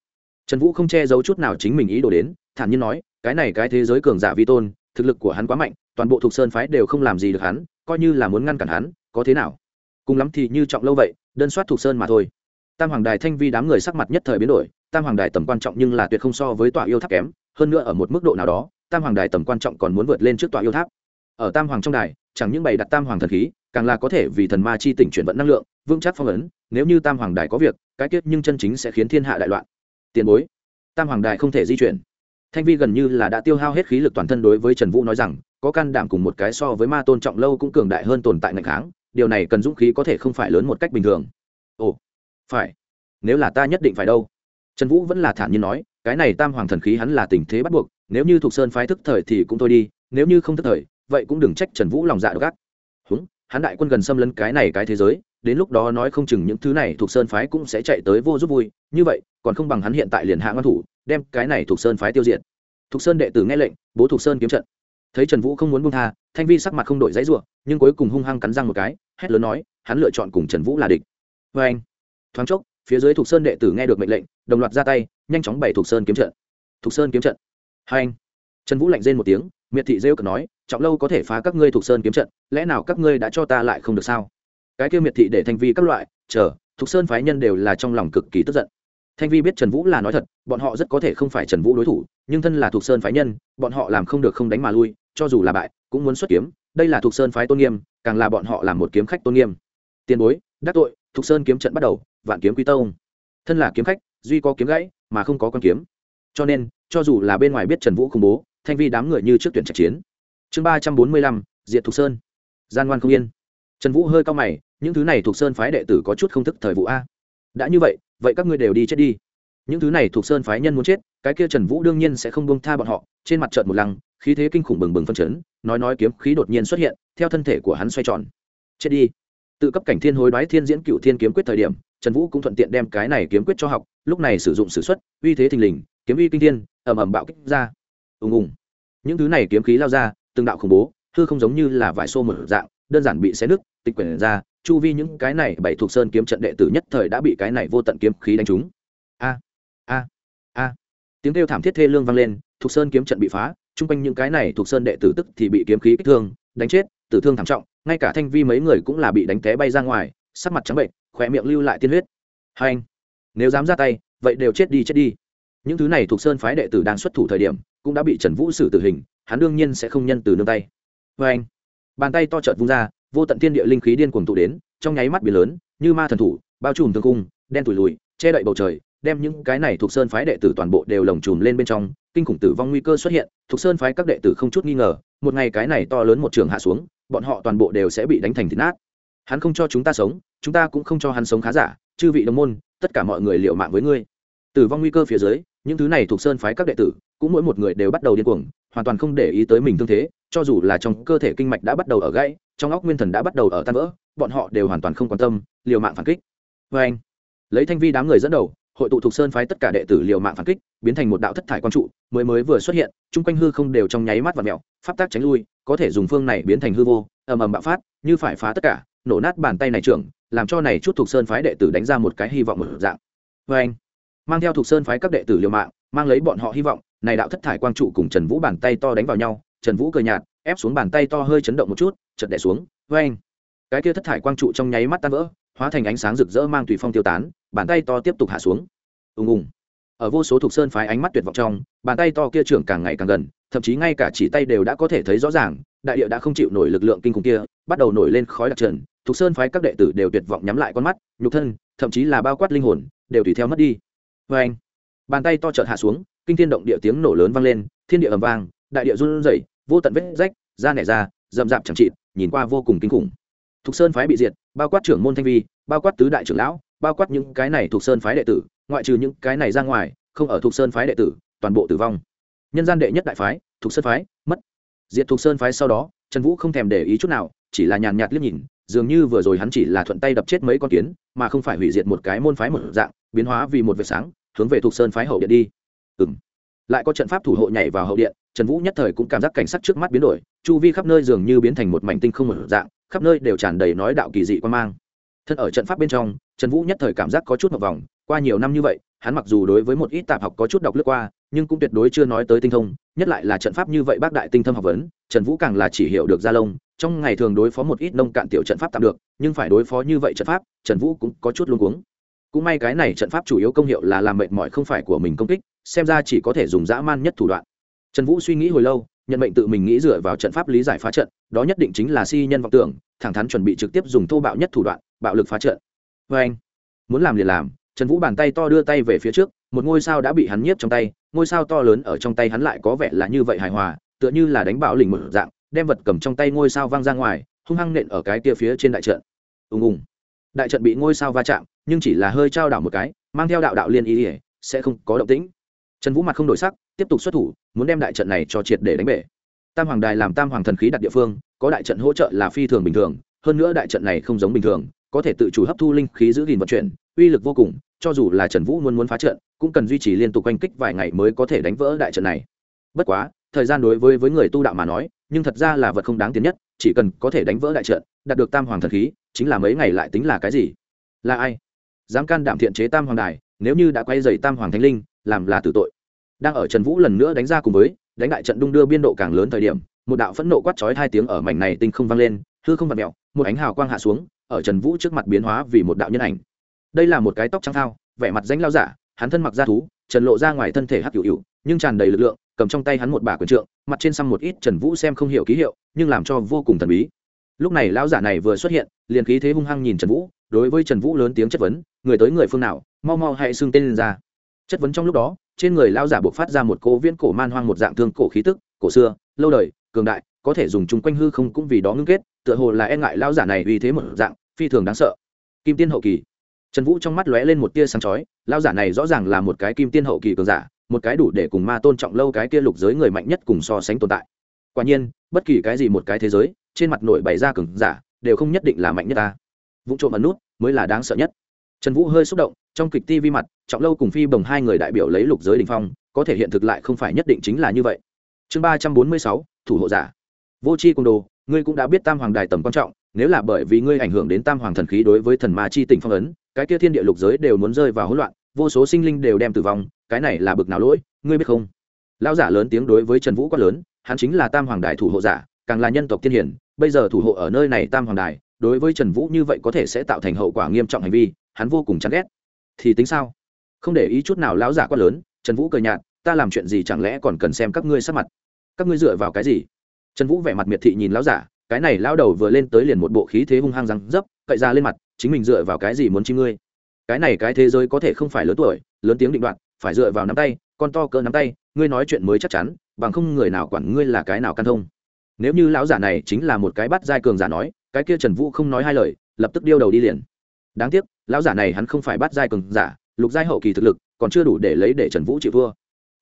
Trần vũ không che giấu chút nào chính mình ý đồ đến, thản nhiên nói cái này cái thế giới cường giả vi tôn, thực lực của hắn quá mạnh, toàn bộ thuộc sơn phái đều không làm gì được hắn, coi như là muốn ngăn cản hắn, có thế nào? Cùng lắm thì như trọng lâu vậy, đơn soát thuộc sơn mà thôi. Tam hoàng đài thanh vi đám người sắc mặt nhất thời biến đổi, tam hoàng đài tầm quan trọng nhưng là tuyệt không so với tòa yêu tháp kém, hơn nữa ở một mức độ nào đó, tam hoàng đài tầm quan trọng còn muốn vượt lên trước tòa yêu tháp. Ở tam hoàng trong đài, chẳng những bày đặt tam hoàng thần khí, càng là có thể vì thần ma chi tỉnh chuyển vận năng lượng, vững chắc phong ấn, nếu như tam hoàng đài có việc, cái kết nhưng chân chính sẽ khiến thiên hạ đại loạn. Tiền bối. Tam hoàng đài không thể di chuyển thanh vi gần như là đã tiêu hao hết khí lực toàn thân đối với trần vũ nói rằng, có can đảm cùng một cái so với ma tôn trọng lâu cũng cường đại hơn tồn tại ngạch kháng, điều này cần dũng khí có thể không phải lớn một cách bình thường. Ồ, phải. Nếu là ta nhất định phải đâu? Trần vũ vẫn là thản nhiên nói, cái này tam hoàng thần khí hắn là tình thế bắt buộc, nếu như thuộc sơn phái thức thời thì cũng thôi đi, nếu như không thức thời, vậy cũng đừng trách trần vũ lòng dạ đ gác húng, hắn đại quân gần xâm lấn cái này cái thế giới, đến lúc đó nói không chừng những thứ này thuộc sơn phái cũng sẽ chạy tới vô giúp vui, như vậy, còn không bằng hắn hiện tại liền hạ ngăn thủ đem cái này thuộc sơn phái tiêu diệt. Thuộc sơn đệ tử nghe lệnh, bố thuộc sơn kiếm trận. Thấy trần vũ không muốn buông tha, thanh vi sắc mặt không đổi dãy ruộng nhưng cuối cùng hung hăng cắn răng một cái, hét lớn nói, hắn lựa chọn cùng trần vũ là địch. Vê anh, thoáng chốc, phía dưới thuộc sơn đệ tử nghe được mệnh lệnh, đồng loạt ra tay, nhanh chóng bày thuộc sơn kiếm trận. Thuộc sơn kiếm trận. Hai anh, trần vũ lạnh rên một tiếng, miệt thị rêu cờ nói, trọng lâu có thể phá các ngươi thuộc sơn kiếm trận, lẽ nào các ngươi đã cho ta lại không được sao? Cái kia miệt thị để thanh vi các loại, chờ, thuộc sơn phái nhân đều là trong lòng cực kỳ tức giận thanh vi biết trần vũ là nói thật, bọn họ rất có thể không phải trần vũ đối thủ, nhưng thân là thuộc sơn phái nhân, bọn họ làm không được không đánh mà lui, cho dù là bại, cũng muốn xuất kiếm. Đây là thuộc sơn phái tôn nghiêm, càng là bọn họ làm một kiếm khách tôn nghiêm. Tiền bối, đắc tội, thuộc sơn kiếm trận bắt đầu, vạn kiếm quy tông. Thân là kiếm khách, duy có kiếm gãy, mà không có con kiếm. Cho nên, cho dù là bên ngoài biết trần vũ khủng bố, thanh vi đám người như trước tuyển trạch chiến. Chương ba trăm bốn mươi lăm, diệt thục sơn. Gian ngoan không yên. Trần vũ hơi cao mày, những thứ này thuộc sơn phái đệ tử có chút không thức thời vụ a. Đã như vậy vậy các ngươi đều đi chết đi. Những thứ này thuộc sơn phái nhân muốn chết, cái kia trần vũ đương nhiên sẽ không bông tha bọn họ, trên mặt trận một lăng, khí thế kinh khủng bừng bừng phân chấn, nói nói kiếm khí đột nhiên xuất hiện, theo thân thể của hắn xoay tròn. Chết đi. Tự cấp cảnh thiên hối đoái thiên diễn cựu thiên kiếm quyết thời điểm, trần vũ cũng thuận tiện đem cái này kiếm quyết cho học, lúc này sử dụng s ử x u ấ t uy thế thình lình, kiếm uy kinh thiên ẩm ẩm bạo kích ra. Ùng ùng. Những thứ này kiếm khí lao ra, từng đạo khủng bố thư không giống như là vải xô một dạng, đơn giản bị xé nứt, tịch quyển ra chu vi những cái này bảy thuộc sơn kiếm trận đệ tử nhất thời đã bị cái này vô tận kiếm khí đánh trúng. A a a. Tiếng kêu thảm thiết thê lương vang lên, thuộc sơn kiếm trận bị phá, chung quanh những cái này thuộc sơn đệ tử tức thì bị kiếm khí kích thương, đánh chết, tử thương thảm trọng, ngay cả thanh vi mấy người cũng là bị đánh té bay ra ngoài, sắc mặt trắng bệnh khỏe miệng lưu lại tiên huyết. Hai anh, nếu dám ra tay, vậy đều chết đi chết đi. Những thứ này thuộc sơn phái đệ tử đang xuất thủ thời điểm, cũng đã bị trần vũ xử tử hình, hắn đương nhiên sẽ không nhân từ nương tay. Vê anh, bàn tay to trợt vung ra vô tận thiên địa linh khí điên cuồng tụ đến, trong nháy mắt biển lớn, như ma thần thủ, bao trùm thương cung, đen tủi lùi, che đậy bầu trời, đem những cái này thuộc sơn phái đệ tử toàn bộ đều lồng trùm lên bên trong, kinh khủng tử vong nguy cơ xuất hiện, thuộc sơn phái các đệ tử không chút nghi ngờ, một ngày cái này to lớn một trường hạ xuống, bọn họ toàn bộ đều sẽ bị đánh thành thịt nát. Hắn không cho chúng ta sống, chúng ta cũng không cho hắn sống khá giả, chư vị đồng môn, tất cả mọi người liệu mạng với ngươi. Tử vong nguy cơ phía dưới, những thứ này thuộc sơn phái các đệ tử, cũng mỗi một người đều bắt đầu điên cuồng, hoàn toàn không để ý tới mình thương thế cho dù là trong cơ thể kinh mạch đã bắt đầu ở gãy, trong óc nguyên thần đã bắt đầu ở tan vỡ, bọn họ đều hoàn toàn không quan tâm, liều mạng phản kích. Vê anh, lấy thanh vi đám người dẫn đầu, hội tụ thuộc sơn phái tất cả đệ tử liều mạng phản kích, biến thành một đạo thất thải quang trụ, mới mới vừa xuất hiện, chung quanh hư không đều trong nháy mắt và mẹo pháp tác tránh lui, có thể dùng phương này biến thành hư vô, ầm ầm bạo phát, như phải phá tất cả, nổ nát bàn tay này trưởng, làm cho này chút thuộc sơn phái đệ tử đánh ra một cái hy vọng một dạng. Vê anh, mang theo thuộc sơn phái các đệ tử liều mạng, mang lấy bọn họ hy vọng, này đạo thất thải quang trụ cùng trần vũ bàn tay to đánh vào nhau trần vũ cười nhạt, ép xuống bàn tay to hơi chấn động một chút chật đẻ xuống vê anh cái kia thất thải quang trụ trong nháy mắt tan vỡ, hóa thành ánh sáng rực rỡ mang tùy phong tiêu tán, bàn tay to tiếp tục hạ xuống. Ùng ùng. Ở vô số thuộc sơn phái ánh mắt tuyệt vọng trong, bàn tay to kia trưởng càng ngày càng gần, thậm chí ngay cả chỉ tay đều đã có thể thấy rõ ràng, đại địa đã không chịu nổi lực lượng kinh khủng kia, bắt đầu nổi lên khói đặc trần, thuộc sơn phái các đệ tử đều tuyệt vọng nhắm lại con mắt, nhục thân, thậm chí là bao quát linh hồn, đều tùy theo mất đi. Vê anh bàn tay to chợt hạ xuống, kinh thiên động địa tiếng nổ lớn vang lên, thiên địa ầm vang, đại địa run rẩy vô tận vết rách, da nẻ ra rậm rạp chẳng trị nhìn qua vô cùng kinh khủng. Thục sơn phái bị diệt, bao quát trưởng môn thanh vi, bao quát tứ đại trưởng lão, bao quát những cái này thuộc sơn phái đệ tử, ngoại trừ những cái này ra ngoài, không ở thuộc sơn phái đệ tử, toàn bộ tử vong. Nhân gian đệ nhất đại phái thuộc sơn phái, mất. Diệt thuộc sơn phái sau đó, trần vũ không thèm để ý chút nào, chỉ là nhàn nhạt liếc nhìn, dường như vừa rồi hắn chỉ là thuận tay đập chết mấy con kiến, mà không phải hủy diệt một cái môn phái một dạng, biến hóa vì một vệt sáng, hướng về thuộc sơn phái hậu điện đi. Ừ m lại có trận pháp thủ hộ nhảy vào hậu điện trần vũ nhất thời cũng cảm giác cảnh sắc trước mắt biến đổi, chu vi khắp nơi dường như biến thành một mảnh tinh không một dạng, khắp nơi đều tràn đầy nói đạo kỳ dị quan mang. Thân ở trận pháp bên trong, trần vũ nhất thời cảm giác có chút một vòng, qua nhiều năm như vậy, hắn mặc dù đối với một ít tạp học có chút đọc lướt qua, nhưng cũng tuyệt đối chưa nói tới tinh thông, nhất lại là trận pháp như vậy bác đại tinh thâm học vấn, trần vũ càng là chỉ hiểu được gia lông, trong ngày thường đối phó một ít nông cạn tiểu trận pháp tạm được, nhưng phải đối phó như vậy trận pháp, trần vũ cũng có chút luôn cuống. Cũng may cái này trận pháp chủ yếu công hiệu là làm mệt mỏi không phải của mình công kích, xem ra chỉ có thể dùng dã man nhất thủ đoạn trần vũ suy nghĩ hồi lâu, nhận mệnh tự mình nghĩ dựa vào trận pháp lý giải phá trận, đó nhất định chính là si nhân vọng tưởng, thẳng thắn chuẩn bị trực tiếp dùng thô bạo nhất thủ đoạn, bạo lực phá trận. Vê anh muốn làm liền làm, trần vũ bàn tay to đưa tay về phía trước, một ngôi sao đã bị hắn nhiếp trong tay, ngôi sao to lớn ở trong tay hắn lại có vẻ là như vậy hài hòa, tựa như là đánh bạo lình một dạng, đem vật cầm trong tay ngôi sao văng ra ngoài, hung hăng nện ở cái tia phía trên đại trận. Ùng ùng. Đại trận bị ngôi sao va chạm, nhưng chỉ là hơi trao đảo một cái, mang theo đạo đạo liên ý ỉa sẽ không có động tĩnh trần vũ mặt không đổi sắc, tiếp tục xuất thủ, muốn đem đại trận này cho triệt để đánh bể. Tam hoàng đài làm tam hoàng thần khí đặt địa phương, có đại trận hỗ trợ là phi thường bình thường, hơn nữa đại trận này không giống bình thường, có thể tự chủ hấp thu linh khí giữ gìn vận chuyển, uy lực vô cùng, cho dù là trần vũ muốn muốn phá trận, cũng cần duy trì liên tục oanh kích vài ngày mới có thể đánh vỡ đại trận này. Bất quá, thời gian đối với với người tu đạo mà nói, nhưng thật ra là vật không đáng tiền nhất, chỉ cần có thể đánh vỡ đại trận, đạt được tam hoàng thần khí, chính là mấy ngày lại tính là cái gì? Là ai? Dám can đảm thiện chế tam hoàng đài, nếu như đã quay dày tam hoàng thánh linh làm là tử tội. Đang ở trần vũ lần nữa đánh ra cùng với, đánh đại trận đung đưa biên độ càng lớn thời điểm, một đạo phẫn nộ quát chói hai tiếng ở mảnh này tinh không vang lên, hư không vặt mẹo một ánh hào quang hạ xuống, ở trần vũ trước mặt biến hóa vì một đạo nhân ảnh. Đây là một cái tóc trắng thao, vẻ mặt danh lao giả, hắn thân mặc da thú, trần lộ ra ngoài thân thể hắc hữu hữu, nhưng tràn đầy lực lượng, cầm trong tay hắn một bả quyền trượng, mặt trên xăm một ít trần vũ xem không hiểu ký hiệu, nhưng làm cho vô cùng thần bí. Lúc này lão giả này vừa xuất hiện, liền khí thế hung hăng nhìn trần vũ, đối với trần vũ lớn tiếng chất vấn, người tới người phương nào? Mau mau hãy xưng tên lên ra chất vấn trong lúc đó, trên người lão giả buộc phát ra một cố viễn cổ man hoang một dạng thương cổ khí tức, cổ xưa, lâu đời, cường đại, có thể dùng chung quanh hư không cũng vì đó ngưng kết, tựa hồ là e ngại lão giả này uy thế một dạng, phi thường đáng sợ. Kim tiên hậu kỳ. Trần vũ trong mắt lóe lên một tia sáng chói, lão giả này rõ ràng là một cái kim tiên hậu kỳ cường giả, một cái đủ để cùng ma tôn trọng lâu cái kia lục giới người mạnh nhất cùng so sánh tồn tại. Quả nhiên, bất kỳ cái gì một cái thế giới, trên mặt nổi bày ra cường giả, đều không nhất định là mạnh nhất ta. Vụ trộm ẩn nút mới là đáng sợ nhất. Trần vũ hơi xúc động trong kịch ti vi mặt, trọng lâu cùng phi bồng hai người đại biểu lấy lục giới đình phong, có thể hiện thực lại không phải nhất định chính là như vậy. Chương ba trăm bốn mươi sáu, thủ hộ giả. Vô c h i cung đồ, ngươi cũng đã biết tam hoàng đài tầm quan trọng, nếu là bởi vì ngươi ảnh hưởng đến tam hoàng thần khí đối với thần ma chi tỉnh phong ấn, cái kia thiên địa lục giới đều muốn rơi vào hỗn loạn, vô số sinh linh đều đem tử vong, cái này là bực nào lỗi, ngươi biết không? Lão giả lớn tiếng đối với trần vũ quát lớn, hắn chính là tam hoàng đài thủ hộ giả, càng là nhân tộc tiên hiển, bây giờ thủ hộ ở nơi này tam hoàng đài, đối với trần vũ như vậy có thể sẽ tạo thành hậu quả nghiêm trọng hành vi, hắn vô cùng chán ghét thì tính sao? Không để ý chút nào lão giả quá lớn, trần vũ cười nhạt, ta làm chuyện gì chẳng lẽ còn cần xem các ngươi sắp mặt? Các ngươi dựa vào cái gì? Trần vũ vẻ mặt miệt thị nhìn lão giả, cái này lão đầu vừa lên tới liền một bộ khí thế hung hăng răng dấp, cậy ra lên mặt, chính mình dựa vào cái gì muốn chi ngươi? Cái này cái thế giới có thể không phải lớn tuổi, lớn tiếng định đoạt, phải dựa vào nắm tay, con to cỡ nắm tay, ngươi nói chuyện mới chắc chắn, bằng không người nào quản ngươi là cái nào căn thông. Nếu như lão giả này chính là một cái bắt giai cường giả nói, cái kia trần vũ không nói hai lời, lập tức điêu đầu đi liền. Đáng tiếc lão giả này hắn không phải bắt giai cường giả, lục giai hậu kỳ thực lực, còn chưa đủ để lấy để trần vũ chịu vua.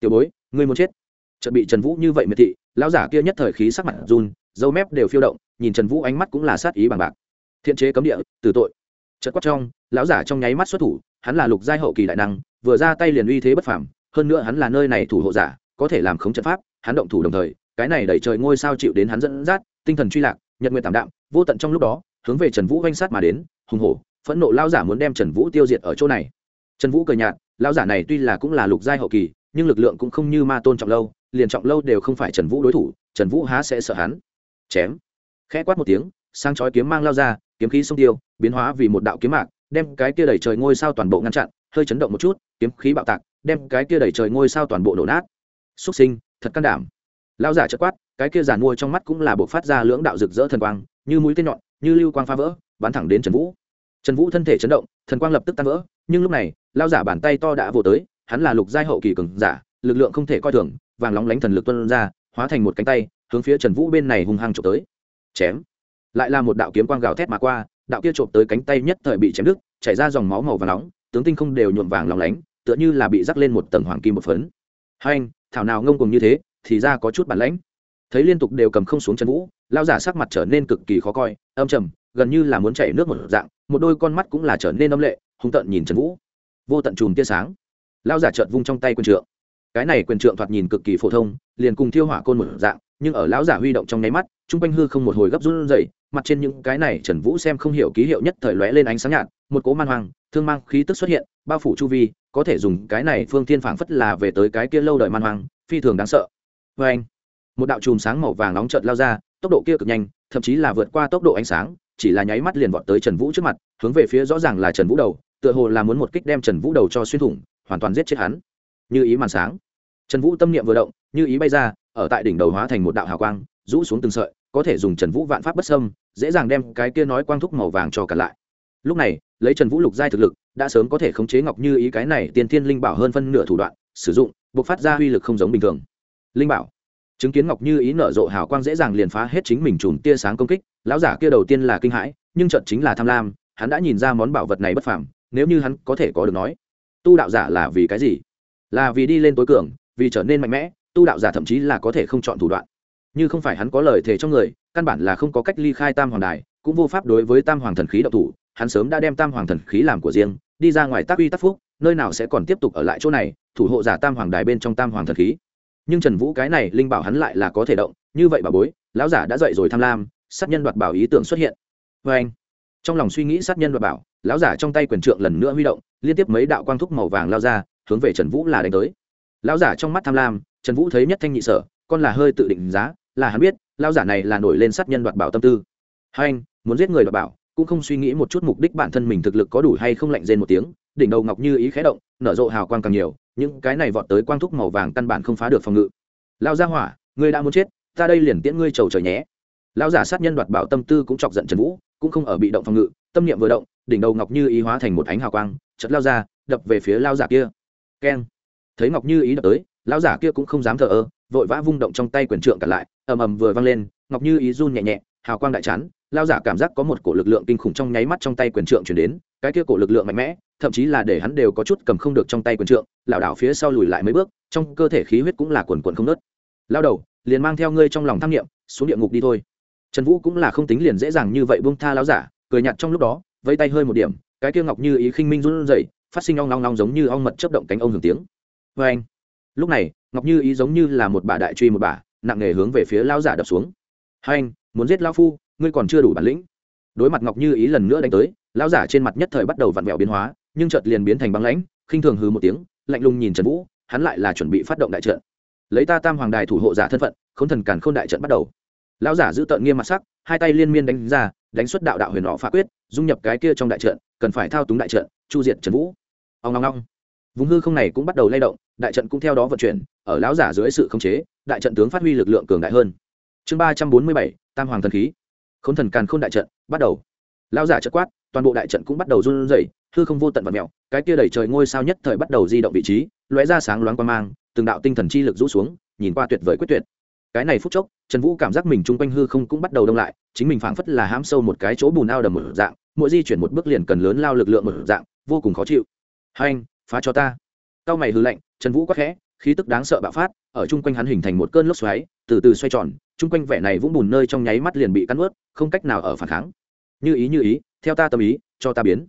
tiểu bối, ngươi muốn chết. Chợt bị trần vũ như vậy miệt thị, lão giả kia nhất thời khí sắc mặt run, dâu mép đều phiêu động, nhìn trần vũ ánh mắt cũng là sát ý bằng bạc. Thiện chế cấm địa từ tội. Chợt quát trong, lão giả trong nháy mắt xuất thủ, hắn là lục giai hậu kỳ đại năng, vừa ra tay liền uy thế bất phàm, hơn nữa hắn là nơi này thủ hộ giả, có thể làm khống trận pháp, hắn động thủ đồng thời, cái này đẩy trời ngôi sao chịu đến hắn dẫn dắt, tinh thần truy lạc, nhật nguyện tảm đạm, vô tận trong lúc đó, hướng về trần vũ oanh sát mà đến, hùng hổ phẫn nộ lao giả muốn đem trần vũ tiêu diệt ở chỗ này. Trần vũ cười nhạt, lao giả này tuy là cũng là lục giai hậu kỳ, nhưng lực lượng cũng không như ma tôn trọng lâu, liền trọng lâu đều không phải trần vũ đối thủ, trần vũ há sẽ sợ hắn. Chém. Khẽ quát một tiếng sang chói kiếm mang lao ra, kiếm khí sông tiêu, biến hóa vì một đạo kiếm mạc, đem cái kia đẩy trời ngôi sao toàn bộ ngăn chặn, hơi chấn động một chút, kiếm khí bạo tạc, đem cái kia đẩy trời ngôi sao toàn bộ nổ nát. Xúc sinh, thật can đảm. Lao giả chất quát, cái kia giàn mua trong mắt cũng là buộc phát ra lưỡng đạo rực rỡ thần quang, như mũi tên nhọn, như lưu quang phá vỡ, bắn thẳng đến trần vũ trần vũ thân thể chấn động, thần quang lập tức tan vỡ, nhưng lúc này, lao giả bàn tay to đã vồ tới, hắn là lục giai hậu kỳ cường giả, lực lượng không thể coi thường, vàng lóng lánh thần lực tuân ra, hóa thành một cánh tay, hướng phía trần vũ bên này hung hăng trộm tới. Chém. Lại là một đạo kiếm quang gào thét mà qua, đạo kia trộm tới cánh tay nhất thời bị chém đứt, chảy ra dòng máu màu và nóng, tướng tinh không đều nhuộm vàng lóng lánh, tựa như là bị rắc lên một tầng hoàng kim một phấn. Hai anh, thảo nào ngông cùng như thế, thì ra có chút bản lãnh. Thấy liên tục đều cầm không xuống Trần vũ, lao giả sắc mặt trở nên cực kỳ khó coi, âm trầm, gần như là muốn chảy nước một dạng một đôi con mắt cũng là trở nên âm lệ, hung tận nhìn trần vũ. Vô tận chùm tia sáng. Lao giả chợt vung trong tay quyền trượng. Cái này quyền trượng thoạt nhìn cực kỳ phổ thông, liền cùng thiêu hỏa côn một dạng, nhưng ở lão giả huy động trong nháy mắt, chung quanh hư không một hồi gấp rút rẩy, mặt trên những cái này trần vũ xem không hiểu ký hiệu nhất thời lóe lên ánh sáng nhạt, một cố man hoang, thương mang khí tức xuất hiện, bao phủ chu vi, có thể dùng cái này phương thiên phảng phất là về tới cái kia lâu đời man hoang, phi thường đáng sợ. Vê anh một đạo chùm sáng màu vàng nóng chợt lao ra, tốc độ kia cực nhanh, thậm chí là vượt qua tốc độ ánh sáng chỉ là nháy mắt liền vọt tới trần vũ trước mặt, hướng về phía rõ ràng là trần vũ đầu, tựa hồ là muốn một kích đem trần vũ đầu cho xuyên thủng, hoàn toàn giết chết hắn. Như ý màn sáng. Trần vũ tâm niệm vừa động, như ý bay ra, ở tại đỉnh đầu hóa thành một đạo hào quang, rũ xuống từng sợi, có thể dùng trần vũ vạn pháp bất sâm dễ dàng đem cái kia nói quang thúc màu vàng cho cả lại. Lúc này, lấy trần vũ lục giai thực lực, đã sớm có thể khống chế ngọc như ý cái này tiên thiên linh bảo hơn phân nửa thủ đoạn, sử dụng buộc phát ra uy lực không giống bình thường. Linh bảo. Chứng kiến ngọc như ý nở rộ hào quang dễ dàng liền phá hết chính mình chùm tia sáng công kích lão giả kia đầu tiên là kinh hãi, nhưng trận chính là tham lam, hắn đã nhìn ra món bảo vật này bất phàm, nếu như hắn có thể có được nói, tu đạo giả là vì cái gì? Là vì đi lên tối cường, vì trở nên mạnh mẽ, tu đạo giả thậm chí là có thể không chọn thủ đoạn. Như không phải hắn có lời thề trong người, căn bản là không có cách ly khai tam hoàng đài, cũng vô pháp đối với tam hoàng thần khí độc thủ, hắn sớm đã đem tam hoàng thần khí làm của riêng, đi ra ngoài tác uy tác phúc, nơi nào sẽ còn tiếp tục ở lại chỗ này, thủ hộ giả tam hoàng đài bên trong tam hoàng thần khí. Nhưng trần vũ cái này linh bảo hắn lại là có thể động, như vậy bà bối, lão giả đã dậy rồi tham lam sát nhân đoạt bảo ý tưởng xuất hiện. Vê anh, trong lòng suy nghĩ sát nhân đoạt bảo, lão giả trong tay quyền trượng lần nữa huy động, liên tiếp mấy đạo quang thúc màu vàng lao ra, hướng về trần vũ là đánh tới. Lão giả trong mắt tham lam, trần vũ thấy nhất thanh nhị sở, con là hơi tự định giá, là hắn biết, lão giả này là nổi lên sát nhân đoạt bảo tâm tư. Hai anh, muốn giết người đoạt bảo, cũng không suy nghĩ một chút mục đích bản thân mình thực lực có đủ hay không lạnh rên một tiếng, đỉnh đầu ngọc như ý khẽ động, nở rộ hào quang càng nhiều, những cái này vọt tới quang thúc màu vàng căn bản không phá được phòng ngự. Lao ra hỏa, ngươi đã muốn chết, ta đây liền tiễn ngươi trầu trời nhé lão giả sát nhân đoạt bảo tâm tư cũng chọc giận trần vũ, cũng không ở bị động phòng ngự, tâm niệm vừa động, đỉnh đầu ngọc như ý hóa thành một ánh hào quang chật lao ra, đập về phía lao giả kia. Keng. Thấy ngọc như ý đập tới, lão giả kia cũng không dám thờ ơ, vội vã vung động trong tay quyền trượng cả lại, ầm ầm vừa văng lên, ngọc như ý run nhẹ nhẹ, hào quang đại chán lao giả cảm giác có một cổ lực lượng kinh khủng trong nháy mắt trong tay quyền trượng chuyển đến, cái kia cổ lực lượng mạnh mẽ, thậm chí là để hắn đều có chút cầm không được trong tay quyền trượng, lảo đảo phía sau lùi lại mấy bước, trong cơ thể khí huyết cũng là quần quần không nớt lao đầu, liền mang theo ngươi trong lòng tham nghiệm xuống địa ngục đi thôi trần vũ cũng là không tính liền dễ dàng như vậy buông tha lao giả, cười nhặt trong lúc đó vây tay hơi một điểm, cái kia ngọc như ý khinh minh run rẩy, phát sinh ong long long giống như ong mật chấp động cánh ông hưởng tiếng. Vê anh, lúc này, ngọc như ý giống như là một bà đại truy một bà, nặng nề hướng về phía lao giả đập xuống. Hai anh, muốn giết lao phu, ngươi còn chưa đủ bản lĩnh. Đối mặt ngọc như ý lần nữa đánh tới, lão giả trên mặt nhất thời bắt đầu vặn vẹo biến hóa, nhưng chợt liền biến thành băng lãnh, khinh thường hừ một tiếng, lạnh lùng nhìn trần vũ, hắn lại là chuẩn bị phát động đại trận. Lấy ta tam hoàng đài thủ hộ giả thân phận k h ô n thần càn k h ô n đại trận bắt đầu lão giả giữ tợn nghiêm mặt sắc, hai tay liên miên đánh ra, đánh xuất đạo đạo huyền họ phá quyết, dung nhập cái kia trong đại trận, cần phải thao túng đại trận, chu diện trần vũ. Ông ngong ngong vùng hư không này cũng bắt đầu lay động, đại trận cũng theo đó vận chuyển, ở lão giả dưới sự khống chế, đại trận tướng phát huy lực lượng cường đại hơn. Chương ba trăm bốn mươi bảy, tam hoàng thần khí. K h n thần càn k h ô n đại trận, bắt đầu. Lão giả chất quát, toàn bộ đại trận cũng bắt đầu run rẩy, hư không vô tận vật mèo, cái kia đẩy trời ngôi sao nhất thời bắt đầu di động vị trí, lóe ra sáng loáng qua mang, từng đạo tinh thần chi lực rũ xuống, nhìn qua tuyệt vời quyết tuyệt cái này phút chốc, trần vũ cảm giác mình chung quanh hư không cũng bắt đầu đông lại, chính mình phảng phất là hãm sâu một cái chỗ bùn ao đầm một dạng, mỗi di chuyển một bước liền cần lớn lao lực lượng một dạng, vô cùng khó chịu. Hai anh, phá cho ta. Cao mày hư lạnh, trần vũ quắc khẽ, khí tức đáng sợ bạo phát, ở chung quanh hắn hình thành một cơn lốc xoáy, từ từ xoay tròn, chung quanh vẻ này vũng bùn nơi trong nháy mắt liền bị cắn ướt, không cách nào ở phản kháng. Như ý như ý, theo ta tâm ý, cho ta biến.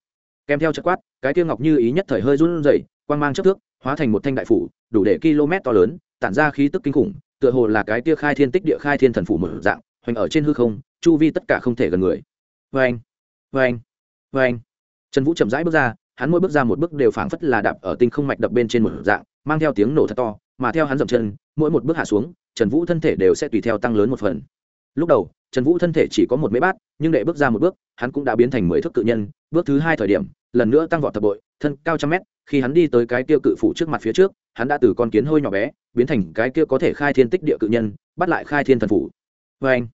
Kèm theo chất quát, cái tiêu ngọc như ý nhất thời hơi run rẩy, quang mang chất thước, hóa thành một thanh đại phủ, đủ để km to lớn, tản ra khí tức kinh khủng tựa hồ là cái tia khai thiên tích địa khai thiên thần phủ mở dạng, hoành ở trên hư không, chu vi tất cả không thể gần người. Vê anh vê anh vê anh trần vũ chậm rãi bước ra, hắn mỗi bước ra một bước đều phảng phất là đạp ở tinh không mạch đập bên trên một dạng, mang theo tiếng nổ thật to, mà theo hắn dậm chân, mỗi một bước hạ xuống, trần vũ thân thể đều sẽ tùy theo tăng lớn một phần. Lúc đầu, trần vũ thân thể chỉ có một mấy bát, nhưng đệ bước ra một bước, hắn cũng đã biến thành mười thước cự nhân. Bước thứ hai thời điểm, lần nữa tăng vọt thập bội thân cao trăm mét khi hắn đi tới cái kia cự phủ trước mặt phía trước hắn đã từ con kiến hôi nhỏ bé biến thành cái kia có thể khai thiên tích địa cự nhân bắt lại khai thiên thần phủ. Vê anh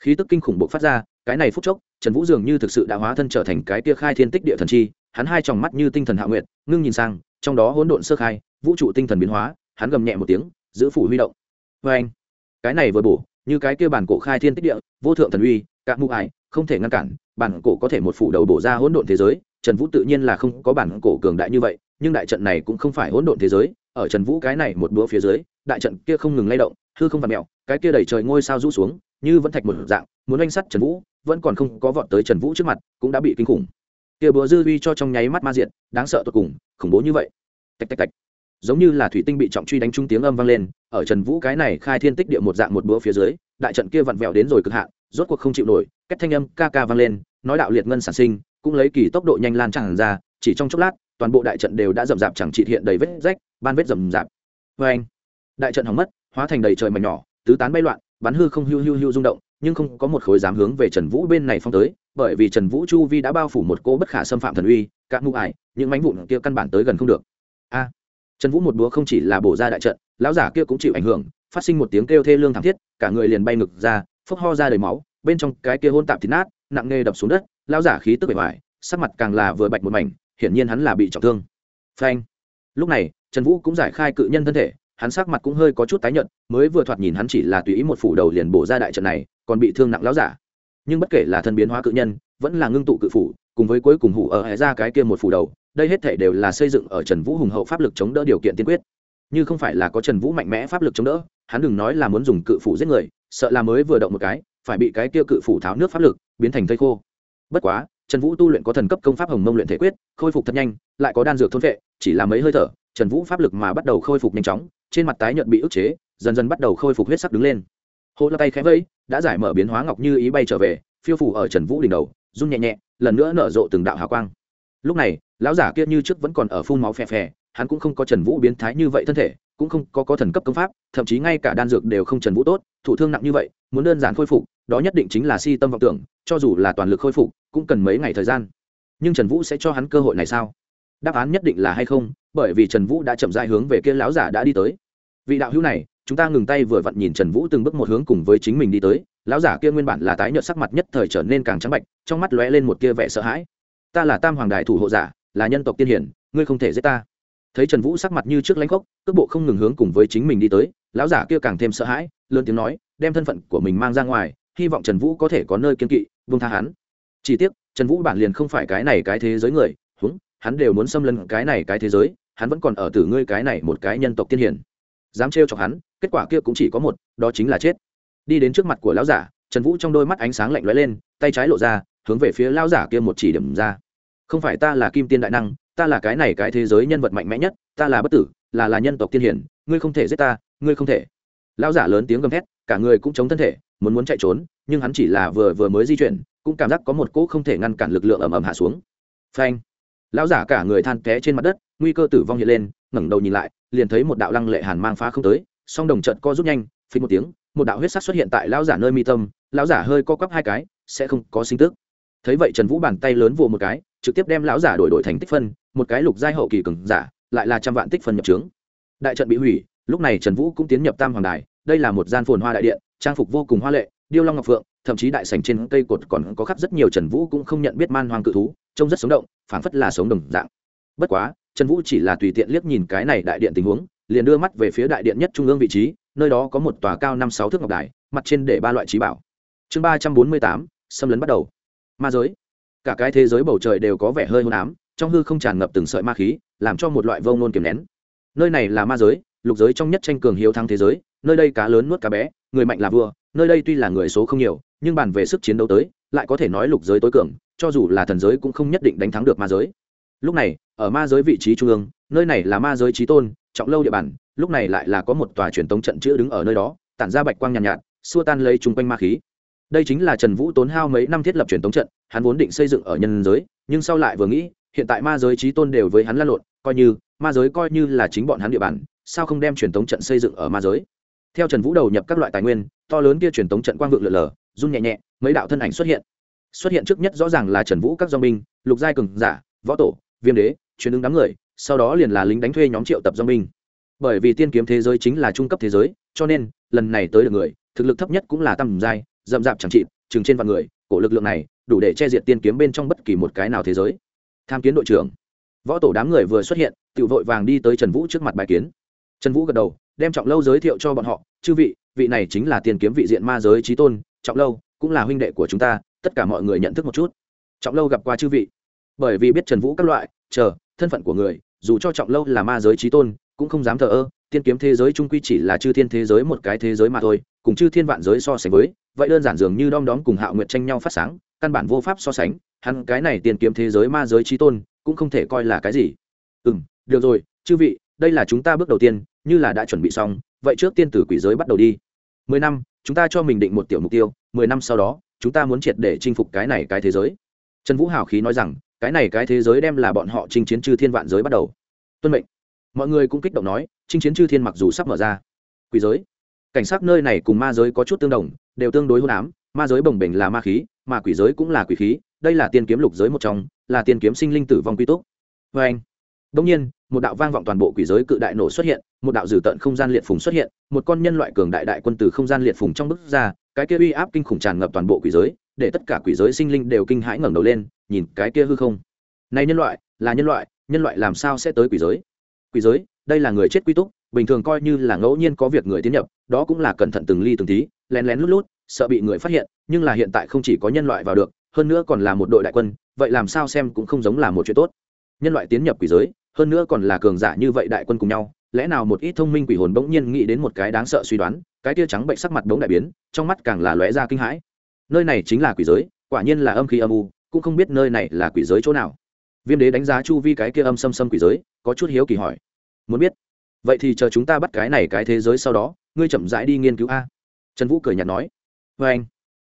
khí tức kinh khủng bộc phát ra cái này phút chốc trần vũ dường như thực sự đã hóa thân trở thành cái kia khai thiên tích địa thần chi hắn hai tròng mắt như tinh thần hạ nguyện, ngưng nhìn sang trong đó hỗn độn sơ khai vũ trụ tinh thần biến hóa hắn gầm nhẹ một tiếng giữ phủ huy động. Vê anh cái này vừa bổ như cái kia bản cổ khai thiên tích địa vô thượng thần uy cạn mụ ải không thể ngăn cản bản cổ có thể một phủ đầu bổ ra hỗn độn thế giới trần vũ tự nhiên là không có bản cổ cường đại như vậy, nhưng đại trận này cũng không phải hỗn độn thế giới, ở trần vũ cái này một bữa phía dưới, đại trận kia không ngừng lay động, hư không vặt mẹo cái kia đẩy trời ngôi sao rũ xuống, như vẫn thạch một dạng, muốn oanh sắt trần vũ, vẫn còn không có vọt tới trần vũ trước mặt, cũng đã bị kinh khủng. Kia búa dư vi cho trong nháy mắt ma diện đáng sợ tột cùng, khủng bố như vậy. Tạch tạch tạch. Giống như là thủy tinh bị trọng truy đánh trúng tiếng âm vang lên, ở trần vũ cái này khai thiên tích địa một dạng một búa phía dưới, đại trận kia vặn vẹo đến rồi cực hạn, rốt cuộc không chịu nổi cách thanh âm ca ca vang lên, nói đạo liệt ngân sản sinh cũng lấy kỳ tốc độ nhanh lan tràn ra, chỉ trong chốc lát, toàn bộ đại trận đều đã rậm rạp chẳng trị hiện đầy vết rách, ban vết rậm rạp. Vê anh, đại trận hỏng mất, hóa thành đầy trời mảnh nhỏ, tứ tán bay loạn, bắn hư không hưu hưu hưu rung động, nhưng không có một khối dám hướng về trần vũ bên này phong tới, bởi vì trần vũ chu vi đã bao phủ một cô bất khả xâm phạm thần uy, các mụ ải, những mánh vụn kia căn bản tới gần không được. A, trần vũ một búa không chỉ là bổ ra đại trận, lão giả kia cũng chịu ảnh hưởng, phát sinh một tiếng kêu thê lương thảm thiết, cả người liền bay ngực ra, phốc ho ra đầy máu, bên trong cái kia hôn tạm thịt nát, nặng nề đập xuống đất lão giả khí tức bề ngoài, sắc mặt càng là vừa bạch một mảnh, hiển nhiên hắn là bị trọng thương. Phanh. Lúc này, trần vũ cũng giải khai cự nhân thân thể, hắn sắc mặt cũng hơi có chút tái nhợt, mới vừa thoạt nhìn hắn chỉ là tùy ý một phủ đầu liền bổ ra đại trận này, còn bị thương nặng lão giả. Nhưng bất kể là thân biến hóa cự nhân, vẫn là ngưng tụ cự phủ, cùng với cuối cùng hủ ở hệ ra cái kia một phủ đầu, đây hết thể đều là xây dựng ở trần vũ hùng hậu pháp lực chống đỡ điều kiện tiên quyết. Như không phải là có trần vũ mạnh mẽ pháp lực chống đỡ, hắn đừng nói là muốn dùng cự phủ giết người, sợ là mới vừa động một cái, phải bị cái kia cự phủ tháo nước pháp lực, biến thành thây khô bất quá, trần vũ tu luyện có thần cấp công pháp hồng mông luyện thể quyết, khôi phục thật nhanh, lại có đan dược thôn vệ, chỉ là mấy hơi thở, trần vũ pháp lực mà bắt đầu khôi phục nhanh chóng, trên mặt tái nhợt bị ức chế, dần dần bắt đầu khôi phục huyết sắc đứng lên. Hô la tay khẽ vẫy, đã giải mở biến hóa ngọc như ý bay trở về, phiêu phủ ở trần vũ đỉnh đầu, run nhẹ nhẹ, lần nữa nở rộ từng đạo hào quang. Lúc này, lão giả kia như trước vẫn còn ở phun máu phè phè, hắn cũng không có trần vũ biến thái như vậy thân thể, cũng không có có thần cấp công pháp, thậm chí ngay cả đan dược đều không trần vũ tốt thủ thương nặng như vậy, muốn đơn giản khôi phục đó nhất định chính là si tâm vọng tưởng, cho dù là toàn lực khôi phục, cũng cần mấy ngày thời gian. Nhưng trần vũ sẽ cho hắn cơ hội này sao? Đáp án nhất định là hay không, bởi vì trần vũ đã chậm dại hướng về kia lão giả đã đi tới. Vị đạo hữu này, chúng ta ngừng tay vừa vặn nhìn trần vũ từng bước một hướng cùng với chính mình đi tới. Lão giả kia nguyên bản là tái nhợt sắc mặt nhất thời trở nên càng trắng bạch, trong mắt lóe lên một kia vẻ sợ hãi. Ta là tam hoàng đại thủ hộ giả, là nhân tộc tiên hiển, ngươi không thể giết ta. Thấy trần vũ sắc mặt như trước lãnh khốc, cước bộ không ngừng hướng cùng với chính mình đi tới, lão giả kia càng thêm sợ hãi, lớn tiếng nói, đem thân phận của mình mang ra ngoài hy vọng trần vũ có thể có nơi kiên kỵ vung tha hắn. Chỉ tiếc, trần vũ bản liền không phải cái này cái thế giới người húng hắn đều muốn xâm lấn cái này cái thế giới, hắn vẫn còn ở tử ngươi cái này một cái nhân tộc tiên hiển dám trêu chọc hắn, kết quả kia cũng chỉ có một, đó chính là chết. Đi đến trước mặt của lão giả, trần vũ trong đôi mắt ánh sáng lạnh lóe lên, tay trái lộ ra, hướng về phía lão giả kia một chỉ điểm ra. Không phải ta là kim tiên đại năng, ta là cái này cái thế giới nhân vật mạnh mẽ nhất, ta là bất tử, là là nhân tộc tiên hiển ngươi không thể giết ta, ngươi không thể. Lão giả lớn tiếng gầm thét, cả người cũng chống thân thể muốn muốn chạy trốn, nhưng hắn chỉ là vừa vừa mới di chuyển, cũng cảm giác có một cỗ không thể ngăn cản lực lượng ầm ầm hạ xuống. Phanh! Lão giả cả người than té trên mặt đất, nguy cơ tử vong hiện lên, ngẩng đầu nhìn lại, liền thấy một đạo lăng lệ hàn mang phá không tới, song đồng trận co rút nhanh, phình một tiếng, một đạo huyết sắc xuất hiện tại lão giả nơi mi tâm, lão giả hơi co quắp hai cái, sẽ không có sinh tức. Thấy vậy trần vũ bàn tay lớn vồ một cái, trực tiếp đem lão giả đổi đổi thành tích phân, một cái lục giai hậu kỳ cường giả, lại là trăm vạn tích phân nhập trướng. Đại trận bị hủy, lúc này trần vũ cũng tiến nhập tam hoàng đài, đây là một gian phồn hoa đại điện trang phục vô cùng hoa lệ, điêu long ngọc phượng, thậm chí đại sảnh trên cây cột còn có khắp rất nhiều trần vũ cũng không nhận biết man hoang cự thú, trông rất sống động, phảng phất là sống đồng dạng. Bất quá, trần vũ chỉ là tùy tiện liếc nhìn cái này đại điện tình huống, liền đưa mắt về phía đại điện nhất trung ương vị trí, nơi đó có một tòa cao năm sáu thước ngọc đài, mặt trên để ba loại trí bảo. Chương ba trăm bốn mươi tám, xâm lấn bắt đầu. Ma giới. Cả cái thế giới bầu trời đều có vẻ hơi hôn ám, trong hư không tràn ngập từng sợi ma khí, làm cho một loại vông nôn kiềm nén. Nơi này là ma giới, lục giới trong nhất tranh cường hiếu thắng thế giới nơi đây cá lớn nuốt cá bé người mạnh là vua nơi đây tuy là người số không nhiều nhưng bàn về sức chiến đấu tới lại có thể nói lục giới tối cường cho dù là thần giới cũng không nhất định đánh thắng được ma giới. Lúc này ở ma giới vị trí trung ương nơi này là ma giới trí tôn trọng lâu địa bàn lúc này lại là có một tòa truyền tống trận chữ đứng ở nơi đó tản ra bạch quang nhàn nhạt, nhạt xua tan lấy chung quanh ma khí. Đây chính là trần vũ tốn hao mấy năm thiết lập truyền tống trận hắn vốn định xây dựng ở nhân giới nhưng sau lại vừa nghĩ hiện tại ma giới trí tôn đều với hắn lan lộn coi như ma giới coi như là chính bọn hắn địa bàn sao không đem truyền tống trận xây dựng ở ma giới? Theo trần vũ đầu nhập các loại tài nguyên, to lớn kia truyền tống trận quang vượng lượn lờ, run nhẹ nhẹ, mấy đạo thân ảnh xuất hiện. Xuất hiện trước nhất rõ ràng là trần vũ các dong binh, lục giai cường giả, võ tổ, viêm đế, truyền ứng đám người, sau đó liền là lính đánh thuê nhóm triệu tập do binh. Bởi vì tiên kiếm thế giới chính là trung cấp thế giới, cho nên, lần này tới được người, thực lực thấp nhất cũng là tầm giai rậm rạp chẳng trị chừng trên vạn người, cổ lực lượng này, đủ để che diệt tiên kiếm bên trong bất kỳ một cái nào thế giới. Tham kiến đội trưởng. Võ tổ đám người vừa xuất hiện tự vội vàng đi tới trần vũ trước mặt bài kiến. Trần vũ gật đầu đem trọng lâu giới thiệu cho bọn họ, chư vị vị này chính là tiền kiếm vị diện ma giới trí tôn, trọng lâu, cũng là huynh đệ của chúng ta, tất cả mọi người nhận thức một chút. Trọng lâu gặp qua chư vị. Bởi vì biết trần vũ các loại, chờ, thân phận của người, dù cho trọng lâu là ma giới trí tôn, cũng không dám thờ ơ, tiên kiếm thế giới trung quy chỉ là chư thiên thế giới một cái thế giới mà thôi, cùng chư thiên vạn giới so sánh với, vậy đơn giản dường như đom đóm cùng hạo nguyện tranh nhau phát sáng, căn bản vô pháp so sánh, hắn cái này tiên kiếm thế giới ma giới trí tôn, cũng không thể coi là cái gì. Ừ m được rồi, chư vị, đây là chúng ta bước đầu tiên như là đã chuẩn bị xong, vậy trước tiên tử quỷ giới bắt đầu đi. Mười năm, chúng ta cho mình định một tiểu mục tiêu, mười năm sau đó, chúng ta muốn triệt để chinh phục cái này cái thế giới. Trần vũ hào khí nói rằng, cái này cái thế giới đem là bọn họ chinh chiến chư thiên vạn giới bắt đầu. Tuân mệnh. Mọi người cũng kích động nói, chinh chiến chư thiên mặc dù sắp mở ra. Quỷ giới. Cảnh sát nơi này cùng ma giới có chút tương đồng, đều tương đối hôn ám. Ma giới bồng bềnh là ma khí, mà quỷ giới cũng là quỷ khí. Đây là tiên kiếm lục giới một trong, là tiên kiếm sinh linh tử vong quy tốt vê vâng anh đông nhiên, một đạo vang vọng toàn bộ quỷ giới cự đại nổ xuất hiện, một đạo dử tận không gian liệt phùng xuất hiện, một con nhân loại cường đại đại quân từ không gian liệt phùng trong bức ra, cái kia uy áp kinh khủng tràn ngập toàn bộ quỷ giới, để tất cả quỷ giới sinh linh đều kinh hãi ngẩng đầu lên, nhìn cái kia hư không. Này nhân loại, là nhân loại nhân loại làm sao sẽ tới quỷ giới? Quỷ giới, đây là người chết quy túc, bình thường coi như là ngẫu nhiên có việc người tiến nhập, đó cũng là cẩn thận từng ly từng tí, lén lén lút lút, sợ bị người phát hiện, nhưng là hiện tại không chỉ có nhân loại vào được, hơn nữa còn là một đội đại quân, vậy làm sao xem cũng không giống là một chuyện tốt. Nhân loại tiến nhập quỷ giới hơn nữa còn là cường giả như vậy đại quân cùng nhau, lẽ nào một ít thông minh quỷ hồn bỗng nhiên nghĩ đến một cái đáng sợ suy đoán, cái tia trắng bệnh sắc mặt bỗng đại biến, trong mắt càng là lóe ra kinh hãi. Nơi này chính là quỷ giới, quả nhiên là âm khí âm u, cũng không biết nơi này là quỷ giới chỗ nào. Viêm đế đánh giá chu vi cái kia âm xâm xâm quỷ giới, có chút hiếu kỳ hỏi. Muốn biết. Vậy thì chờ chúng ta bắt cái này cái thế giới sau đó, ngươi chậm rãi đi nghiên cứu a. Trần vũ cười nhạt nói. Vê anh.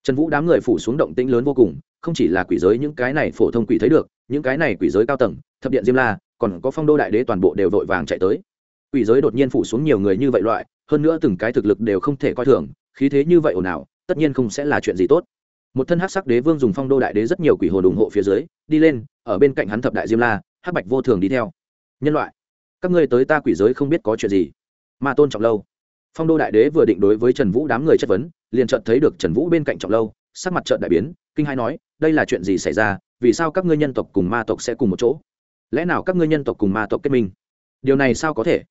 Trần vũ đám người phủ xuống động tĩnh lớn vô cùng, không chỉ là quỷ giới những cái này phổ thông quỷ thấy được, những cái này quỷ giới cao tầng, thập điện diêm la còn có phong đô đại đế toàn bộ đều vội vàng chạy tới. Quỷ giới đột nhiên phủ xuống nhiều người như vậy loại, hơn nữa từng cái thực lực đều không thể coi thường, khí thế như vậy ồn ào, tất nhiên không sẽ là chuyện gì tốt. Một thân hắc sắc đế vương dùng phong đô đại đế rất nhiều quỷ hồn ủng hộ phía dưới, đi lên, ở bên cạnh hắn thập đại diêm la, hắc bạch vô thường đi theo. Nhân loại, các ngươi tới ta quỷ giới không biết có chuyện gì. Ma tôn trọng lâu. Phong đô đại đế vừa định đối với trần vũ đám người chất vấn, liền chợt thấy được trần vũ bên cạnh trọng lâu, sắc mặt trợn đại biến, kinh hai nói, đây là chuyện gì xảy ra, vì sao các ngươi nhân tộc cùng ma tộc sẽ cùng một chỗ? Lẽ nào các ngươi nhân tộc cùng ma tộc kết minh? Điều này sao có thể?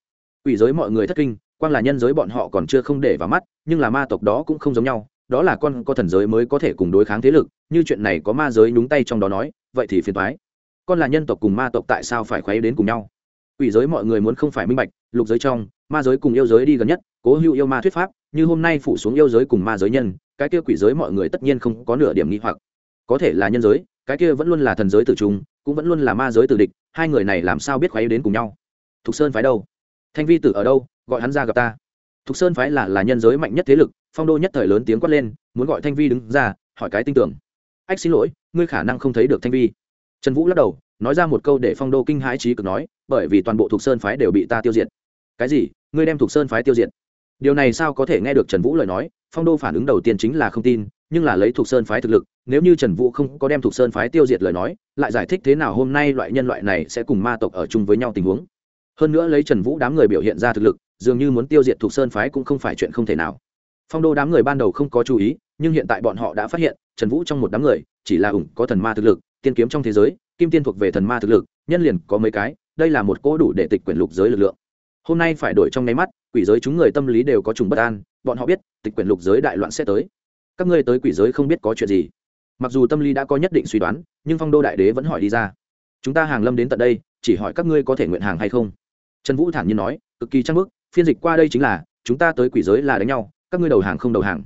Quỷ giới mọi người thất kinh, quang là nhân giới bọn họ còn chưa không để vào mắt, nhưng là ma tộc đó cũng không giống nhau, đó là con có thần giới mới có thể cùng đối kháng thế lực, như chuyện này có ma giới nhúng tay trong đó nói, vậy thì phiền thoái con là nhân tộc cùng ma tộc tại sao phải khoe đến cùng nhau? Quỷ giới mọi người muốn không phải minh bạch, lục giới trong, ma giới cùng yêu giới đi gần nhất, cố hữu yêu ma thuyết pháp, như hôm nay phủ xuống yêu giới cùng ma giới nhân, cái kia quỷ giới mọi người tất nhiên không có nửa điểm nghi hoặc. Có thể là nhân giới cái kia vẫn luôn là thần giới tử trung, cũng vẫn luôn là ma giới tử địch, hai người này làm sao biết khuấy đến cùng nhau? Thục sơn phái đâu? Thanh vi tử ở đâu? Gọi hắn ra gặp ta. Thục sơn phái là là nhân giới mạnh nhất thế lực, phong đô nhất thời lớn tiếng quát lên, muốn gọi thanh vi đứng ra, hỏi cái tin tưởng. Ách xin lỗi, ngươi khả năng không thấy được thanh vi. Trần vũ lắc đầu, nói ra một câu để phong đô kinh hãi trí cực nói, bởi vì toàn bộ thục sơn phái đều bị ta tiêu diệt. Cái gì? Ngươi đem thục sơn phái tiêu diệt? Điều này sao có thể nghe được trần vũ lời nói? Phong đô phản ứng đầu tiên chính là không tin, nhưng là lấy thục sơn phái thực lực nếu như trần vũ không có đem thục sơn phái tiêu diệt lời nói, lại giải thích thế nào hôm nay loại nhân loại này sẽ cùng ma tộc ở chung với nhau tình huống. Hơn nữa lấy trần vũ đám người biểu hiện ra thực lực, dường như muốn tiêu diệt thục sơn phái cũng không phải chuyện không thể nào. Phong đô đám người ban đầu không có chú ý, nhưng hiện tại bọn họ đã phát hiện, trần vũ trong một đám người, chỉ là ủng có thần ma thực lực, tiên kiếm trong thế giới, kim tiên thuộc về thần ma thực lực, nhân liền có mấy cái, đây là một cỗ đủ để tịch quyển lục giới lực lượng. Hôm nay phải đổi trong nháy mắt, quỷ giới chúng người tâm lý đều có trùng bất an, bọn họ biết, tịch quyển lục giới đại loạn sẽ tới. Các ngươi tới quỷ giới không biết có chuyện gì mặc dù tâm lý đã có nhất định suy đoán, nhưng phong đô đại đế vẫn hỏi đi ra. Chúng ta hàng lâm đến tận đây, chỉ hỏi các ngươi có thể nguyện hàng hay không? Trần vũ thản nhiên nói, cực kỳ trang bức, phiên dịch qua đây chính là, chúng ta tới quỷ giới là đánh nhau, các ngươi đầu hàng không đầu hàng.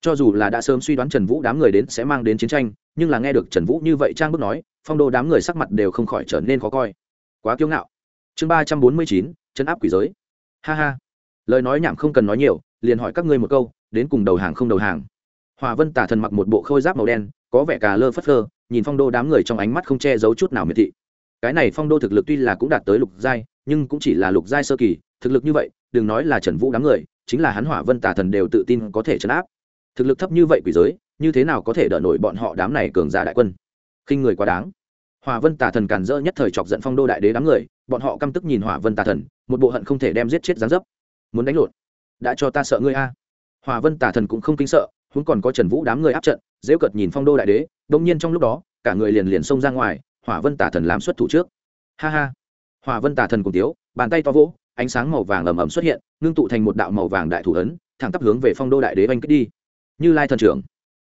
Cho dù là đã sớm suy đoán trần vũ đám người đến sẽ mang đến chiến tranh, nhưng là nghe được trần vũ như vậy trang bức nói, phong đô đám người sắc mặt đều không khỏi trở nên khó coi. Quá kiêu ngạo. Chương ba trăm bốn mươi chín chân áp quỷ giới. Ha ha. Lời nói nhảm không cần nói nhiều, liền hỏi các ngươi một câu, đến cùng đầu hàng không đầu hàng? Hòa vân tả thần mặc một bộ khôi giáp màu đen, có vẻ cà lơ phất lơ nhìn phong đô đám người trong ánh mắt không che giấu chút nào miệt thị. Cái này phong đô thực lực tuy là cũng đạt tới lục giai, nhưng cũng chỉ là lục giai sơ kỳ, thực lực như vậy, đừng nói là trần vũ đám người, chính là hắn hỏa vân tả thần đều tự tin có thể chấn áp. Thực lực thấp như vậy quỷ giới, như thế nào có thể đỡ nổi bọn họ đám này cường giả đại quân? Khinh người quá đáng. Hỏa vân tà thần càn rỡ nhất thời chọc giận phong đô đại đế đám người, bọn họ căm tức nhìn hỏa vân tà thần, một bộ hận không thể đem giết chết gián dấp. Muốn đánh lộn. Đã cho ta sợ ngươi a. Hỏa vân tà thần cũng không kinh sợ huống còn có trần vũ đám người áp trận dễ cợt nhìn phong đô đại đế đông nhiên trong lúc đó, cả người liền liền xông ra ngoài, hỏa vân tà thần làm xuất thủ trước. Ha ha. Hỏa vân tà thần cùng tiếu, bàn tay to vỗ, ánh sáng màu vàng ầm ầm xuất hiện, ngưng tụ thành một đạo màu vàng đại thủ ấn, thẳng tắp hướng về phong đô đại đế oanh kích đi. Như lai thần trưởng.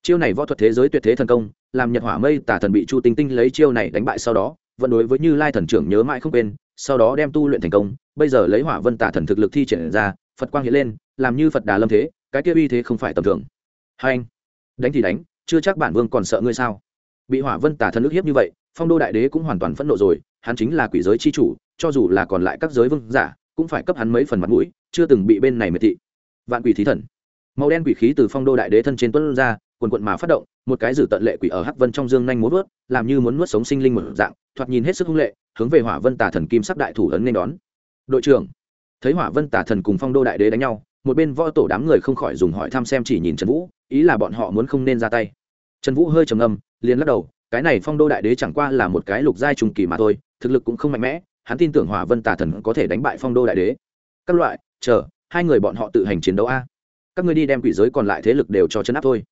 Chiêu này võ thuật thế giới tuyệt thế thần công, làm nhật hỏa mây tà thần bị chu tinh tinh lấy chiêu này đánh bại sau đó, vẫn đối với như lai thần trưởng nhớ mãi không quên, sau đó đem tu luyện thành công, bây giờ lấy hỏa vân tà thần thực lực thi triển ra, phật quang hiện lên, làm như phật đà lâm thế, cái kia uy thế không phải tầm thường hai anh. Đánh thì đánh, chưa chắc bản vương còn sợ ngươi sao? Bị hỏa vân tà thần ức hiếp như vậy, phong đô đại đế cũng hoàn toàn phẫn nộ rồi, hắn chính là quỷ giới c h i chủ, cho dù là còn lại các giới vương giả, cũng phải cấp hắn mấy phần mặt mũi, chưa từng bị bên này miệt thị. Vạn quỷ thí thần. Màu đen quỷ khí từ phong đô đại đế thân trên tuôn ra quần quận mà phát động, một cái dử tận lệ quỷ ở hắc vân trong dương nhanh muốn vớt, làm như muốn nuốt sống sinh linh một dạng, thoạt nhìn hết sức hung lệ, hướng về hỏa vân tà thần kim sắc đại thủ ấn nên đón. Đội trưởng. Thấy hỏa vân tà thần cùng phong đô đại đế đánh nhau, một bên võ tổ đám người không khỏi dùng hỏi thăm xem chỉ nhìn trần vũ ý là bọn họ muốn không nên ra tay. Trần vũ hơi trầm âm liền lắc đầu, cái này phong đô đại đế chẳng qua là một cái lục giai trùng kỳ mà thôi, thực lực cũng không mạnh mẽ, hắn tin tưởng hỏa vân tà thần có thể đánh bại phong đô đại đế. Các loại, chờ, hai người bọn họ tự hành chiến đấu a. Các ngươi đi đem quỷ giới còn lại thế lực đều cho chấn áp thôi.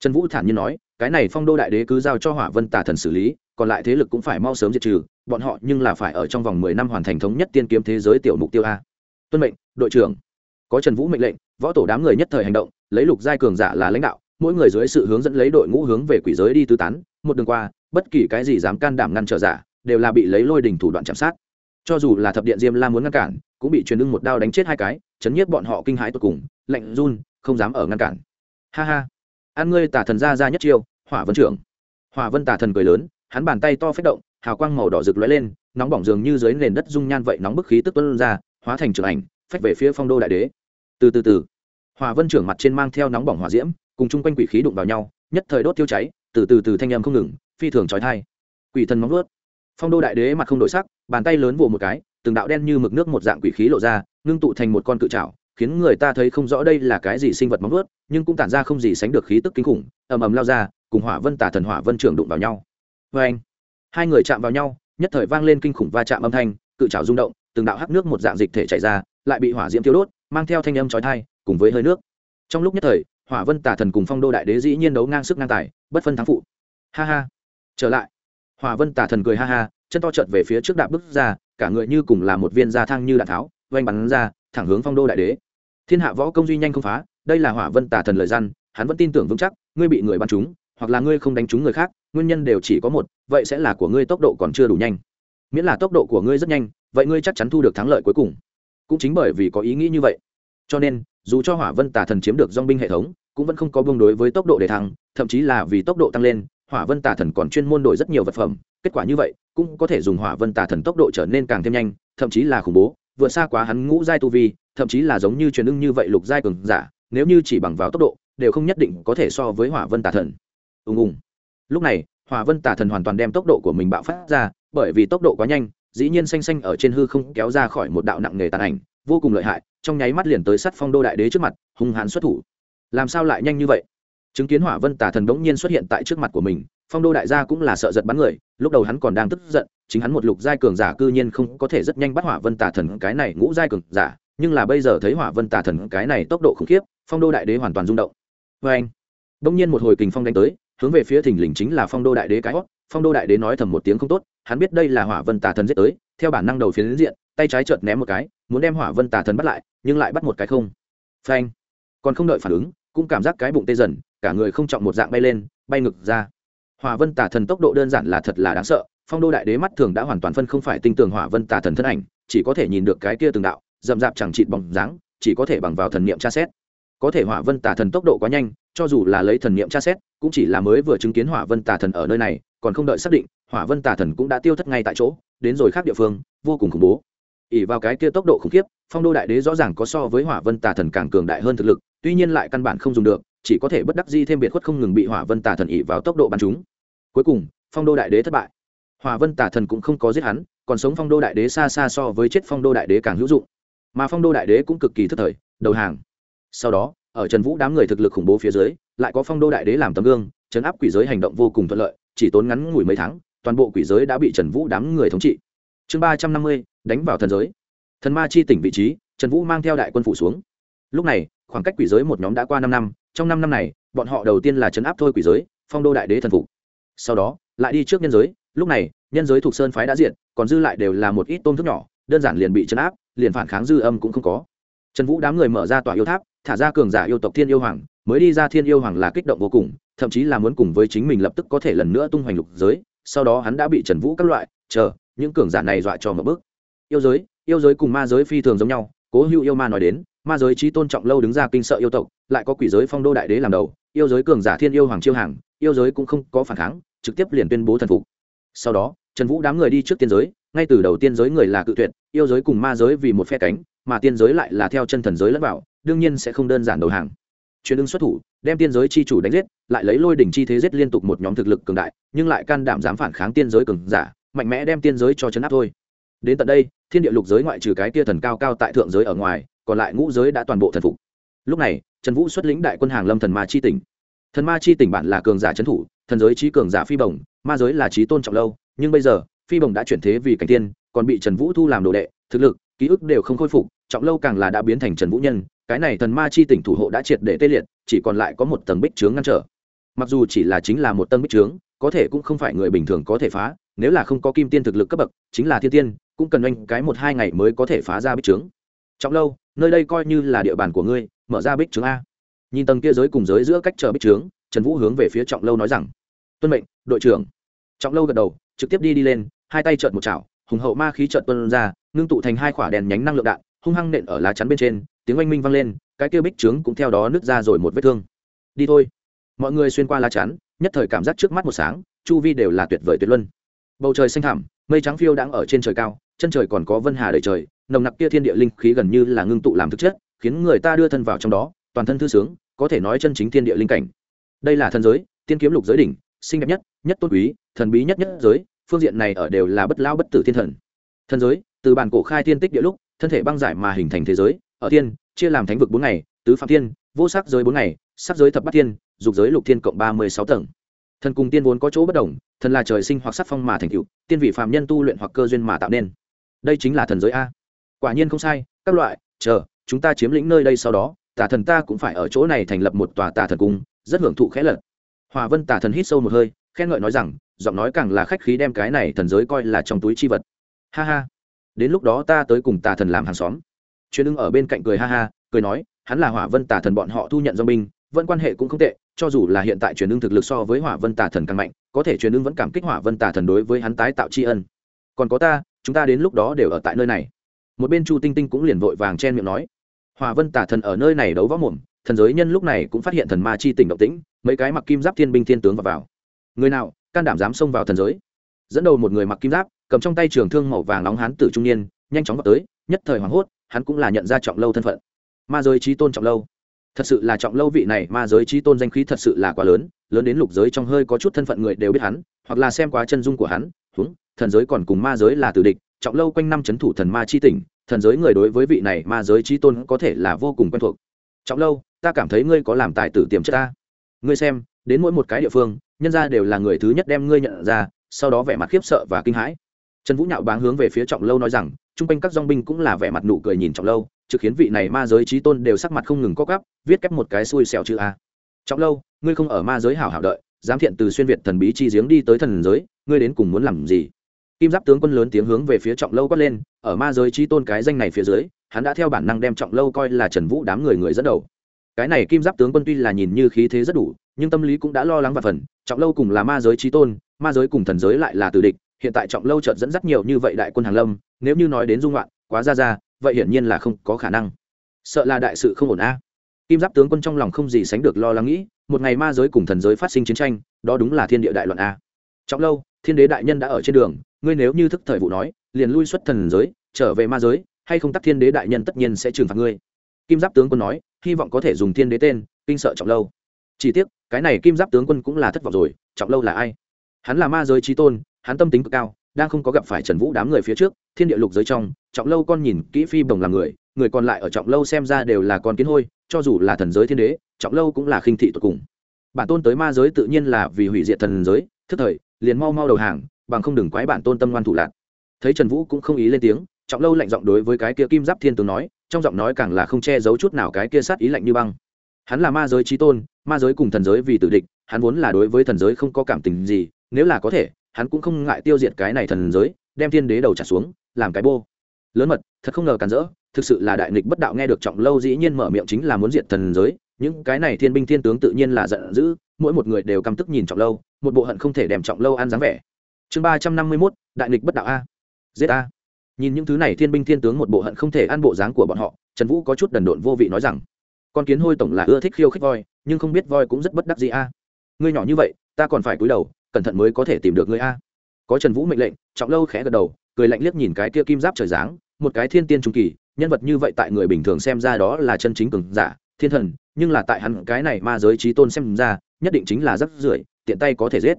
Trần vũ thản nhiên nói, cái này phong đô đại đế cứ giao cho hỏa vân tà thần xử lý, còn lại thế lực cũng phải mau sớm diệt trừ, bọn họ nhưng là phải ở trong vòng mười năm hoàn thành thống nhất tiên kiếm thế giới tiểu mục tiêu a. Tuân mệnh, đội trưởng. Có trần vũ mệnh lệnh, võ tổ đám người nhất thời hành động lấy lục giai cường giả là lãnh đạo, mỗi người dưới sự hướng dẫn lấy đội ngũ hướng về quỷ giới đi tứ tán, một đường qua, bất kỳ cái gì dám can đảm ngăn trở giả, đều là bị lấy lôi đình thủ đoạn chạm sát. Cho dù là thập điện diêm la muốn ngăn cản, cũng bị truyền ưng một đao đánh chết hai cái, chấn nhiếp bọn họ kinh hãi tột cùng, lạnh run, không dám ở ngăn cản. Ha ha. An ngươi tả thần ra ra nhất chiêu, hỏa vân trưởng. Hỏa vân tả thần cười lớn, hắn bàn tay to phết động, hào quang màu đỏ rực lóe lên, nóng bỏng dường như dưới nền đất dung nhan vậy nóng bức khí tức tuân ra, hóa thành trường ảnh, phách về phía phong đô đại đế. Từ từ từ hỏa vân trưởng mặt trên mang theo nóng bỏng hỏa diễm cùng chung quanh quỷ khí đụng vào nhau nhất thời đốt tiêu cháy từ từ từ thanh âm không ngừng phi thường trói thai quỷ thần móng luốt, phong đô đại đế mặt không đổi sắc bàn tay lớn vồ một cái từng đạo đen như mực nước một dạng quỷ khí lộ ra ngưng tụ thành một con cự trảo khiến người ta thấy không rõ đây là cái gì sinh vật móng luốt, nhưng cũng tản ra không gì sánh được khí tức kinh khủng ầm ầm lao ra cùng hỏa vân tả thần hỏa vân trưởng đụng vào nhau. Vê anh hai người chạm vào nhau nhất thời vang lên kinh khủng va chạm âm thanh cự trào rung động từng đạo hắc nước một dạng dịch thể chảy ra lại bị hỏa diễm tiêu đốt mang theo thanh âm chói tai cùng với hơi nước. Trong lúc nhất thời, hỏa vân tả thần cùng phong đô đại đế dĩ nhiên đấu ngang sức ngang tài, bất phân thắng phụ. Ha ha. Trở lại. Hỏa vân tả thần cười ha ha, chân to trợt về phía trước đạp bước ra, cả người như cùng là một viên da thang như đạn tháo oanh bắn ra, thẳng hướng phong đô đại đế. Thiên hạ võ công duy nhanh không phá, đây là hỏa vân tả thần lời gian hắn vẫn tin tưởng vững chắc, ngươi bị người bắn trúng, hoặc là ngươi không đánh trúng người khác, nguyên nhân đều chỉ có một, vậy sẽ là của ngươi tốc độ còn chưa đủ nhanh. Miễn là tốc độ của ngươi rất nhanh, vậy ngươi chắc chắn thu được thắng lợi cuối cùng. Cũng chính bởi vì có ý nghĩ như vậy. Cho nên dù cho hỏa vân tả thần chiếm được dong binh hệ thống, cũng vẫn không có vương đối với tốc độ để thăng, thậm chí là vì tốc độ tăng lên, hỏa vân tả thần còn chuyên môn đổi rất nhiều vật phẩm. Kết quả như vậy, cũng có thể dùng hỏa vân tả thần tốc độ trở nên càng thêm nhanh, thậm chí là khủng bố, vượt xa quá hắn ngũ giai tu vi, thậm chí là giống như truyền ưng như vậy lục giai cường giả, nếu như chỉ bằng vào tốc độ, đều không nhất định có thể so với hỏa vân tả thần. Ùng ùng. Lúc này, hỏa vân tả thần hoàn toàn đem tốc độ của mình bạo phát ra, bởi vì tốc độ quá nhanh dĩ nhiên xanh xanh ở trên hư không kéo ra khỏi một đạo nặng nghề tàn ảnh, vô cùng lợi hại, trong nháy mắt liền tới sát phong đô đại đế trước mặt, hung hãn xuất thủ. Làm sao lại nhanh như vậy? Chứng kiến hỏa vân tả thần đống nhiên xuất hiện tại trước mặt của mình, phong đô đại gia cũng là sợ giật bắn người, lúc đầu hắn còn đang tức giận, chính hắn một lục giai cường giả cư nhiên không có thể rất nhanh bắt hỏa vân tả thần cái này ngũ giai cường giả, nhưng là bây giờ thấy hỏa vân tả thần cái này tốc độ khủng khiếp, phong đô đại đế hoàn toàn rung động. Vê anh bỗng nhiên một hồi kình phong đánh tới, hướng về phía thình lình chính là phong đô đại đế cái hót phong đô đại đế nói thầm một tiếng không tốt, hắn biết đây là hỏa vân tả thần giết tới, theo bản năng đầu phiến diện, tay trái chợt ném một cái, muốn đem hỏa vân tả thần bắt lại, nhưng lại bắt một cái không. Phanh. Còn không đợi phản ứng, cũng cảm giác cái bụng tê dần, cả người không trọng một dạng bay lên, bay ngực ra. Hỏa vân tả thần tốc độ đơn giản là thật là đáng sợ, phong đô đại đế mắt thường đã hoàn toàn phân không phải tinh tường hỏa vân tả thần thân ảnh, chỉ có thể nhìn được cái kia từng đạo, rậm rạp chẳng trịt bóng dáng, chỉ có thể bằng vào thần niệm tra xét. Có thể hỏa vân tả thần tốc độ quá nhanh, cho dù là lấy thần niệm tra xét, cũng chỉ là mới vừa chứng kiến hỏa vân tả thần ở nơi này còn không đợi xác định, hỏa vân tả thần cũng đã tiêu thất ngay tại chỗ, đến rồi khác địa phương, vô cùng khủng bố. Ỉ vào cái kia tốc độ khủng khiếp, phong đô đại đế rõ ràng có so với hỏa vân tả thần càng cường đại hơn thực lực, tuy nhiên lại căn bản không dùng được, chỉ có thể bất đắc di thêm biệt khuất không ngừng bị hỏa vân tả thần ỉ vào tốc độ bắn chúng cuối cùng, phong đô đại đế thất bại. Hỏa vân tả thần cũng không có giết hắn, còn sống phong đô đại đế xa xa so với chết phong đô đại đế càng hữu dụng. Mà phong đô đại đế cũng cực kỳ thất thời, đầu hàng. Sau đó, ở trần vũ đám người thực lực khủng bố phía dưới, lại có phong đô đại đế làm tấm gương, chấn áp quỷ giới hành động vô cùng thuận lợi chỉ tốn ngắn ngủi mấy tháng, toàn bộ quỷ giới đã bị trần vũ đám người thống trị. Chương ba trăm năm mươi, đánh vào thần giới. Thần ma chi tỉnh vị trí, trần vũ mang theo đại quân phủ xuống. Lúc này, khoảng cách quỷ giới một nhóm đã qua năm năm, trong năm năm này, bọn họ đầu tiên là chấn áp thôi quỷ giới, phong đô đại đế thần phục. Sau đó, lại đi trước nhân giới, lúc này, nhân giới thuộc sơn phái đã diện còn dư lại đều là một ít tôm thức nhỏ, đơn giản liền bị chấn áp, liền phản kháng dư âm cũng không có. Trần vũ đám người mở ra tòa yêu tháp, thả ra cường giả yêu tộc thiên yêu hoàng, mới đi ra thiên yêu hoàng là kích động vô cùng thậm chí là muốn cùng với chính mình lập tức có thể lần nữa tung hoành lục giới, sau đó hắn đã bị trần vũ các loại, chờ, những cường giả này dọa cho một bước. Yêu giới yêu giới cùng ma giới phi thường giống nhau, cố hữu yêu ma nói đến, ma giới trí tôn trọng lâu đứng ra kinh sợ yêu tộc, lại có quỷ giới phong đô đại đế làm đầu, yêu giới cường giả thiên yêu hoàng chiêu hàng, yêu giới cũng không có phản kháng, trực tiếp liền tuyên bố thần phục. Sau đó, trần vũ đám người đi trước tiên giới, ngay từ đầu tiên giới người là cự tuyệt, yêu giới cùng ma giới vì một phe cánh, mà tiên giới lại là theo chân thần giới lẫn vào, đương nhiên sẽ không đơn giản đầu hàng chuyên ưng xuất thủ, đem tiên giới chi chủ đánh giết, lại lấy lôi đỉnh chi thế giết liên tục một nhóm thực lực cường đại, nhưng lại can đảm dám phản kháng tiên giới cường giả, mạnh mẽ đem tiên giới cho chấn áp thôi. Đến tận đây, thiên địa lục giới ngoại trừ cái tia thần cao cao tại thượng giới ở ngoài, còn lại ngũ giới đã toàn bộ thần phục. Lúc này, trần vũ xuất lĩnh đại quân hàng lâm thần ma chi tỉnh. Thần ma chi tỉnh bản là cường giả trấn thủ, thần giới trí cường giả phi bồng ma giới là trí tôn trọng lâu, nhưng bây giờ, phi bồng đã chuyển thế vì cảnh tiên, còn bị trần vũ thu làm đồ đệ, thực lực, ký ức đều không khôi phục, trọng lâu càng là đã biến thành trần vũ nhân cái này thần ma chi tỉnh thủ hộ đã triệt để tê liệt, chỉ còn lại có một tầng bích trướng ngăn trở. Mặc dù chỉ là chính là một tầng bích trướng, có thể cũng không phải người bình thường có thể phá, nếu là không có kim tiên thực lực cấp bậc, chính là thiên tiên, cũng cần anh cái một hai ngày mới có thể phá ra bích trướng. Trọng lâu, nơi đây coi như là địa bàn của ngươi, mở ra bích trướng a. Nhìn tầng kia giới cùng giới giữa cách chờ bích trướng, trần vũ hướng về phía trọng lâu nói rằng, tuân mệnh, đội trưởng. Trọng lâu gật đầu, trực tiếp đi đi lên, hai tay trợn một chảo, hùng hậu ma khí trợn tuân ra, ngưng tụ thành hai quả đèn nhánh năng lượng đạn, hung hăng nện ở lá chắn bên trên tiếng oanh minh vang lên, cái kia bích trướng cũng theo đó nứt ra rồi một vết thương. Đi thôi. Mọi người xuyên qua lá chắn, nhất thời cảm giác trước mắt một sáng, chu vi đều là tuyệt vời tuyệt luân. Bầu trời xanh thẳm, mây trắng phiêu đang ở trên trời cao, chân trời còn có vân hà đầy trời, nồng nặc kia thiên địa linh khí gần như là ngưng tụ làm thực chất, khiến người ta đưa thân vào trong đó, toàn thân thư sướng, có thể nói chân chính thiên địa linh cảnh. Đây là thần giới, tiên kiếm lục giới đỉnh, xinh đẹp nhất nhất tôn quý, thần bí nhất nhất giới, phương diện này ở đều là bất lao bất tử thiên thần. Thần giới, từ bản cổ khai thiên tích địa lúc, thân thể băng giải mà hình thành thế giới ở thiên, chia làm thánh vực bốn ngày, tứ phạm thiên, vô sắc giới bốn ngày, sắc giới thập bát thiên, dục giới lục thiên cộng ba mươi sáu tầng. Thần cùng tiên vốn có chỗ bất đồng, thần là trời sinh hoặc sắc phong mà thành cựu tiên vị phạm nhân tu luyện hoặc cơ duyên mà tạo nên. Đây chính là thần giới a. Quả nhiên không sai, các loại, chờ, chúng ta chiếm lĩnh nơi đây sau đó, tà thần ta cũng phải ở chỗ này thành lập một tòa tà thần cung, rất hưởng thụ khẽ lật. Hòa vân tà thần hít sâu một hơi, khen ngợi nói rằng, giọng nói càng là khách khí đem cái này thần giới coi là trong túi chi vật. Ha ha. Đến lúc đó ta tới cùng tà thần làm hàng xóm chuyên ưng ở bên cạnh cười ha ha cười nói hắn là hỏa vân tà thần bọn họ thu nhận do binh vẫn quan hệ cũng không tệ cho dù là hiện tại truyền ưng thực lực so với hỏa vân tà thần càng mạnh có thể truyền ưng vẫn cảm kích hỏa vân tà thần đối với hắn tái tạo tri ân. Còn có ta chúng ta đến lúc đó đều ở tại nơi này. Một bên chu tinh tinh cũng liền vội vàng chen miệng nói. Hỏa vân tà thần ở nơi này đấu võ mồm thần giới nhân lúc này cũng phát hiện thần ma chi tỉnh động tĩnh mấy cái mặc kim giáp thiên binh thiên tướng vào, vào. người nào can đảm dám xông vào thần giới? Dẫn đầu một người mặc kim giáp cầm trong tay trường thương màu vàng nóng hán tử trung niên nhanh chóng vào tới nhất thời hoảng hốt hắn cũng là nhận ra trọng lâu thân phận. Ma giới trí tôn trọng lâu. Thật sự là trọng lâu vị này, ma giới trí tôn danh khí thật sự là quá lớn lớn đến lục giới trong hơi có chút thân phận người đều biết hắn, hoặc là xem quá chân dung của hắn húng thần giới còn cùng ma giới là tử địch, trọng lâu quanh năm c h ấ n thủ thần ma chi tỉnh, thần giới người đối với vị này ma giới trí tôn có thể là vô cùng quen thuộc. Trọng lâu, ta cảm thấy ngươi có làm tài tử tiềm chất ta. Ngươi xem, đến mỗi một cái địa phương, nhân ra đều là người thứ nhất đem ngươi nhận ra, sau đó vẻ mặt khiếp sợ và kinh hãi. Trần vũ nhạo báng hướng về phía trọng lâu nói rằng chung quanh các dong binh cũng là vẻ mặt nụ cười nhìn trọng lâu, trực khiến vị này ma giới trí tôn đều sắc mặt không ngừng co gắp viết kép một cái xui xẻo chữ a. Trọng lâu, ngươi không ở ma giới hảo hảo đợi, dám thiện từ xuyên việt thần bí chi giếng đi tới thần giới, ngươi đến cùng muốn làm gì? Kim giáp tướng quân lớn tiếng hướng về phía trọng lâu quát lên, ở ma giới trí tôn cái danh này phía dưới, hắn đã theo bản năng đem trọng lâu coi là trần vũ đám người người dẫn đầu. Cái này kim giáp tướng quân tuy là nhìn như khí thế rất đủ, nhưng tâm lý cũng đã lo lắng và phần, trọng lâu cùng là ma giới trí tôn, ma giới cùng thần giới lại là tử địch, hiện tại trọng lâu chợt dẫn dắt nhiều như vậy đại quân hàng lâm nếu như nói đến dung loạn, quá ra ra, vậy hiển nhiên là không có khả năng. Sợ là đại sự không ổn a. Kim giáp tướng quân trong lòng không gì sánh được lo lắng nghĩ, một ngày ma giới cùng thần giới phát sinh chiến tranh, đó đúng là thiên địa đại loạn a. Trọng lâu, thiên đế đại nhân đã ở trên đường, ngươi nếu như thức thời vụ nói, liền lui xuất thần giới, trở về ma giới, hay không tắc thiên đế đại nhân tất nhiên sẽ trừng phạt ngươi. Kim giáp tướng quân nói, hy vọng có thể dùng thiên đế tên, kinh sợ trọng lâu. Chỉ tiếc, cái này kim giáp tướng quân cũng là thất vọng rồi, trọng lâu là ai? Hắn là ma giới trí tôn, hắn tâm tính cực cao đang không có gặp phải trần vũ đám người phía trước, thiên địa lục giới trong, trọng lâu con nhìn kỹ phi bồng là người người còn lại ở trọng lâu xem ra đều là con kiến hôi, cho dù là thần giới thiên đế, trọng lâu cũng là khinh thị tột cùng. Bản tôn tới ma giới tự nhiên là vì hủy diệt thần giới, thức thời, liền mau mau đầu hàng, bằng không đừng quái bản tôn tâm ngoan thủ lạc. Thấy trần vũ cũng không ý lên tiếng, trọng lâu lạnh giọng đối với cái kia kim giáp thiên tướng nói, trong giọng nói càng là không che giấu chút nào cái kia sát ý lạnh như băng. Hắn là ma giới trí tôn, ma giới cùng thần giới vì tử địch, hắn vốn là đối với thần giới không có cảm tình gì, nếu là có thể hắn cũng không ngại tiêu diệt cái này thần giới, đem thiên đế đầu trả xuống, làm cái bô. Lớn mật, thật không ngờ cản rỡ, thực sự là đại nghịch bất đạo nghe được trọng lâu dĩ nhiên mở miệng chính là muốn diệt thần giới, những cái này thiên binh thiên tướng tự nhiên là giận dữ, mỗi một người đều căm tức nhìn trọng lâu, một bộ hận không thể đem trọng lâu ăn dáng vẻ. Chương ba trăm năm mươi mốt, đại nghịch bất đạo a. Giết a nhìn những thứ này thiên binh thiên tướng một bộ hận không thể ăn bộ dáng của bọn họ, trần vũ có chút đần độn vô vị nói rằng, con kiến hôi tổng là ưa thích khiêu khích voi, nhưng không biết voi cũng rất bất đắc gì a. Ngươi nhỏ như vậy, ta còn phải cúi đầu cẩn thận mới có thể tìm được ngươi a. Có trần vũ mệnh lệnh, trọng lâu khẽ gật đầu, cười lạnh liếc nhìn cái kia kim giáp trời dáng một cái thiên tiên trung kỳ, nhân vật như vậy tại người bình thường xem ra đó là chân chính cường giả, thiên thần, nhưng là tại hắn cái này ma giới trí tôn xem ra, nhất định chính là rắc rưởi tiện tay có thể giết.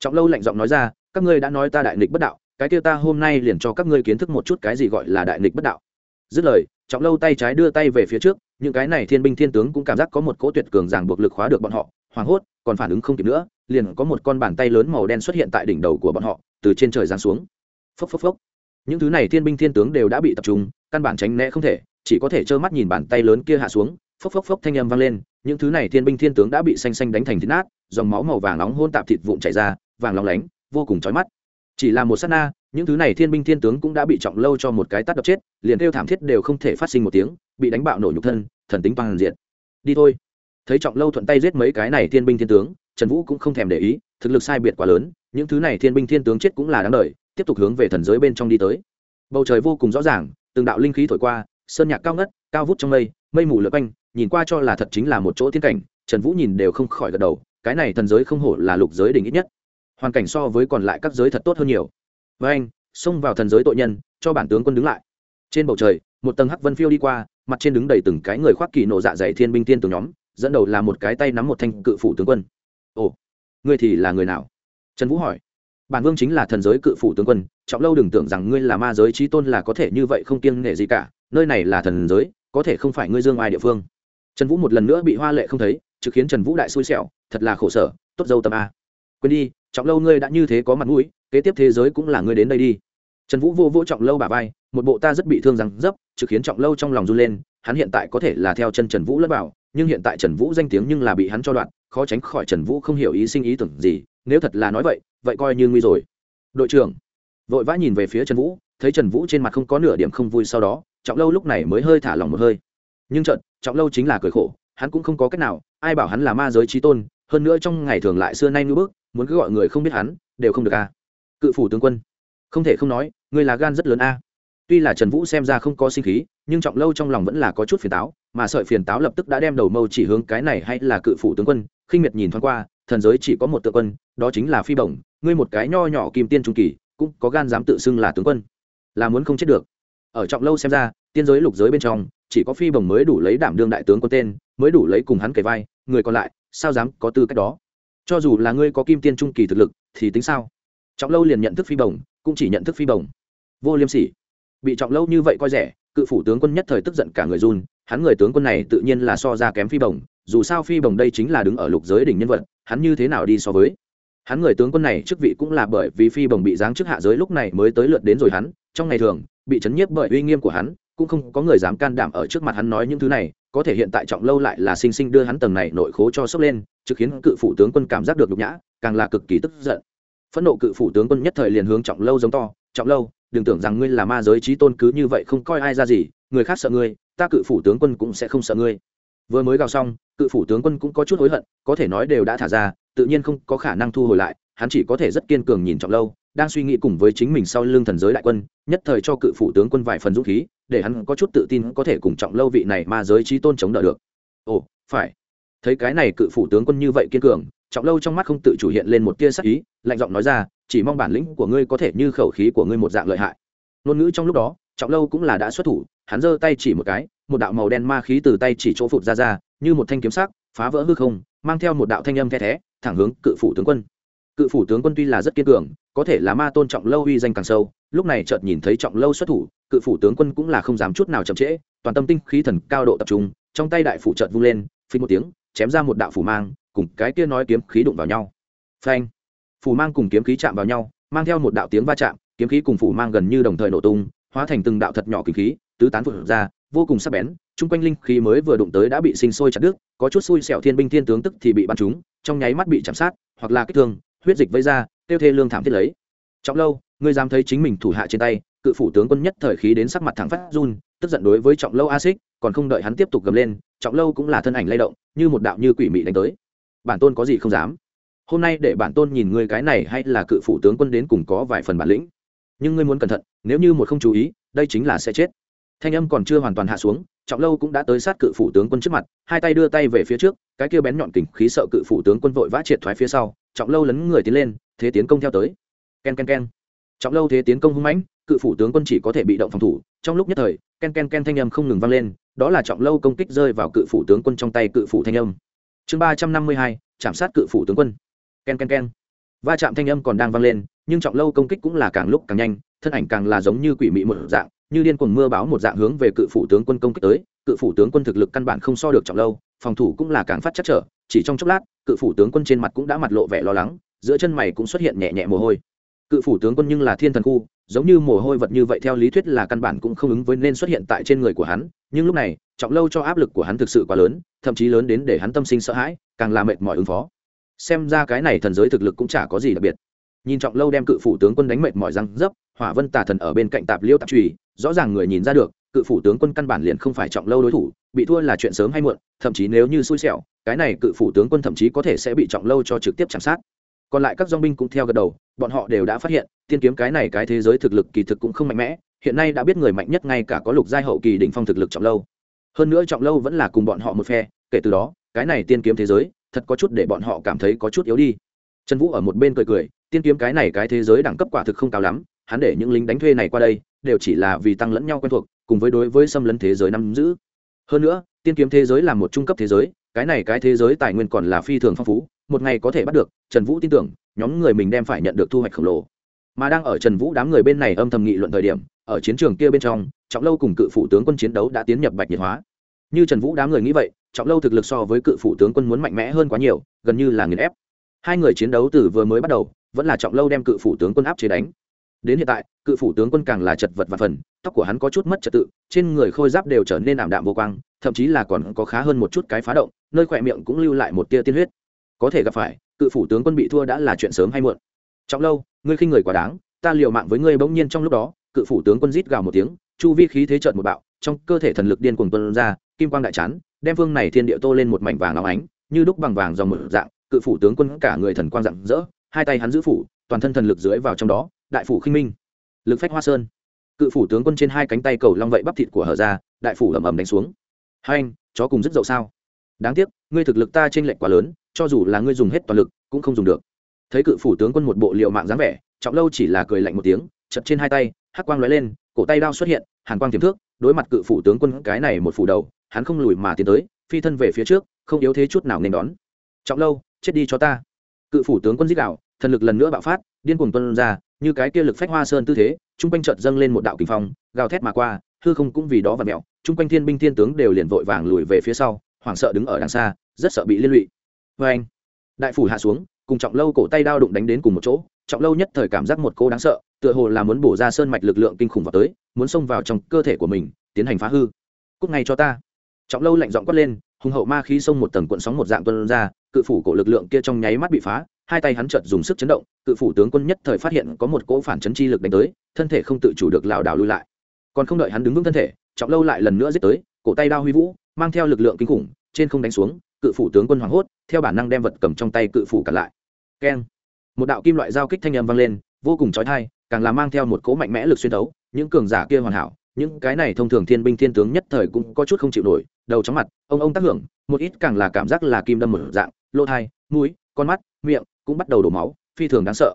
Trọng lâu lạnh giọng nói ra, các ngươi đã nói ta đại nghịch bất đạo, cái kia ta hôm nay liền cho các ngươi kiến thức một chút cái gì gọi là đại nghịch bất đạo. Dứt lời, trọng lâu tay trái đưa tay về phía trước, những cái này thiên binh thiên tướng cũng cảm giác có một cỗ tuyệt cường giảng buộc lực khóa được bọn họ hoảng hốt, còn phản ứng không kịp nữa, liền có một con bàn tay lớn màu đen xuất hiện tại đỉnh đầu của bọn họ, từ trên trời giáng xuống. Phốc phốc phốc. Những thứ này thiên binh thiên tướng đều đã bị tập trung, căn bản tránh né không thể, chỉ có thể trơ mắt nhìn bàn tay lớn kia hạ xuống, phốc phốc phốc thanh âm vang lên, những thứ này thiên binh thiên tướng đã bị xanh xanh đánh thành thịt nát, dòng máu màu vàng nóng hôn tạp thịt vụn chảy ra, vàng lóng lánh, vô cùng chói mắt. Chỉ là một sát na, những thứ này thiên binh thiên tướng cũng đã bị trọng lâu cho một cái tát đập chết, liền kêu thảm thiết đều không thể phát sinh một tiếng, bị đánh bạo nổ nhục thân, thần tính bằng diện. Đi thôi thấy trọng lâu thuận tay giết mấy cái này thiên binh thiên tướng, trần vũ cũng không thèm để ý, thực lực sai biệt quá lớn, những thứ này thiên binh thiên tướng chết cũng là đáng đời, tiếp tục hướng về thần giới bên trong đi tới. Bầu trời vô cùng rõ ràng, từng đạo linh khí thổi qua, sơn nhạc cao ngất, cao vút trong mây mây mù lượt quanh, nhìn qua cho là thật chính là một chỗ thiên cảnh, trần vũ nhìn đều không khỏi gật đầu, cái này thần giới không hổ là lục giới đỉnh ít nhất. Hoàn cảnh so với còn lại các giới thật tốt hơn nhiều. Với anh, xông vào thần giới tội nhân, cho bản tướng quân đứng lại. Trên bầu trời, một tầng hắc vân phiêu đi qua, mặt trên đứng đầy từng cái người khoác kỳ nộ dạ dày thiên binh tiên từ nhóm dẫn đầu là một cái tay nắm một thanh cự phủ tướng quân. Ồ, ngươi thì là người nào? Trần vũ hỏi. Bản vương chính là thần giới cự phủ tướng quân, trọng lâu đừng tưởng rằng ngươi là ma giới trí tôn là có thể như vậy không kiêng nể gì cả, nơi này là thần giới, có thể không phải ngươi dương ai địa phương. Trần vũ một lần nữa bị hoa lệ không thấy, trực khiến trần vũ đại xui xẻo, thật là khổ sở, tốt dâu tâm a. Quên đi, trọng lâu ngươi đã như thế có mặt mũi, kế tiếp thế giới cũng là ngươi đến đây đi. Trần vũ vô vô trọng lâu bà vai, một bộ ta rất bị thương rằng dấp, trực khiến trọng lâu trong lòng run lên hắn hiện tại có thể là theo chân trần vũ lẫn bảo nhưng hiện tại trần vũ danh tiếng nhưng là bị hắn cho đoạn, khó tránh khỏi trần vũ không hiểu ý sinh ý tưởng gì, nếu thật là nói vậy vậy coi như nguy rồi. Đội trưởng, vội vã nhìn về phía trần vũ, thấy trần vũ trên mặt không có nửa điểm không vui sau đó, trọng lâu lúc này mới hơi thả lòng một hơi. Nhưng trận trọng lâu chính là cười khổ, hắn cũng không có cách nào, ai bảo hắn là ma giới trí tôn, hơn nữa trong ngày thường lại xưa nay ngưỡng bước muốn cứ gọi người không biết hắn, đều không được a cự phủ tướng quân, không thể không nói, ngươi là gan rất lớn a tuy là trần vũ xem ra không có sinh khí nhưng trọng lâu trong lòng vẫn là có chút phiền táo, mà sợi phiền táo lập tức đã đem đầu mâu chỉ hướng cái này hay là cự phủ tướng quân, khinh miệt nhìn thoáng qua, thần giới chỉ có một tự quân, đó chính là phi bổng, ngươi một cái nho nhỏ kim tiên trung kỳ, cũng có gan dám tự xưng là tướng quân. Là muốn không chết được. Ở trọng lâu xem ra, tiên giới lục giới bên trong, chỉ có phi bồng mới đủ lấy đảm đương đại tướng có tên, mới đủ lấy cùng hắn kề vai, người còn lại, sao dám có tư cách đó? Cho dù là ngươi có kim tiên trung kỳ thực lực, thì tính sao? Trọng lâu liền nhận thức phi bồng cũng chỉ nhận thức phi bồng vô liêm sỉ. Bị trọng lâu như vậy coi rẻ cự phủ tướng quân nhất thời tức giận cả người run, hắn người tướng quân này tự nhiên là so ra kém phi bồng dù sao phi bồng đây chính là đứng ở lục giới đỉnh nhân vật, hắn như thế nào đi so với? Hắn người tướng quân này chức vị cũng là bởi vì phi bồng bị giáng chức hạ giới lúc này mới tới lượt đến rồi hắn, trong ngày thường, bị chấn nhiếp bởi uy nghiêm của hắn, cũng không có người dám can đảm ở trước mặt hắn nói những thứ này, có thể hiện tại trọng lâu lại là sinh sinh đưa hắn tầng này nội khố cho sốc lên, trực khiến cự phủ tướng quân cảm giác được nhục nhã, càng là cực kỳ tức giận. Phẫn nộ cự phủ tướng quân nhất thời liền hướng trọng lâu giống to, trọng lâu đừng tưởng rằng ngươi là ma giới trí tôn cứ như vậy không coi ai ra gì, người khác sợ ngươi, ta cự phủ tướng quân cũng sẽ không sợ ngươi. Vừa mới gào xong, cự phủ tướng quân cũng có chút hối hận, có thể nói đều đã thả ra, tự nhiên không có khả năng thu hồi lại, hắn chỉ có thể rất kiên cường nhìn trọng lâu, đang suy nghĩ cùng với chính mình sau lưng thần giới đại quân, nhất thời cho cự phủ tướng quân vài phần dũng khí, để hắn có chút tự tin có thể cùng trọng lâu vị này ma giới trí tôn chống đỡ được. Ồ, phải. Thấy cái này cự phủ tướng quân như vậy kiên cường, trọng lâu trong mắt không tự chủ hiện lên một tia sắc ý, lạnh giọng nói ra chỉ mong bản lĩnh của ngươi có thể như khẩu khí của ngươi một dạng lợi hại. Ngôn ngữ trong lúc đó, trọng lâu cũng là đã xuất thủ, hắn giơ tay chỉ một cái, một đạo màu đen ma khí từ tay chỉ chỗ phụt ra ra, như một thanh kiếm sắc, phá vỡ hư không, mang theo một đạo thanh âm the thé, thẳng hướng cự phủ tướng quân. Cự phủ tướng quân tuy là rất kiên cường, có thể là ma tôn trọng lâu uy danh càng sâu, lúc này chợt nhìn thấy trọng lâu xuất thủ, cự phủ tướng quân cũng là không dám chút nào chậm trễ, toàn tâm tinh khí thần cao độ tập trung, trong tay đại phủ chợt vung lên phình một tiếng, chém ra một đạo phủ mang, cùng cái kia nói kiếm khí đụng vào nhau. Phanh! Phủ mang cùng kiếm khí chạm vào nhau, mang theo một đạo tiếng va chạm, kiếm khí cùng phủ mang gần như đồng thời nổ tung, hóa thành từng đạo thật nhỏ kinh khí, tứ tán vượt ra, vô cùng sắc bén, chung quanh linh khí mới vừa đụng tới đã bị sinh sôi chặt đứt, có chút xui xẻo thiên binh thiên tướng tức thì bị bắn trúng, trong nháy mắt bị chạm sát, hoặc là kích thương, huyết dịch vây ra, tiêu thê lương thảm thiết lấy. Trọng lâu, ngươi dám thấy chính mình thủ hạ trên tay, cự phủ tướng quân nhất thời khí đến sắc mặt thẳng phát run, tức giận đối với trọng lâu a xích, còn không đợi hắn tiếp tục gầm lên, trọng lâu cũng là thân ảnh lay động, như một đạo như quỷ mị đánh tới. Bản tôn có gì không dám? Hôm nay để bản tôn nhìn ngươi cái này hay là cự phủ tướng quân đến cùng có vài phần bản lĩnh. Nhưng ngươi muốn cẩn thận, nếu như một không chú ý, đây chính là sẽ chết. Thanh âm còn chưa hoàn toàn hạ xuống, trọng lâu cũng đã tới sát cự phủ tướng quân trước mặt, hai tay đưa tay về phía trước, cái kia bén nhọn kình khí sợ cự phủ tướng quân vội vã triệt thoái phía sau, trọng lâu lấn người tiến lên, thế tiến công theo tới. Ken ken ken. Trọng lâu thế tiến công hung mãnh, cự phủ tướng quân chỉ có thể bị động phòng thủ, trong lúc nhất thời, ken ken ken thanh âm không ngừng vang lên, đó là trọng lâu công kích rơi vào cự phủ tướng quân trong tay cự phủ thanh âm. Chương ba trăm năm mươi hai, chạm sát cự phủ tướng quân keng keng keng va chạm thanh âm còn đang vang lên, nhưng trọng lâu công kích cũng là càng lúc càng nhanh, thân ảnh càng là giống như quỷ mị một dạng, như điên cuồng mưa báo một dạng hướng về cự phủ tướng quân công kích tới. Cự phủ tướng quân thực lực căn bản không so được trọng lâu, phòng thủ cũng là càng phát chắc trở, chỉ trong chốc lát, cự phủ tướng quân trên mặt cũng đã mặt lộ vẻ lo lắng, giữa chân mày cũng xuất hiện nhẹ nhẹ mồ hôi. Cự phủ tướng quân nhưng là thiên thần khu, giống như mồ hôi vật như vậy theo lý thuyết là căn bản cũng không ứng với nên xuất hiện tại trên người của hắn, nhưng lúc này, trọng lâu cho áp lực của hắn thực sự quá lớn, thậm chí lớn đến để hắn tâm sinh sợ hãi, càng là mệt mỏi ứng phó xem ra cái này thần giới thực lực cũng chả có gì đặc biệt. Nhìn trọng lâu đem cự phủ tướng quân đánh mệt mỏi răng dấp, hỏa vân tà thần ở bên cạnh tạp liêu tạp trùy rõ ràng người nhìn ra được, cự phủ tướng quân căn bản liền không phải trọng lâu đối thủ, bị thua là chuyện sớm hay muộn, thậm chí nếu như xui xẻo, cái này cự phủ tướng quân thậm chí có thể sẽ bị trọng lâu cho trực tiếp chạm sát. Còn lại các dong binh cũng theo gật đầu, bọn họ đều đã phát hiện, tiên kiếm cái này cái thế giới thực lực kỳ thực cũng không mạnh mẽ, hiện nay đã biết người mạnh nhất ngay cả có lục giai hậu kỳ đỉnh phong thực lực trọng lâu. Hơn nữa trọng lâu vẫn là cùng bọn họ một phe, kể từ đó, cái này tiên kiếm thế giới thật có chút để bọn họ cảm thấy có chút yếu đi. Trần vũ ở một bên cười cười, tiên kiếm cái này cái thế giới đẳng cấp quả thực không cao lắm, hắn để những lính đánh thuê này qua đây, đều chỉ là vì tăng lẫn nhau quen thuộc, cùng với đối với xâm lấn thế giới nắm giữ. Hơn nữa, tiên kiếm thế giới là một trung cấp thế giới, cái này cái thế giới tài nguyên còn là phi thường phong phú, một ngày có thể bắt được, trần vũ tin tưởng, nhóm người mình đem phải nhận được thu hoạch khổng lồ. Mà đang ở trần vũ đám người bên này âm thầm nghị luận thời điểm, ở chiến trường kia bên trong, trọng lâu cùng cự phủ tướng quân chiến đấu đã tiến nhập bạch nhiệt hóa. Như trần vũ đám người nghĩ vậy trọng lâu thực lực so với cự phụ tướng quân muốn mạnh mẽ hơn quá nhiều, gần như là nghiền ép. Hai người chiến đấu từ vừa mới bắt đầu, vẫn là trọng lâu đem cự phủ tướng quân áp chế đánh. Đến hiện tại, cự phủ tướng quân càng là chật vật và phần, tóc của hắn có chút mất trật tự, trên người khôi giáp đều trở nên ảm đạm vô quang, thậm chí là còn có khá hơn một chút cái phá động, nơi khỏe miệng cũng lưu lại một tia tiên huyết. Có thể gặp phải, cự phủ tướng quân bị thua đã là chuyện sớm hay muộn. Trọng lâu, ngươi khinh người quá đáng, ta liều mạng với ngươi bỗng nhiên trong lúc đó, cự phủ tướng quân rít gào một tiếng, chu vi khí thế trợn một bạo, trong cơ thể thần lực điên cuồng tuân ra, kim quang đại chán đem phương này thiên địa tô lên một mảnh vàng óng ánh, như đúc bằng vàng dòng một dạng, cự phủ tướng quân cả người thần quang rạng rỡ, hai tay hắn giữ phủ, toàn thân thần lực dưới vào trong đó, đại phủ khinh minh. Lực phách hoa sơn. Cự phủ tướng quân trên hai cánh tay cầu long vậy bắp thịt của hở ra, đại phủ ầm ầm đánh xuống. Hai anh, chó cùng rất dậu sao? Đáng tiếc, ngươi thực lực ta t r ê n lệch quá lớn, cho dù là ngươi dùng hết toàn lực, cũng không dùng được. Thấy cự phủ tướng quân một bộ liệu mạng dáng vẻ, trọng lâu chỉ là cười lạnh một tiếng chật trên hai tay, hắc quang lóe lên, cổ tay đao xuất hiện, hàn quang tiềm thước đối mặt cự phủ tướng quân cái này một phủ đầu, hắn không lùi mà tiến tới, phi thân về phía trước, không yếu thế chút nào nên đón. Trọng lâu, chết đi cho ta. Cự phủ tướng quân giết đạo thần lực lần nữa bạo phát, điên cuồng tuân ra, như cái kia lực phách hoa sơn tư thế, chung quanh chợt dâng lên một đạo kinh phong, gào thét mà qua, hư không cũng vì đó và mẹo chung quanh thiên binh thiên tướng đều liền vội vàng lùi về phía sau, hoảng sợ đứng ở đằng xa, rất sợ bị liên lụy. Vê anh đại phủ hạ xuống, cùng trọng lâu cổ tay đao đụng đánh đến cùng một chỗ trọng lâu nhất thời cảm giác một cô đáng sợ, tựa hồ là muốn bổ ra sơn mạch lực lượng kinh khủng vào tới, muốn xông vào trong cơ thể của mình, tiến hành phá hư. Cúc ngay cho ta. Trọng lâu lạnh giọng quát lên, hùng hậu ma khí xông một tầng cuộn sóng một dạng tuân ra, cự phủ cổ lực lượng kia trong nháy mắt bị phá, hai tay hắn chợt dùng sức chấn động, cự phủ tướng quân nhất thời phát hiện có một cỗ phản chấn chi lực đánh tới, thân thể không tự chủ được lảo đảo lui lại. Còn không đợi hắn đứng vững thân thể, trọng lâu lại lần nữa giết tới, cổ tay đao huy vũ, mang theo lực lượng kinh khủng, trên không đánh xuống, cự phủ tướng quân hoảng hốt, theo bản năng đem vật cầm trong tay cự phủ cả lại. Keng một đạo kim loại giao kích thanh âm vang lên, vô cùng chói tai, càng là mang theo một cỗ mạnh mẽ lực xuyên tấu những cường giả kia hoàn hảo, những cái này thông thường thiên binh thiên tướng nhất thời cũng có chút không chịu nổi, đầu chóng mặt, ông ông tác hưởng, một ít càng là cảm giác là kim đâm một dạng, lỗ thai mũi, con mắt, miệng cũng bắt đầu đổ máu, phi thường đáng sợ.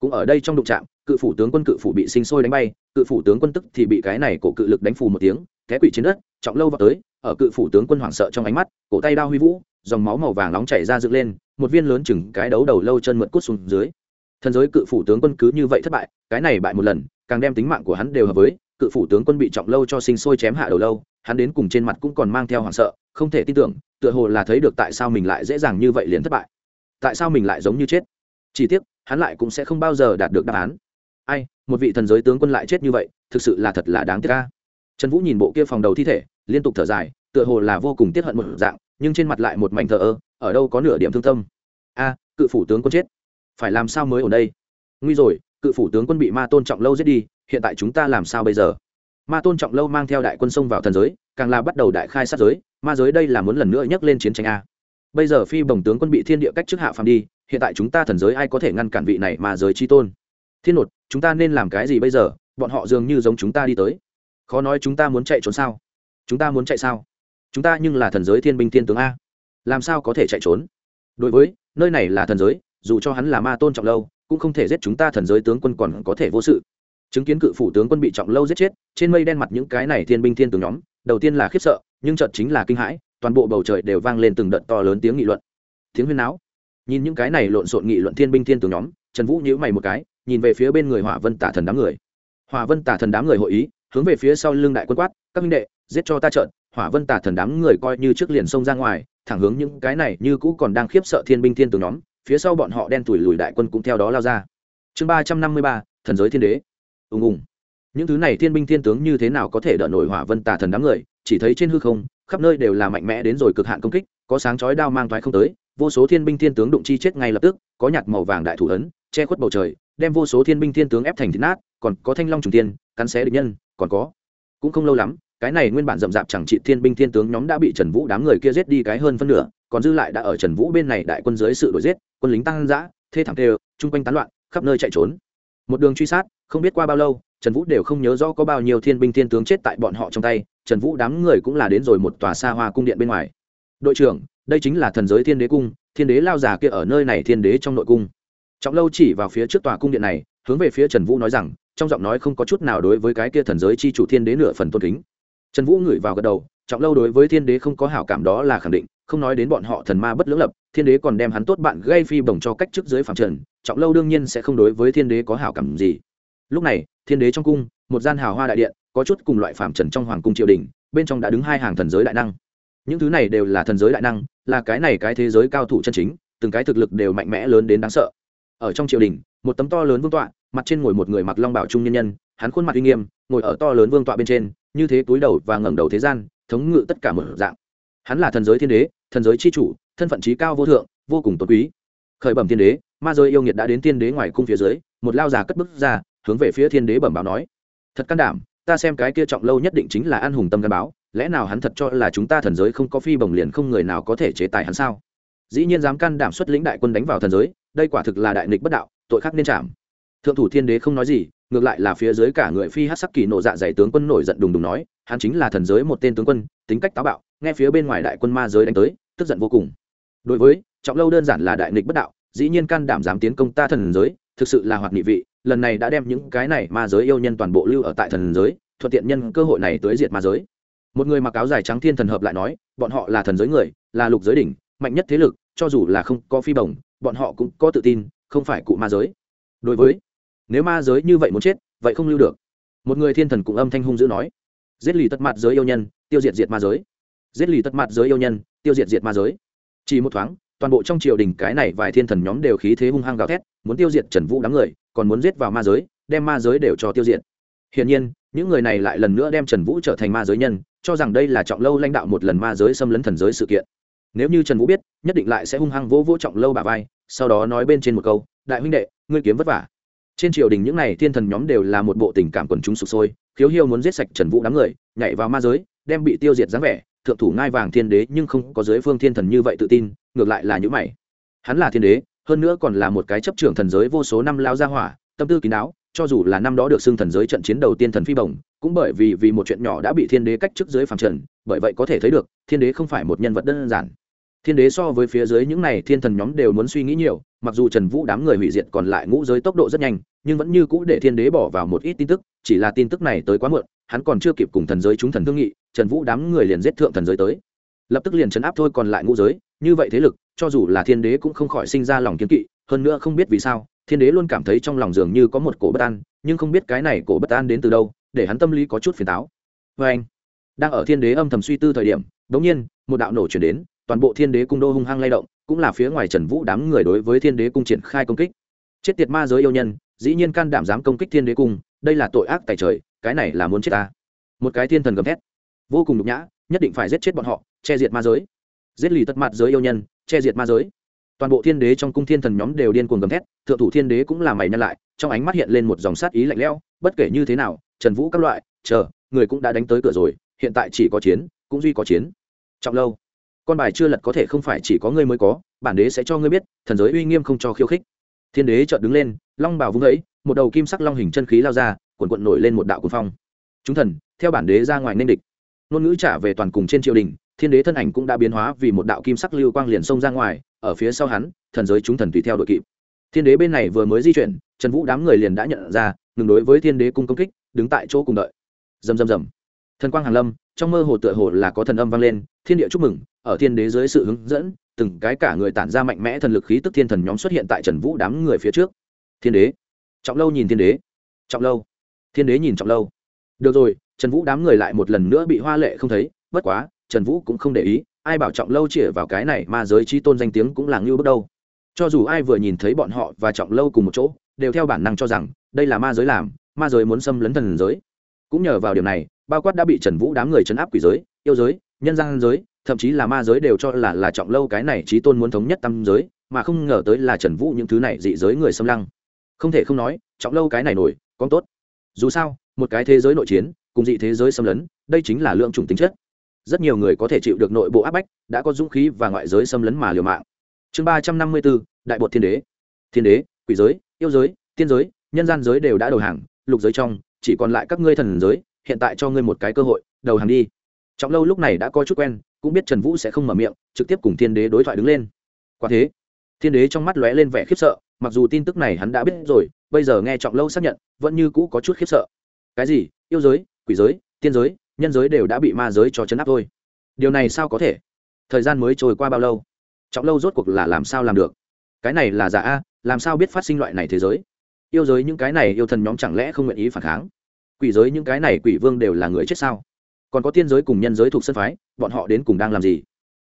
Cũng ở đây trong đụng trạm cự phủ tướng quân cự phủ bị sinh sôi đánh bay, cự phủ tướng quân tức thì bị cái này cổ cự lực đánh phù một tiếng, té quỵ trên đất, trọng lâu vào tới, ở cự phủ tướng quân hoảng sợ trong ánh mắt, cổ tay đao huy vũ, dòng máu màu vàng nóng chảy ra dựng lên một viên lớn chừng cái đấu đầu lâu chân mượn cút xuống dưới. Thần giới cự phủ tướng quân cứ như vậy thất bại, cái này bại một lần, càng đem tính mạng của hắn đều hợp với, cự phủ tướng quân bị trọng lâu cho sinh sôi chém hạ đầu lâu, hắn đến cùng trên mặt cũng còn mang theo hoảng sợ, không thể tin tưởng, tựa hồ là thấy được tại sao mình lại dễ dàng như vậy liền thất bại. Tại sao mình lại giống như chết? Chỉ tiếc, hắn lại cũng sẽ không bao giờ đạt được đáp án. Ai, một vị thần giới tướng quân lại chết như vậy, thực sự là thật là đáng tiếc ca trần vũ nhìn bộ kia phòng đầu thi thể, liên tục thở dài, tựa hồ là vô cùng tiếc hận một dạng nhưng trên mặt lại một mảnh thờ ơ, ở đâu có nửa điểm thương tâm. A, cự phủ tướng quân chết. Phải làm sao mới ở đây? Nguy rồi, cự phủ tướng quân bị ma tôn trọng lâu giết đi, hiện tại chúng ta làm sao bây giờ? Ma tôn trọng lâu mang theo đại quân sông vào thần giới, càng là bắt đầu đại khai sát giới, ma giới đây là muốn lần nữa nhắc lên chiến tranh a. Bây giờ phi bồng tướng quân bị thiên địa cách trước hạ phàm đi, hiện tại chúng ta thần giới ai có thể ngăn cản vị này ma giới chi tôn? Thiên nột chúng ta nên làm cái gì bây giờ? Bọn họ dường như giống chúng ta đi tới. Khó nói chúng ta muốn chạy trốn sao? Chúng ta muốn chạy sao? Chúng ta nhưng là thần giới thiên binh thiên tướng a. Làm sao có thể chạy trốn? Đối với, nơi này là thần giới, dù cho hắn là ma tôn trọng lâu, cũng không thể giết chúng ta thần giới tướng quân còn có thể vô sự. Chứng kiến cự phủ tướng quân bị trọng lâu giết chết, trên mây đen mặt những cái này thiên binh thiên tướng nhóm, đầu tiên là khiếp sợ, nhưng chợt chính là kinh hãi, toàn bộ bầu trời đều vang lên từng đợt to lớn tiếng nghị luận. Tiếng huyên náo. Nhìn những cái này lộn xộn nghị luận thiên binh thiên tướng nhóm, trần vũ nhíu mày một cái, nhìn về phía bên người hỏa vân tả thần đám người. Hỏa vân tả thần đám người hội ý, hướng về phía sau lưng đại quân quát, các minh đệ, giết cho ta trợn hỏa vân tả thần đám người coi như trước liền xông ra ngoài, thẳng hướng những cái này như cũ còn đang khiếp sợ thiên binh thiên tướng nhóm, phía sau bọn họ đen tủi lùi đại quân cũng theo đó lao ra. Chương ba trăm năm mươi ba, thần giới thiên đế. Ùng ùng. Những thứ này thiên binh thiên tướng như thế nào có thể đỡ nổi hỏa vân tà thần đám người, chỉ thấy trên hư không, khắp nơi đều là mạnh mẽ đến rồi cực hạn công kích, có sáng chói đao mang thoái không tới, vô số thiên binh thiên tướng đụng chi chết ngay lập tức, có nhạt màu vàng đại thủ ấn, che khuất bầu trời, đem vô số thiên binh thiên tướng ép thành thịt nát, còn có thanh long trùng tiên, cắn xé địch nhân, còn có. Cũng không lâu lắm cái này nguyên bản rậm rạp chẳng trị thiên binh thiên tướng nhóm đã bị trần vũ đám người kia giết đi cái hơn phân nửa, còn dư lại đã ở trần vũ bên này đại quân dưới sự đuổi giết, quân lính tăng giã thê thảm tê chung quanh tán loạn, khắp nơi chạy trốn. Một đường truy sát, không biết qua bao lâu, trần vũ đều không nhớ rõ có bao nhiêu thiên binh thiên tướng chết tại bọn họ trong tay, trần vũ đám người cũng là đến rồi một tòa xa hoa cung điện bên ngoài. Đội trưởng, đây chính là thần giới thiên đế cung, thiên đế lao già kia ở nơi này thiên đế trong nội cung. Trọng lâu chỉ vào phía trước tòa cung điện này, hướng về phía trần vũ nói rằng, trong giọng nói không có chút nào đối với cái kia thần giới chi chủ thiên đế nửa phần tôn kính trần vũ ngửi vào gật đầu, trọng lâu đối với thiên đế không có hảo cảm đó là khẳng định, không nói đến bọn họ thần ma bất lưỡng lập, thiên đế còn đem hắn tốt bạn gây phi bổng cho cách trước dưới phạm trần, trọng lâu đương nhiên sẽ không đối với thiên đế có hảo cảm gì. Lúc này, thiên đế trong cung, một gian hào hoa đại điện, có chút cùng loại phạm trần trong hoàng cung triều đình, bên trong đã đứng hai hàng thần giới đại năng. Những thứ này đều là thần giới đại năng, là cái này cái thế giới cao thủ chân chính, từng cái thực lực đều mạnh mẽ lớn đến đáng sợ. Ở trong triều đình, một tấm to lớn vương tọa, mặt trên ngồi một người mặc long bảo trung nhân nhân, hắn khuôn mặt uy nghiêm, ngồi ở to lớn vương tọa bên trên như thế túi đầu và ngẩng đầu thế gian, thống ngự tất cả một dạng. Hắn là thần giới thiên đế, thần giới c h i chủ, thân phận trí cao vô thượng, vô cùng tột quý. Khởi bẩm thiên đế, ma giới yêu nghiệt đã đến thiên đế ngoài cung phía dưới, một lao già cất bức ra, hướng về phía thiên đế bẩm báo nói. Thật can đảm, ta xem cái kia trọng lâu nhất định chính là an hùng tâm gắn báo, lẽ nào hắn thật cho là chúng ta thần giới không có phi bồng liền không người nào có thể chế tài hắn sao? Dĩ nhiên dám can đảm xuất lĩnh đại quân đánh vào thần giới, đây quả thực là đại nghịch bất đạo, tội khắc nên chạm. Thượng thủ thiên đế không nói gì ngược lại là phía dưới cả người phi hát sắc kỳ nộ dạ dày tướng quân nổi giận đùng đùng nói, hắn chính là thần giới một tên tướng quân, tính cách táo bạo, nghe phía bên ngoài đại quân ma giới đánh tới, tức giận vô cùng. Đối với, trọng lâu đơn giản là đại nghịch bất đạo, dĩ nhiên can đảm dám tiến công ta thần giới, thực sự là hoạt nghị vị, lần này đã đem những cái này ma giới yêu nhân toàn bộ lưu ở tại thần giới, thuận tiện nhân cơ hội này tới diệt ma giới. Một người mặc áo dài trắng thiên thần hợp lại nói, bọn họ là thần giới người, là lục giới đỉnh, mạnh nhất thế lực, cho dù là không có phi bổng, bọn họ cũng có tự tin, không phải cụ ma giới. Đối với nếu ma giới như vậy muốn chết, vậy không lưu được. Một người thiên thần cũng âm thanh hung dữ nói, giết lì tất mặt giới yêu nhân, tiêu diệt diệt ma giới. Giết lì tất mặt giới yêu nhân, tiêu diệt diệt ma giới. Chỉ một thoáng, toàn bộ trong triều đình cái này vài thiên thần nhóm đều khí thế hung hăng gào thét, muốn tiêu diệt trần vũ đám người, còn muốn giết vào ma giới, đem ma giới đều cho tiêu diệt. Hiển nhiên, những người này lại lần nữa đem trần vũ trở thành ma giới nhân, cho rằng đây là trọng lâu lãnh đạo một lần ma giới xâm lấn thần giới sự kiện. Nếu như trần vũ biết, nhất định lại sẽ hung hăng vỗ vỗ trọng lâu bà vai, sau đó nói bên trên một câu, đại huynh đệ, ngươi kiếm vất vả trên triều đình những n à y thiên thần nhóm đều là một bộ tình cảm quần chúng sụp sôi, khiếu hiêu muốn giết sạch trần vũ đám người, nhảy vào ma giới, đem bị tiêu diệt dáng vẻ, thượng thủ ngai vàng thiên đế nhưng không có giới phương thiên thần như vậy tự tin, ngược lại là những mày. Hắn là thiên đế, hơn nữa còn là một cái chấp trưởng thần giới vô số năm lao ra hỏa, tâm tư kín đáo, cho dù là năm đó được xưng thần giới trận chiến đầu tiên thần phi bồng cũng bởi vì vì một chuyện nhỏ đã bị thiên đế cách chức dưới phàm trần, bởi vậy có thể thấy được, thiên đế không phải một nhân vật đơn giản thiên đế so với phía dưới những này thiên thần nhóm đều muốn suy nghĩ nhiều, mặc dù trần vũ đám người hủy diệt còn lại ngũ giới tốc độ rất nhanh, nhưng vẫn như cũ để thiên đế bỏ vào một ít tin tức, chỉ là tin tức này tới quá muộn, hắn còn chưa kịp cùng thần giới chúng thần thương nghị, trần vũ đám người liền giết thượng thần giới tới. Lập tức liền chấn áp thôi còn lại ngũ giới, như vậy thế lực, cho dù là thiên đế cũng không khỏi sinh ra lòng kiến kỵ, hơn nữa không biết vì sao, thiên đế luôn cảm thấy trong lòng dường như có một cổ bất an, nhưng không biết cái này cổ bất an đến từ đâu, để hắn tâm lý có chút phiền táo. Vê anh đang ở thiên đế âm thầm suy tư thời điểm đ ỗ n g nhiên, một đạo nổ chuyển đến toàn bộ thiên đế cung đô hung hăng lay động, cũng là phía ngoài trần vũ đám người đối với thiên đế cung triển khai công kích. Chết tiệt ma giới yêu nhân, dĩ nhiên can đảm dám công kích thiên đế cung, đây là tội ác tài trời, cái này là muốn chết ta. Một cái thiên thần gầm thét. Vô cùng nhục nhã, nhất định phải giết chết bọn họ, che diệt ma giới. Giết lì tất mặt giới yêu nhân, che diệt ma giới. Toàn bộ thiên đế trong cung thiên thần nhóm đều điên cuồng gầm thét, thượng thủ thiên đế cũng là mày nhăn lại, trong ánh mắt hiện lên một dòng sát ý lạnh lẽo, bất kể như thế nào, trần vũ các loại, chờ, người cũng đã đánh tới cửa rồi, hiện tại chỉ có chiến, cũng duy có chiến. Trọng lâu con bài chưa lật có thể không phải chỉ có ngươi mới có, bản đế sẽ cho ngươi biết, thần giới uy nghiêm không cho khiêu khích. Thiên đế chợt đứng lên, long bào vung ấy, một đầu kim sắc long hình chân khí lao ra, cuộn cuộn nổi lên một đạo cuồng phong. Chúng thần, theo bản đế ra ngoài nên địch. Ngôn ngữ trả về toàn cùng trên triều đình, thiên đế thân ảnh cũng đã biến hóa vì một đạo kim sắc lưu quang liền xông ra ngoài, ở phía sau hắn, thần giới chúng thần tùy theo đội kịp. Thiên đế bên này vừa mới di chuyển, trần vũ đám người liền đã nhận ra, ngừng đối với thiên đế cung công kích, đứng tại chỗ cùng đợi. Rầm rầm rầm. Thần quang hàn lâm, trong mơ hồ tựa hồ là có thần âm vang lên, thiên địa chúc mừng ở thiên đế dưới sự hướng dẫn, từng cái cả người tản ra mạnh mẽ thần lực khí tức thiên thần nhóm xuất hiện tại trần vũ đám người phía trước. Thiên đế. Trọng lâu nhìn thiên đế. Trọng lâu. Thiên đế nhìn trọng lâu. Được rồi, trần vũ đám người lại một lần nữa bị hoa lệ không thấy, bất quá, trần vũ cũng không để ý, ai bảo trọng lâu chĩa vào cái này mà giới trí tôn danh tiếng cũng là ngưu bước đâu. Cho dù ai vừa nhìn thấy bọn họ và trọng lâu cùng một chỗ, đều theo bản năng cho rằng, đây là ma giới làm, ma giới muốn xâm lấn thần giới. Cũng nhờ vào điều này, bao quát đã bị trần vũ đám người chấn áp quỷ giới, yêu giới, nhân gian giới thậm chí là ma giới đều cho là là trọng lâu cái này trí tôn muốn thống nhất tam giới, mà không ngờ tới là trần vũ những thứ này dị giới người xâm lăng. Không thể không nói, trọng lâu cái này nổi con tốt. Dù sao, một cái thế giới nội chiến, cùng dị thế giới xâm lấn, đây chính là lượng chủng tính chất. Rất nhiều người có thể chịu được nội bộ áp bách, đã có dũng khí và ngoại giới xâm lấn mà liều mạng. Chương ba trăm năm mươi bốn, đại bột thiên đế. Thiên đế, quỷ giới, yêu giới, tiên giới, nhân gian giới đều đã đầu hàng, lục giới trong, chỉ còn lại các ngươi thần giới, hiện tại cho ngươi một cái cơ hội, đầu hàng đi trọng lâu lúc này đã có chút quen, cũng biết trần vũ sẽ không mở miệng, trực tiếp cùng thiên đế đối thoại đứng lên. Quả thế, thiên đế trong mắt lóe lên vẻ khiếp sợ, mặc dù tin tức này hắn đã biết rồi, bây giờ nghe trọng lâu xác nhận, vẫn như cũ có chút khiếp sợ. Cái gì? Yêu giới, quỷ giới, tiên giới, nhân giới đều đã bị ma giới cho chấn áp thôi. Điều này sao có thể? Thời gian mới trôi qua bao lâu? Trọng lâu rốt cuộc là làm sao làm được? Cái này là giả a, làm sao biết phát sinh loại này thế giới? Yêu giới những cái này yêu thần nhóm chẳng lẽ không nguyện ý phản kháng? Quỷ giới những cái này quỷ vương đều là người chết sao? Còn có tiên giới cùng nhân giới thuộc sân phái, bọn họ đến cùng đang làm gì?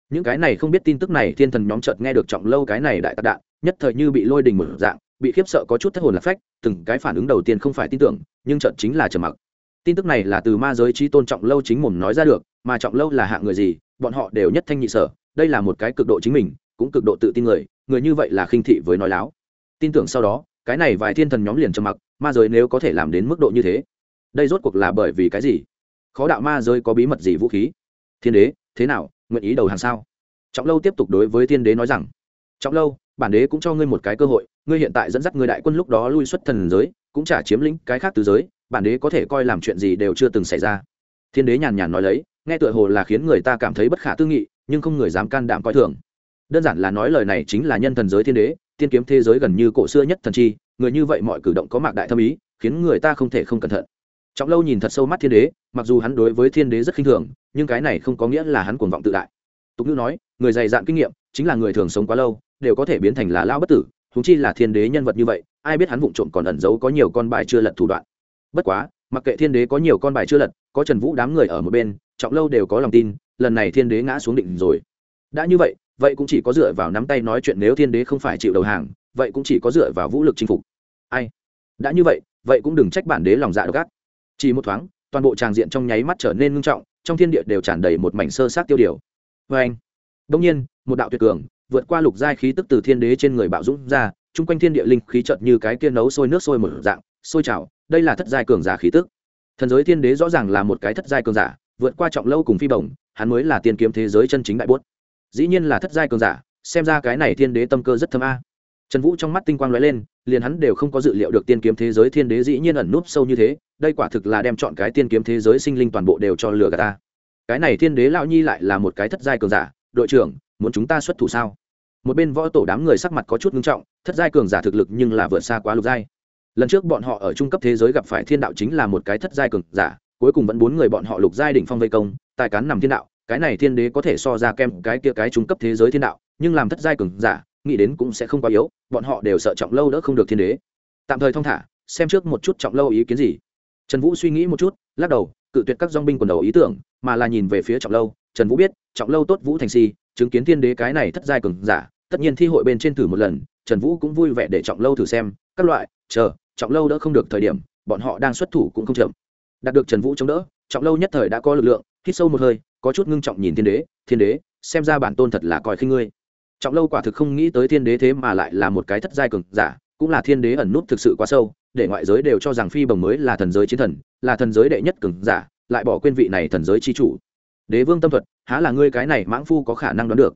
Những cái này không biết tin tức này, thiên thần nhóm chợt nghe được trọng lâu cái này đại tạc đạn, nhất thời như bị lôi đình một dạng, bị khiếp sợ có chút thất hồn lạc phách, từng cái phản ứng đầu tiên không phải tin tưởng, nhưng trận chính là trầm mặc. Tin tức này là từ ma giới trí tôn trọng lâu chính mồm nói ra được, mà trọng lâu là hạng người gì, bọn họ đều nhất thanh nhị sở, đây là một cái cực độ chính mình, cũng cực độ tự tin người người như vậy là khinh thị với nói láo. Tin tưởng sau đó, cái này vài thiên thần nhóm liền trầm mặc, ma giới nếu có thể làm đến mức độ như thế, đây rốt cuộc là bởi vì cái gì? Khó đạo ma giới có bí mật gì vũ khí? Thiên đế, thế nào? Nguyện ý đầu hàng sao? Trọng lâu tiếp tục đối với thiên đế nói rằng, trọng lâu, bản đế cũng cho ngươi một cái cơ hội, ngươi hiện tại dẫn dắt ngươi đại quân lúc đó lui xuất thần giới, cũng chả chiếm lĩnh cái khác từ giới, bản đế có thể coi làm chuyện gì đều chưa từng xảy ra. Thiên đế nhàn nhàn nói lấy, nghe tựa hồ là khiến người ta cảm thấy bất khả tư nghị, nhưng không người dám can đảm coi thường. Đơn giản là nói lời này chính là nhân thần giới thiên đế, tiên kiếm thế giới gần như cổ xưa nhất thần chi, người như vậy mọi cử động có mạc đại thâm ý, khiến người ta không thể không cẩn thận. Trọng lâu nhìn thật sâu mắt thiên đế mặc dù hắn đối với thiên đế rất khinh thường, nhưng cái này không có nghĩa là hắn cuồng vọng tự đại. Tục ngữ nói, người dày dạn kinh nghiệm, chính là người thường sống quá lâu, đều có thể biến thành là lao bất tử thúng chi là thiên đế nhân vật như vậy, ai biết hắn vụng trộm còn ẩn giấu có nhiều con bài chưa lật thủ đoạn. Bất quá, mặc kệ thiên đế có nhiều con bài chưa lật, có trần vũ đám người ở một bên, trọng lâu đều có lòng tin, lần này thiên đế ngã xuống định rồi. Đã như vậy vậy cũng chỉ có dựa vào nắm tay nói chuyện nếu thiên đế không phải chịu đầu hàng, vậy cũng chỉ có dựa vào vũ lực chinh phục. Ai? Đã như vậy vậy cũng đừng trách bản đế lòng dạ độc ác. Chỉ một thoáng toàn bộ tràng diện trong nháy mắt trở nên ngưng trọng, trong thiên địa đều tràn đầy một mảnh sơ sát tiêu điều. Vê anh đông nhiên, một đạo tuyệt cường vượt qua lục giai khí tức từ thiên đế trên người bạo dũng ra, chung quanh thiên địa linh khí chợt như cái kia nấu sôi nước sôi một dạng, sôi trào, đây là thất giai cường giả khí tức. Thần giới thiên đế rõ ràng là một cái thất giai cường giả, vượt qua trọng lâu cùng phi bổng, hắn mới là tiên kiếm thế giới chân chính đại bốt dĩ nhiên là thất giai cường giả, xem ra cái này thiên đế tâm cơ rất thâm a trần vũ trong mắt tinh quang lóe lên, liền hắn đều không có dự liệu được tiên kiếm thế giới thiên đế dĩ nhiên ẩn núp sâu như thế, đây quả thực là đem chọn cái tiên kiếm thế giới sinh linh toàn bộ đều cho lừa gạt ta. Cái này thiên đế lão nhi lại là một cái thất giai cường giả, đội trưởng, muốn chúng ta xuất thủ sao? Một bên võ tổ đám người sắc mặt có chút ngưng trọng, thất giai cường giả thực lực nhưng là vượt xa quá lục giai. Lần trước bọn họ ở trung cấp thế giới gặp phải thiên đạo chính là một cái thất giai cường giả, cuối cùng vẫn bốn người bọn họ lục giai đỉnh phong vây công, tài cán nằm thiên đạo, cái này thiên đế có thể so ra kem cái kia cái trung cấp thế giới thiên đạo, nhưng làm thất giai cường giả nghĩ đến cũng sẽ không quá yếu, bọn họ đều sợ trọng lâu đỡ không được thiên đế. Tạm thời thong thả, xem trước một chút trọng lâu ý kiến gì. Trần vũ suy nghĩ một chút, lắc đầu, cự tuyệt các dong binh quần đầu ý tưởng, mà là nhìn về phía trọng lâu. Trần vũ biết, trọng lâu tốt vũ thành si, chứng kiến thiên đế cái này thất giai cường giả, tất nhiên thi hội bên trên thử một lần, trần vũ cũng vui vẻ để trọng lâu thử xem. Các loại, chờ, trọng lâu đỡ không được thời điểm, bọn họ đang xuất thủ cũng không chậm. Đạt được trần vũ chống đỡ, trọng lâu nhất thời đã có lực lượng, hít sâu một hơi, có chút ngưng trọng nhìn thiên đế. Thiên đế, xem ra bản tôn thật là coi khinh ngươi trọng lâu quả thực không nghĩ tới thiên đế thế mà lại là một cái thất giai cường giả, cũng là thiên đế ẩn nút thực sự quá sâu, để ngoại giới đều cho rằng phi bồng mới là thần giới chiến thần, là thần giới đệ nhất cường giả, lại bỏ quên vị này thần giới chi chủ. Đế vương tâm thuật, há là ngươi cái này mãng phu có khả năng đoán được?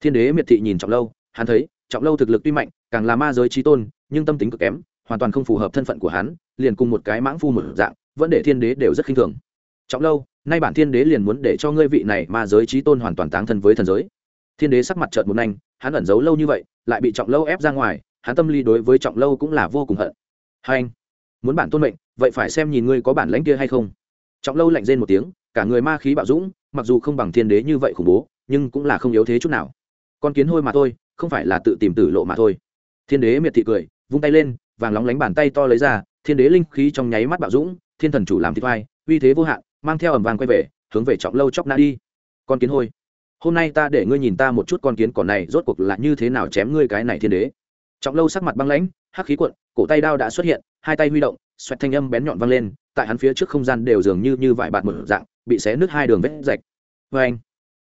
Thiên đế miệt thị nhìn trọng lâu, hắn thấy, trọng lâu thực lực tuy mạnh, càng là ma giới trí tôn, nhưng tâm tính cực kém, hoàn toàn không phù hợp thân phận của hắn, liền cùng một cái mãng phu một dạng, vẫn để thiên đế đều rất khinh thường. Trọng lâu, nay bản thiên đế liền muốn để cho ngươi vị này ma giới trí tôn hoàn toàn táng thân với thần giới thiên đế sắc mặt trợn một nhanh hắn ẩn giấu lâu như vậy, lại bị trọng lâu ép ra ngoài, hắn tâm lý đối với trọng lâu cũng là vô cùng hận. Hai anh, muốn bản tôn mệnh, vậy phải xem nhìn ngươi có bản lãnh kia hay không. Trọng lâu lạnh rên một tiếng, cả người ma khí bạo dũng, mặc dù không bằng thiên đế như vậy khủng bố, nhưng cũng là không yếu thế chút nào. Con kiến hôi mà thôi, không phải là tự tìm tử lộ mà thôi. Thiên đế miệt thị cười, vung tay lên, vàng lóng lánh bàn tay to lấy ra, thiên đế linh khí trong nháy mắt bạo dũng, thiên thần chủ làm thịt vai uy thế vô hạn, mang theo ẩm vàng quay về, hướng về trọng lâu chóc na đi. Con kiến hôi hôm nay ta để ngươi nhìn ta một chút con kiến cỏ này, rốt cuộc là như thế nào chém ngươi cái này thiên đế. Trọng lâu sắc mặt băng lãnh, hắc khí cuộn, cổ tay đao đã xuất hiện, hai tay huy động, xoẹt thanh âm bén nhọn văng lên, tại hắn phía trước không gian đều dường như như vải bạt mở dạng, bị xé nứt hai đường vết rạch. Vê anh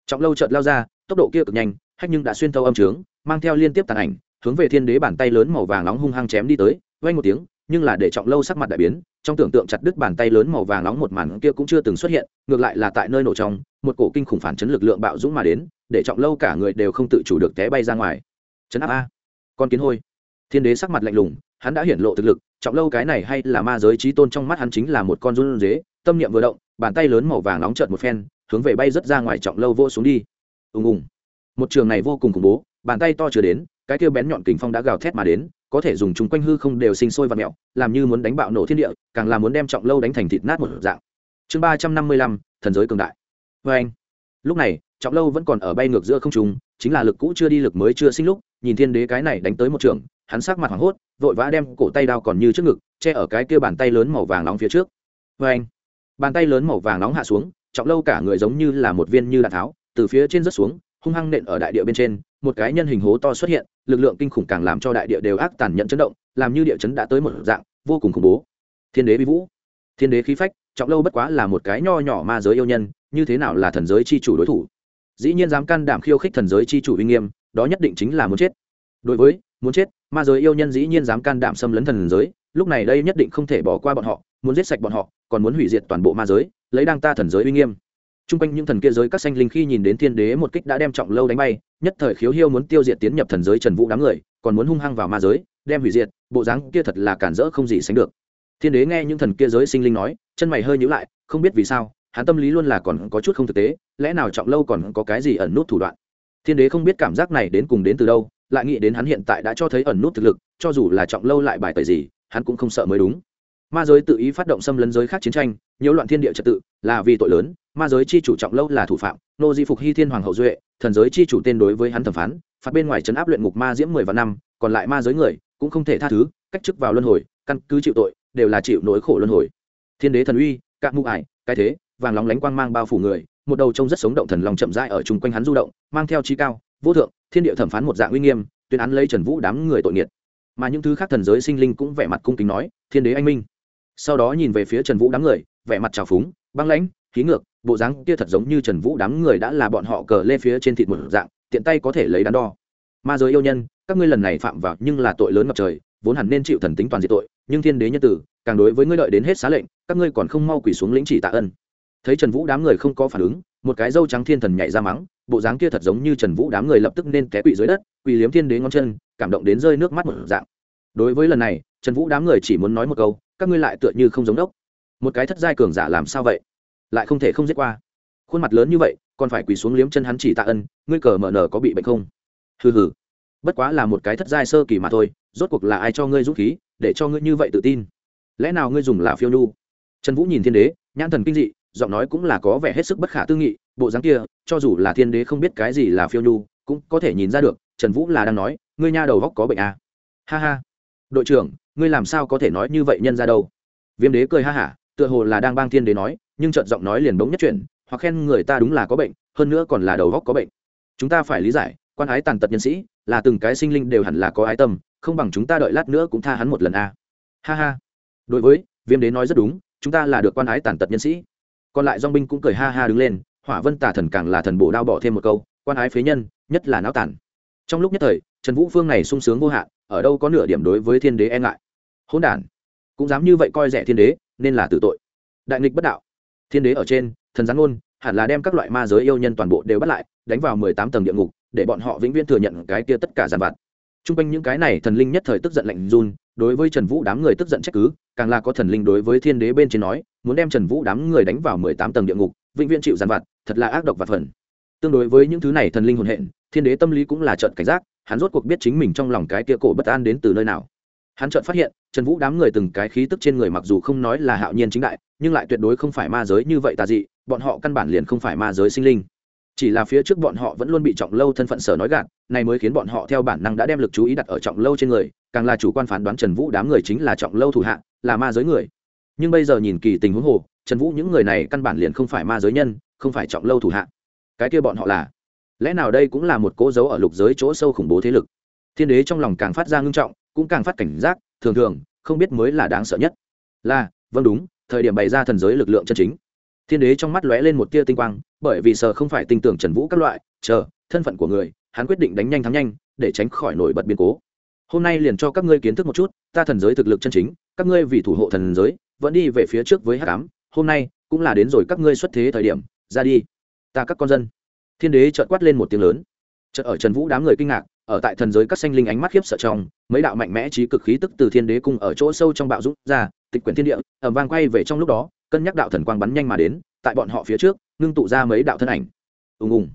trọng lâu chợt lao ra, tốc độ kia cực nhanh, hách nhưng đã xuyên thâu âm trướng, mang theo liên tiếp tàn ảnh, hướng về thiên đế bàn tay lớn màu vàng nóng hung hăng chém đi tới vang một tiếng nhưng là để trọng lâu sắc mặt đại biến, trong tưởng tượng chặt đứt bàn tay lớn màu vàng nóng một màn kia cũng chưa từng xuất hiện, ngược lại là tại nơi nổ trong, một cổ kinh khủng phản chấn lực lượng bạo dũng mà đến, để trọng lâu cả người đều không tự chủ được té bay ra ngoài. Chấn áp a. Con kiến hôi. Thiên đế sắc mặt lạnh lùng, hắn đã hiển lộ thực lực, trọng lâu cái này hay là ma giới trí tôn trong mắt hắn chính là một con run dế tâm niệm vừa động, bàn tay lớn màu vàng nóng trợn một phen, hướng về bay rất ra ngoài trọng lâu vô xuống đi. Ùng ùng. Một trường này vô cùng khủng bố, bàn tay to chưa đến, cái kia bén nhọn kình phong đã gào thét mà đến có thể dùng chúng quanh hư không đều sinh sôi và mẹo, làm như muốn đánh bạo nổ thiên địa, càng là muốn đem trọng lâu đánh thành thịt nát một dạng. Chương ba trăm năm mươi lăm, thần giới cường đại. Vê anh, lúc này, trọng lâu vẫn còn ở bay ngược giữa không trung, chính là lực cũ chưa đi lực mới chưa sinh lúc, nhìn thiên đế cái này đánh tới một trường, hắn sắc mặt hoảng hốt, vội vã đem cổ tay đao còn như trước ngực, che ở cái kia bàn tay lớn màu vàng nóng phía trước. Vê anh, bàn tay lớn màu vàng nóng hạ xuống, trọng lâu cả người giống như là một viên như đạn tháo, từ phía trên rớt xuống, hung hăng nện ở đại địa bên trên một cái nhân hình hố to xuất hiện, lực lượng kinh khủng càng làm cho đại địa đều ác tàn nhận chấn động, làm như địa chấn đã tới một dạng, vô cùng khủng bố. Thiên đế bi vũ. Thiên đế khí phách, trọng lâu bất quá là một cái nho nhỏ ma giới yêu nhân, như thế nào là thần giới chi chủ đối thủ? Dĩ nhiên dám can đảm khiêu khích thần giới chi chủ uy nghiêm, đó nhất định chính là muốn chết. Đối với, muốn chết, ma giới yêu nhân dĩ nhiên dám can đảm xâm lấn thần giới, lúc này đây nhất định không thể bỏ qua bọn họ, muốn giết sạch bọn họ, còn muốn hủy diệt toàn bộ ma giới, lấy đăng ta thần giới uy nghiêm. Trung quanh những thần kia giới các sanh linh khi nhìn đến thiên đế một kích đã đem trọng lâu đánh bay, nhất thời khiếu hiêu muốn tiêu diệt tiến nhập thần giới trần vũ đám người, còn muốn hung hăng vào ma giới, đem hủy diệt, bộ dáng kia thật là cản rỡ không gì sánh được. Thiên đế nghe những thần kia giới sinh linh nói, chân mày hơi nhữ lại, không biết vì sao, hắn tâm lý luôn là còn có chút không thực tế, lẽ nào trọng lâu còn có cái gì ẩn nút thủ đoạn? Thiên đế không biết cảm giác này đến cùng đến từ đâu, lại nghĩ đến hắn hiện tại đã cho thấy ẩn nút thực lực, cho dù là trọng lâu lại bài tời gì, hắn cũng không sợ mới đúng ma giới tự ý phát động xâm lấn giới khác chiến tranh, nhiễu loạn thiên địa trật tự, là vì tội lớn, ma giới chi chủ trọng lâu là thủ phạm, nô di phục hy thiên hoàng hậu duệ, thần giới chi chủ tên đối với hắn thẩm phán, phạt bên ngoài trấn áp luyện ngục ma diễm mười vạn năm, còn lại ma giới người cũng không thể tha thứ, cách chức vào luân hồi, căn cứ chịu tội, đều là chịu nỗi khổ luân hồi. Thiên đế thần uy, cạn mụ ải, cái thế, vàng lóng lánh quang mang bao phủ người, một đầu trông rất sống động thần lòng chậm rãi ở chung quanh hắn du động, mang theo trí cao, vô thượng, thiên địa thẩm phán một dạng uy nghiêm, tuyên án lấy trần vũ đám người tội nghiệt. Mà những thứ khác thần giới sinh linh cũng vẻ mặt cung kính nói, thiên đế anh minh sau đó nhìn về phía trần vũ đám người, vẻ mặt trào phúng, băng lãnh, khí ngược, bộ dáng kia thật giống như trần vũ đám người đã là bọn họ cờ lê phía trên thịt một dạng, tiện tay có thể lấy đắn đo. Ma giới yêu nhân, các ngươi lần này phạm vào nhưng là tội lớn ngập trời, vốn hẳn nên chịu thần tính toàn diệt tội, nhưng thiên đế nhân tử, càng đối với ngươi đợi đến hết xá lệnh, các ngươi còn không mau quỳ xuống lĩnh chỉ tạ ân. Thấy trần vũ đám người không có phản ứng, một cái dâu trắng thiên thần nhảy ra mắng, bộ dáng kia thật giống như trần vũ đám người lập tức nên té quỵ dưới đất, quỳ liếm thiên đế ngón chân, cảm động đến rơi nước mắt một dạng. Đối với lần này, trần vũ đám người chỉ muốn nói một câu các ngươi lại tựa như không giống đốc. Một cái thất giai cường giả làm sao vậy? Lại không thể không giết qua. Khuôn mặt lớn như vậy, còn phải quỳ xuống liếm chân hắn chỉ tạ ân, ngươi cờ mở nở có bị bệnh không? Hừ hừ. Bất quá là một cái thất giai sơ kỳ mà thôi, rốt cuộc là ai cho ngươi dũng khí, để cho ngươi như vậy tự tin? Lẽ nào ngươi dùng là phiêu nhu trần vũ nhìn thiên đế, nhãn thần kinh dị, giọng nói cũng là có vẻ hết sức bất khả tư nghị, bộ dáng kia, cho dù là thiên đế không biết cái gì là phiêu nhu cũng có thể nhìn ra được, trần vũ là đang nói, ngươi nha đầu góc có bệnh à. ha ha. Đội trưởng ngươi làm sao có thể nói như vậy nhân ra đâu? Viêm đế cười ha hả, tựa hồ là đang bang thiên đế nói, nhưng trợn giọng nói liền bỗng nhất chuyển, hoặc khen người ta đúng là có bệnh, hơn nữa còn là đầu góc có bệnh. Chúng ta phải lý giải, quan ái tàn tật nhân sĩ, là từng cái sinh linh đều hẳn là có ái tâm, không bằng chúng ta đợi lát nữa cũng tha hắn một lần a ha ha. Đối với, viêm đế nói rất đúng, chúng ta là được quan ái tàn tật nhân sĩ. Còn lại dong binh cũng cười ha ha đứng lên, hỏa vân tả thần càng là thần bổ đao bỏ thêm một câu, quan ái phế nhân, nhất là não tản trong lúc nhất thời, trần vũ phương này sung sướng vô hạn, ở đâu có nửa điểm đối với thiên đế e ngại. Hỗn đản. Cũng dám như vậy coi rẻ thiên đế, nên là tự tội. Đại nghịch bất đạo. Thiên đế ở trên, thần gián ngôn, hẳn là đem các loại ma giới yêu nhân toàn bộ đều bắt lại, đánh vào mười tám tầng địa ngục, để bọn họ vĩnh viễn thừa nhận cái kia tất cả giàn vặt. T r u n g quanh những cái này thần linh nhất thời tức giận lạnh run, đối với trần vũ đám người tức giận trách cứ, càng là có thần linh đối với thiên đế bên trên nói, muốn đem trần vũ đám người đánh vào mười tám tầng địa ngục, vĩnh viễn chịu giàn vặt, thật là ác độc và phần. Tương đối với những thứ này thần linh hồn hện, thiên đế tâm lý cũng là trận cảnh giác, hắn rốt cuộc biết chính mình trong lòng cái kia cổ bất an đến từ nơi nào hắn chợt phát hiện, trần vũ đám người từng cái khí tức trên người mặc dù không nói là hạo nhiên chính đại, nhưng lại tuyệt đối không phải ma giới như vậy tà dị, bọn họ căn bản liền không phải ma giới sinh linh. Chỉ là phía trước bọn họ vẫn luôn bị trọng lâu thân phận sở nói gạt, này mới khiến bọn họ theo bản năng đã đem lực chú ý đặt ở trọng lâu trên người, càng là chủ quan phán đoán trần vũ đám người chính là trọng lâu thủ hạ, là ma giới người. Nhưng bây giờ nhìn kỳ tình huống hồ, trần vũ những người này căn bản liền không phải ma giới nhân, không phải trọng lâu thủ hạ. Cái kia bọn họ là? Lẽ nào đây cũng là một cố dấu ở lục giới chỗ sâu khủng bố thế lực? Thiên đế trong lòng càng phát ra ngưng trọng cũng càng phát cảnh giác, thường thường, không biết mới là đáng sợ nhất. Là vâng đúng, thời điểm bày ra thần giới lực lượng chân chính. Thiên đế trong mắt lóe lên một tia tinh quang, bởi vì sợ không phải tin tưởng trần vũ các loại, chờ, thân phận của người, hắn quyết định đánh nhanh thắng nhanh, để tránh khỏi nổi bật biến cố. Hôm nay liền cho các ngươi kiến thức một chút, ta thần giới thực lực chân chính, các ngươi vì thủ hộ thần giới, vẫn đi về phía trước với hát cám hôm nay cũng là đến rồi các ngươi xuất thế thời điểm, ra đi. Ta các con dân. Thiên đế trợt quát lên một tiếng lớn. Chợt ở trần vũ đám người kinh ngạc ở tại thần giới các sanh linh ánh mắt khiếp sợ trong, mấy đạo mạnh mẽ trí cực khí tức từ thiên đế cung ở chỗ sâu trong bạo rút ra, tịch quyển thiên địa ẩm vang quay về trong lúc đó, cân nhắc đạo thần quang bắn nhanh mà đến, tại bọn họ phía trước, ngưng tụ ra mấy đạo thân ảnh. Ùng ùng.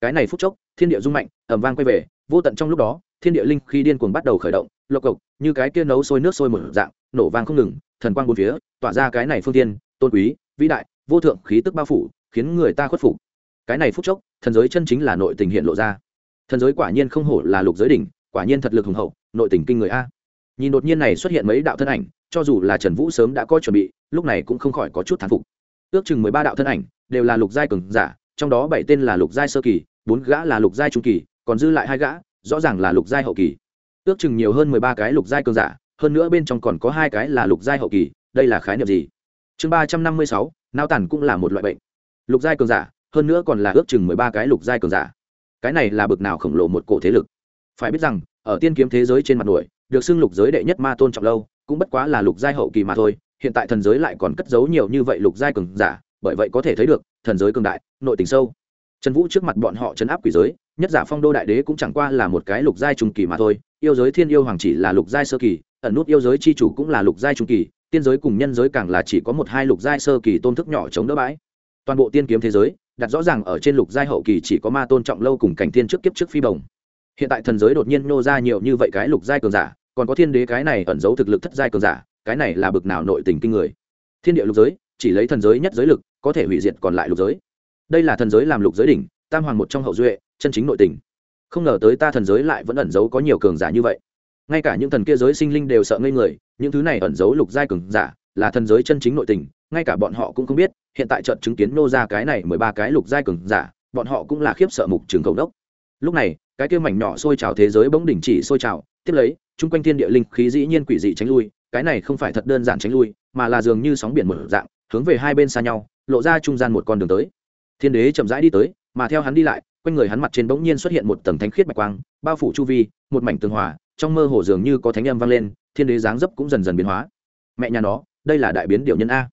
Cái này phút chốc, thiên địa rung mạnh ẩm vang quay về, vô tận trong lúc đó, thiên địa linh khi điên cuồng bắt đầu khởi động, lộc cộc, như cái kia nấu sôi nước sôi một dạng, nổ vang không ngừng, thần quang bốn phía, tỏa ra cái này phương tiên tôn quý, vĩ đại, vô thượng khí tức bao phủ, khiến người ta khuất phục. Cái này phút chốc, thần giới chân chính là nội tình hiện lộ ra thần giới quả nhiên không hổ là lục giới đỉnh, quả nhiên thật lực hùng hậu, nội tình kinh người a. Nhìn đột nhiên này xuất hiện mấy đạo thân ảnh, cho dù là trần vũ sớm đã có chuẩn bị, lúc này cũng không khỏi có chút thán phục. Ước chừng mười ba đạo thân ảnh, đều là lục giai cường giả, trong đó bảy tên là lục giai sơ kỳ, bốn gã là lục giai trung kỳ, còn dư lại hai gã, rõ ràng là lục giai hậu kỳ. Ước chừng nhiều hơn mười ba cái lục giai cường giả, hơn nữa bên trong còn có hai cái là lục giai hậu kỳ, đây là khái niệm gì? Chương ba trăm năm mươi sáu, nao tản cũng là một loại bệnh. Lục giai cường giả, hơn nữa còn là ước chừng mười ba cái lục giai cường giả cái này là bực nào khổng lồ một cổ thế lực. Phải biết rằng, ở tiên kiếm thế giới trên mặt nổi, được xưng lục giới đệ nhất ma tôn trọng lâu, cũng bất quá là lục giai hậu kỳ mà thôi, hiện tại thần giới lại còn cất giấu nhiều như vậy lục giai cường giả, bởi vậy có thể thấy được, thần giới cường đại, nội tình sâu. Trần vũ trước mặt bọn họ chấn áp quỷ giới, nhất giả phong đô đại đế cũng chẳng qua là một cái lục giai trung kỳ mà thôi, yêu giới thiên yêu hoàng chỉ là lục giai sơ kỳ, ẩn nút yêu giới c h i chủ cũng là lục giai trung kỳ, tiên giới cùng nhân giới càng là chỉ có một hai lục giai sơ kỳ tôn thức nhỏ chống đỡ bãi. Toàn bộ tiên kiếm thế giới đặt rõ ràng ở trên lục giai hậu kỳ chỉ có ma tôn trọng lâu cùng cảnh thiên trước kiếp trước phi bồng. Hiện tại thần giới đột nhiên nô ra nhiều như vậy cái lục giai cường giả, còn có thiên đế cái này ẩn giấu thực lực thất giai cường giả, cái này là bực nào nội tình kinh người. Thiên địa lục giới, chỉ lấy thần giới nhất giới lực, có thể hủy diệt còn lại lục giới. Đây là thần giới làm lục giới đỉnh, tam hoàng một trong hậu duệ, chân chính nội tình. Không ngờ tới ta thần giới lại vẫn ẩn giấu có nhiều cường giả như vậy. Ngay cả những thần kia giới sinh linh đều sợ ngây người, những thứ này ẩn giấu lục giai cường giả là thần giới chân chính nội tình ngay cả bọn họ cũng không biết, hiện tại trận chứng kiến nô ra cái này mười ba cái lục giai cường giả, bọn họ cũng là khiếp sợ mục trường cầu đốc. Lúc này, cái kia mảnh nhỏ sôi trào thế giới bỗng đỉnh chỉ sôi trào, tiếp lấy, chung quanh thiên địa linh khí dĩ nhiên quỷ dị tránh lui, cái này không phải thật đơn giản tránh lui, mà là dường như sóng biển một dạng, hướng về hai bên xa nhau, lộ ra trung gian một con đường tới. Thiên đế chậm rãi đi tới, mà theo hắn đi lại, quanh người hắn mặt trên bỗng nhiên xuất hiện một tầng thánh khiết bạch quang, bao phủ chu vi, một mảnh tường hòa, trong mơ hồ dường như có thánh âm vang lên, thiên đế dáng dấp cũng dần dần biến hóa. Mẹ nhà nó, đây là đại biến điệu nhân a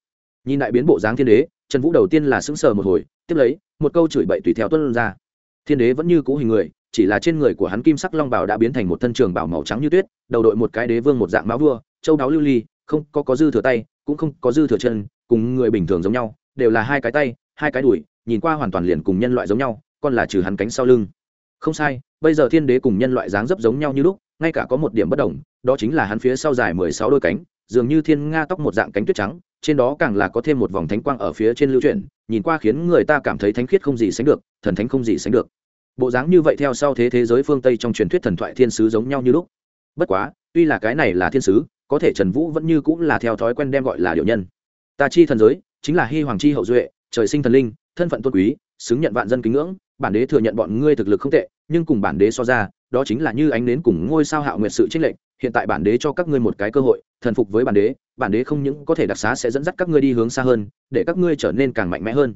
nhìn đại biến bộ dáng thiên đế, trần vũ đầu tiên là sững sờ một hồi, tiếp lấy, một câu chửi bậy tùy theo tuân ra. Thiên đế vẫn như cũ hình người, chỉ là trên người của hắn kim sắc long bảo đã biến thành một thân trường bảo màu trắng như tuyết, đầu đội một cái đế vương một dạng máu vua, châu đáo lưu ly, không có có dư thừa tay, cũng không có dư thừa chân, cùng người bình thường giống nhau, đều là hai cái tay, hai cái đùi, nhìn qua hoàn toàn liền cùng nhân loại giống nhau còn là trừ hắn cánh sau lưng. Không sai, bây giờ thiên đế cùng nhân loại dáng dấp giống nhau như lúc, ngay cả có một điểm bất đồng, đó chính là hắn phía sau dài mười sáu đôi cánh, dường như thiên nga tóc một dạng cánh tuyết trắng trên đó càng là có thêm một vòng thánh quang ở phía trên lưu chuyển, nhìn qua khiến người ta cảm thấy thánh khiết không gì sánh được, thần thánh không gì sánh được. Bộ dáng như vậy theo sau thế thế giới phương tây trong truyền thuyết thần thoại thiên sứ giống nhau như lúc. Bất quá, tuy là cái này là thiên sứ, có thể trần vũ vẫn như cũng là theo thói quen đem gọi là điệu nhân. Ta chi thần giới, chính là hy hoàng chi hậu duệ, trời sinh thần linh, thân phận tôn quý, xứng nhận vạn dân kính ngưỡng, bản đế thừa nhận bọn ngươi thực lực không tệ, nhưng cùng bản đế so ra, đó chính là như ánh nến cùng ngôi sao hạo nguyệt sự trích lệnh hiện tại bản đế cho các ngươi một cái cơ hội, thần phục với bản đế bản đế không những có thể đặc xá sẽ dẫn dắt các ngươi đi hướng xa hơn, để các ngươi trở nên càng mạnh mẽ hơn.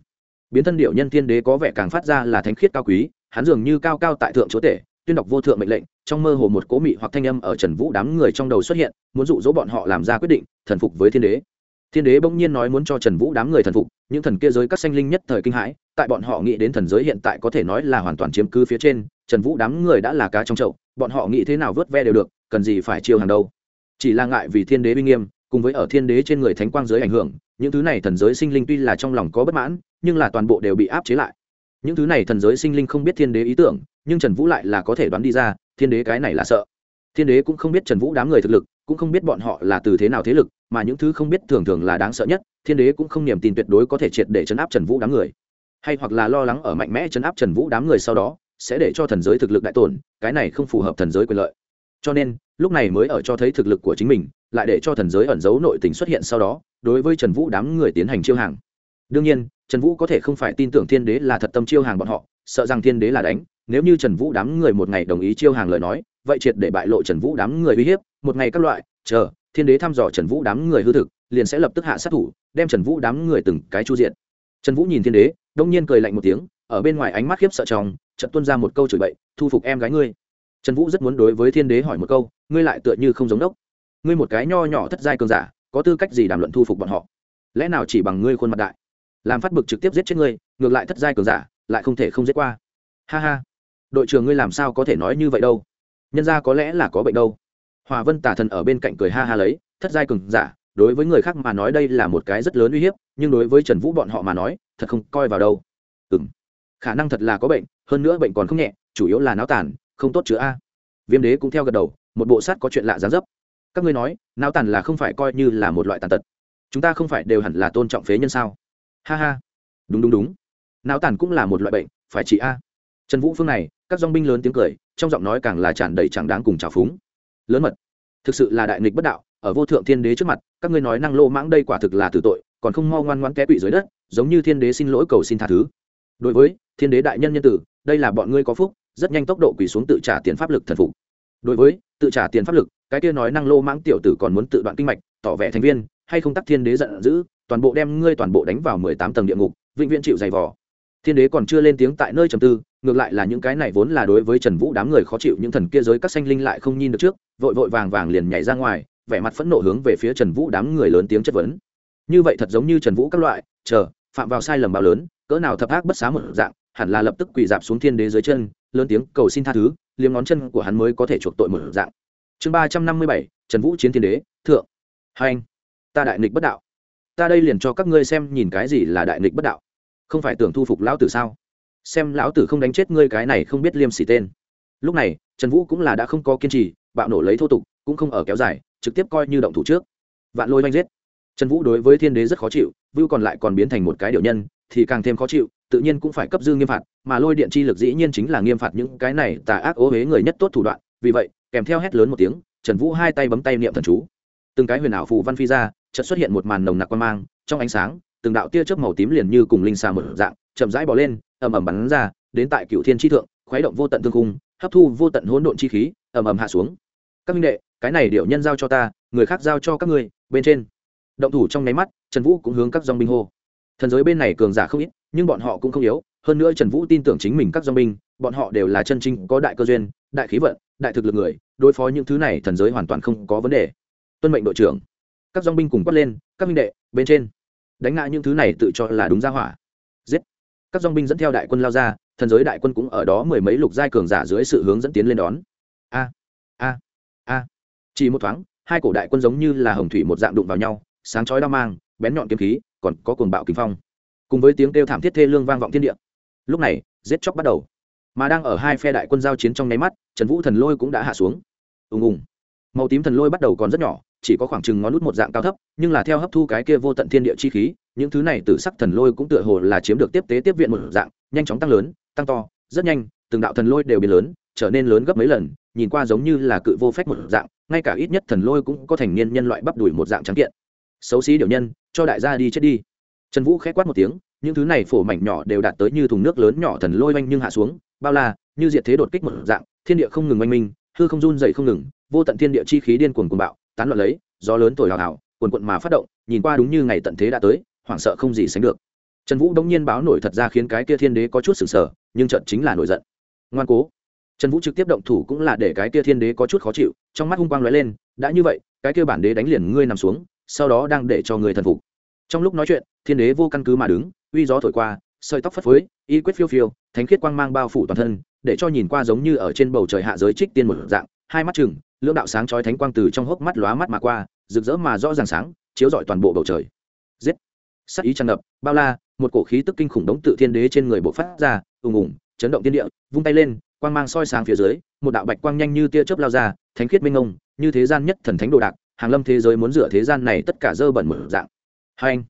Biến thân điệu nhân thiên đế có vẻ càng phát ra là thánh khiết cao quý, hắn dường như cao cao tại thượng chúa tể, tuyên đọc vô thượng mệnh lệnh, trong mơ hồ một cố mị hoặc thanh âm ở trần vũ đám người trong đầu xuất hiện, muốn dụ dỗ bọn họ làm ra quyết định, thần phục với thiên đế. Thiên đế bỗng nhiên nói muốn cho trần vũ đám người thần phục, những thần kia giới các sanh linh nhất thời kinh hãi, tại bọn họ nghĩ đến thần giới hiện tại có thể nói là hoàn toàn chiếm cứ phía trên trần vũ đám người đã là cá trong chậu, bọn họ nghĩ thế nào vớt ve đều được, cần gì phải chiêu hàng đâu. Chỉ là ngại vì thiên đế uy nghiêm, cùng với ở thiên đế trên người thánh quang giới ảnh hưởng, những thứ này thần giới sinh linh tuy là trong lòng có bất mãn, nhưng là toàn bộ đều bị áp chế lại. Những thứ này thần giới sinh linh không biết thiên đế ý tưởng, nhưng trần vũ lại là có thể đoán đi ra, thiên đế cái này là sợ. Thiên đế cũng không biết trần vũ đám người thực lực, cũng không biết bọn họ là từ thế nào thế lực, mà những thứ không biết thường thường là đáng sợ nhất, thiên đế cũng không niềm tin tuyệt đối có thể triệt để chấn áp trần vũ đám người. Hay hoặc là lo lắng ở mạnh mẽ chấn áp trần vũ đám người sau đó sẽ để cho thần giới thực lực đại tổn, cái này không phù hợp thần giới quyền lợi. Cho nên, lúc này mới ở cho thấy thực lực của chính mình, lại để cho thần giới ẩn giấu nội tình xuất hiện sau đó, đối với trần vũ đám người tiến hành chiêu hàng. Đương nhiên, trần vũ có thể không phải tin tưởng thiên đế là thật tâm chiêu hàng bọn họ, sợ rằng thiên đế là đánh, nếu như trần vũ đám người một ngày đồng ý chiêu hàng lời nói, vậy triệt để bại lộ trần vũ đám người uy hiếp, một ngày các loại, chờ, thiên đế thăm dò trần vũ đám người hư thực, liền sẽ lập tức hạ sát thủ, đem trần vũ đám người từng cái chu diện. Trần vũ nhìn thiên đế, đông nhiên cười lạnh một tiếng ở bên ngoài ánh mắt khiếp sợ chồng trận tuân ra một câu chửi bậy, thu phục em gái ngươi. Trần vũ rất muốn đối với thiên đế hỏi một câu, ngươi lại tựa như không giống đốc. Ngươi một cái nho nhỏ thất giai cường giả, có tư cách gì đàm luận thu phục bọn họ? Lẽ nào chỉ bằng ngươi khuôn mặt đại? Làm phát bực trực tiếp giết chết ngươi, ngược lại thất giai cường giả, lại không thể không giết qua. Ha ha. Đội trưởng ngươi làm sao có thể nói như vậy đâu? Nhân ra có lẽ là có bệnh đâu. Hòa vân tả thần ở bên cạnh cười ha ha lấy, thất giai cường giả, đối với người khác mà nói đây là một cái rất lớn uy hiếp, nhưng đối với trần vũ bọn họ mà nói, thật không coi vào đâu. Ừ khả năng thật là có bệnh, hơn nữa bệnh còn không nhẹ, chủ yếu là náo tàn, không tốt chữa a. Viêm đế cũng theo gật đầu, một bộ sát có chuyện lạ gián dấp. Các ngươi nói, náo tàn là không phải coi như là một loại tàn tật. Chúng ta không phải đều hẳn là tôn trọng phế nhân sao? Ha ha. Đúng đúng đúng. Náo tàn cũng là một loại bệnh, phải chị a. Trần vũ phương này, các dong binh lớn tiếng cười, trong giọng nói càng là tràn đầy chẳng đáng cùng trào phúng. Lớn mật. Thực sự là đại nghịch bất đạo, ở vô thượng thiên đế trước mặt, các ngươi nói năng lô mãng đây quả thực là tử tội, còn không mau ngoan ngoan té quỵ dưới đất, giống như thiên đế xin lỗi cầu xin tha thứ đối với thiên đế đại nhân nhân tử, đây là bọn ngươi có phúc, rất nhanh tốc độ quỳ xuống tự trả tiền pháp lực thần phục. Đối với tự trả tiền pháp lực, cái kia nói năng lô mãng tiểu tử còn muốn tự đoạn kinh mạch, tỏ vẻ thành viên, hay không tắc thiên đế giận dữ, toàn bộ đem ngươi toàn bộ đánh vào mười tám tầng địa ngục, vĩnh viễn chịu dày vò. Thiên đế còn chưa lên tiếng tại nơi trầm tư, ngược lại là những cái này vốn là đối với trần vũ đám người khó chịu, những thần kia giới các sanh linh lại không nhìn được trước, vội vội vàng vàng liền nhảy ra ngoài, vẻ mặt phẫn nộ hướng về phía trần vũ đám người lớn tiếng chất vấn. Như vậy thật giống như trần vũ các loại, chờ phạm vào sai lầm bao lớn, cỡ nào thập ác bất xá một dạng, hẳn là lập tức quỳ dạp xuống thiên đế dưới chân, lớn tiếng cầu xin tha thứ, liếm ngón chân của hắn mới có thể chuộc tội một dạng. Chương ba trăm năm mươi bảy, trần vũ chiến thiên đế, thượng. Hai anh, ta đại nghịch bất đạo. Ta đây liền cho các ngươi xem nhìn cái gì là đại nghịch bất đạo. Không phải tưởng thu phục lão tử sao? Xem lão tử không đánh chết ngươi cái này không biết liêm sỉ tên. Lúc này, trần vũ cũng là đã không có kiên trì, bạo nổ lấy thô tục, cũng không ở kéo dài, trực tiếp coi như động thủ trước. Vạn lôi oanh giết trần vũ đối với thiên đế rất khó chịu, vưu còn lại còn biến thành một cái điều nhân, thì càng thêm khó chịu, tự nhiên cũng phải cấp dư nghiêm phạt, mà lôi điện chi lực dĩ nhiên chính là nghiêm phạt những cái này tà ác ố huế người nhất tốt thủ đoạn, vì vậy, kèm theo hét lớn một tiếng, trần vũ hai tay bấm tay niệm thần chú. Từng cái huyền ảo phù văn phi ra, chợt xuất hiện một màn nồng nặc quan mang, trong ánh sáng, từng đạo tia chớp màu tím liền như cùng linh xà một dạng, chậm rãi bỏ lên, ầm ầm bắn ra, đến tại cựu thiên tri thượng, khuấy động vô tận thương cung hấp thu vô tận hỗn độn chi khí, ầm ầm hạ xuống. Các minh đệ, cái này điệu nhân giao cho ta, người khác giao cho các ngươi, bên trên động thủ trong nháy mắt, trần vũ cũng hướng các dong binh hô. Thần giới bên này cường giả không ít, nhưng bọn họ cũng không yếu, hơn nữa trần vũ tin tưởng chính mình các dong binh, bọn họ đều là chân chính, có đại cơ duyên, đại khí vận, đại thực lực người, đối phó những thứ này thần giới hoàn toàn không có vấn đề. Tuân mệnh đội trưởng. Các dong binh cùng quát lên, các minh đệ, bên trên. Đánh ngã những thứ này tự cho là đúng ra hỏa. Giết. Các dong binh dẫn theo đại quân lao ra, thần giới đại quân cũng ở đó mười mấy lục giai cường giả dưới sự hướng dẫn tiến lên đón. A a a. Chỉ một thoáng, hai cổ đại quân giống như là hồng thủy một dạng đụng vào nhau sáng chói đao mang, bén nhọn kiếm khí, còn có cuồng bạo kinh phong. Cùng với tiếng kêu thảm thiết thê lương vang vọng thiên địa. Lúc này, giết chóc bắt đầu. Mà đang ở hai phe đại quân giao chiến trong nháy mắt, trần vũ thần lôi cũng đã hạ xuống. Ùng ùng. Màu tím thần lôi bắt đầu còn rất nhỏ, chỉ có khoảng chừng ngón nút một dạng cao thấp, nhưng là theo hấp thu cái kia vô tận thiên địa chi khí, những thứ này từ sắc thần lôi cũng tựa hồ là chiếm được tiếp tế tiếp viện một dạng, nhanh chóng tăng lớn, tăng to, rất nhanh, từng đạo thần lôi đều biến lớn, trở nên lớn gấp mấy lần, nhìn qua giống như là cự vô phép một dạng, ngay cả ít nhất thần lôi cũng có thành niên nhân loại bắp đùi một dạng trắng kiện xấu xí điều nhân, cho đại gia đi chết đi. Trần vũ khẽ quát một tiếng, những thứ này phổ mảnh nhỏ đều đạt tới như thùng nước lớn nhỏ thần lôi oanh nhưng hạ xuống, bao la, như diệt thế đột kích một dạng, thiên địa không ngừng oanh minh, hư không run dậy không ngừng, vô tận thiên địa chi khí điên cuồng cuồng bạo, tán loạn lấy, gió lớn thổi hào hào, cuồn cuộn mà phát động, nhìn qua đúng như ngày tận thế đã tới, hoảng sợ không gì sánh được. Trần vũ đống nhiên báo nổi thật ra khiến cái kia thiên đế có chút sừng sờ nhưng trận chính là nổi giận. Ngoan cố. Trần vũ trực tiếp động thủ cũng là để cái kia thiên đế có chút khó chịu, trong mắt hung quang lóe lên, đã như vậy, cái kia bản đế đánh liền ngươi nằm xuống sau đó đang để cho người thần phục. Trong lúc nói chuyện thiên đế vô căn cứ mà đứng uy gió thổi qua sợi tóc phất phới y quyết phiêu phiêu thánh khiết quang mang bao phủ toàn thân để cho nhìn qua giống như ở trên bầu trời hạ giới trích tiên một dạng hai mắt chừng lưỡng đạo sáng chói thánh quang từ trong hốc mắt lóa mắt mà qua rực rỡ mà rõ ràng sáng chiếu rọi toàn bộ bầu trời. Giết! Sắc ý tràn ngập bao la một cổ khí tức kinh khủng đống tự thiên đế trên người bộ phát ra ùng ùng chấn động thiên địa vung tay lên quang mang soi sáng phía dưới một đạo bạch quang nhanh như tia chớp lao ra thánh khiết minh ngông, như thế gian nhất thần thánh đồ đạc hàng lâm thế giới muốn rửa thế gian này tất cả dơ bẩn mở dạng. Hai anh,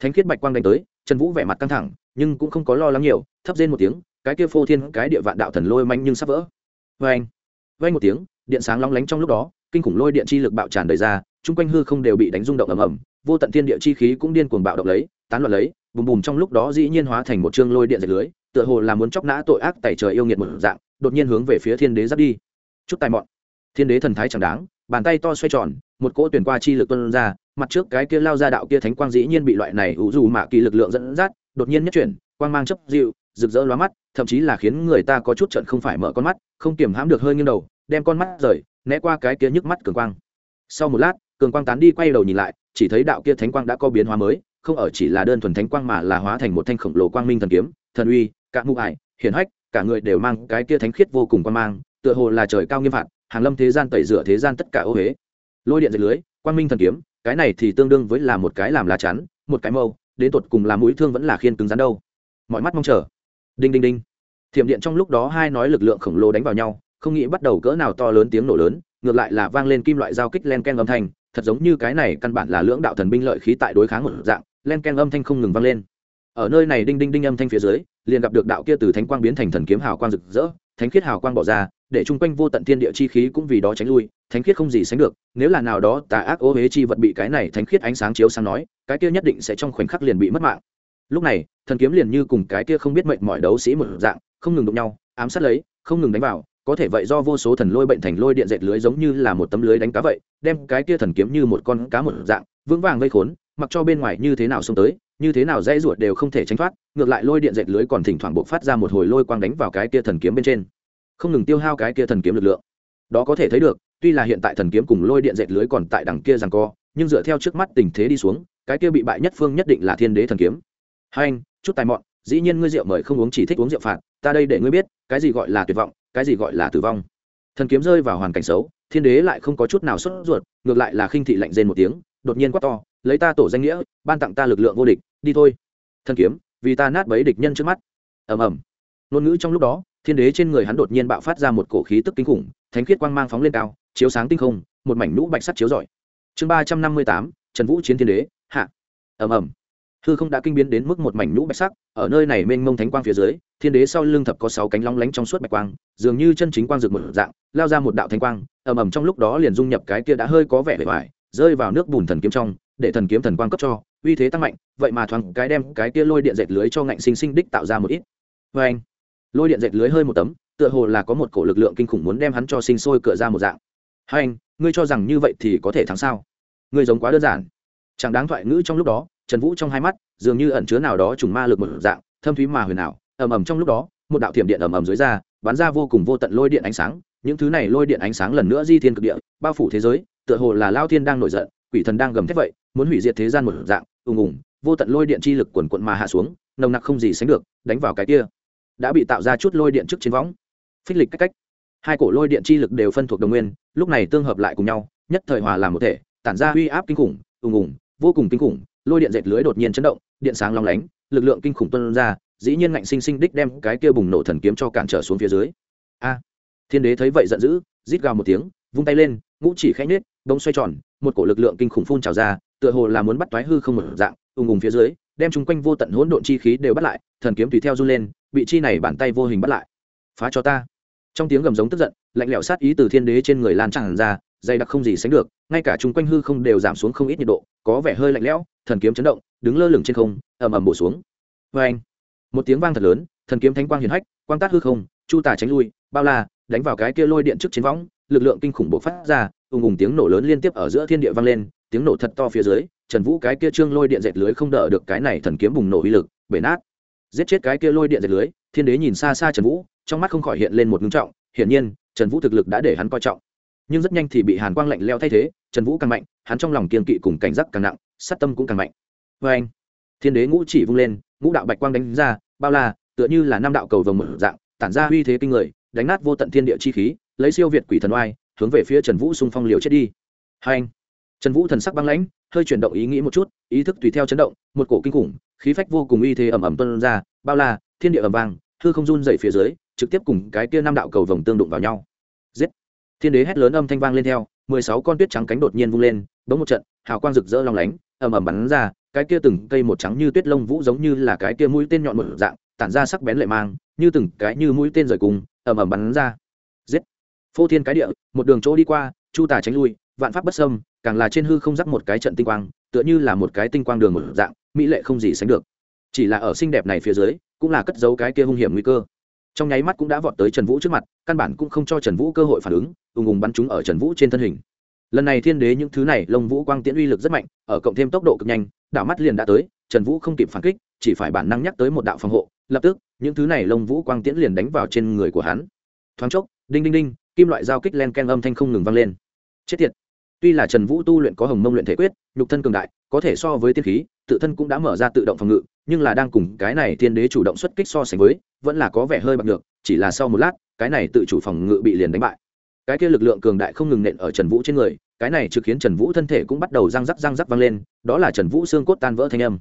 thánh khiết bạch quang đánh tới, trần vũ vẻ mặt căng thẳng, nhưng cũng không có lo lắng nhiều, thấp rên một tiếng, cái kia phô thiên, cái địa vạn đạo thần lôi manh nhưng sắp vỡ. Vê anh vê một tiếng, điện sáng long lánh trong lúc đó, kinh khủng lôi điện chi lực bạo tràn đầy ra, chung quanh hư không đều bị đánh rung động ầm ầm, vô tận thiên địa chi khí cũng điên cuồng bạo động lấy, tán loạn lấy, bùm bùm trong lúc đó dĩ nhiên hóa thành một chương lôi điện dệt lưới, tựa hồ là muốn chóc nã tội ác tẩy trời yêu nghiệt một dạng, đột nhiên hướng về phía thiên đế giáp đi. Chút tài mọn. Thiên đế thần thái chẳng đáng bàn tay to xoay tròn, một cỗ tuyển qua chi lực tuân ra, mặt trước cái kia lao ra đạo kia thánh quang dĩ nhiên bị loại này ủ dù mạ kỳ lực lượng dẫn dắt, đột nhiên nhất chuyển, quang mang chấp dịu, rực rỡ lóa mắt, thậm chí là khiến người ta có chút trận không phải mở con mắt, không kiểm hãm được hơi nghiêng đầu, đem con mắt rời, né qua cái kia nhức mắt cường quang. Sau một lát, cường quang tán đi quay đầu nhìn lại, chỉ thấy đạo kia thánh quang đã có biến hóa mới, không ở chỉ là đơn thuần thánh quang mà là hóa thành một thanh khổng lồ quang minh thần kiếm, thần uy, cả mụ ải hiển hách, cả người đều mang cái kia thánh khiết vô cùng quan mang, tựa hồ là trời cao nghiêm phạt hàng lâm thế gian tẩy rửa thế gian tất cả ô huế lôi điện dệt lưới, quang minh thần kiếm, cái này thì tương đương với là một cái làm lá chắn, một cái mâu, đến tột cùng làm mũi thương vẫn là khiên cứng rắn đâu. Mọi mắt mong chờ. Đinh đinh đinh. Thiểm điện trong lúc đó hai nói lực lượng khổng lồ đánh vào nhau, không nghĩ bắt đầu cỡ nào to lớn tiếng nổ lớn, ngược lại là vang lên kim loại giao kích len ken âm thanh, thật giống như cái này căn bản là lưỡng đạo thần binh lợi khí tại đối kháng một dạng, len ken âm thanh không ngừng vang lên. Ở nơi này đinh đinh đinh âm thanh phía dưới, liền gặp được đạo kia từ thánh quang biến thành thần kiếm hào quang rực rỡ thánh khiết hào quang bỏ ra, để chung quanh vô tận thiên địa chi khí cũng vì đó tránh lui, thánh khiết không gì sánh được, nếu là nào đó tà ác ô huế chi vật bị cái này thánh khiết ánh sáng chiếu sang nói, cái kia nhất định sẽ trong khoảnh khắc liền bị mất mạng. Lúc này, thần kiếm liền như cùng cái kia không biết mệnh mọi đấu sĩ một dạng, không ngừng đụng nhau, ám sát lấy, không ngừng đánh vào, có thể vậy do vô số thần lôi bệnh thành lôi điện dệt lưới giống như là một tấm lưới đánh cá vậy, đem cái kia thần kiếm như một con cá một dạng, vững vàng vây khốn, mặc cho bên ngoài như thế nào xông tới như thế nào dây ruột đều không thể tránh thoát, ngược lại lôi điện dệt lưới còn thỉnh thoảng buộc phát ra một hồi lôi quang đánh vào cái kia thần kiếm bên trên. Không ngừng tiêu hao cái kia thần kiếm lực lượng. Đó có thể thấy được, tuy là hiện tại thần kiếm cùng lôi điện dệt lưới còn tại đằng kia rằng co, nhưng dựa theo trước mắt tình thế đi xuống, cái kia bị bại nhất phương nhất định là thiên đế thần kiếm. Hai anh, chút tài mọn, dĩ nhiên ngươi rượu mời không uống chỉ thích uống rượu phạt, ta đây để ngươi biết, cái gì gọi là tuyệt vọng, cái gì gọi là tử vong. Thần kiếm rơi vào hoàn cảnh xấu, thiên đế lại không có chút nào sốt ruột, ngược lại là khinh thị lạnh rên một tiếng, đột nhiên quát to, lấy ta tổ danh nghĩa, ban tặng ta lực lượng vô địch đi thôi. Thần kiếm, vì ta nát bấy địch nhân trước mắt. Ầm ầm. Ngôn ngữ trong lúc đó, thiên đế trên người hắn đột nhiên bạo phát ra một cổ khí tức kinh khủng, thánh khiết quang mang phóng lên cao, chiếu sáng tinh không, một mảnh nhũ bạch sắt chiếu rọi. Chương ba trăm năm mươi tám, trần vũ chiến thiên đế, hạ. Ầm ầm. Hư không đã kinh biến đến mức một mảnh nhũ bạch sắc ở nơi này mênh mông thánh quang phía dưới, thiên đế sau lưng thập có sáu cánh long lánh trong suốt bạch quang, dường như chân chính quang rực một dạng, lao ra một đạo thánh quang, ầm ầm trong lúc đó liền dung nhập cái kia đã hơi có vẻ bề ngoài, rơi vào nước bùn thần kiếm trong, để thần kiếm thần quang cấp cho uy thế tăng mạnh, vậy mà thoáng cái đem cái kia lôi điện dệt lưới cho ngạnh sinh sinh đích tạo ra một ít. Vê anh, lôi điện dệt lưới hơi một tấm, tựa hồ là có một cổ lực lượng kinh khủng muốn đem hắn cho sinh sôi cửa ra một dạng. Hai anh, ngươi cho rằng như vậy thì có thể thắng sao? Ngươi giống quá đơn giản. Chẳng đáng thoại ngữ trong lúc đó, trần vũ trong hai mắt, dường như ẩn chứa nào đó trùng ma lực một dạng, thâm thúy mà huyền ảo, ầm ầm trong lúc đó, một đạo thiểm điện ầm ầm dưới ra, bắn ra vô cùng vô tận lôi điện ánh sáng, những thứ này lôi điện ánh sáng lần nữa di thiên cực địa, bao phủ thế giới, tựa hồ là lao thiên đang nổi giận, quỷ thần đang gầm thét vậy, muốn hủy diệt thế gian một dạng ùng ùng, vô tận lôi điện chi lực quần quận mà hạ xuống, nồng nặc không gì sánh được, đánh vào cái kia, đã bị tạo ra chút lôi điện trước chiến võng. Phích lịch cách cách. Hai cổ lôi điện chi lực đều phân thuộc đồng nguyên, lúc này tương hợp lại cùng nhau, nhất thời hòa làm một thể, tản ra uy áp kinh khủng, ùng ùng, vô cùng kinh khủng, lôi điện dệt lưới đột nhiên chấn động, điện sáng long lánh, lực lượng kinh khủng tuân ra, dĩ nhiên ngạnh sinh sinh đích đem cái kia bùng nổ thần kiếm cho cản trở xuống phía dưới. A! Thiên đế thấy vậy giận dữ, rít gào một tiếng, vung tay lên, ngũ chỉ khẽ nết bông xoay tròn, một cổ lực lượng kinh khủng phun trào ra tựa hồ là muốn bắt toái hư không một dạng, ùng ùng phía dưới, đem chung quanh vô tận hỗn độn chi khí đều bắt lại, thần kiếm tùy theo run lên, bị chi này bàn tay vô hình bắt lại. Phá cho ta. Trong tiếng gầm giống tức giận, lạnh lẽo sát ý từ thiên đế trên người lan tràn ra, dày đặc không gì sánh được, ngay cả chung quanh hư không đều giảm xuống không ít nhiệt độ, có vẻ hơi lạnh lẽo, thần kiếm chấn động, đứng lơ lửng trên không, ầm ầm bổ xuống. Vê anh một tiếng vang thật lớn, thần kiếm thánh quang hiển hách, quang tác hư không, chu tà tránh lui, bao la, đánh vào cái kia lôi điện trước chiến võng, lực lượng kinh khủng bộc phát ra, ùng ùng tiếng nổ lớn liên tiếp ở giữa thiên địa vang lên tiếng nổ thật to phía dưới, trần vũ cái kia trương lôi điện dệt lưới không đỡ được cái này thần kiếm bùng nổ uy lực, bể nát. Giết chết cái kia lôi điện dệt lưới, thiên đế nhìn xa xa trần vũ, trong mắt không khỏi hiện lên một ngưng trọng, hiển nhiên, trần vũ thực lực đã để hắn coi trọng. Nhưng rất nhanh thì bị hàn quang lạnh leo thay thế, trần vũ càng mạnh, hắn trong lòng kiên kỵ cùng cảnh giác càng nặng, sát tâm cũng càng mạnh. Vê anh, thiên đế ngũ chỉ vung lên, ngũ đạo bạch quang đánh ra, bao la, tựa như là năm đạo cầu vồng mở dạng, tản ra uy thế kinh người, đánh nát vô tận thiên địa chi khí, lấy siêu việt quỷ thần oai, hướng về phía trần vũ xung phong liều chết đi. Hai anh trần vũ thần sắc băng lãnh, hơi chuyển động ý nghĩ một chút, ý thức tùy theo chấn động, một cổ kinh khủng, khí phách vô cùng uy thế ẩm ẩm tuân ra, bao la, thiên địa ẩm vàng hư không run dậy phía dưới, trực tiếp cùng cái kia năm đạo cầu vồng tương đụng vào nhau. Giết! Thiên đế hét lớn âm thanh vang lên theo, mười sáu con tuyết trắng cánh đột nhiên vung lên, bỗng một trận, hào quang rực rỡ long lánh, ầm ầm bắn ra, cái kia từng cây một trắng như tuyết lông vũ giống như là cái kia mũi tên nhọn một dạng, tản ra sắc bén lệ mang, như từng cái như mũi tên rời cùng, ầm ầm bắn ra. Giết! Phô thiên cái địa, một đường chỗ đi qua, chu tà tránh lui vạn pháp bất sâm càng là trên hư không rắc một cái trận tinh quang, tựa như là một cái tinh quang đường một dạng, mỹ lệ không gì sánh được. Chỉ là ở xinh đẹp này phía dưới, cũng là cất giấu cái kia hung hiểm nguy cơ. Trong nháy mắt cũng đã vọt tới trần vũ trước mặt, căn bản cũng không cho trần vũ cơ hội phản ứng, ùng ùng bắn chúng ở trần vũ trên thân hình. Lần này thiên đế những thứ này, lông vũ quang tiễn uy lực rất mạnh, ở cộng thêm tốc độ cực nhanh, đảo mắt liền đã tới, trần vũ không kịp phản kích, chỉ phải bản năng nhắc tới một đạo phòng hộ, lập tức, những thứ này lông vũ quang tiễn liền đánh vào trên người của hắn. Thoáng chốc, đinh đinh đinh, kim loại giao kích len ken âm thanh không ngừng vang lên. Chết tiệt! Tuy là trần vũ tu luyện có hồng mông luyện thể quyết, nhục thân cường đại, có thể so với tiên khí, tự thân cũng đã mở ra tự động phòng ngự, nhưng là đang cùng cái này thiên đế chủ động xuất kích so sánh với, vẫn là có vẻ hơi bạc được chỉ là sau một lát, cái này tự chủ phòng ngự bị liền đánh bại. Cái kia lực lượng cường đại không ngừng nện ở trần vũ trên người, cái này trực khiến trần vũ thân thể cũng bắt đầu răng rắc răng rắc vang lên, đó là trần vũ xương cốt tan vỡ thanh âm.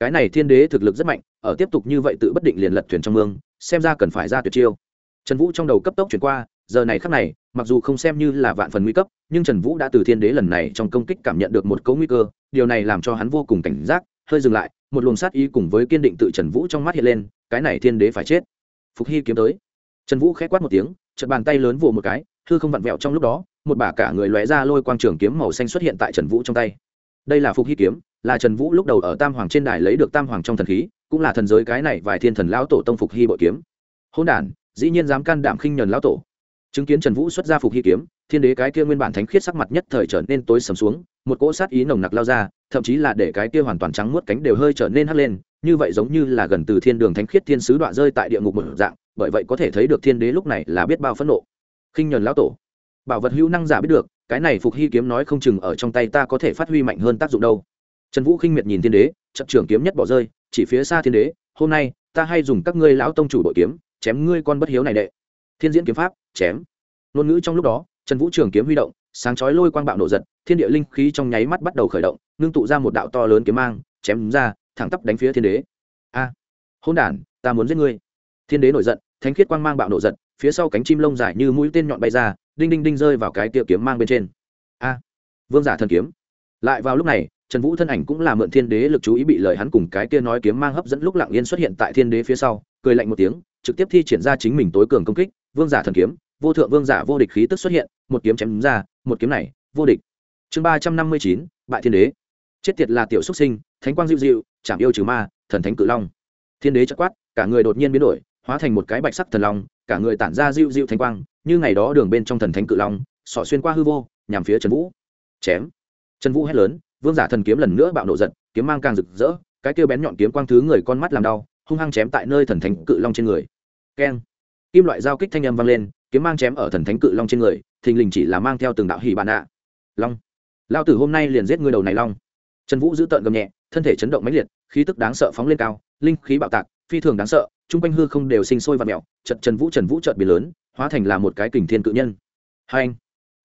Cái này thiên đế thực lực rất mạnh, ở tiếp tục như vậy tự bất định liền lật thuyền trong mương, xem ra cần phải ra tuyệt chiêu. Trần vũ trong đầu cấp tốc chuyển qua giờ này khắc này, mặc dù không xem như là vạn phần nguy cấp, nhưng trần vũ đã từ thiên đế lần này trong công kích cảm nhận được một cấu nguy cơ, điều này làm cho hắn vô cùng cảnh giác, hơi dừng lại, một luồng sát ý cùng với kiên định tự trần vũ trong mắt hiện lên, cái này thiên đế phải chết. Phục hy kiếm tới. Trần vũ khẽ quát một tiếng chật bàn tay lớn vồ một cái thư không vặn vẹo trong lúc đó, một bả cả người lóe ra lôi quang trường kiếm màu xanh xuất hiện tại trần vũ trong tay. Đây là phục hy kiếm, là trần vũ lúc đầu ở tam hoàng trên đài lấy được tam hoàng trong thần khí, cũng là thần giới cái này vài thiên thần lão tổ tông phục hy bội kiếm. Hôn đ dĩ nhiên dám can đảm khinh nhuần lão tổ chứng kiến trần vũ xuất ra phục hy kiếm, thiên đế cái kia nguyên bản thánh khiết sắc mặt nhất thời trở nên tối sầm xuống, một cỗ sát ý nồng nặc lao ra, thậm chí là để cái kia hoàn toàn trắng muốt cánh đều hơi trở nên hắt lên, như vậy giống như là gần từ thiên đường thánh khiết thiên sứ đoạn rơi tại địa ngục một dạng, bởi vậy có thể thấy được thiên đế lúc này là biết bao phẫn nộ. Khinh nhuần lão tổ, bảo vật hữu năng giả biết được, cái này phục hy kiếm nói không chừng ở trong tay ta có thể phát huy mạnh hơn tác dụng đâu. Trần vũ khinh miệt nhìn thiên đế trận trưởng kiếm nhất bỏ rơi, chỉ phía xa thiên đế, hôm nay, ta hay dùng các ngươi lão tông chủ đội kiếm, chém ngươi con bất hiếu này đệ thiên diễn kiếm pháp chém. Ngôn ngữ trong lúc đó trần vũ trường kiếm huy động sáng chói lôi quang bạo nổ giật thiên địa linh khí trong nháy mắt bắt đầu khởi động ngưng tụ ra một đạo to lớn kiếm mang chém ra thẳng tắp đánh phía thiên đế. A à, hôn đản ta muốn giết ngươi. Thiên đế nổi giận thánh khiết quang mang bạo nổ giật phía sau cánh chim lông dài như mũi tên nhọn bay ra đinh đinh đinh rơi vào cái tiệm kiếm mang bên trên. A vương giả thần kiếm. Lại vào lúc này trần vũ thân ảnh cũng là mượn thiên đế lực chú ý bị lời hắn cùng cái kia nói kiếm mang hấp dẫn lúc lặng yên xuất hiện tại thiên đế phía sau cười lạnh một tiếng trực tiếp thi triển ra chính mình tối cường công kích vương giả thần kiếm, vô thượng vương giả vô địch khí tức xuất hiện, một kiếm chém ra, một kiếm này, vô địch. Chương ba trăm năm mươi chín, bại thiên đế. Chết tiệt là tiểu xuất sinh, thánh quang diệu diệu chạm yêu trừ ma, thần thánh cự long. Thiên đế chất quát, cả người đột nhiên biến đổi, hóa thành một cái bạch sắc thần long, cả người tản ra diệu diệu thánh quang, như ngày đó đường bên trong thần thánh cự long, sọ xuyên qua hư vô, nhằm phía trần vũ. Chém. Trần vũ hét lớn, vương giả thần kiếm lần nữa bạo nộ giận, kiếm mang càng rực rỡ, cái kêu bén nhọn kiếm quang thứ người con mắt làm đau, hung hăng chém tại nơi thần thánh cự long trên người. Keng kim loại giao kích thanh âm vang lên, kiếm mang chém ở thần thánh cự long trên người, thình lình chỉ là mang theo từng đạo hỉ bạn ạ. Long. Lao tử hôm nay liền giết ngươi đầu này, long. Trần vũ giữ tợn gầm nhẹ, thân thể chấn động mãnh liệt, khí tức đáng sợ phóng lên cao, linh khí bạo tạc, phi thường đáng sợ, chung quanh hư không đều sinh sôi và mẹo trận trần vũ trần vũ trợt bị lớn, hóa thành là một cái kình thiên cự nhân. Hai anh.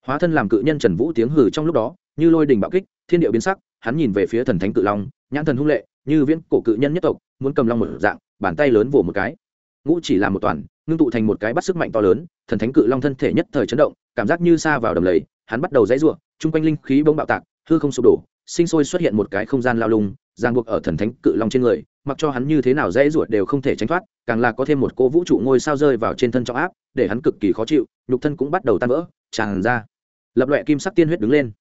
Hóa thân làm cự nhân trần vũ tiếng hử trong lúc đó, như lôi đình bạo kích, thiên điệu biến sắc, hắn nhìn về phía thần thánh cự long, nhãn thần hung lệ, như viễn cổ cự nhân nhất tộc, muốn cầm long một dạng, bàn tay lớn vỗ một cái. Ngũ chỉ là một toàn ngưng tụ thành một cái bắt sức mạnh to lớn, thần thánh cự long thân thể nhất thời chấn động, cảm giác như xa vào đầm lầy, hắn bắt đầu dãy ruộng chung quanh linh khí bông bạo tạc, hư không sụp đổ, sinh sôi xuất hiện một cái không gian lao lung, ràng buộc ở thần thánh cự long trên người, mặc cho hắn như thế nào dãy ruột đều không thể tránh thoát, càng là có thêm một cô vũ trụ ngôi sao rơi vào trên thân trọng áp, để hắn cực kỳ khó chịu, nhục thân cũng bắt đầu tan vỡ, tràn ra. Lập loại kim sắc tiên huyết đứng lên.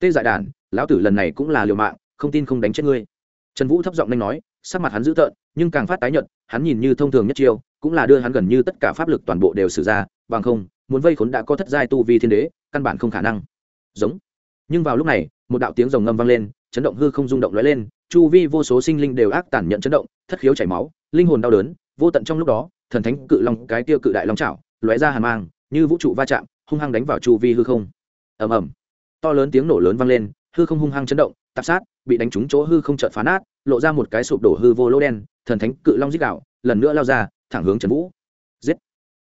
Tê dại đàn lão tử lần này cũng là liều mạng, không tin không đánh chết ngươi. Trần vũ thấp giọng nhanh nói, sắc mặt hắn dữ tợn, nhưng càng phát tái nhợt, hắn nhìn như thông thường nhất chiêu cũng là đưa hắn gần như tất cả pháp lực toàn bộ đều sử ra, bằng không, muốn vây khốn đã có thất giai tu vi thiên đế, căn bản không khả năng. Giống. Nhưng vào lúc này, một đạo tiếng rồng ngâm vang lên, chấn động hư không rung động lóe lên, chu vi vô số sinh linh đều ác tản nhận chấn động, thất khiếu chảy máu, linh hồn đau đớn, vô tận trong lúc đó, thần thánh cự long, cái tiêu cự đại long chảo, lóe ra hàn mang, như vũ trụ va chạm, hung hăng đánh vào chu vi hư không. Ầm ầm. To lớn tiếng nổ lớn vang lên, hư không hung hăng chấn động, tạp sát, bị đánh trúng chỗ hư không chợt phá nát, lộ ra một cái sụp đổ hư vô lỗ đen, thần thánh cự long giết đạo lần nữa lao ra thẳng hướng trần vũ. Giết!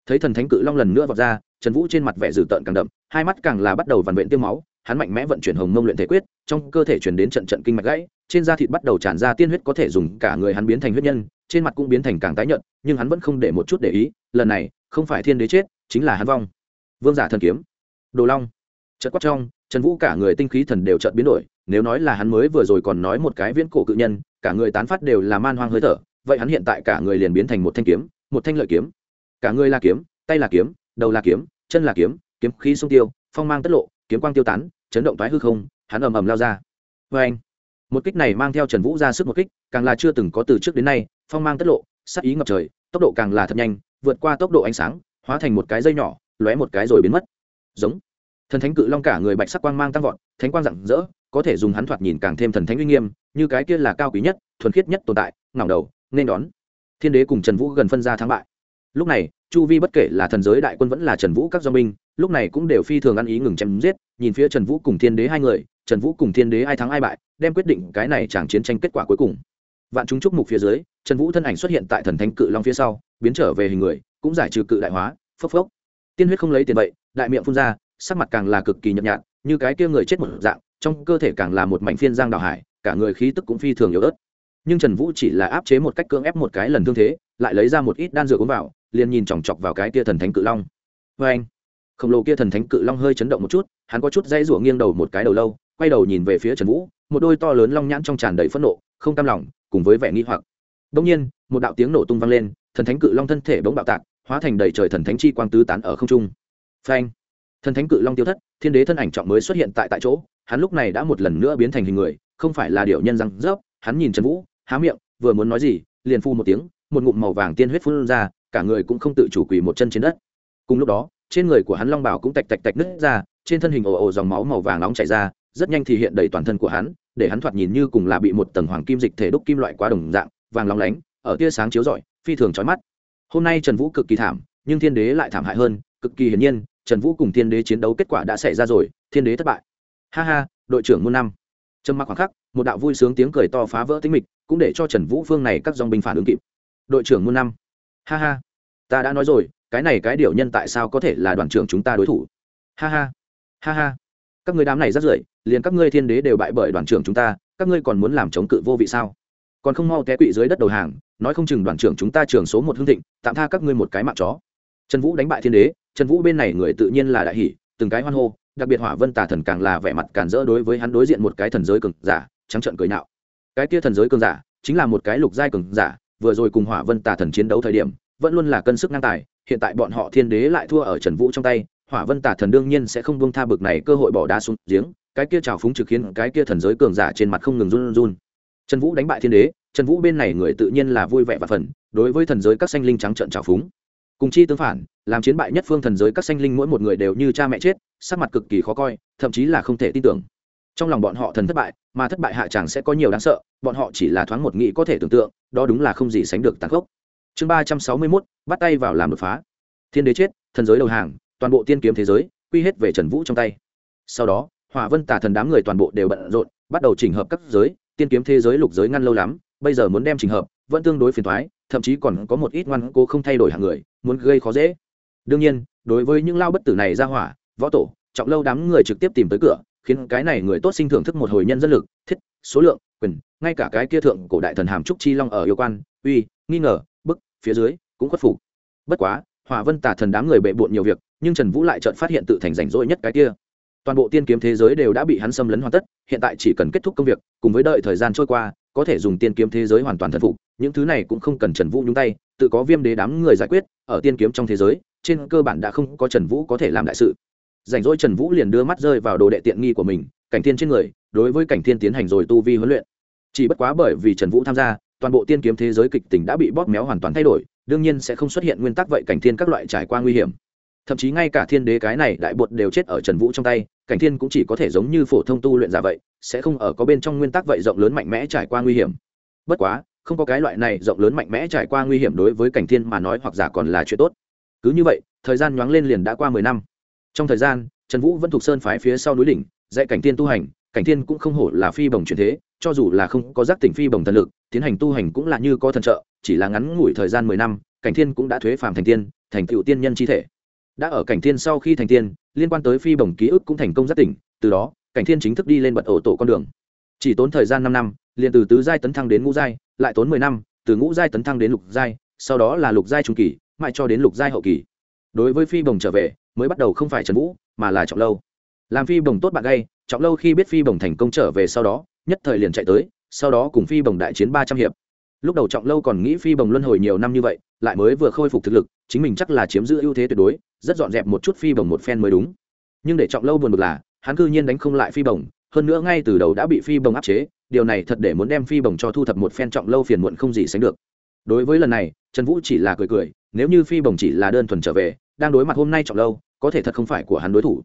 Thấy thần thánh cự long lần nữa vọt ra, trần vũ trên mặt vẻ dữ tợn càng đậm, hai mắt càng là bắt đầu vằn vện tiêu máu, hắn mạnh mẽ vận chuyển hồng mông luyện thể quyết, trong cơ thể chuyển đến trận trận kinh mạch gãy, trên da thịt bắt đầu tràn ra tiên huyết có thể dùng cả người hắn biến thành huyết nhân, trên mặt cũng biến thành càng tái nhợt, nhưng hắn vẫn không để một chút để ý, lần này, không phải thiên đế chết, chính là hắn vong. Vương giả thần kiếm. Đồ long. Chợt quát trong, trần vũ cả người tinh khí thần đều chợt biến đổi, nếu nói là hắn mới vừa rồi còn nói một cái viễn cổ cự nhân, cả người tán phát đều là man hoang hơi thở, vậy hắn hiện tại cả người liền biến thành một thanh kiếm một thanh lợi kiếm. Cả người là kiếm, tay là kiếm, đầu là kiếm, chân là kiếm kiếm khí sung tiêu, phong mang tất lộ, kiếm quang tiêu tán, chấn động thoái hư không, hắn ầm ầm lao ra. Vê anh một kích này mang theo trần vũ ra sức một kích, càng là chưa từng có từ trước đến nay, phong mang tất lộ sắc ý ngập trời, tốc độ càng là thật nhanh, vượt qua tốc độ ánh sáng, hóa thành một cái dây nhỏ, lóe một cái rồi biến mất. Giống! Thần thánh cự long cả người bạch sắc quang mang tăng vọt, thánh quang rạng rỡ, có thể dùng hắn thoạt nhìn càng thêm thần thánh uy nghiêm, như cái kia là cao quý nhất, thuần khiết nhất tồn tại, ngẩng đầu, nên đón thiên đế cùng trần vũ gần phân ra thắng bại. Lúc này, chu vi bất kể là thần giới đại quân vẫn là trần vũ các do binh, lúc này cũng đều phi thường ăn ý ngừng chém giết, nhìn phía trần vũ cùng thiên đế hai người, trần vũ cùng thiên đế ai thắng ai bại, đem quyết định cái này chẳng chiến tranh kết quả cuối cùng. Vạn chúng chúc mục phía dưới, trần vũ thân ảnh xuất hiện tại thần thánh cự long phía sau, biến trở về hình người, cũng giải trừ cự đại hóa, phốc phốc. Tiên huyết không lấy tiền vậy, đại miệng phun ra, sắc mặt càng là cực kỳ nhợt nhạt, như cái kia người chết một dạng, trong cơ thể càng là một mảnh phiên giang đào hải, cả người khí tức cũng phi thường yếu ớt nhưng trần vũ chỉ là áp chế một cách cưỡng ép một cái lần thương thế, lại lấy ra một ít đan dược uống vào, liền nhìn chòng chọc vào cái kia thần thánh cự long. Vê anh, khổng lồ kia thần thánh cự long hơi chấn động một chút, hắn có chút dây rủa nghiêng đầu một cái đầu lâu, quay đầu nhìn về phía trần vũ, một đôi to lớn long nhãn trong tràn đầy phẫn nộ, không cam lòng, cùng với vẻ nghi hoặc. Đông nhiên, một đạo tiếng nổ tung vang lên, thần thánh cự long thân thể bỗng bạo tạc, hóa thành đầy trời thần thánh chi quang tứ tán ở không trung. Phanh thần thánh cự long tiêu thất, thiên đế thân ảnh trọng mới xuất hiện tại tại chỗ, hắn lúc này đã một lần nữa biến thành hình người, không phải là điệu nhân răng rớp, hắn nhìn trần vũ há miệng, vừa muốn nói gì, liền phu một tiếng, một ngụm màu vàng tiên huyết phun ra, cả người cũng không tự chủ quỳ một chân trên đất. Cùng lúc đó, trên người của hắn long bảo cũng tạch tạch tạch nứt ra, trên thân hình ồ ồ dòng máu màu vàng nóng chảy ra, rất nhanh thì hiện đầy toàn thân của hắn, để hắn thoạt nhìn như cùng là bị một tầng hoàng kim dịch thể đúc kim loại quá đồng dạng, vàng lóng lánh, ở tia sáng chiếu rọi, phi thường chói mắt. Hôm nay trần vũ cực kỳ thảm, nhưng thiên đế lại thảm hại hơn, cực kỳ hiển nhiên, trần vũ cùng thiên đế chiến đấu kết quả đã xảy ra rồi, thiên đế thất bại. Ha ha, đội trưởng muôn năm. Trầm mặc khoảng khắc, một đạo vui sướng tiếng cười to phá vỡ tính mịch cũng để cho trần vũ phương này các dòng binh phản ứng kịp. Đội trưởng muôn năm. Ha ha. Ta đã nói rồi, cái này cái điều nhân tại sao có thể là đoàn trưởng chúng ta đối thủ? Ha ha. Ha ha. Các người đám này rất rưởi, liền các ngươi thiên đế đều bại bởi đoàn trưởng chúng ta, các ngươi còn muốn làm chống cự vô vị sao? Còn không mau té quỵ dưới đất đầu hàng, nói không chừng đoàn trưởng chúng ta trường số một hương thịnh, tạm tha các ngươi một cái mạng chó. Trần vũ đánh bại thiên đế, trần vũ bên này người tự nhiên là đại hỷ từng cái hoan hô, đặc biệt hỏa vân tà thần càng là vẻ mặt càn rỡ đối với hắn đối diện một cái thần giới cường giả, trắng trợn cười nạo cái kia thần giới cường giả chính là một cái lục giai cường giả, vừa rồi cùng hỏa vân tà thần chiến đấu thời điểm, vẫn luôn là cân sức ngang tài, hiện tại bọn họ thiên đế lại thua ở trần vũ trong tay, hỏa vân tà thần đương nhiên sẽ không buông tha bực này cơ hội bỏ đá xuống giếng, cái kia trào phúng trực khiến cái kia thần giới cường giả trên mặt không ngừng run run trần vũ đánh bại thiên đế, trần vũ bên này người tự nhiên là vui vẻ và phần đối với thần giới các sanh linh trắng trận trào phúng. Cùng chi tương phản, làm chiến bại nhất phương thần giới các sanh linh mỗi một người đều như cha mẹ chết, sắc mặt cực kỳ khó coi, thậm chí là không thể tin tưởng trong lòng bọn họ thần thất bại, mà thất bại hạ chẳng sẽ có nhiều đáng sợ, bọn họ chỉ là thoáng một nghĩ có thể tưởng tượng, đó đúng là không gì sánh được tàn khốc. Chương ba trăm sáu mươi mốt, bắt tay vào làm đột phá. Thiên đế chết, thần giới đầu hàng, toàn bộ tiên kiếm thế giới, quy hết về trần vũ trong tay. Sau đó, hỏa vân tả thần đám người toàn bộ đều bận rộn, bắt đầu chỉnh hợp các giới, tiên kiếm thế giới lục giới ngăn lâu lắm, bây giờ muốn đem chỉnh hợp, vẫn tương đối phiền thoái thậm chí còn có một ít ngoan cố không thay đổi hàng người, muốn gây khó dễ. Đương nhiên, đối với những lao bất tử này ra hỏa, võ tổ, trọng lâu đám người trực tiếp tìm tới cửa khiến cái này người tốt sinh thưởng thức một hồi nhân dân lực, thiết, số lượng, quyền, ngay cả cái kia thượng cổ đại thần hàm trúc chi long ở yêu quan, uy, nghi ngờ, bức, phía dưới, cũng khuất phục. Bất quá, hỏa vân tả thần đám người bệ bộn nhiều việc, nhưng trần vũ lại chợt phát hiện tự thành rảnh rỗi nhất cái kia. Toàn bộ tiên kiếm thế giới đều đã bị hắn xâm lấn hoàn tất, hiện tại chỉ cần kết thúc công việc, cùng với đợi thời gian trôi qua, có thể dùng tiên kiếm thế giới hoàn toàn thần phục, những thứ này cũng không cần trần vũ nhúng tay, tự có viêm đế đám người giải quyết, ở tiên kiếm trong thế giới, trên cơ bản đã không có trần vũ có thể làm đại sự rảnh rỗi trần vũ liền đưa mắt rơi vào đồ đệ tiện nghi của mình, cảnh thiên trên người, đối với cảnh thiên tiến hành rồi tu vi huấn luyện. Chỉ bất quá bởi vì trần vũ tham gia, toàn bộ tiên kiếm thế giới kịch tính đã bị bóp méo hoàn toàn thay đổi, đương nhiên sẽ không xuất hiện nguyên tắc vậy cảnh thiên các loại trải qua nguy hiểm. Thậm chí ngay cả thiên đế cái này đại bột đều chết ở trần vũ trong tay, cảnh thiên cũng chỉ có thể giống như phổ thông tu luyện giả vậy, sẽ không ở có bên trong nguyên tắc vậy rộng lớn mạnh mẽ trải qua nguy hiểm. Bất quá, không có cái loại này rộng lớn mạnh mẽ trải qua nguy hiểm đối với cảnh thiên mà nói hoặc giả còn là chuyện tốt. Cứ như vậy, thời gian nhoáng lên liền đã qua mười năm trong thời gian, trần vũ vẫn thuộc sơn phái phía sau núi đỉnh, dạy cảnh tiên tu hành, cảnh tiên cũng không hổ là phi bồng truyền thế, cho dù là không có giác tỉnh phi bồng thần lực, tiến hành tu hành cũng là như có thần trợ, chỉ là ngắn ngủi thời gian mười năm, cảnh thiên cũng đã thuế phàm thành tiên, thành tựu tiên nhân chi thể. Đã ở cảnh thiên sau khi thành tiên, liên quan tới phi bồng ký ức cũng thành công giác tỉnh, từ đó, cảnh thiên chính thức đi lên bật ổ tổ con đường. Chỉ tốn thời gian năm năm, liền từ tứ giai tấn thăng đến ngũ giai, lại tốn mười năm, từ ngũ giai tấn thăng đến lục giai, sau đó là lục giai trung kỳ, mãi cho đến lục giai hậu kỳ đối với phi bồng trở về, mới bắt đầu không phải trần vũ, mà là trọng lâu. Làm phi bồng tốt bạn gay, trọng lâu khi biết phi bồng thành công trở về sau đó, nhất thời liền chạy tới, sau đó cùng phi bồng đại chiến ba trăm hiệp. Lúc đầu trọng lâu còn nghĩ phi bồng luân hồi nhiều năm như vậy, lại mới vừa khôi phục thực lực, chính mình chắc là chiếm giữ ưu thế tuyệt đối, rất dọn dẹp một chút phi bồng một phen mới đúng. Nhưng để trọng lâu buồn bực là, hắn cư nhiên đánh không lại phi bồng, hơn nữa ngay từ đầu đã bị phi bồng áp chế, điều này thật để muốn đem phi bồng cho thu thập một phen trọng lâu phiền muộn không gì sánh được. Đối với lần này, trần vũ chỉ là cười cười, nếu như phi bồng chỉ là đơn thuần trở về đang đối mặt hôm nay trọng lâu, có thể thật không phải của hắn đối thủ.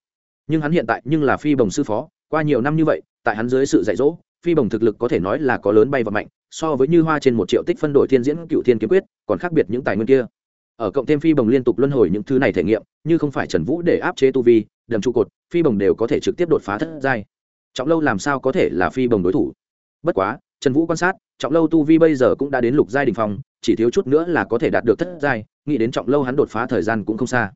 Nhưng hắn hiện tại nhưng là phi bồng sư phó, qua nhiều năm như vậy, tại hắn dưới sự dạy dỗ, phi bồng thực lực có thể nói là có lớn bay và mạnh, so với như hoa trên một triệu tích phân đổi thiên diễn, cựu thiên kiếm quyết, còn khác biệt những tài nguyên kia. Ở cộng thêm phi bồng liên tục luân hồi những thứ này thể nghiệm, như không phải trần vũ để áp chế tu vi, đầm trụ cột, phi bồng đều có thể trực tiếp đột phá thất giai. Trọng lâu làm sao có thể là phi bồng đối thủ? Bất quá, trần vũ quan sát, trọng lâu tu vi bây giờ cũng đã đến lục giai đình phong chỉ thiếu chút nữa là có thể đạt được thất giai, nghĩ đến trọng lâu hắn đột phá thời gian cũng không xa.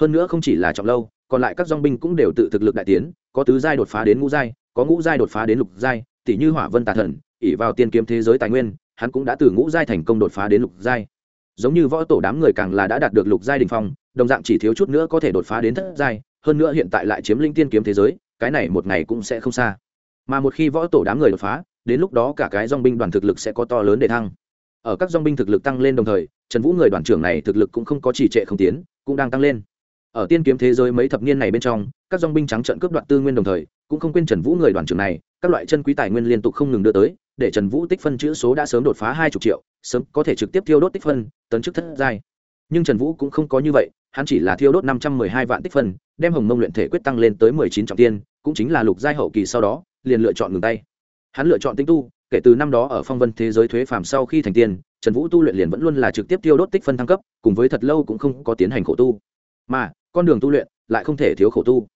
Hơn nữa không chỉ là trọng lâu, còn lại các dong binh cũng đều tự thực lực đại tiến, có tứ giai đột phá đến ngũ giai, có ngũ giai đột phá đến lục giai tỷ như hỏa vân tà thần ỉ vào tiên kiếm thế giới tài nguyên, hắn cũng đã từ ngũ giai thành công đột phá đến lục giai. Giống như võ tổ đám người càng là đã đạt được lục giai đình phong, đồng dạng chỉ thiếu chút nữa có thể đột phá đến thất giai, hơn nữa hiện tại lại chiếm linh tiên kiếm thế giới, cái này một ngày cũng sẽ không xa. Mà một khi võ tổ đám người đột phá, đến lúc đó cả cái dong binh đoàn thực lực sẽ có to lớn để thăng ở các dong binh thực lực tăng lên đồng thời, trần vũ người đoàn trưởng này thực lực cũng không có trì trệ không tiến, cũng đang tăng lên. Ở tiên kiếm thế giới mấy thập niên này bên trong, các dong binh trắng trận cướp đoạt tư nguyên đồng thời, cũng không quên trần vũ người đoàn trưởng này, các loại chân quý tài nguyên liên tục không ngừng đưa tới, để trần vũ tích phân chữ số đã sớm đột phá hai chục triệu, sớm có thể trực tiếp thiêu đốt tích phân, tấn chức thất giai. Nhưng trần vũ cũng không có như vậy, hắn chỉ là thiêu đốt năm trăm mười hai vạn tích phân, đem hồng mông luyện thể quyết tăng lên tới mười chín trọng tiên, cũng chính là lục giai hậu kỳ sau đó, liền lựa chọn ngừng tay. Hắn lựa chọn tinh tu kể từ năm đó ở phong vân thế giới thuế phàm sau khi thành tiên, trần vũ tu luyện liền vẫn luôn là trực tiếp tiêu đốt tích phân thăng cấp, cùng với thật lâu cũng không có tiến hành khổ tu. Mà, con đường tu luyện lại không thể thiếu khổ tu.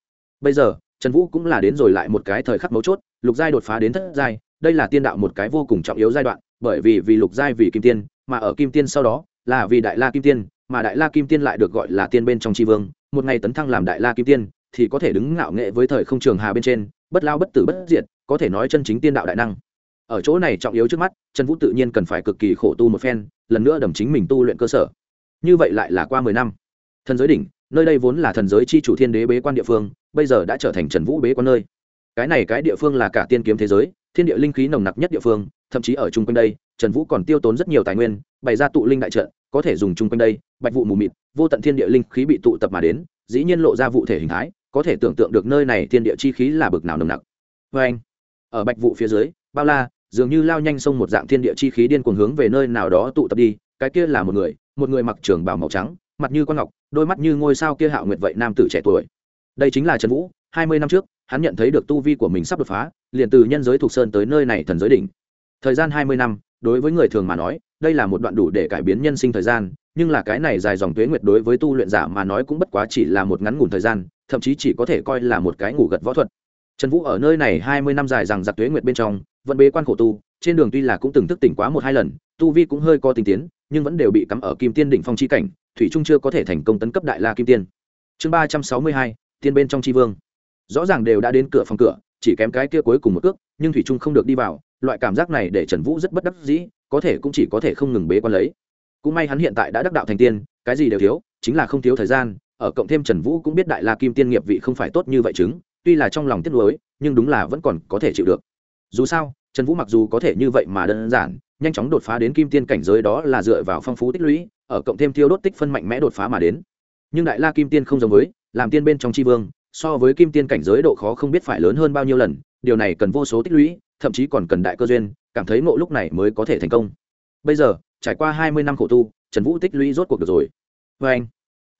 Bây giờ, trần vũ cũng là đến rồi lại một cái thời khắc mấu chốt, lục giai đột phá đến thất giai, đây là tiên đạo một cái vô cùng trọng yếu giai đoạn, bởi vì vì lục giai vì kim tiên, mà ở kim tiên sau đó là vì đại la kim tiên, mà đại la kim tiên lại được gọi là tiên bên trong tri vương, một ngày tấn thăng làm đại la kim tiên, thì có thể đứng ngạo nghệ với thời không trường hà bên trên, bất lao bất tử bất diệt, có thể nói chân chính tiên đạo đại năng ở chỗ này trọng yếu trước mắt, trần vũ tự nhiên cần phải cực kỳ khổ tu một phen, lần nữa đầm chính mình tu luyện cơ sở. Như vậy lại là qua mười năm. Thần giới đỉnh, nơi đây vốn là thần giới chi chủ thiên đế bế quan địa phương, bây giờ đã trở thành trần vũ bế quan nơi. Cái này cái địa phương là cả tiên kiếm thế giới, thiên địa linh khí nồng nặc nhất địa phương, thậm chí ở chung quanh đây, trần vũ còn tiêu tốn rất nhiều tài nguyên, bày ra tụ linh đại trận, có thể dùng chung quanh đây, bạch vụ mù mịt, vô tận thiên địa linh khí bị tụ tập mà đến, dĩ nhiên lộ ra vụ thể hình thái, có thể tưởng tượng được nơi này thiên địa chi khí là bực nào nồng nặc. Vê anh ở bạch vụ phía dưới, bao la dường như lao nhanh sông một dạng thiên địa chi khí điên cuồng hướng về nơi nào đó tụ tập đi, cái kia là một người một người mặc trường bào màu trắng, mặt như con ngọc, đôi mắt như ngôi sao kia hạo nguyệt vậy nam tử trẻ tuổi. Đây chính là trần vũ, hai mươi năm trước, hắn nhận thấy được tu vi của mình sắp đột phá, liền từ nhân giới thuộc sơn tới nơi này thần giới đỉnh. Thời gian hai mươi năm, đối với người thường mà nói, đây là một đoạn đủ để cải biến nhân sinh thời gian, nhưng là cái này dài dòng tuế nguyệt đối với tu luyện giả mà nói cũng bất quá chỉ là một ngắn ngủn thời gian, thậm chí chỉ có thể coi là một cái ngủ gật võ thuật. Trần vũ ở nơi này hai mươi năm dài rằng giặc tuế nguyệt bên trong vẫn bế quan khổ tu, trên đường tuy là cũng từng thức tỉnh quá một hai lần, tu vi cũng hơi có tình tiến, nhưng vẫn đều bị cắm ở kim tiên đỉnh phong chi cảnh, thủy trung chưa có thể thành công tấn cấp đại la kim tiên. Chương ba trăm sáu mươi hai, tiên bên trong tri vương. Rõ ràng đều đã đến cửa phòng cửa, chỉ kém cái kia cuối cùng một cước nhưng thủy trung không được đi vào, loại cảm giác này để trần vũ rất bất đắc dĩ, có thể cũng chỉ có thể không ngừng bế quan lấy. Cũng may hắn hiện tại đã đắc đạo thành tiên, cái gì đều thiếu, chính là không thiếu thời gian, ở cộng thêm trần vũ cũng biết đại la kim tiên nghiệp vị không phải tốt như vậy chứng, tuy là trong lòng tiếc nuối, nhưng đúng là vẫn còn có thể chịu được dù sao, trần vũ mặc dù có thể như vậy mà đơn giản, nhanh chóng đột phá đến kim tiên cảnh giới đó là dựa vào phong phú tích lũy, ở cộng thêm tiêu đốt tích phân mạnh mẽ đột phá mà đến. Nhưng đại la kim tiên không giống với, làm tiên bên trong tri vương, so với kim tiên cảnh giới độ khó không biết phải lớn hơn bao nhiêu lần, điều này cần vô số tích lũy, thậm chí còn cần đại cơ duyên, cảm thấy ngộ lúc này mới có thể thành công. Bây giờ, trải qua hai mươi năm khổ tu, trần vũ tích lũy rốt cuộc được rồi. Vê anh,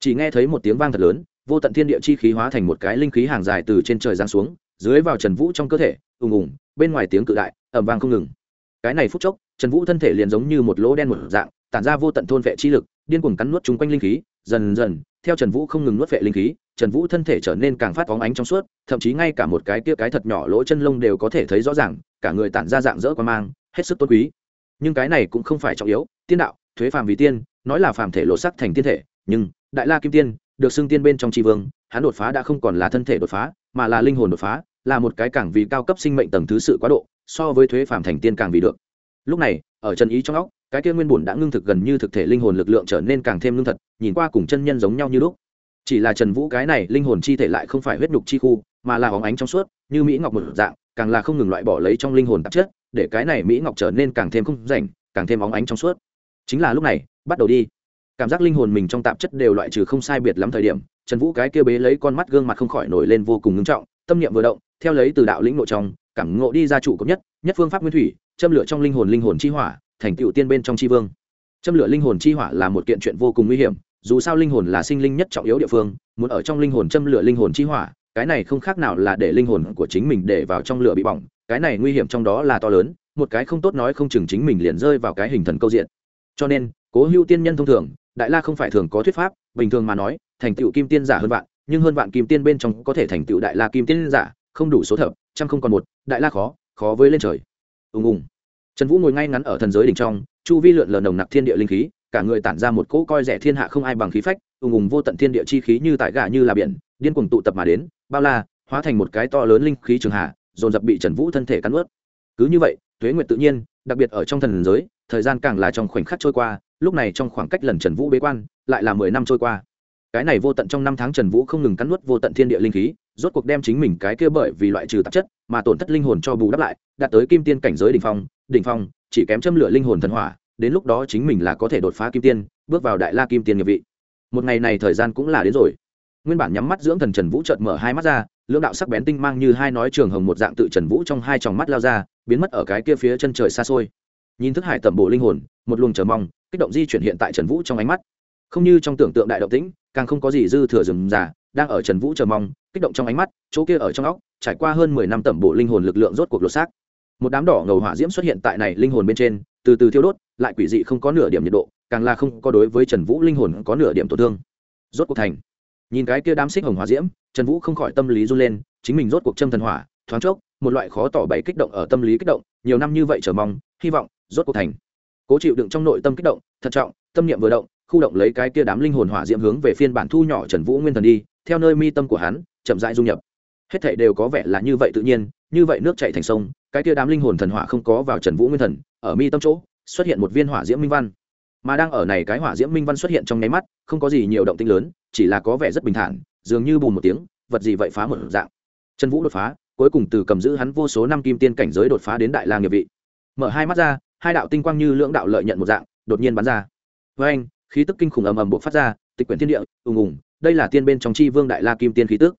chỉ nghe thấy một tiếng vang thật lớn, vô tận thiên địa chi khí hóa thành một cái linh khí hàng dài từ trên trời giáng xuống, dưới vào trần vũ trong cơ thể, ùng ùng bên ngoài tiếng cự đại ẩm vang không ngừng. Cái này phút chốc, trần vũ thân thể liền giống như một lỗ đen một dạng, tản ra vô tận thôn vệ chi lực, điên cuồng cắn nuốt chung quanh linh khí, dần dần, theo trần vũ không ngừng nuốt vệ linh khí, trần vũ thân thể trở nên càng phát phóng ánh trong suốt, thậm chí ngay cả một cái kia cái thật nhỏ lỗ chân lông đều có thể thấy rõ ràng, cả người tản ra dạng dỡ quan mang, hết sức tốt quý. Nhưng cái này cũng không phải trọng yếu, tiên đạo, thuế phàm vì tiên, nói là phàm thể lộ sắc thành tiên thể, nhưng đại la kim tiên, được xưng tiên bên trong tri vương, hắn đột phá đã không còn là thân thể đột phá, mà là linh hồn đột phá là một cái càng vì cao cấp sinh mệnh tầng thứ sự quá độ, so với thuế phàm thành tiên càng vì được. Lúc này, ở trần ý trong óc, cái kia nguyên bùn đã ngưng thực gần như thực thể linh hồn lực lượng trở nên càng thêm ngưng thật, nhìn qua cùng chân nhân giống nhau như lúc. Chỉ là trần vũ cái này linh hồn chi thể lại không phải huyết nhục chi khu, mà là hóng ánh trong suốt, như mỹ ngọc một dạng, càng là không ngừng loại bỏ lấy trong linh hồn tạp chất, để cái này mỹ ngọc trở nên càng thêm không rảnh, càng thêm óng ánh trong suốt. Chính là lúc này, bắt đầu đi. Cảm giác linh hồn mình trong tạp chất đều loại trừ không sai biệt lắm thời điểm, trần vũ cái kia bế lấy con mắt gương mặt không khỏi nổi lên vô cùng ngưng trọng, tâm niệm vừa động theo lấy từ đạo lĩnh nội trong, cảm ngộ đi ra chủ cấp nhất nhất phương pháp nguyên thủy, châm lửa trong linh hồn linh hồn chi hỏa, thành tựu tiên bên trong chi vương. Châm lửa linh hồn chi hỏa là một kiện chuyện vô cùng nguy hiểm, dù sao linh hồn là sinh linh nhất trọng yếu địa phương, muốn ở trong linh hồn châm lửa linh hồn chi hỏa, cái này không khác nào là để linh hồn của chính mình để vào trong lửa bị bỏng, cái này nguy hiểm trong đó là to lớn, một cái không tốt nói không chừng chính mình liền rơi vào cái hình thần câu diện. Cho nên, cố hữu tiên nhân thông thường, đại la không phải thường có thuyết pháp, bình thường mà nói, thành tựu kim tiên giả hơn vạn, nhưng hơn vạn kim tiên bên trong có thể thành tựu đại la kim tiên giả không đủ số thập, trăm không còn một, đại la khó khó với lên trời. Ùng ùng. Trần vũ ngồi ngay ngắn ở thần giới đỉnh trong, chu vi lượn lờ nồng nặc thiên địa linh khí, cả người tản ra một cỗ coi rẻ thiên hạ không ai bằng khí phách, ùng ùng vô tận thiên địa chi khí như tại gà như là biển, điên cuồng tụ tập mà đến, bao la, hóa thành một cái to lớn linh khí trường hạ, dồn dập bị trần vũ thân thể cắn ướt cứ như vậy, tuế nguyệt tự nhiên, đặc biệt ở trong thần giới, thời gian càng là trong khoảnh khắc trôi qua, lúc này trong khoảng cách lần trần vũ bế quan, lại là mười năm trôi qua cái này vô tận trong năm tháng trần vũ không ngừng cắn nuốt vô tận thiên địa linh khí, rốt cuộc đem chính mình cái kia bởi vì loại trừ tạp chất mà tổn thất linh hồn cho bù đắp lại, đạt tới kim tiên cảnh giới đỉnh phong đỉnh phong, chỉ kém châm lửa linh hồn thần hỏa, đến lúc đó chính mình là có thể đột phá kim tiên, bước vào đại la kim tiên nghiệp vị. Một ngày này thời gian cũng là đến rồi. Nguyên bản nhắm mắt dưỡng thần trần vũ chợt mở hai mắt ra, lưỡng đạo sắc bén tinh mang như hai nói trường hồng một dạng tự trần vũ trong hai tròng mắt lao ra, biến mất ở cái kia phía chân trời xa xôi. Nhìn thức hải tẩm bộ linh hồn, một luồng chờ mong, kích động di chuyển hiện tại trần vũ trong ánh mắt không như trong tưởng tượng đại động tĩnh, càng không có gì dư thừa rừng già, đang ở trần vũ chờ mong, kích động trong ánh mắt, chỗ kia ở trong óc, trải qua hơn mười năm tẩm bộ linh hồn lực lượng rốt cuộc lột xác. Một đám đỏ ngầu hỏa diễm xuất hiện tại này linh hồn bên trên, từ từ thiêu đốt, lại quỷ dị không có nửa điểm nhiệt độ, càng là không có đối với trần vũ linh hồn có nửa điểm tổn thương. Rốt cuộc thành. Nhìn cái kia đám xích hồng hỏa diễm, trần vũ không khỏi tâm lý run lên, chính mình rốt cuộc châm thần hỏa, thoáng chốc, một loại khó tỏ bày kích động ở tâm lý kích động, nhiều năm như vậy chờ mong, hy vọng rốt cuộc thành. Cố chịu đựng trong nội tâm kích động, thận trọng, tâm niệm vừa động khu động lấy cái kia đám linh hồn hỏa diễm hướng về phiên bản thu nhỏ trần vũ nguyên thần đi, theo nơi mi tâm của hắn, chậm rãi dung nhập. Hết thảy đều có vẻ là như vậy tự nhiên, như vậy nước chảy thành sông, cái kia đám linh hồn thần hỏa không có vào trần vũ nguyên thần, ở mi tâm chỗ, xuất hiện một viên hỏa diễm minh văn. Mà đang ở này cái hỏa diễm minh văn xuất hiện trong nháy mắt, không có gì nhiều động tĩnh lớn, chỉ là có vẻ rất bình thản, dường như bùn một tiếng, vật gì vậy phá một dạng. Trần vũ đột phá, cuối cùng từ cầm giữ hắn vô số năm kim tiên cảnh giới đột phá đến đại la nghiệp vị. Mở hai mắt ra, hai đạo tinh quang như lưỡng đạo lợi nhận một dạng, đột nhiên bắn ra. Với anh khí tức kinh khủng ầm ầm bộc phát ra, tịch quyển thiên địa, ùng ùng, đây là tiên bên trong chi vương đại la kim tiên khí tức.